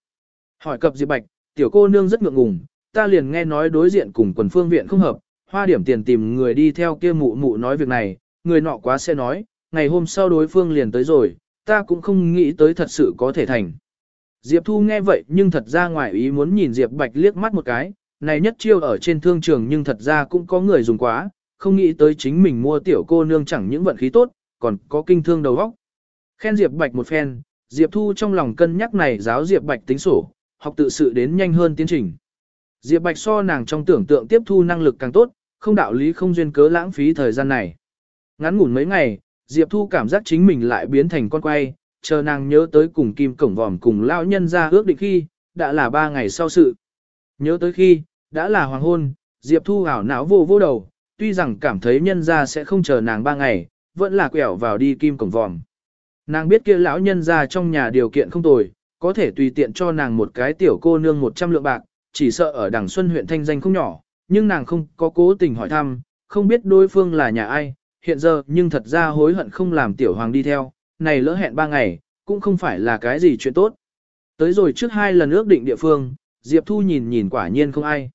Hỏi cập Diệp Bạch, tiểu cô nương rất ngượng ngùng, ta liền nghe nói đối diện cùng quần phương viện không hợp, hoa điểm tiền tìm người đi theo kia mụ mụ nói việc này, người nọ quá sẽ nói, ngày hôm sau đối phương liền tới rồi, ta cũng không nghĩ tới thật sự có thể thành. Diệp Thu nghe vậy nhưng thật ra ngoài ý muốn nhìn Diệp Bạch liếc mắt một cái, này nhất chiêu ở trên thương trường nhưng thật ra cũng có người dùng quá, không nghĩ tới chính mình mua tiểu cô nương chẳng những vận khí tốt, còn có kinh thương đầu óc. Khen Diệp Bạch một phen, Diệp Thu trong lòng cân nhắc này giáo Diệp Bạch tính sổ, học tự sự đến nhanh hơn tiến trình. Diệp Bạch so nàng trong tưởng tượng tiếp thu năng lực càng tốt, không đạo lý không duyên cớ lãng phí thời gian này. Ngắn ngủn mấy ngày, Diệp Thu cảm giác chính mình lại biến thành con quay, chờ nàng nhớ tới cùng kim cổng vòm cùng lao nhân ra ước định khi, đã là ba ngày sau sự. Nhớ tới khi, đã là hoàng hôn, Diệp Thu ảo não vô vô đầu, tuy rằng cảm thấy nhân ra sẽ không chờ nàng ba ngày, vẫn là quẹo vào đi kim cổng vòm. Nàng biết kia lão nhân ra trong nhà điều kiện không tồi, có thể tùy tiện cho nàng một cái tiểu cô nương 100 lượng bạc, chỉ sợ ở đằng Xuân huyện thanh danh không nhỏ, nhưng nàng không có cố tình hỏi thăm, không biết đối phương là nhà ai, hiện giờ nhưng thật ra hối hận không làm tiểu hoàng đi theo, này lỡ hẹn ba ngày, cũng không phải là cái gì chuyện tốt. Tới rồi trước hai lần ước định địa phương, Diệp Thu nhìn nhìn quả nhiên không ai.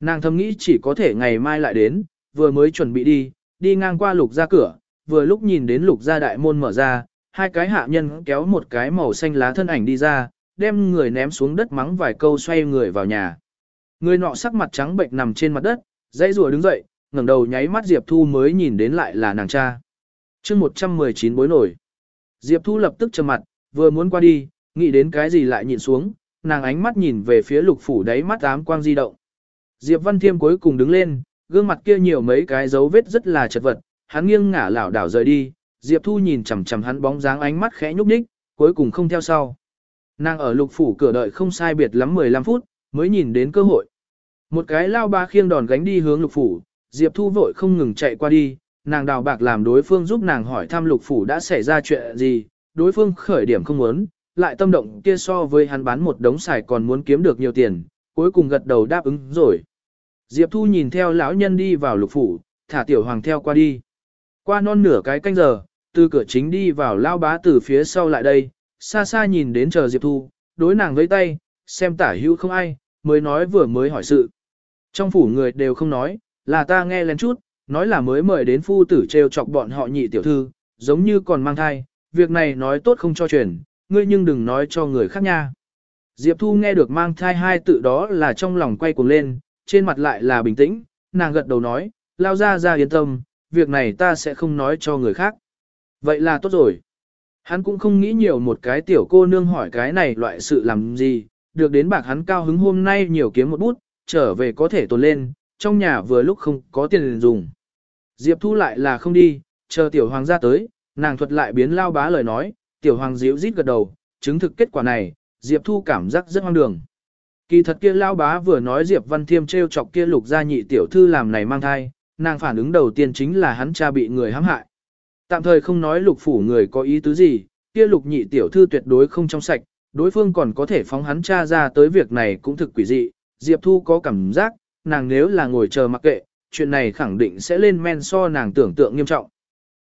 Nàng thầm nghĩ chỉ có thể ngày mai lại đến, vừa mới chuẩn bị đi, đi ngang qua lục ra cửa, vừa lúc nhìn đến lục ra đại môn mở ra, hai cái hạ nhân kéo một cái màu xanh lá thân ảnh đi ra, đem người ném xuống đất mắng vài câu xoay người vào nhà. Người nọ sắc mặt trắng bệnh nằm trên mặt đất, dãy rùa đứng dậy, ngẩng đầu nháy mắt Diệp Thu mới nhìn đến lại là nàng cha. chương 119 bối nổi. Diệp Thu lập tức trầm mặt, vừa muốn qua đi, nghĩ đến cái gì lại nhìn xuống, nàng ánh mắt nhìn về phía lục phủ đáy mắt ám quang di động. Diệp Văn Thiêm cuối cùng đứng lên, gương mặt kia nhiều mấy cái dấu vết rất là chật vật, hắn nghiêng ngả lảo đảo rời đi, Diệp Thu nhìn chằm chằm hắn bóng dáng ánh mắt khẽ nhúc nhích, cuối cùng không theo sau. Nàng ở lục phủ cửa đợi không sai biệt lắm 15 phút, mới nhìn đến cơ hội. Một cái lao ba khiêng đòn gánh đi hướng lục phủ, Diệp Thu vội không ngừng chạy qua đi, nàng đào bạc làm đối phương giúp nàng hỏi thăm lục phủ đã xảy ra chuyện gì, đối phương khởi điểm không muốn, lại tâm động kia so với hắn bán một đống xài còn muốn kiếm được nhiều tiền, cuối cùng gật đầu đáp ứng rồi. Diệp Thu nhìn theo lão nhân đi vào lục phủ, thả tiểu hoàng theo qua đi. Qua non nửa cái canh giờ, từ cửa chính đi vào lao bá từ phía sau lại đây, xa xa nhìn đến chờ Diệp Thu, đối nàng với tay, xem tả hữu không ai, mới nói vừa mới hỏi sự. Trong phủ người đều không nói, là ta nghe lên chút, nói là mới mời đến phu tử treo chọc bọn họ nhị tiểu thư, giống như còn mang thai, việc này nói tốt không cho truyền, ngươi nhưng đừng nói cho người khác nha. Diệp Thu nghe được mang thai hai tự đó là trong lòng quay cuồng lên, trên mặt lại là bình tĩnh, nàng gật đầu nói, lao ra ra yên tâm, việc này ta sẽ không nói cho người khác. Vậy là tốt rồi. Hắn cũng không nghĩ nhiều một cái tiểu cô nương hỏi cái này loại sự làm gì, được đến bạc hắn cao hứng hôm nay nhiều kiếm một bút, trở về có thể tồn lên, trong nhà vừa lúc không có tiền dùng. Diệp Thu lại là không đi, chờ tiểu hoàng ra tới, nàng thuật lại biến lao bá lời nói, tiểu hoàng díu rít gật đầu, chứng thực kết quả này, Diệp Thu cảm giác rất hoang đường. Kỳ thật kia lao bá vừa nói Diệp Văn Thiêm treo chọc kia lục gia nhị tiểu thư làm này mang thai, nàng phản ứng đầu tiên chính là hắn cha bị người hãm hại. Tạm thời không nói lục phủ người có ý tứ gì, kia lục nhị tiểu thư tuyệt đối không trong sạch, đối phương còn có thể phóng hắn cha ra tới việc này cũng thực quỷ dị. Diệp Thu có cảm giác, nàng nếu là ngồi chờ mặc kệ, chuyện này khẳng định sẽ lên men so nàng tưởng tượng nghiêm trọng.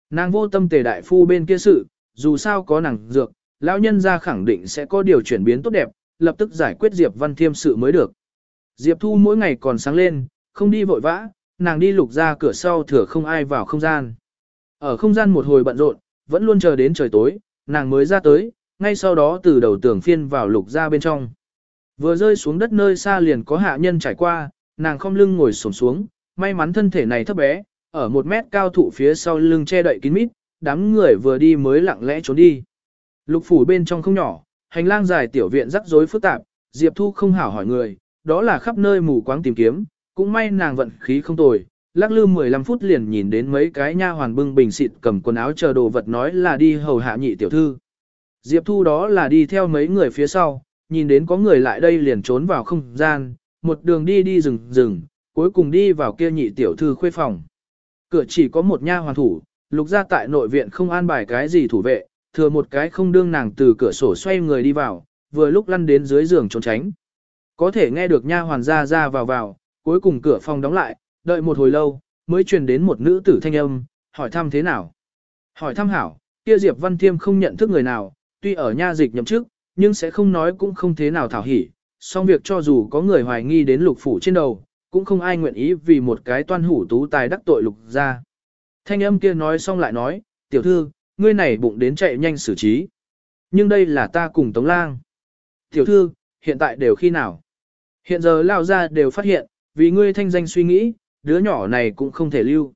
Nàng vô tâm tề đại phu bên kia sự, dù sao có nàng dược, lão nhân ra khẳng định sẽ có điều chuyển biến tốt đẹp, lập tức giải quyết Diệp Văn Thiêm sự mới được. Diệp Thu mỗi ngày còn sáng lên, không đi vội vã, nàng đi lục ra cửa sau thừa không ai vào không gian. Ở không gian một hồi bận rộn, vẫn luôn chờ đến trời tối, nàng mới ra tới, ngay sau đó từ đầu tường phiên vào lục ra bên trong. Vừa rơi xuống đất nơi xa liền có hạ nhân trải qua, nàng không lưng ngồi xổm xuống, may mắn thân thể này thấp bé, ở một mét cao thụ phía sau lưng che đậy kín mít, đám người vừa đi mới lặng lẽ trốn đi. Lục phủ bên trong không nhỏ, hành lang dài tiểu viện rắc rối phức tạp, Diệp Thu không hảo hỏi người, đó là khắp nơi mù quáng tìm kiếm, cũng may nàng vận khí không tồi, lắc lư 15 phút liền nhìn đến mấy cái nha hoàn bưng bình xịt cầm quần áo chờ đồ vật nói là đi hầu hạ nhị tiểu thư. Diệp Thu đó là đi theo mấy người phía sau, nhìn đến có người lại đây liền trốn vào không gian, một đường đi đi rừng rừng, cuối cùng đi vào kia nhị tiểu thư khuê phòng. Cửa chỉ có một nha hoàn thủ, lục ra tại nội viện không an bài cái gì thủ vệ, thừa một cái không đương nàng từ cửa sổ xoay người đi vào, vừa lúc lăn đến dưới giường trốn tránh. Có thể nghe được nha hoàn ra ra vào vào, cuối cùng cửa phòng đóng lại, đợi một hồi lâu, mới truyền đến một nữ tử thanh âm, hỏi thăm thế nào. Hỏi thăm hảo, kia Diệp Văn Thiêm không nhận thức người nào, tuy ở nha dịch nhậm chức, nhưng sẽ không nói cũng không thế nào thảo hỉ. Song việc cho dù có người hoài nghi đến lục phủ trên đầu, cũng không ai nguyện ý vì một cái toan hủ tú tài đắc tội lục ra. Thanh âm kia nói xong lại nói, tiểu thư, ngươi này bụng đến chạy nhanh xử trí. Nhưng đây là ta cùng Tống Lang. Tiểu thư, hiện tại đều khi nào? Hiện giờ lao ra đều phát hiện, vì ngươi thanh danh suy nghĩ, đứa nhỏ này cũng không thể lưu.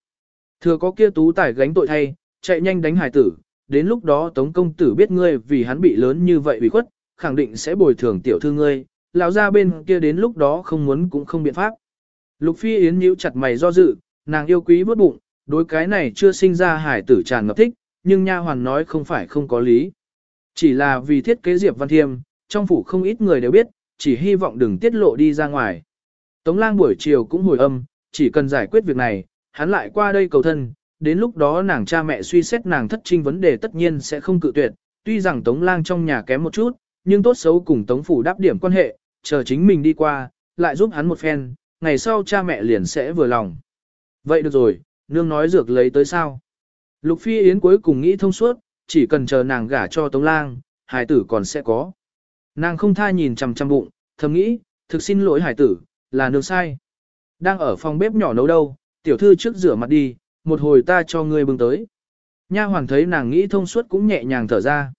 Thừa có kia tú tài gánh tội thay, chạy nhanh đánh hải tử, đến lúc đó Tống công tử biết ngươi vì hắn bị lớn như vậy bị khuất, khẳng định sẽ bồi thường tiểu thư ngươi, lão ra bên kia đến lúc đó không muốn cũng không biện pháp. Lục Phi Yến nhíu chặt mày do dự, nàng yêu quý vớt bụng, đối cái này chưa sinh ra hải tử tràn ngập thích, nhưng nha hoàn nói không phải không có lý. Chỉ là vì thiết kế Diệp Văn Thiêm, trong phủ không ít người đều biết, chỉ hy vọng đừng tiết lộ đi ra ngoài. Tống lang buổi chiều cũng hồi âm, chỉ cần giải quyết việc này, hắn lại qua đây cầu thân, đến lúc đó nàng cha mẹ suy xét nàng thất trinh vấn đề tất nhiên sẽ không cự tuyệt, tuy rằng Tống lang trong nhà kém một chút, nhưng tốt xấu cùng Tống phủ đáp điểm quan hệ, chờ chính mình đi qua, lại giúp hắn một phen, ngày sau cha mẹ liền sẽ vừa lòng. Vậy được rồi, nương nói dược lấy tới sao. Lục Phi Yến cuối cùng nghĩ thông suốt, chỉ cần chờ nàng gả cho Tống Lang, hải tử còn sẽ có. Nàng không tha nhìn chằm chằm bụng, thầm nghĩ, thực xin lỗi hải tử, là nương sai. Đang ở phòng bếp nhỏ nấu đâu, tiểu thư trước rửa mặt đi, một hồi ta cho ngươi bưng tới. Nha hoàn thấy nàng nghĩ thông suốt cũng nhẹ nhàng thở ra.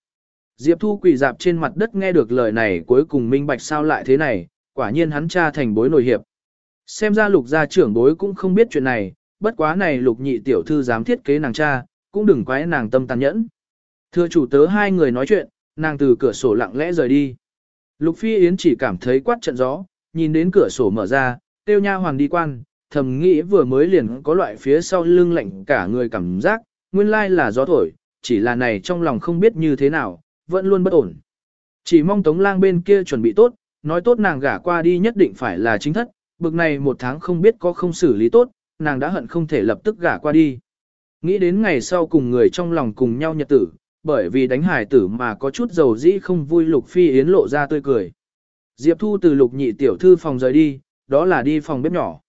Diệp Thu quỳ dạp trên mặt đất nghe được lời này cuối cùng minh bạch sao lại thế này, quả nhiên hắn cha thành bối nổi hiệp. Xem ra lục gia trưởng bối cũng không biết chuyện này, bất quá này lục nhị tiểu thư dám thiết kế nàng cha, cũng đừng quái nàng tâm tàn nhẫn. Thưa chủ tớ hai người nói chuyện, nàng từ cửa sổ lặng lẽ rời đi. Lục Phi Yến chỉ cảm thấy quát trận gió, nhìn đến cửa sổ mở ra, tiêu nha hoàng đi quan, thầm nghĩ vừa mới liền có loại phía sau lưng lạnh cả người cảm giác, nguyên lai là gió thổi, chỉ là này trong lòng không biết như thế nào, vẫn luôn bất ổn. Chỉ mong Tống Lang bên kia chuẩn bị tốt, nói tốt nàng gả qua đi nhất định phải là chính thất, bực này một tháng không biết có không xử lý tốt, nàng đã hận không thể lập tức gả qua đi. Nghĩ đến ngày sau cùng người trong lòng cùng nhau nhật tử, bởi vì đánh hải tử mà có chút dầu dĩ không vui Lục Phi Yến lộ ra tươi cười. Diệp Thu từ Lục nhị tiểu thư phòng rời đi, đó là đi phòng bếp nhỏ.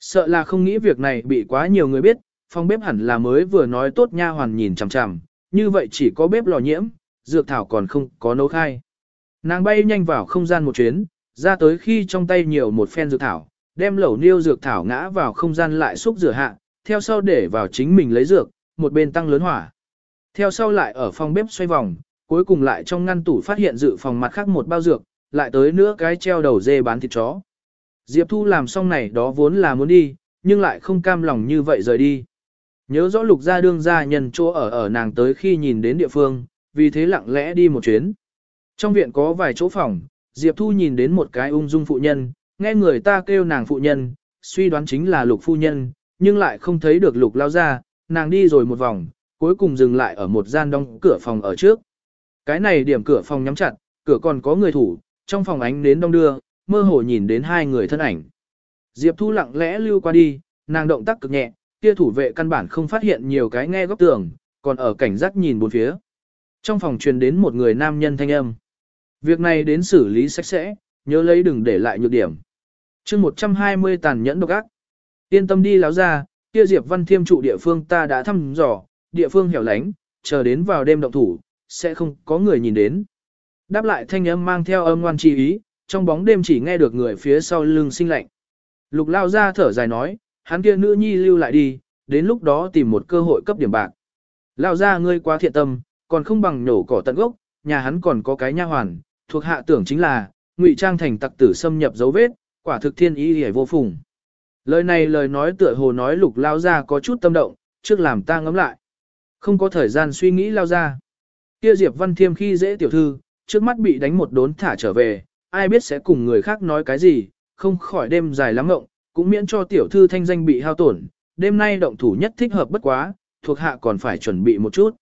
Sợ là không nghĩ việc này bị quá nhiều người biết, phòng bếp hẳn là mới vừa nói tốt nha hoàn nhìn chằm chằm, như vậy chỉ có bếp lò nhiễm, dược thảo còn không có nấu khai. Nàng bay nhanh vào không gian một chuyến, ra tới khi trong tay nhiều một phen dược thảo, đem lẩu niêu dược thảo ngã vào không gian lại xúc rửa hạ, theo sau để vào chính mình lấy dược, một bên tăng lớn hỏa. Theo sau lại ở phòng bếp xoay vòng, cuối cùng lại trong ngăn tủ phát hiện dự phòng mặt khác một bao dược, lại tới nữa cái treo đầu dê bán thịt chó. Diệp Thu làm xong này đó vốn là muốn đi, nhưng lại không cam lòng như vậy rời đi. Nhớ rõ lục gia đương gia nhân chỗ ở ở nàng tới khi nhìn đến địa phương, vì thế lặng lẽ đi một chuyến. Trong viện có vài chỗ phòng, Diệp Thu nhìn đến một cái ung dung phụ nhân, nghe người ta kêu nàng phụ nhân, suy đoán chính là lục phu nhân, nhưng lại không thấy được lục lao ra, nàng đi rồi một vòng, cuối cùng dừng lại ở một gian đóng cửa phòng ở trước. Cái này điểm cửa phòng nhắm chặt, cửa còn có người thủ, trong phòng ánh đến đông đưa, mơ hồ nhìn đến hai người thân ảnh. Diệp Thu lặng lẽ lưu qua đi, nàng động tác cực nhẹ, kia thủ vệ căn bản không phát hiện nhiều cái nghe góc tường, còn ở cảnh giác nhìn bốn phía. Trong phòng truyền đến một người nam nhân thanh âm. Việc này đến xử lý sạch sẽ, nhớ lấy đừng để lại nhược điểm. chương 120 tàn nhẫn độc ác. Yên tâm đi láo ra, kia Diệp Văn Thiêm trụ địa phương ta đã thăm dò, địa phương hẻo lánh, chờ đến vào đêm động thủ, sẽ không có người nhìn đến. Đáp lại thanh âm mang theo âm ngoan chi ý, trong bóng đêm chỉ nghe được người phía sau lưng sinh lạnh. Lục lao ra thở dài nói, hắn kia nữ nhi lưu lại đi, đến lúc đó tìm một cơ hội cấp điểm bạc. Lao ra ngươi quá thiện tâm, còn không bằng nổ cỏ tận gốc, nhà hắn còn có cái nha hoàn, thuộc hạ tưởng chính là, ngụy trang thành tặc tử xâm nhập dấu vết, quả thực thiên ý hề vô phùng. Lời này lời nói tựa hồ nói lục lao ra có chút tâm động, trước làm ta ngẫm lại. Không có thời gian suy nghĩ lao ra. Kia Diệp Văn Thiêm khi dễ tiểu thư, trước mắt bị đánh một đốn thả trở về, ai biết sẽ cùng người khác nói cái gì, không khỏi đêm dài lắm ngộng, cũng miễn cho tiểu thư thanh danh bị hao tổn, đêm nay động thủ nhất thích hợp bất quá, thuộc hạ còn phải chuẩn bị một chút.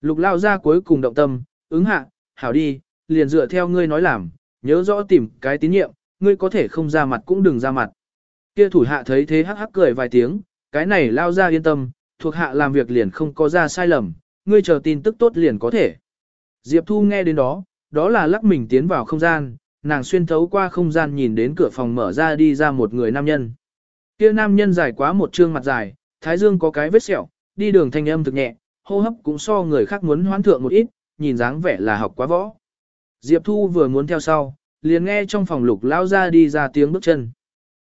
Lục lao ra cuối cùng động tâm, ứng hạ, hảo đi, liền dựa theo ngươi nói làm, nhớ rõ tìm cái tín nhiệm, ngươi có thể không ra mặt cũng đừng ra mặt. Kia thủ hạ thấy thế hắc hắc cười vài tiếng, cái này lao ra yên tâm, thuộc hạ làm việc liền không có ra sai lầm, ngươi chờ tin tức tốt liền có thể. Diệp Thu nghe đến đó, đó là lắc mình tiến vào không gian, nàng xuyên thấu qua không gian nhìn đến cửa phòng mở ra đi ra một người nam nhân. Kia nam nhân dài quá một trương mặt dài, thái dương có cái vết sẹo, đi đường thanh âm thực nhẹ, hô hấp cũng so người khác muốn hoán thượng một ít, nhìn dáng vẻ là học quá võ. Diệp Thu vừa muốn theo sau, liền nghe trong phòng lục lao ra đi ra tiếng bước chân.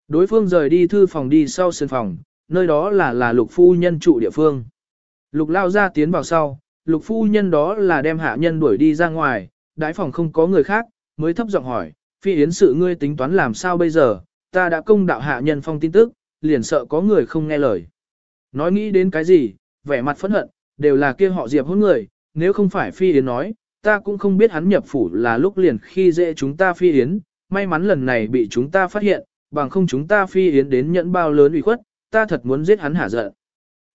Đối phương rời đi thư phòng đi sau sân phòng, nơi đó là là lục phu nhân trụ địa phương. Lục lao ra tiến vào sau, lục phu nhân đó là đem hạ nhân đuổi đi ra ngoài, đái phòng không có người khác, mới thấp giọng hỏi, phi yến sự ngươi tính toán làm sao bây giờ, ta đã công đạo hạ nhân phong tin tức, liền sợ có người không nghe lời. Nói nghĩ đến cái gì, vẻ mặt phẫn hận, đều là kia họ diệp hôn người, nếu không phải phi yến nói, ta cũng không biết hắn nhập phủ là lúc liền khi dễ chúng ta phi yến, may mắn lần này bị chúng ta phát hiện, bằng không chúng ta phi yến đến nhận bao lớn ủy khuất, ta thật muốn giết hắn hả giận.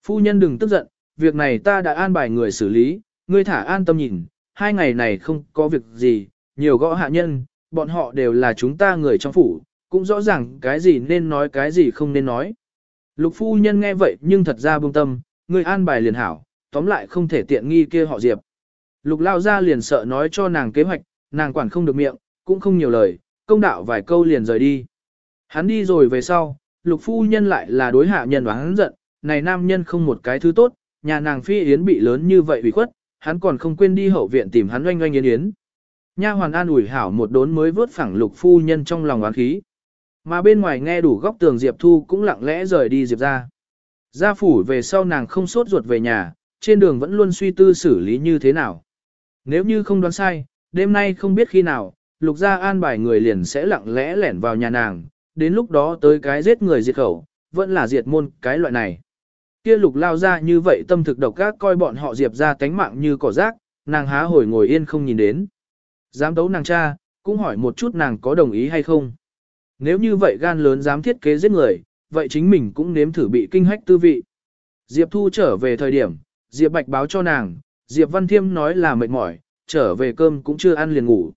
Phu nhân đừng tức giận, việc này ta đã an bài người xử lý, ngươi thả an tâm nhìn, hai ngày này không có việc gì, nhiều gõ hạ nhân, bọn họ đều là chúng ta người trong phủ, cũng rõ ràng cái gì nên nói cái gì không nên nói. Lục phu nhân nghe vậy nhưng thật ra buông tâm, ngươi an bài liền hảo, tóm lại không thể tiện nghi kia họ Diệp. Lục lao ra liền sợ nói cho nàng kế hoạch, nàng quản không được miệng, cũng không nhiều lời, công đạo vài câu liền rời đi. Hắn đi rồi về sau, lục phu nhân lại là đối hạ nhân và hắn giận, này nam nhân không một cái thứ tốt, nhà nàng phi yến bị lớn như vậy bị khuất, hắn còn không quên đi hậu viện tìm hắn oanh oanh yến yến. Nha hoàn an ủi hảo một đốn mới vớt phẳng lục phu nhân trong lòng oán khí. Mà bên ngoài nghe đủ góc tường Diệp Thu cũng lặng lẽ rời đi Diệp ra. Gia phủ về sau nàng không sốt ruột về nhà, trên đường vẫn luôn suy tư xử lý như thế nào. Nếu như không đoán sai, đêm nay không biết khi nào, lục gia an bài người liền sẽ lặng lẽ lẻn vào nhà nàng, đến lúc đó tới cái giết người diệt khẩu, vẫn là diệt môn cái loại này. Kia lục lao ra như vậy tâm thực độc các coi bọn họ diệp ra tánh mạng như cỏ rác, nàng há hồi ngồi yên không nhìn đến. Dám đấu nàng cha, cũng hỏi một chút nàng có đồng ý hay không. Nếu như vậy gan lớn dám thiết kế giết người, vậy chính mình cũng nếm thử bị kinh hách tư vị. Diệp Thu trở về thời điểm, Diệp Bạch báo cho nàng, Diệp Văn Thiêm nói là mệt mỏi, trở về cơm cũng chưa ăn liền ngủ.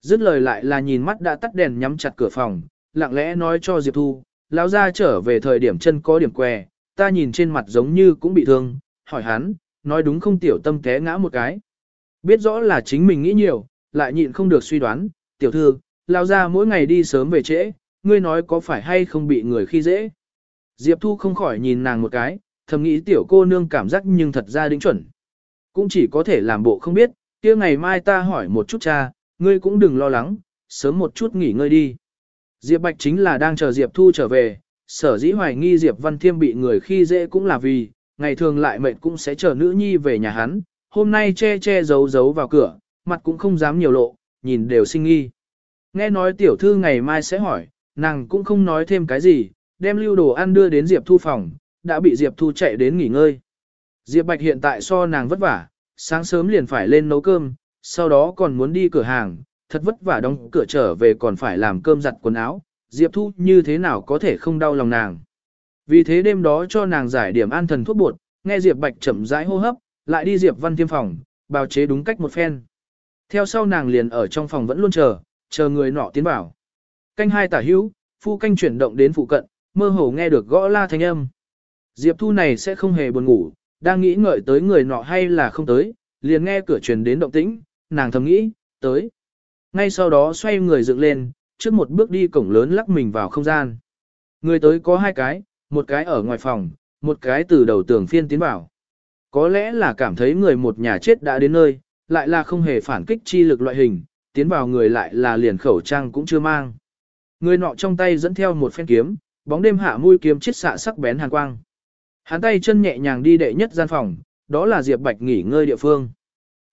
Dứt lời lại là nhìn mắt đã tắt đèn nhắm chặt cửa phòng, lặng lẽ nói cho Diệp Thu, lão ra trở về thời điểm chân có điểm què, ta nhìn trên mặt giống như cũng bị thương, hỏi hắn, nói đúng không tiểu tâm té ngã một cái. Biết rõ là chính mình nghĩ nhiều, lại nhịn không được suy đoán, tiểu thư, lão ra mỗi ngày đi sớm về trễ, ngươi nói có phải hay không bị người khi dễ. Diệp Thu không khỏi nhìn nàng một cái, thầm nghĩ tiểu cô nương cảm giác nhưng thật ra đính chuẩn. Cũng chỉ có thể làm bộ không biết, kia ngày mai ta hỏi một chút cha, ngươi cũng đừng lo lắng, sớm một chút nghỉ ngơi đi. Diệp Bạch chính là đang chờ Diệp Thu trở về, sở dĩ hoài nghi Diệp Văn Thiêm bị người khi dễ cũng là vì, ngày thường lại mệnh cũng sẽ chờ nữ nhi về nhà hắn, hôm nay che che giấu giấu vào cửa, mặt cũng không dám nhiều lộ, nhìn đều sinh nghi. Nghe nói tiểu thư ngày mai sẽ hỏi, nàng cũng không nói thêm cái gì, đem lưu đồ ăn đưa đến Diệp Thu phòng, đã bị Diệp Thu chạy đến nghỉ ngơi. Diệp Bạch hiện tại so nàng vất vả, sáng sớm liền phải lên nấu cơm, sau đó còn muốn đi cửa hàng, thật vất vả đóng cửa trở về còn phải làm cơm giặt quần áo, Diệp Thu như thế nào có thể không đau lòng nàng. Vì thế đêm đó cho nàng giải điểm an thần thuốc bột, nghe Diệp Bạch chậm rãi hô hấp, lại đi Diệp Văn Tiêm phòng, bào chế đúng cách một phen. Theo sau nàng liền ở trong phòng vẫn luôn chờ, chờ người nọ tiến vào. Canh hai tả hữu, phu canh chuyển động đến phụ cận, mơ hồ nghe được gõ la thanh âm. Diệp Thu này sẽ không hề buồn ngủ, đang nghĩ ngợi tới người nọ hay là không tới, liền nghe cửa truyền đến động tĩnh, nàng thầm nghĩ, tới. Ngay sau đó xoay người dựng lên, trước một bước đi cổng lớn lắc mình vào không gian. Người tới có hai cái, một cái ở ngoài phòng, một cái từ đầu tường phiên tiến vào. Có lẽ là cảm thấy người một nhà chết đã đến nơi, lại là không hề phản kích chi lực loại hình, tiến vào người lại là liền khẩu trang cũng chưa mang. Người nọ trong tay dẫn theo một phen kiếm, bóng đêm hạ mũi kiếm chiết xạ sắc bén hàn quang. Hắn tay chân nhẹ nhàng đi đệ nhất gian phòng, đó là Diệp Bạch nghỉ ngơi địa phương.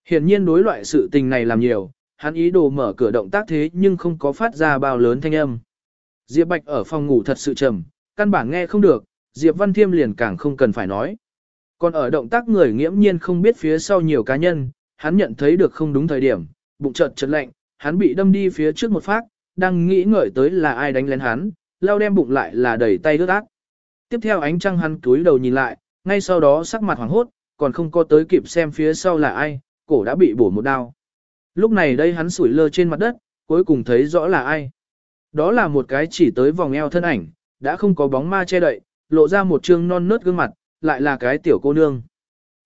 Hiển nhiên đối loại sự tình này làm nhiều, hắn ý đồ mở cửa động tác thế nhưng không có phát ra bao lớn thanh âm. Diệp Bạch ở phòng ngủ thật sự trầm, căn bản nghe không được, Diệp Văn Thiêm liền càng không cần phải nói. Còn ở động tác người nghiễm nhiên không biết phía sau nhiều cá nhân, hắn nhận thấy được không đúng thời điểm, bụng chợt chợt lạnh, hắn bị đâm đi phía trước một phát, đang nghĩ ngợi tới là ai đánh lén hắn, lao đem bụng lại là đẩy tay ướt ác. Tiếp theo ánh trăng hắn túi đầu nhìn lại, ngay sau đó sắc mặt hoảng hốt, còn không có tới kịp xem phía sau là ai, cổ đã bị bổ một đao. Lúc này đây hắn sủi lơ trên mặt đất, cuối cùng thấy rõ là ai. Đó là một cái chỉ tới vòng eo thân ảnh, đã không có bóng ma che đậy, lộ ra một trương non nớt gương mặt, lại là cái tiểu cô nương.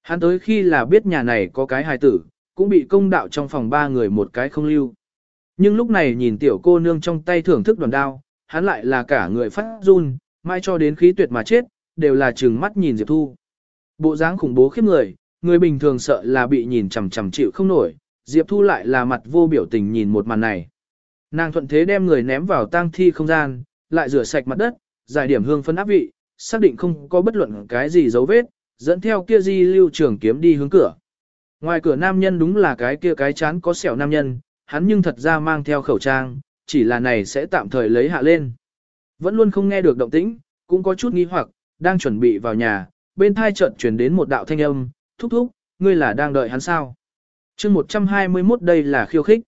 Hắn tới khi là biết nhà này có cái hài tử, cũng bị công đạo trong phòng ba người một cái không lưu. Nhưng lúc này nhìn tiểu cô nương trong tay thưởng thức đoàn đao, hắn lại là cả người phát run, mai cho đến khí tuyệt mà chết, đều là trừng mắt nhìn Diệp Thu. Bộ dáng khủng bố khiếp người, người bình thường sợ là bị nhìn chằm chằm chịu không nổi, Diệp Thu lại là mặt vô biểu tình nhìn một màn này. Nàng thuận thế đem người ném vào tang thi không gian, lại rửa sạch mặt đất, giải điểm hương phân áp vị, xác định không có bất luận cái gì dấu vết, dẫn theo kia di lưu trưởng kiếm đi hướng cửa. Ngoài cửa nam nhân đúng là cái kia cái chán có sẹo nam nhân, hắn nhưng thật ra mang theo khẩu trang, chỉ là này sẽ tạm thời lấy hạ lên. Vẫn luôn không nghe được động tĩnh, cũng có chút nghi hoặc, đang chuẩn bị vào nhà, bên thai chợt chuyển đến một đạo thanh âm, thúc thúc, ngươi là đang đợi hắn sao. chương 121 đây là khiêu khích.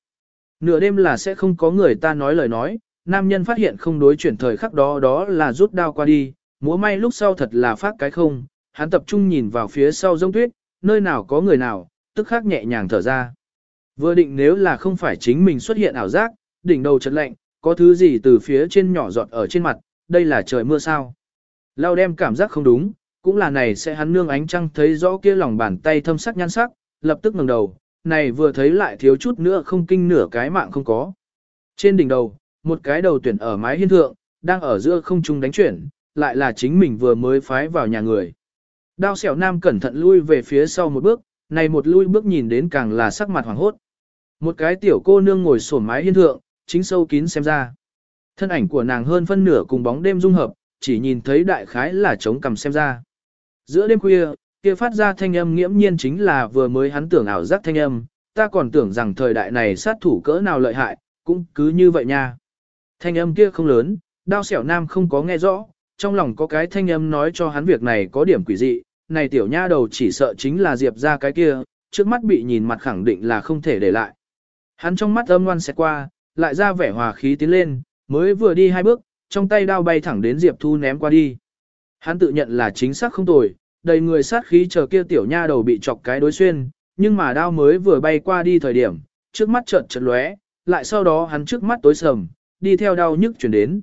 Nửa đêm là sẽ không có người ta nói lời nói, nam nhân phát hiện không đối chuyển thời khắc đó đó là rút đao qua đi, múa may lúc sau thật là phát cái không, hắn tập trung nhìn vào phía sau rông tuyết, nơi nào có người nào, tức khắc nhẹ nhàng thở ra. Vừa định nếu là không phải chính mình xuất hiện ảo giác, đỉnh đầu chật lạnh, có thứ gì từ phía trên nhỏ giọt ở trên mặt, đây là trời mưa sao. Lao đem cảm giác không đúng, cũng là này sẽ hắn nương ánh trăng thấy rõ kia lòng bàn tay thâm sắc nhan sắc, lập tức ngẩng đầu, này vừa thấy lại thiếu chút nữa không kinh nửa cái mạng không có. Trên đỉnh đầu, một cái đầu tuyển ở mái hiên thượng, đang ở giữa không trung đánh chuyển, lại là chính mình vừa mới phái vào nhà người. Đao xẻo nam cẩn thận lui về phía sau một bước, này một lui bước nhìn đến càng là sắc mặt hoàng hốt. Một cái tiểu cô nương ngồi sổn mái hiên thượng, chính sâu kín xem ra. Thân ảnh của nàng hơn phân nửa cùng bóng đêm dung hợp, chỉ nhìn thấy đại khái là trống cầm xem ra. Giữa đêm khuya, kia phát ra thanh âm nghiễm nhiên chính là vừa mới hắn tưởng ảo giác thanh âm, ta còn tưởng rằng thời đại này sát thủ cỡ nào lợi hại, cũng cứ như vậy nha. Thanh âm kia không lớn, đao xẻo nam không có nghe rõ, trong lòng có cái thanh âm nói cho hắn việc này có điểm quỷ dị, này tiểu nha đầu chỉ sợ chính là diệp ra cái kia, trước mắt bị nhìn mặt khẳng định là không thể để lại. Hắn trong mắt âm ngoan xẹt qua, lại ra vẻ hòa khí tiến lên, mới vừa đi hai bước, trong tay đao bay thẳng đến Diệp Thu ném qua đi. Hắn tự nhận là chính xác không tồi, đầy người sát khí chờ kia tiểu nha đầu bị chọc cái đối xuyên, nhưng mà đao mới vừa bay qua đi thời điểm, trước mắt chợt chợt lóe, lại sau đó hắn trước mắt tối sầm, đi theo đau nhức chuyển đến.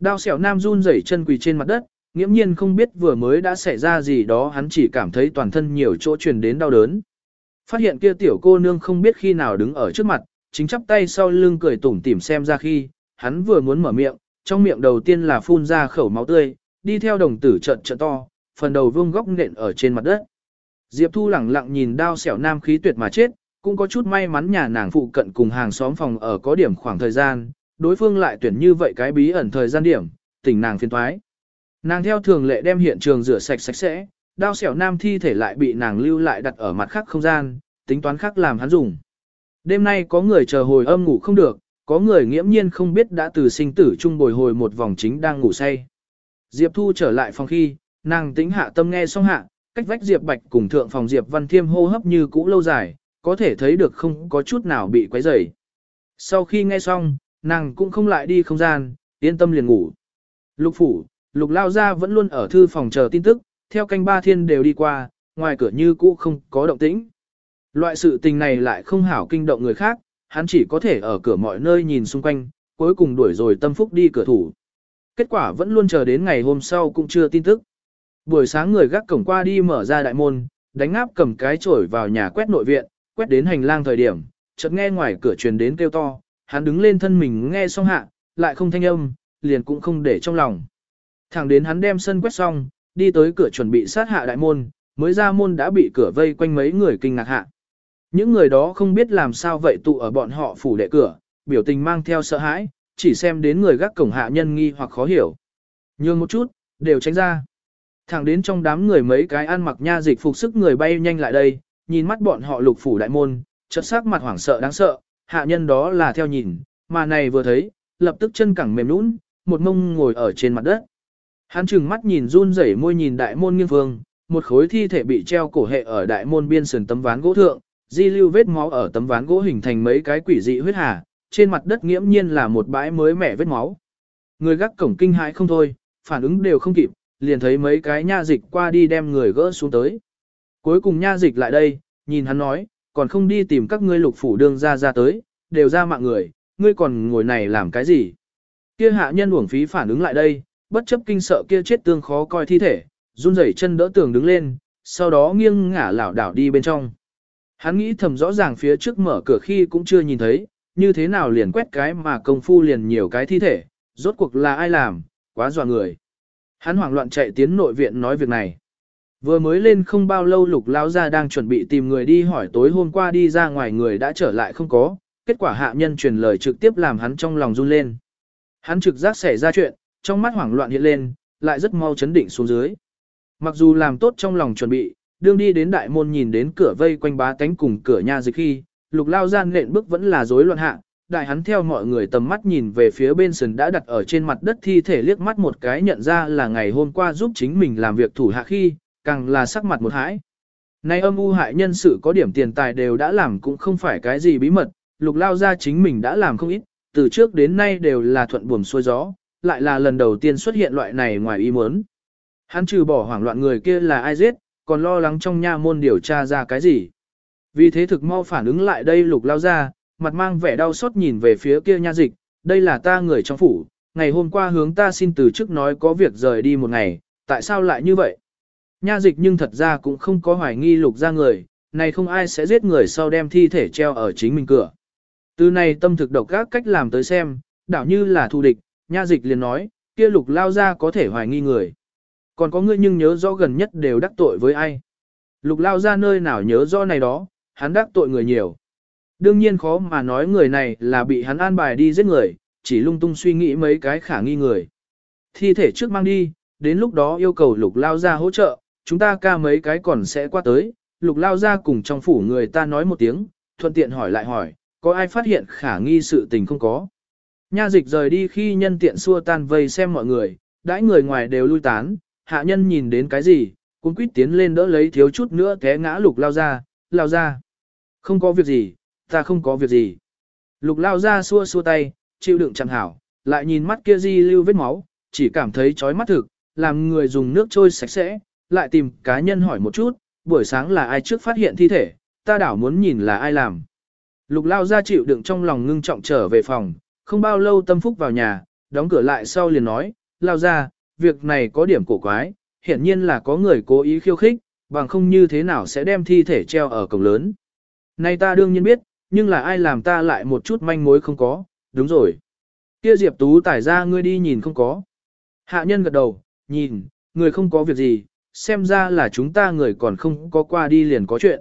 Đao xẻo nam run rẩy chân quỳ trên mặt đất, nghiễm nhiên không biết vừa mới đã xảy ra gì đó hắn chỉ cảm thấy toàn thân nhiều chỗ truyền đến đau đớn. Phát hiện kia tiểu cô nương không biết khi nào đứng ở trước mặt, chính chắp tay sau lưng cười tủm tỉm xem ra khi, hắn vừa muốn mở miệng, trong miệng đầu tiên là phun ra khẩu máu tươi, đi theo đồng tử trận trận to, phần đầu vương góc nện ở trên mặt đất. Diệp Thu lẳng lặng nhìn đao xẻo nam khí tuyệt mà chết, cũng có chút may mắn nhà nàng phụ cận cùng hàng xóm phòng ở có điểm khoảng thời gian, đối phương lại tuyển như vậy cái bí ẩn thời gian điểm, tỉnh nàng phiền thoái. Nàng theo thường lệ đem hiện trường rửa sạch sạch sẽ, đao xẻo nam thi thể lại bị nàng lưu lại đặt ở mặt khác không gian, tính toán khác làm hắn dùng. Đêm nay có người chờ hồi âm ngủ không được, có người nghiễm nhiên không biết đã từ sinh tử chung bồi hồi một vòng chính đang ngủ say. Diệp Thu trở lại phòng khi, nàng tĩnh hạ tâm nghe xong hạ, cách vách Diệp Bạch cùng thượng phòng Diệp Văn Thiêm hô hấp như cũ lâu dài, có thể thấy được không có chút nào bị quấy rầy. Sau khi nghe xong, nàng cũng không lại đi không gian, yên tâm liền ngủ. Lục phủ, lục lao ra vẫn luôn ở thư phòng chờ tin tức, theo canh ba thiên đều đi qua, ngoài cửa như cũ không có động tĩnh. Loại sự tình này lại không hảo kinh động người khác, hắn chỉ có thể ở cửa mọi nơi nhìn xung quanh, cuối cùng đuổi rồi tâm phúc đi cửa thủ. Kết quả vẫn luôn chờ đến ngày hôm sau cũng chưa tin tức. Buổi sáng người gác cổng qua đi mở ra đại môn, đánh áp cầm cái chổi vào nhà quét nội viện, quét đến hành lang thời điểm, chợt nghe ngoài cửa truyền đến kêu to, hắn đứng lên thân mình nghe xong hạ, lại không thanh âm, liền cũng không để trong lòng. Thẳng đến hắn đem sân quét xong, đi tới cửa chuẩn bị sát hạ đại môn, mới ra môn đã bị cửa vây quanh mấy người kinh ngạc hạ. Những người đó không biết làm sao vậy tụ ở bọn họ phủ đệ cửa, biểu tình mang theo sợ hãi, chỉ xem đến người gác cổng hạ nhân nghi hoặc khó hiểu. Nhường một chút, đều tránh ra. Thẳng đến trong đám người mấy cái ăn mặc nha dịch phục sức người bay nhanh lại đây, nhìn mắt bọn họ lục phủ đại môn, chợt sắc mặt hoảng sợ đáng sợ, hạ nhân đó là theo nhìn, mà này vừa thấy, lập tức chân cẳng mềm nũng, một mông ngồi ở trên mặt đất. Hắn chừng mắt nhìn run rẩy môi nhìn đại môn nghiêng phương, một khối thi thể bị treo cổ hệ ở đại môn biên sườn tấm ván gỗ thượng, di lưu vết máu ở tấm ván gỗ hình thành mấy cái quỷ dị huyết hà, trên mặt đất nghiễm nhiên là một bãi mới mẻ vết máu. Người gác cổng kinh hãi không thôi, phản ứng đều không kịp, liền thấy mấy cái nha dịch qua đi đem người gỡ xuống tới. Cuối cùng nha dịch lại đây, nhìn hắn nói, còn không đi tìm các ngươi lục phủ đương ra ra tới, đều ra mạng người, ngươi còn ngồi này làm cái gì? Kia hạ nhân uổng phí phản ứng lại đây, bất chấp kinh sợ kia chết tương khó coi thi thể, run rẩy chân đỡ tường đứng lên, sau đó nghiêng ngả lảo đảo đi bên trong. Hắn nghĩ thầm rõ ràng phía trước mở cửa khi cũng chưa nhìn thấy, như thế nào liền quét cái mà công phu liền nhiều cái thi thể, rốt cuộc là ai làm, quá dọa người. Hắn hoảng loạn chạy tiến nội viện nói việc này. Vừa mới lên không bao lâu lục lao ra đang chuẩn bị tìm người đi hỏi tối hôm qua đi ra ngoài người đã trở lại không có, kết quả hạ nhân truyền lời trực tiếp làm hắn trong lòng run lên. Hắn trực giác xảy ra chuyện, trong mắt hoảng loạn hiện lên, lại rất mau chấn định xuống dưới. Mặc dù làm tốt trong lòng chuẩn bị, đương đi đến đại môn nhìn đến cửa vây quanh bá tánh cùng cửa nhà dịch khi, lục lao gian nện bước vẫn là rối loạn hạ, đại hắn theo mọi người tầm mắt nhìn về phía bên sườn đã đặt ở trên mặt đất thi thể liếc mắt một cái nhận ra là ngày hôm qua giúp chính mình làm việc thủ hạ khi, càng là sắc mặt một hãi. Nay âm u hại nhân sự có điểm tiền tài đều đã làm cũng không phải cái gì bí mật, lục lao ra chính mình đã làm không ít, từ trước đến nay đều là thuận buồm xuôi gió, lại là lần đầu tiên xuất hiện loại này ngoài ý muốn. Hắn trừ bỏ hoảng loạn người kia là ai giết, còn lo lắng trong nha môn điều tra ra cái gì. Vì thế thực mau phản ứng lại đây lục lao ra, mặt mang vẻ đau xót nhìn về phía kia nha dịch, đây là ta người trong phủ, ngày hôm qua hướng ta xin từ chức nói có việc rời đi một ngày, tại sao lại như vậy? Nha dịch nhưng thật ra cũng không có hoài nghi lục ra người, này không ai sẽ giết người sau đem thi thể treo ở chính mình cửa. Từ này tâm thực độc các cách làm tới xem, đảo như là thù địch, nha dịch liền nói, kia lục lao ra có thể hoài nghi người. Còn có ngươi nhưng nhớ rõ gần nhất đều đắc tội với ai. Lục lao ra nơi nào nhớ rõ này đó, hắn đắc tội người nhiều. Đương nhiên khó mà nói người này là bị hắn an bài đi giết người, chỉ lung tung suy nghĩ mấy cái khả nghi người. Thi thể trước mang đi, đến lúc đó yêu cầu lục lao ra hỗ trợ, chúng ta ca mấy cái còn sẽ qua tới, lục lao ra cùng trong phủ người ta nói một tiếng, thuận tiện hỏi lại hỏi, có ai phát hiện khả nghi sự tình không có. Nha dịch rời đi khi nhân tiện xua tan vây xem mọi người, đãi người ngoài đều lui tán, hạ nhân nhìn đến cái gì, cũng quýt tiến lên đỡ lấy thiếu chút nữa té ngã lục lao ra, lao ra. Không có việc gì, ta không có việc gì. Lục lao ra xua xua tay, chịu đựng chẳng hảo, lại nhìn mắt kia di lưu vết máu, chỉ cảm thấy chói mắt thực, làm người dùng nước trôi sạch sẽ, lại tìm cá nhân hỏi một chút, buổi sáng là ai trước phát hiện thi thể, ta đảo muốn nhìn là ai làm. Lục lao ra chịu đựng trong lòng ngưng trọng trở về phòng, không bao lâu tâm phúc vào nhà, đóng cửa lại sau liền nói, lao ra, việc này có điểm cổ quái, hiển nhiên là có người cố ý khiêu khích, bằng không như thế nào sẽ đem thi thể treo ở cổng lớn. Nay ta đương nhiên biết, nhưng là ai làm ta lại một chút manh mối không có, đúng rồi. Kia Diệp Tú tải ra ngươi đi nhìn không có. Hạ nhân gật đầu, nhìn, người không có việc gì, xem ra là chúng ta người còn không có qua đi liền có chuyện.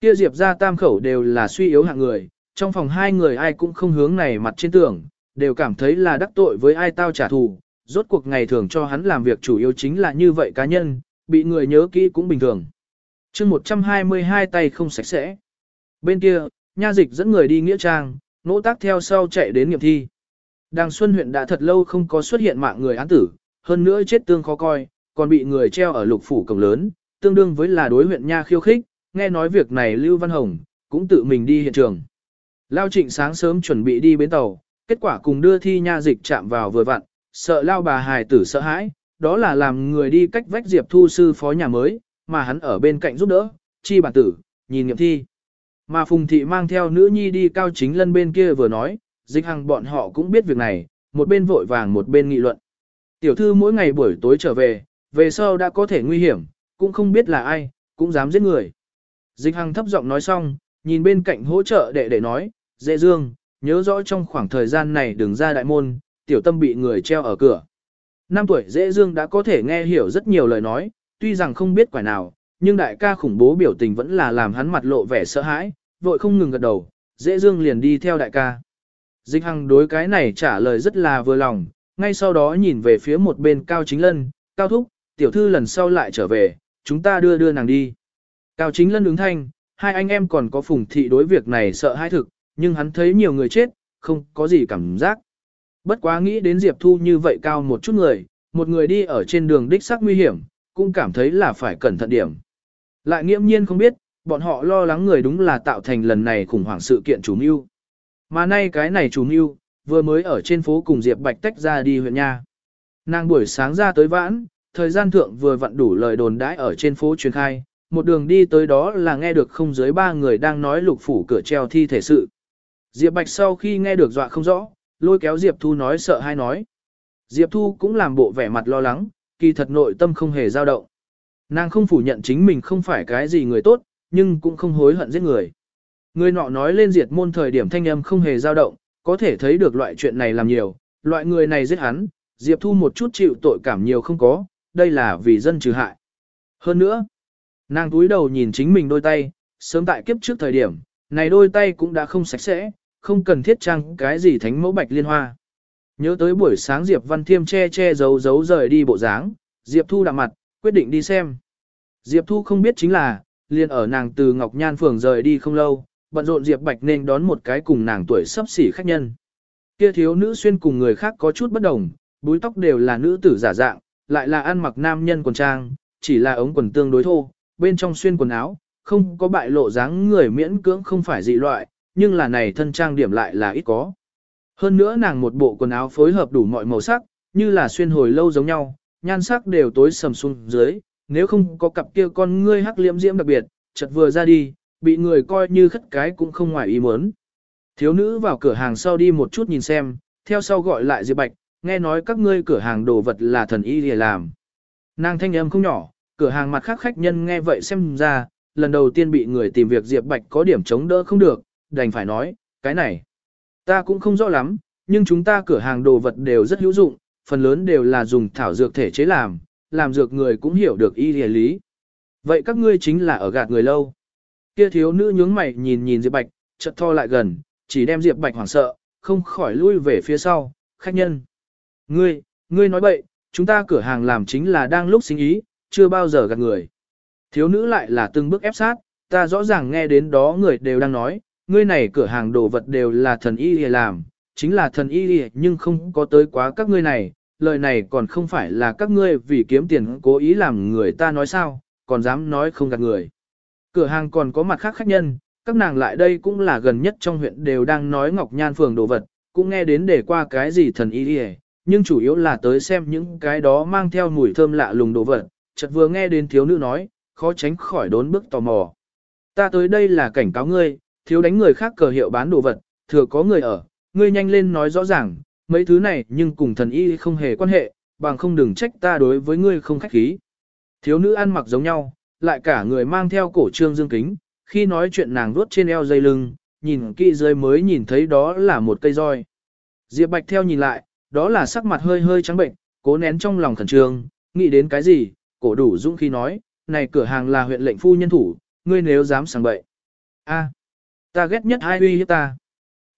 Kia Diệp ra tam khẩu đều là suy yếu hạng người, trong phòng hai người ai cũng không hướng này mặt trên tường, đều cảm thấy là đắc tội với ai tao trả thù, rốt cuộc ngày thường cho hắn làm việc chủ yếu chính là như vậy cá nhân, bị người nhớ kỹ cũng bình thường. chương 122 tay không sạch sẽ. Bên kia, nha dịch dẫn người đi Nghĩa Trang, nỗ tác theo sau chạy đến nghiệm thi. Đàng Xuân huyện đã thật lâu không có xuất hiện mạng người án tử, hơn nữa chết tương khó coi, còn bị người treo ở lục phủ cổng lớn, tương đương với là đối huyện nha khiêu khích, nghe nói việc này Lưu Văn Hồng, cũng tự mình đi hiện trường. Lao trịnh sáng sớm chuẩn bị đi bến tàu, kết quả cùng đưa thi nha dịch chạm vào vừa vặn, sợ lao bà hài tử sợ hãi, đó là làm người đi cách vách Diệp Thu sư phó nhà mới, mà hắn ở bên cạnh giúp đỡ, chi bản tử, nhìn nghiệm thi. Mà Phùng Thị mang theo nữ nhi đi cao chính lân bên kia vừa nói, dịch hằng bọn họ cũng biết việc này, một bên vội vàng một bên nghị luận. Tiểu thư mỗi ngày buổi tối trở về, về sau đã có thể nguy hiểm, cũng không biết là ai, cũng dám giết người. Dịch hằng thấp giọng nói xong, nhìn bên cạnh hỗ trợ đệ đệ nói, dễ dương, nhớ rõ trong khoảng thời gian này đừng ra đại môn, tiểu tâm bị người treo ở cửa. Năm tuổi dễ dương đã có thể nghe hiểu rất nhiều lời nói, tuy rằng không biết quả nào, nhưng đại ca khủng bố biểu tình vẫn là làm hắn mặt lộ vẻ sợ hãi, vội không ngừng gật đầu, dễ dương liền đi theo đại ca. Dịch hằng đối cái này trả lời rất là vừa lòng, ngay sau đó nhìn về phía một bên cao chính lân, cao thúc, tiểu thư lần sau lại trở về, chúng ta đưa đưa nàng đi. Cao chính lân ứng thanh, hai anh em còn có phùng thị đối việc này sợ hai thực, nhưng hắn thấy nhiều người chết, không có gì cảm giác. Bất quá nghĩ đến Diệp Thu như vậy cao một chút người, một người đi ở trên đường đích xác nguy hiểm, cũng cảm thấy là phải cẩn thận điểm. Lại nghiễm nhiên không biết, bọn họ lo lắng người đúng là tạo thành lần này khủng hoảng sự kiện chủ mưu. Mà nay cái này chủ mưu, vừa mới ở trên phố cùng Diệp Bạch tách ra đi huyện nha. Nàng buổi sáng ra tới vãn, thời gian thượng vừa vặn đủ lời đồn đãi ở trên phố truyền khai, một đường đi tới đó là nghe được không dưới ba người đang nói lục phủ cửa treo thi thể sự. Diệp Bạch sau khi nghe được dọa không rõ, lôi kéo Diệp Thu nói sợ hay nói. Diệp Thu cũng làm bộ vẻ mặt lo lắng, kỳ thật nội tâm không hề dao động. Nàng không phủ nhận chính mình không phải cái gì người tốt, nhưng cũng không hối hận giết người. Người nọ nói lên diệt môn thời điểm thanh âm không hề dao động, có thể thấy được loại chuyện này làm nhiều, loại người này giết hắn, Diệp Thu một chút chịu tội cảm nhiều không có, đây là vì dân trừ hại. Hơn nữa, nàng túi đầu nhìn chính mình đôi tay, sớm tại kiếp trước thời điểm, này đôi tay cũng đã không sạch sẽ, không cần thiết trang cái gì thánh mẫu bạch liên hoa. Nhớ tới buổi sáng Diệp Văn Thiêm che che giấu giấu rời đi bộ dáng, Diệp Thu đạm mặt, quyết định đi xem. Diệp Thu không biết chính là, liền ở nàng từ Ngọc Nhan Phường rời đi không lâu, bận rộn Diệp Bạch nên đón một cái cùng nàng tuổi sắp xỉ khách nhân. Kia thiếu nữ xuyên cùng người khác có chút bất đồng, búi tóc đều là nữ tử giả dạng, lại là ăn mặc nam nhân quần trang, chỉ là ống quần tương đối thô, bên trong xuyên quần áo, không có bại lộ dáng người miễn cưỡng không phải dị loại, nhưng là này thân trang điểm lại là ít có. Hơn nữa nàng một bộ quần áo phối hợp đủ mọi màu sắc, như là xuyên hồi lâu giống nhau, nhan sắc đều tối sầm xuống dưới, nếu không có cặp kia con ngươi hắc liễm diễm đặc biệt, chợt vừa ra đi, bị người coi như khất cái cũng không ngoài ý muốn. Thiếu nữ vào cửa hàng sau đi một chút nhìn xem, theo sau gọi lại Diệp Bạch, nghe nói các ngươi cửa hàng đồ vật là thần y để làm. Nàng thanh âm không nhỏ, cửa hàng mặt khác khách nhân nghe vậy xem ra, lần đầu tiên bị người tìm việc Diệp Bạch có điểm chống đỡ không được, đành phải nói, cái này, ta cũng không rõ lắm, nhưng chúng ta cửa hàng đồ vật đều rất hữu dụng, phần lớn đều là dùng thảo dược thể chế làm, làm dược người cũng hiểu được y lý lý. Vậy các ngươi chính là ở gạt người lâu. Kia thiếu nữ nhướng mày nhìn nhìn Diệp Bạch, chợt tho lại gần, chỉ đem Diệp Bạch hoảng sợ, không khỏi lui về phía sau, khách nhân. Ngươi, ngươi nói bậy, chúng ta cửa hàng làm chính là đang lúc sinh ý, chưa bao giờ gạt người. Thiếu nữ lại là từng bước ép sát, ta rõ ràng nghe đến đó người đều đang nói, ngươi này cửa hàng đồ vật đều là thần y làm, chính là thần y nhưng không có tới quá các ngươi này, lời này còn không phải là các ngươi vì kiếm tiền cố ý làm người ta nói sao, còn dám nói không gạt người. Cửa hàng còn có mặt khác khách nhân, các nàng lại đây cũng là gần nhất trong huyện đều đang nói Ngọc Nhan Phường đồ vật, cũng nghe đến để qua cái gì thần y đi nhưng chủ yếu là tới xem những cái đó mang theo mùi thơm lạ lùng đồ vật, chợt vừa nghe đến thiếu nữ nói, khó tránh khỏi đốn bước tò mò. Ta tới đây là cảnh cáo ngươi, thiếu đánh người khác cờ hiệu bán đồ vật, thừa có người ở, ngươi nhanh lên nói rõ ràng, mấy thứ này nhưng cùng thần y không hề quan hệ, bằng không đừng trách ta đối với ngươi không khách khí. Thiếu nữ ăn mặc giống nhau, lại cả người mang theo cổ trương dương kính, khi nói chuyện nàng vuốt trên eo dây lưng, nhìn kỹ dưới mới nhìn thấy đó là một cây roi. Diệp Bạch theo nhìn lại, đó là sắc mặt hơi hơi trắng bệnh, cố nén trong lòng khẩn trương, nghĩ đến cái gì, cổ đủ dũng khi nói, này cửa hàng là huyện lệnh phu nhân thủ, ngươi nếu dám sang bậy. a ta ghét nhất ai uy hiếp ta.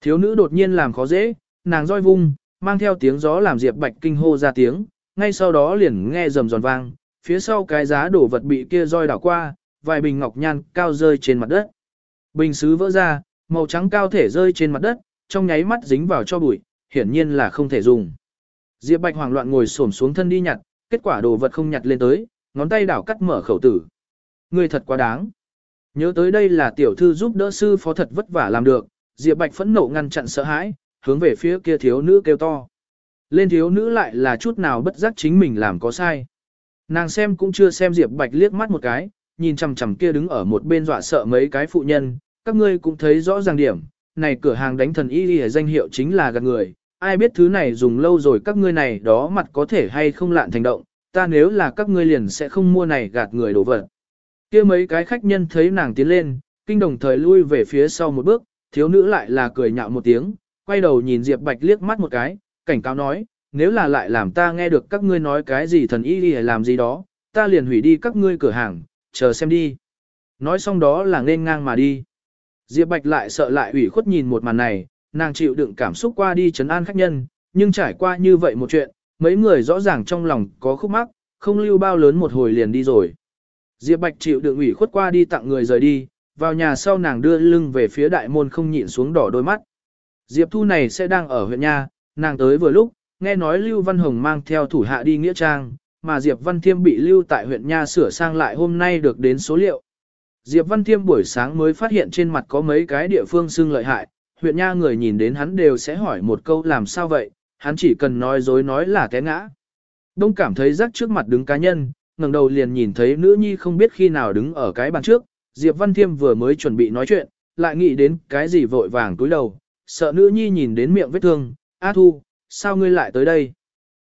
Thiếu nữ đột nhiên làm khó dễ, nàng roi vung, mang theo tiếng gió làm Diệp Bạch kinh hô ra tiếng, ngay sau đó liền nghe rầm giòn vang, phía sau cái giá đổ vật bị kia roi đảo qua, vài bình ngọc nhan cao rơi trên mặt đất. Bình sứ vỡ ra, màu trắng cao thể rơi trên mặt đất, trong nháy mắt dính vào cho bụi, hiển nhiên là không thể dùng. Diệp Bạch hoảng loạn ngồi xổm xuống thân đi nhặt, kết quả đồ vật không nhặt lên tới, ngón tay đảo cắt mở khẩu tử. Người thật quá đáng. Nhớ tới đây là tiểu thư giúp đỡ sư phó thật vất vả làm được, Diệp Bạch phẫn nộ ngăn chặn sợ hãi, hướng về phía kia thiếu nữ kêu to. Lên thiếu nữ lại là chút nào bất giác chính mình làm có sai. Nàng xem cũng chưa xem Diệp Bạch liếc mắt một cái, nhìn chằm chằm kia đứng ở một bên dọa sợ mấy cái phụ nhân, các ngươi cũng thấy rõ ràng điểm, này cửa hàng đánh thần y y danh hiệu chính là gạt người, ai biết thứ này dùng lâu rồi các ngươi này đó mặt có thể hay không lạn thành động, ta nếu là các ngươi liền sẽ không mua này gạt người đổ vật. Kia mấy cái khách nhân thấy nàng tiến lên, kinh đồng thời lui về phía sau một bước, thiếu nữ lại là cười nhạo một tiếng, quay đầu nhìn Diệp Bạch liếc mắt một cái, cảnh cáo nói, nếu là lại làm ta nghe được các ngươi nói cái gì thần y hay làm gì đó, ta liền hủy đi các ngươi cửa hàng, chờ xem đi. Nói xong đó là nên ngang mà đi. Diệp Bạch lại sợ lại ủy khuất nhìn một màn này, nàng chịu đựng cảm xúc qua đi chấn an khách nhân, nhưng trải qua như vậy một chuyện, mấy người rõ ràng trong lòng có khúc mắc, không lưu bao lớn một hồi liền đi rồi. Diệp Bạch chịu đựng ủy khuất qua đi tặng người rời đi, vào nhà sau nàng đưa lưng về phía đại môn không nhịn xuống đỏ đôi mắt. Diệp Thu này sẽ đang ở huyện nha, nàng tới vừa lúc, nghe nói Lưu Văn Hồng mang theo thủ hạ đi nghĩa trang, mà Diệp Văn Thiêm bị lưu tại huyện nha sửa sang lại hôm nay được đến số liệu. Diệp Văn Thiêm buổi sáng mới phát hiện trên mặt có mấy cái địa phương xưng lợi hại, huyện nha người nhìn đến hắn đều sẽ hỏi một câu làm sao vậy, hắn chỉ cần nói dối nói là té ngã. Đông cảm thấy rắc trước mặt đứng cá nhân, ngẩng đầu liền nhìn thấy nữ nhi không biết khi nào đứng ở cái bàn trước, Diệp Văn Thiêm vừa mới chuẩn bị nói chuyện, lại nghĩ đến cái gì vội vàng túi đầu, sợ nữ nhi nhìn đến miệng vết thương, A Thu, sao ngươi lại tới đây?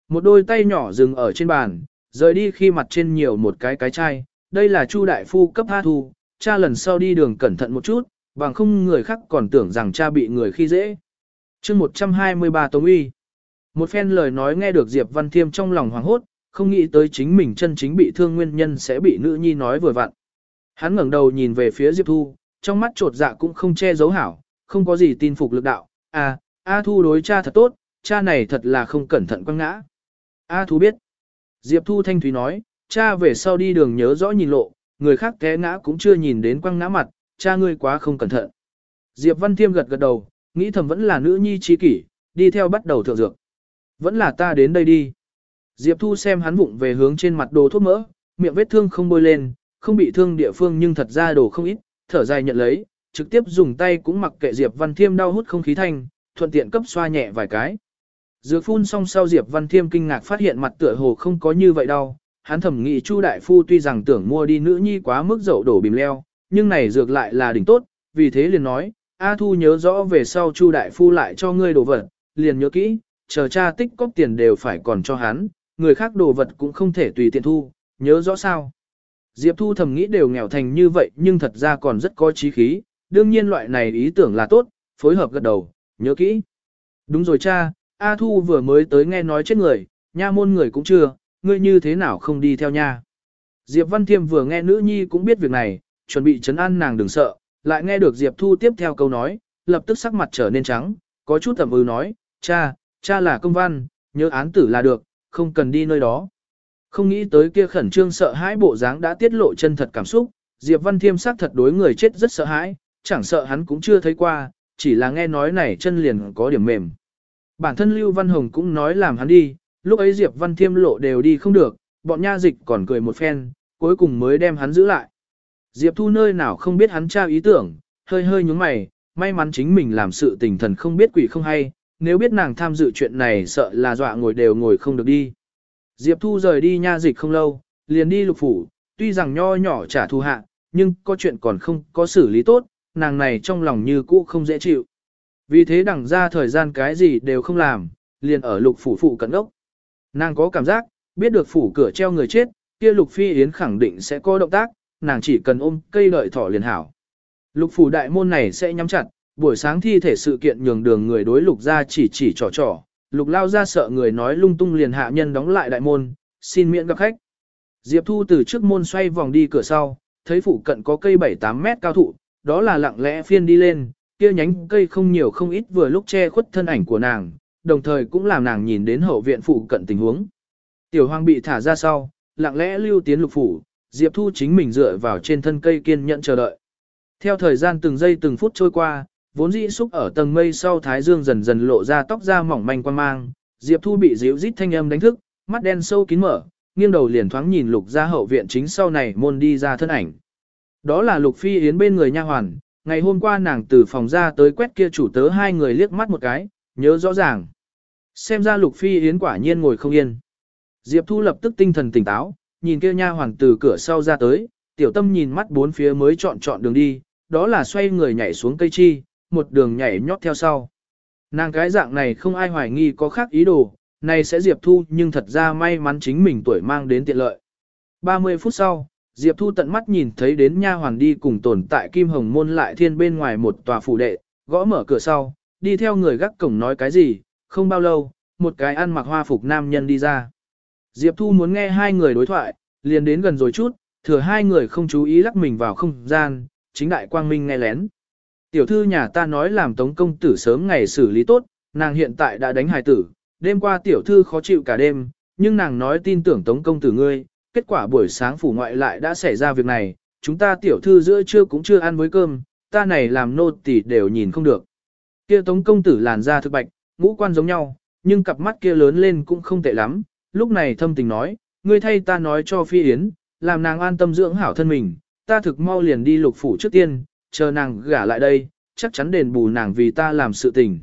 Một đôi tay nhỏ dừng ở trên bàn, rời đi khi mặt trên nhiều một cái cái chai, đây là Chu đại phu cấp A Thu, cha lần sau đi đường cẩn thận một chút, bằng không người khác còn tưởng rằng cha bị người khi dễ. chương 123 Tống Uy Một phen lời nói nghe được Diệp Văn Thiêm trong lòng hoảng hốt, không nghĩ tới chính mình chân chính bị thương nguyên nhân sẽ bị nữ nhi nói vừa vặn. Hắn ngẩng đầu nhìn về phía Diệp Thu, trong mắt trột dạ cũng không che giấu hảo, không có gì tin phục lực đạo. À, A Thu đối cha thật tốt, cha này thật là không cẩn thận quăng ngã. A Thu biết. Diệp Thu thanh thúy nói, cha về sau đi đường nhớ rõ nhìn lộ, người khác té ngã cũng chưa nhìn đến quăng ngã mặt, cha ngươi quá không cẩn thận. Diệp Văn Thiêm gật gật đầu, nghĩ thầm vẫn là nữ nhi trí kỷ, đi theo bắt đầu thượng dược. Vẫn là ta đến đây đi. Diệp Thu xem hắn vụng về hướng trên mặt đồ thuốc mỡ, miệng vết thương không bôi lên, không bị thương địa phương nhưng thật ra đồ không ít, thở dài nhận lấy, trực tiếp dùng tay cũng mặc kệ Diệp Văn Thiêm đau hút không khí thanh, thuận tiện cấp xoa nhẹ vài cái. Dược phun xong sau Diệp Văn Thiêm kinh ngạc phát hiện mặt tựa hồ không có như vậy đâu, hắn thẩm nghĩ Chu đại phu tuy rằng tưởng mua đi nữ nhi quá mức dậu đổ bìm leo, nhưng này dược lại là đỉnh tốt, vì thế liền nói, A Thu nhớ rõ về sau Chu đại phu lại cho ngươi đồ vật, liền nhớ kỹ, chờ cha tích cóp tiền đều phải còn cho hắn, người khác đồ vật cũng không thể tùy tiện thu, nhớ rõ sao. Diệp Thu thầm nghĩ đều nghèo thành như vậy nhưng thật ra còn rất có trí khí, đương nhiên loại này ý tưởng là tốt, phối hợp gật đầu, nhớ kỹ. Đúng rồi cha, A Thu vừa mới tới nghe nói chết người, nha môn người cũng chưa, ngươi như thế nào không đi theo nha. Diệp Văn Thiêm vừa nghe nữ nhi cũng biết việc này, chuẩn bị chấn an nàng đừng sợ, lại nghe được Diệp Thu tiếp theo câu nói, lập tức sắc mặt trở nên trắng, có chút tầm ư ừ nói, cha, cha là công văn, nhớ án tử là được, không cần đi nơi đó. Không nghĩ tới kia khẩn trương sợ hãi bộ dáng đã tiết lộ chân thật cảm xúc, Diệp Văn Thiêm xác thật đối người chết rất sợ hãi, chẳng sợ hắn cũng chưa thấy qua, chỉ là nghe nói này chân liền có điểm mềm. Bản thân Lưu Văn Hồng cũng nói làm hắn đi, lúc ấy Diệp Văn Thiêm lộ đều đi không được, bọn nha dịch còn cười một phen, cuối cùng mới đem hắn giữ lại. Diệp Thu nơi nào không biết hắn trao ý tưởng, hơi hơi nhúng mày, may mắn chính mình làm sự tình thần không biết quỷ không hay, nếu biết nàng tham dự chuyện này sợ là dọa ngồi đều ngồi không được đi. Diệp Thu rời đi nha dịch không lâu, liền đi lục phủ, tuy rằng nho nhỏ trả thù hạ, nhưng có chuyện còn không có xử lý tốt, nàng này trong lòng như cũ không dễ chịu. Vì thế đẳng ra thời gian cái gì đều không làm, liền ở lục phủ phụ cận ốc. Nàng có cảm giác, biết được phủ cửa treo người chết, kia lục phi yến khẳng định sẽ có động tác, nàng chỉ cần ôm cây đợi thỏ liền hảo. Lục phủ đại môn này sẽ nhắm chặt, buổi sáng thi thể sự kiện nhường đường người đối lục ra chỉ chỉ trò trò, lục lao ra sợ người nói lung tung liền hạ nhân đóng lại đại môn, xin miễn gặp khách. Diệp Thu từ trước môn xoay vòng đi cửa sau, thấy phụ cận có cây 7-8 mét cao thụ, đó là lặng lẽ phiên đi lên, kia nhánh cây không nhiều không ít vừa lúc che khuất thân ảnh của nàng, đồng thời cũng làm nàng nhìn đến hậu viện phụ cận tình huống. Tiểu Hoang bị thả ra sau, lặng lẽ lưu tiến lục phủ, Diệp Thu chính mình dựa vào trên thân cây kiên nhẫn chờ đợi. Theo thời gian từng giây từng phút trôi qua, vốn dĩ xúc ở tầng mây sau thái dương dần dần lộ ra tóc da mỏng manh quan mang, Diệp Thu bị díu rít thanh âm đánh thức, mắt đen sâu kín mở, nghiêng đầu liền thoáng nhìn lục ra hậu viện chính sau này môn đi ra thân ảnh. Đó là lục phi yến bên người nha hoàn, ngày hôm qua nàng từ phòng ra tới quét kia chủ tớ hai người liếc mắt một cái, nhớ rõ ràng. Xem ra lục phi yến quả nhiên ngồi không yên. Diệp Thu lập tức tinh thần tỉnh táo, nhìn kia nha hoàn từ cửa sau ra tới, tiểu tâm nhìn mắt bốn phía mới chọn chọn đường đi, đó là xoay người nhảy xuống cây chi, một đường nhảy nhót theo sau. Nàng cái dạng này không ai hoài nghi có khác ý đồ, này sẽ Diệp Thu nhưng thật ra may mắn chính mình tuổi mang đến tiện lợi. 30 phút sau, Diệp Thu tận mắt nhìn thấy đến nha hoàn đi cùng tồn tại Kim Hồng Môn lại thiên bên ngoài một tòa phủ đệ, gõ mở cửa sau, đi theo người gác cổng nói cái gì, không bao lâu, một cái ăn mặc hoa phục nam nhân đi ra. Diệp Thu muốn nghe hai người đối thoại, liền đến gần rồi chút, thừa hai người không chú ý lắc mình vào không gian, chính đại quang minh nghe lén. Tiểu thư nhà ta nói làm tống công tử sớm ngày xử lý tốt, nàng hiện tại đã đánh hài tử, đêm qua tiểu thư khó chịu cả đêm, nhưng nàng nói tin tưởng tống công tử ngươi, kết quả buổi sáng phủ ngoại lại đã xảy ra việc này, chúng ta tiểu thư giữa trưa cũng chưa ăn với cơm, ta này làm nô tỳ đều nhìn không được. Kia tống công tử làn da thực bạch, ngũ quan giống nhau, nhưng cặp mắt kia lớn lên cũng không tệ lắm, lúc này thâm tình nói, ngươi thay ta nói cho phi yến, làm nàng an tâm dưỡng hảo thân mình, ta thực mau liền đi lục phủ trước tiên, chờ nàng gả lại đây, chắc chắn đền bù nàng vì ta làm sự tình.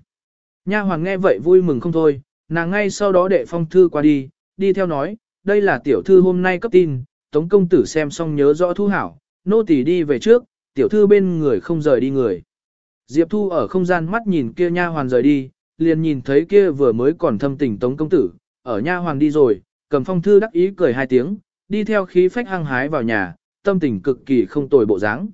Nha hoàng nghe vậy vui mừng không thôi, nàng ngay sau đó đệ phong thư qua đi, đi theo nói, đây là tiểu thư hôm nay cấp tin, tống công tử xem xong nhớ rõ thu hảo, nô tỳ đi về trước, tiểu thư bên người không rời đi người. Diệp Thu ở không gian mắt nhìn kia nha hoàn rời đi, liền nhìn thấy kia vừa mới còn thâm tình tống công tử, ở nha hoàn đi rồi, cầm phong thư đắc ý cười hai tiếng, đi theo khí phách hăng hái vào nhà, tâm tình cực kỳ không tồi bộ dáng.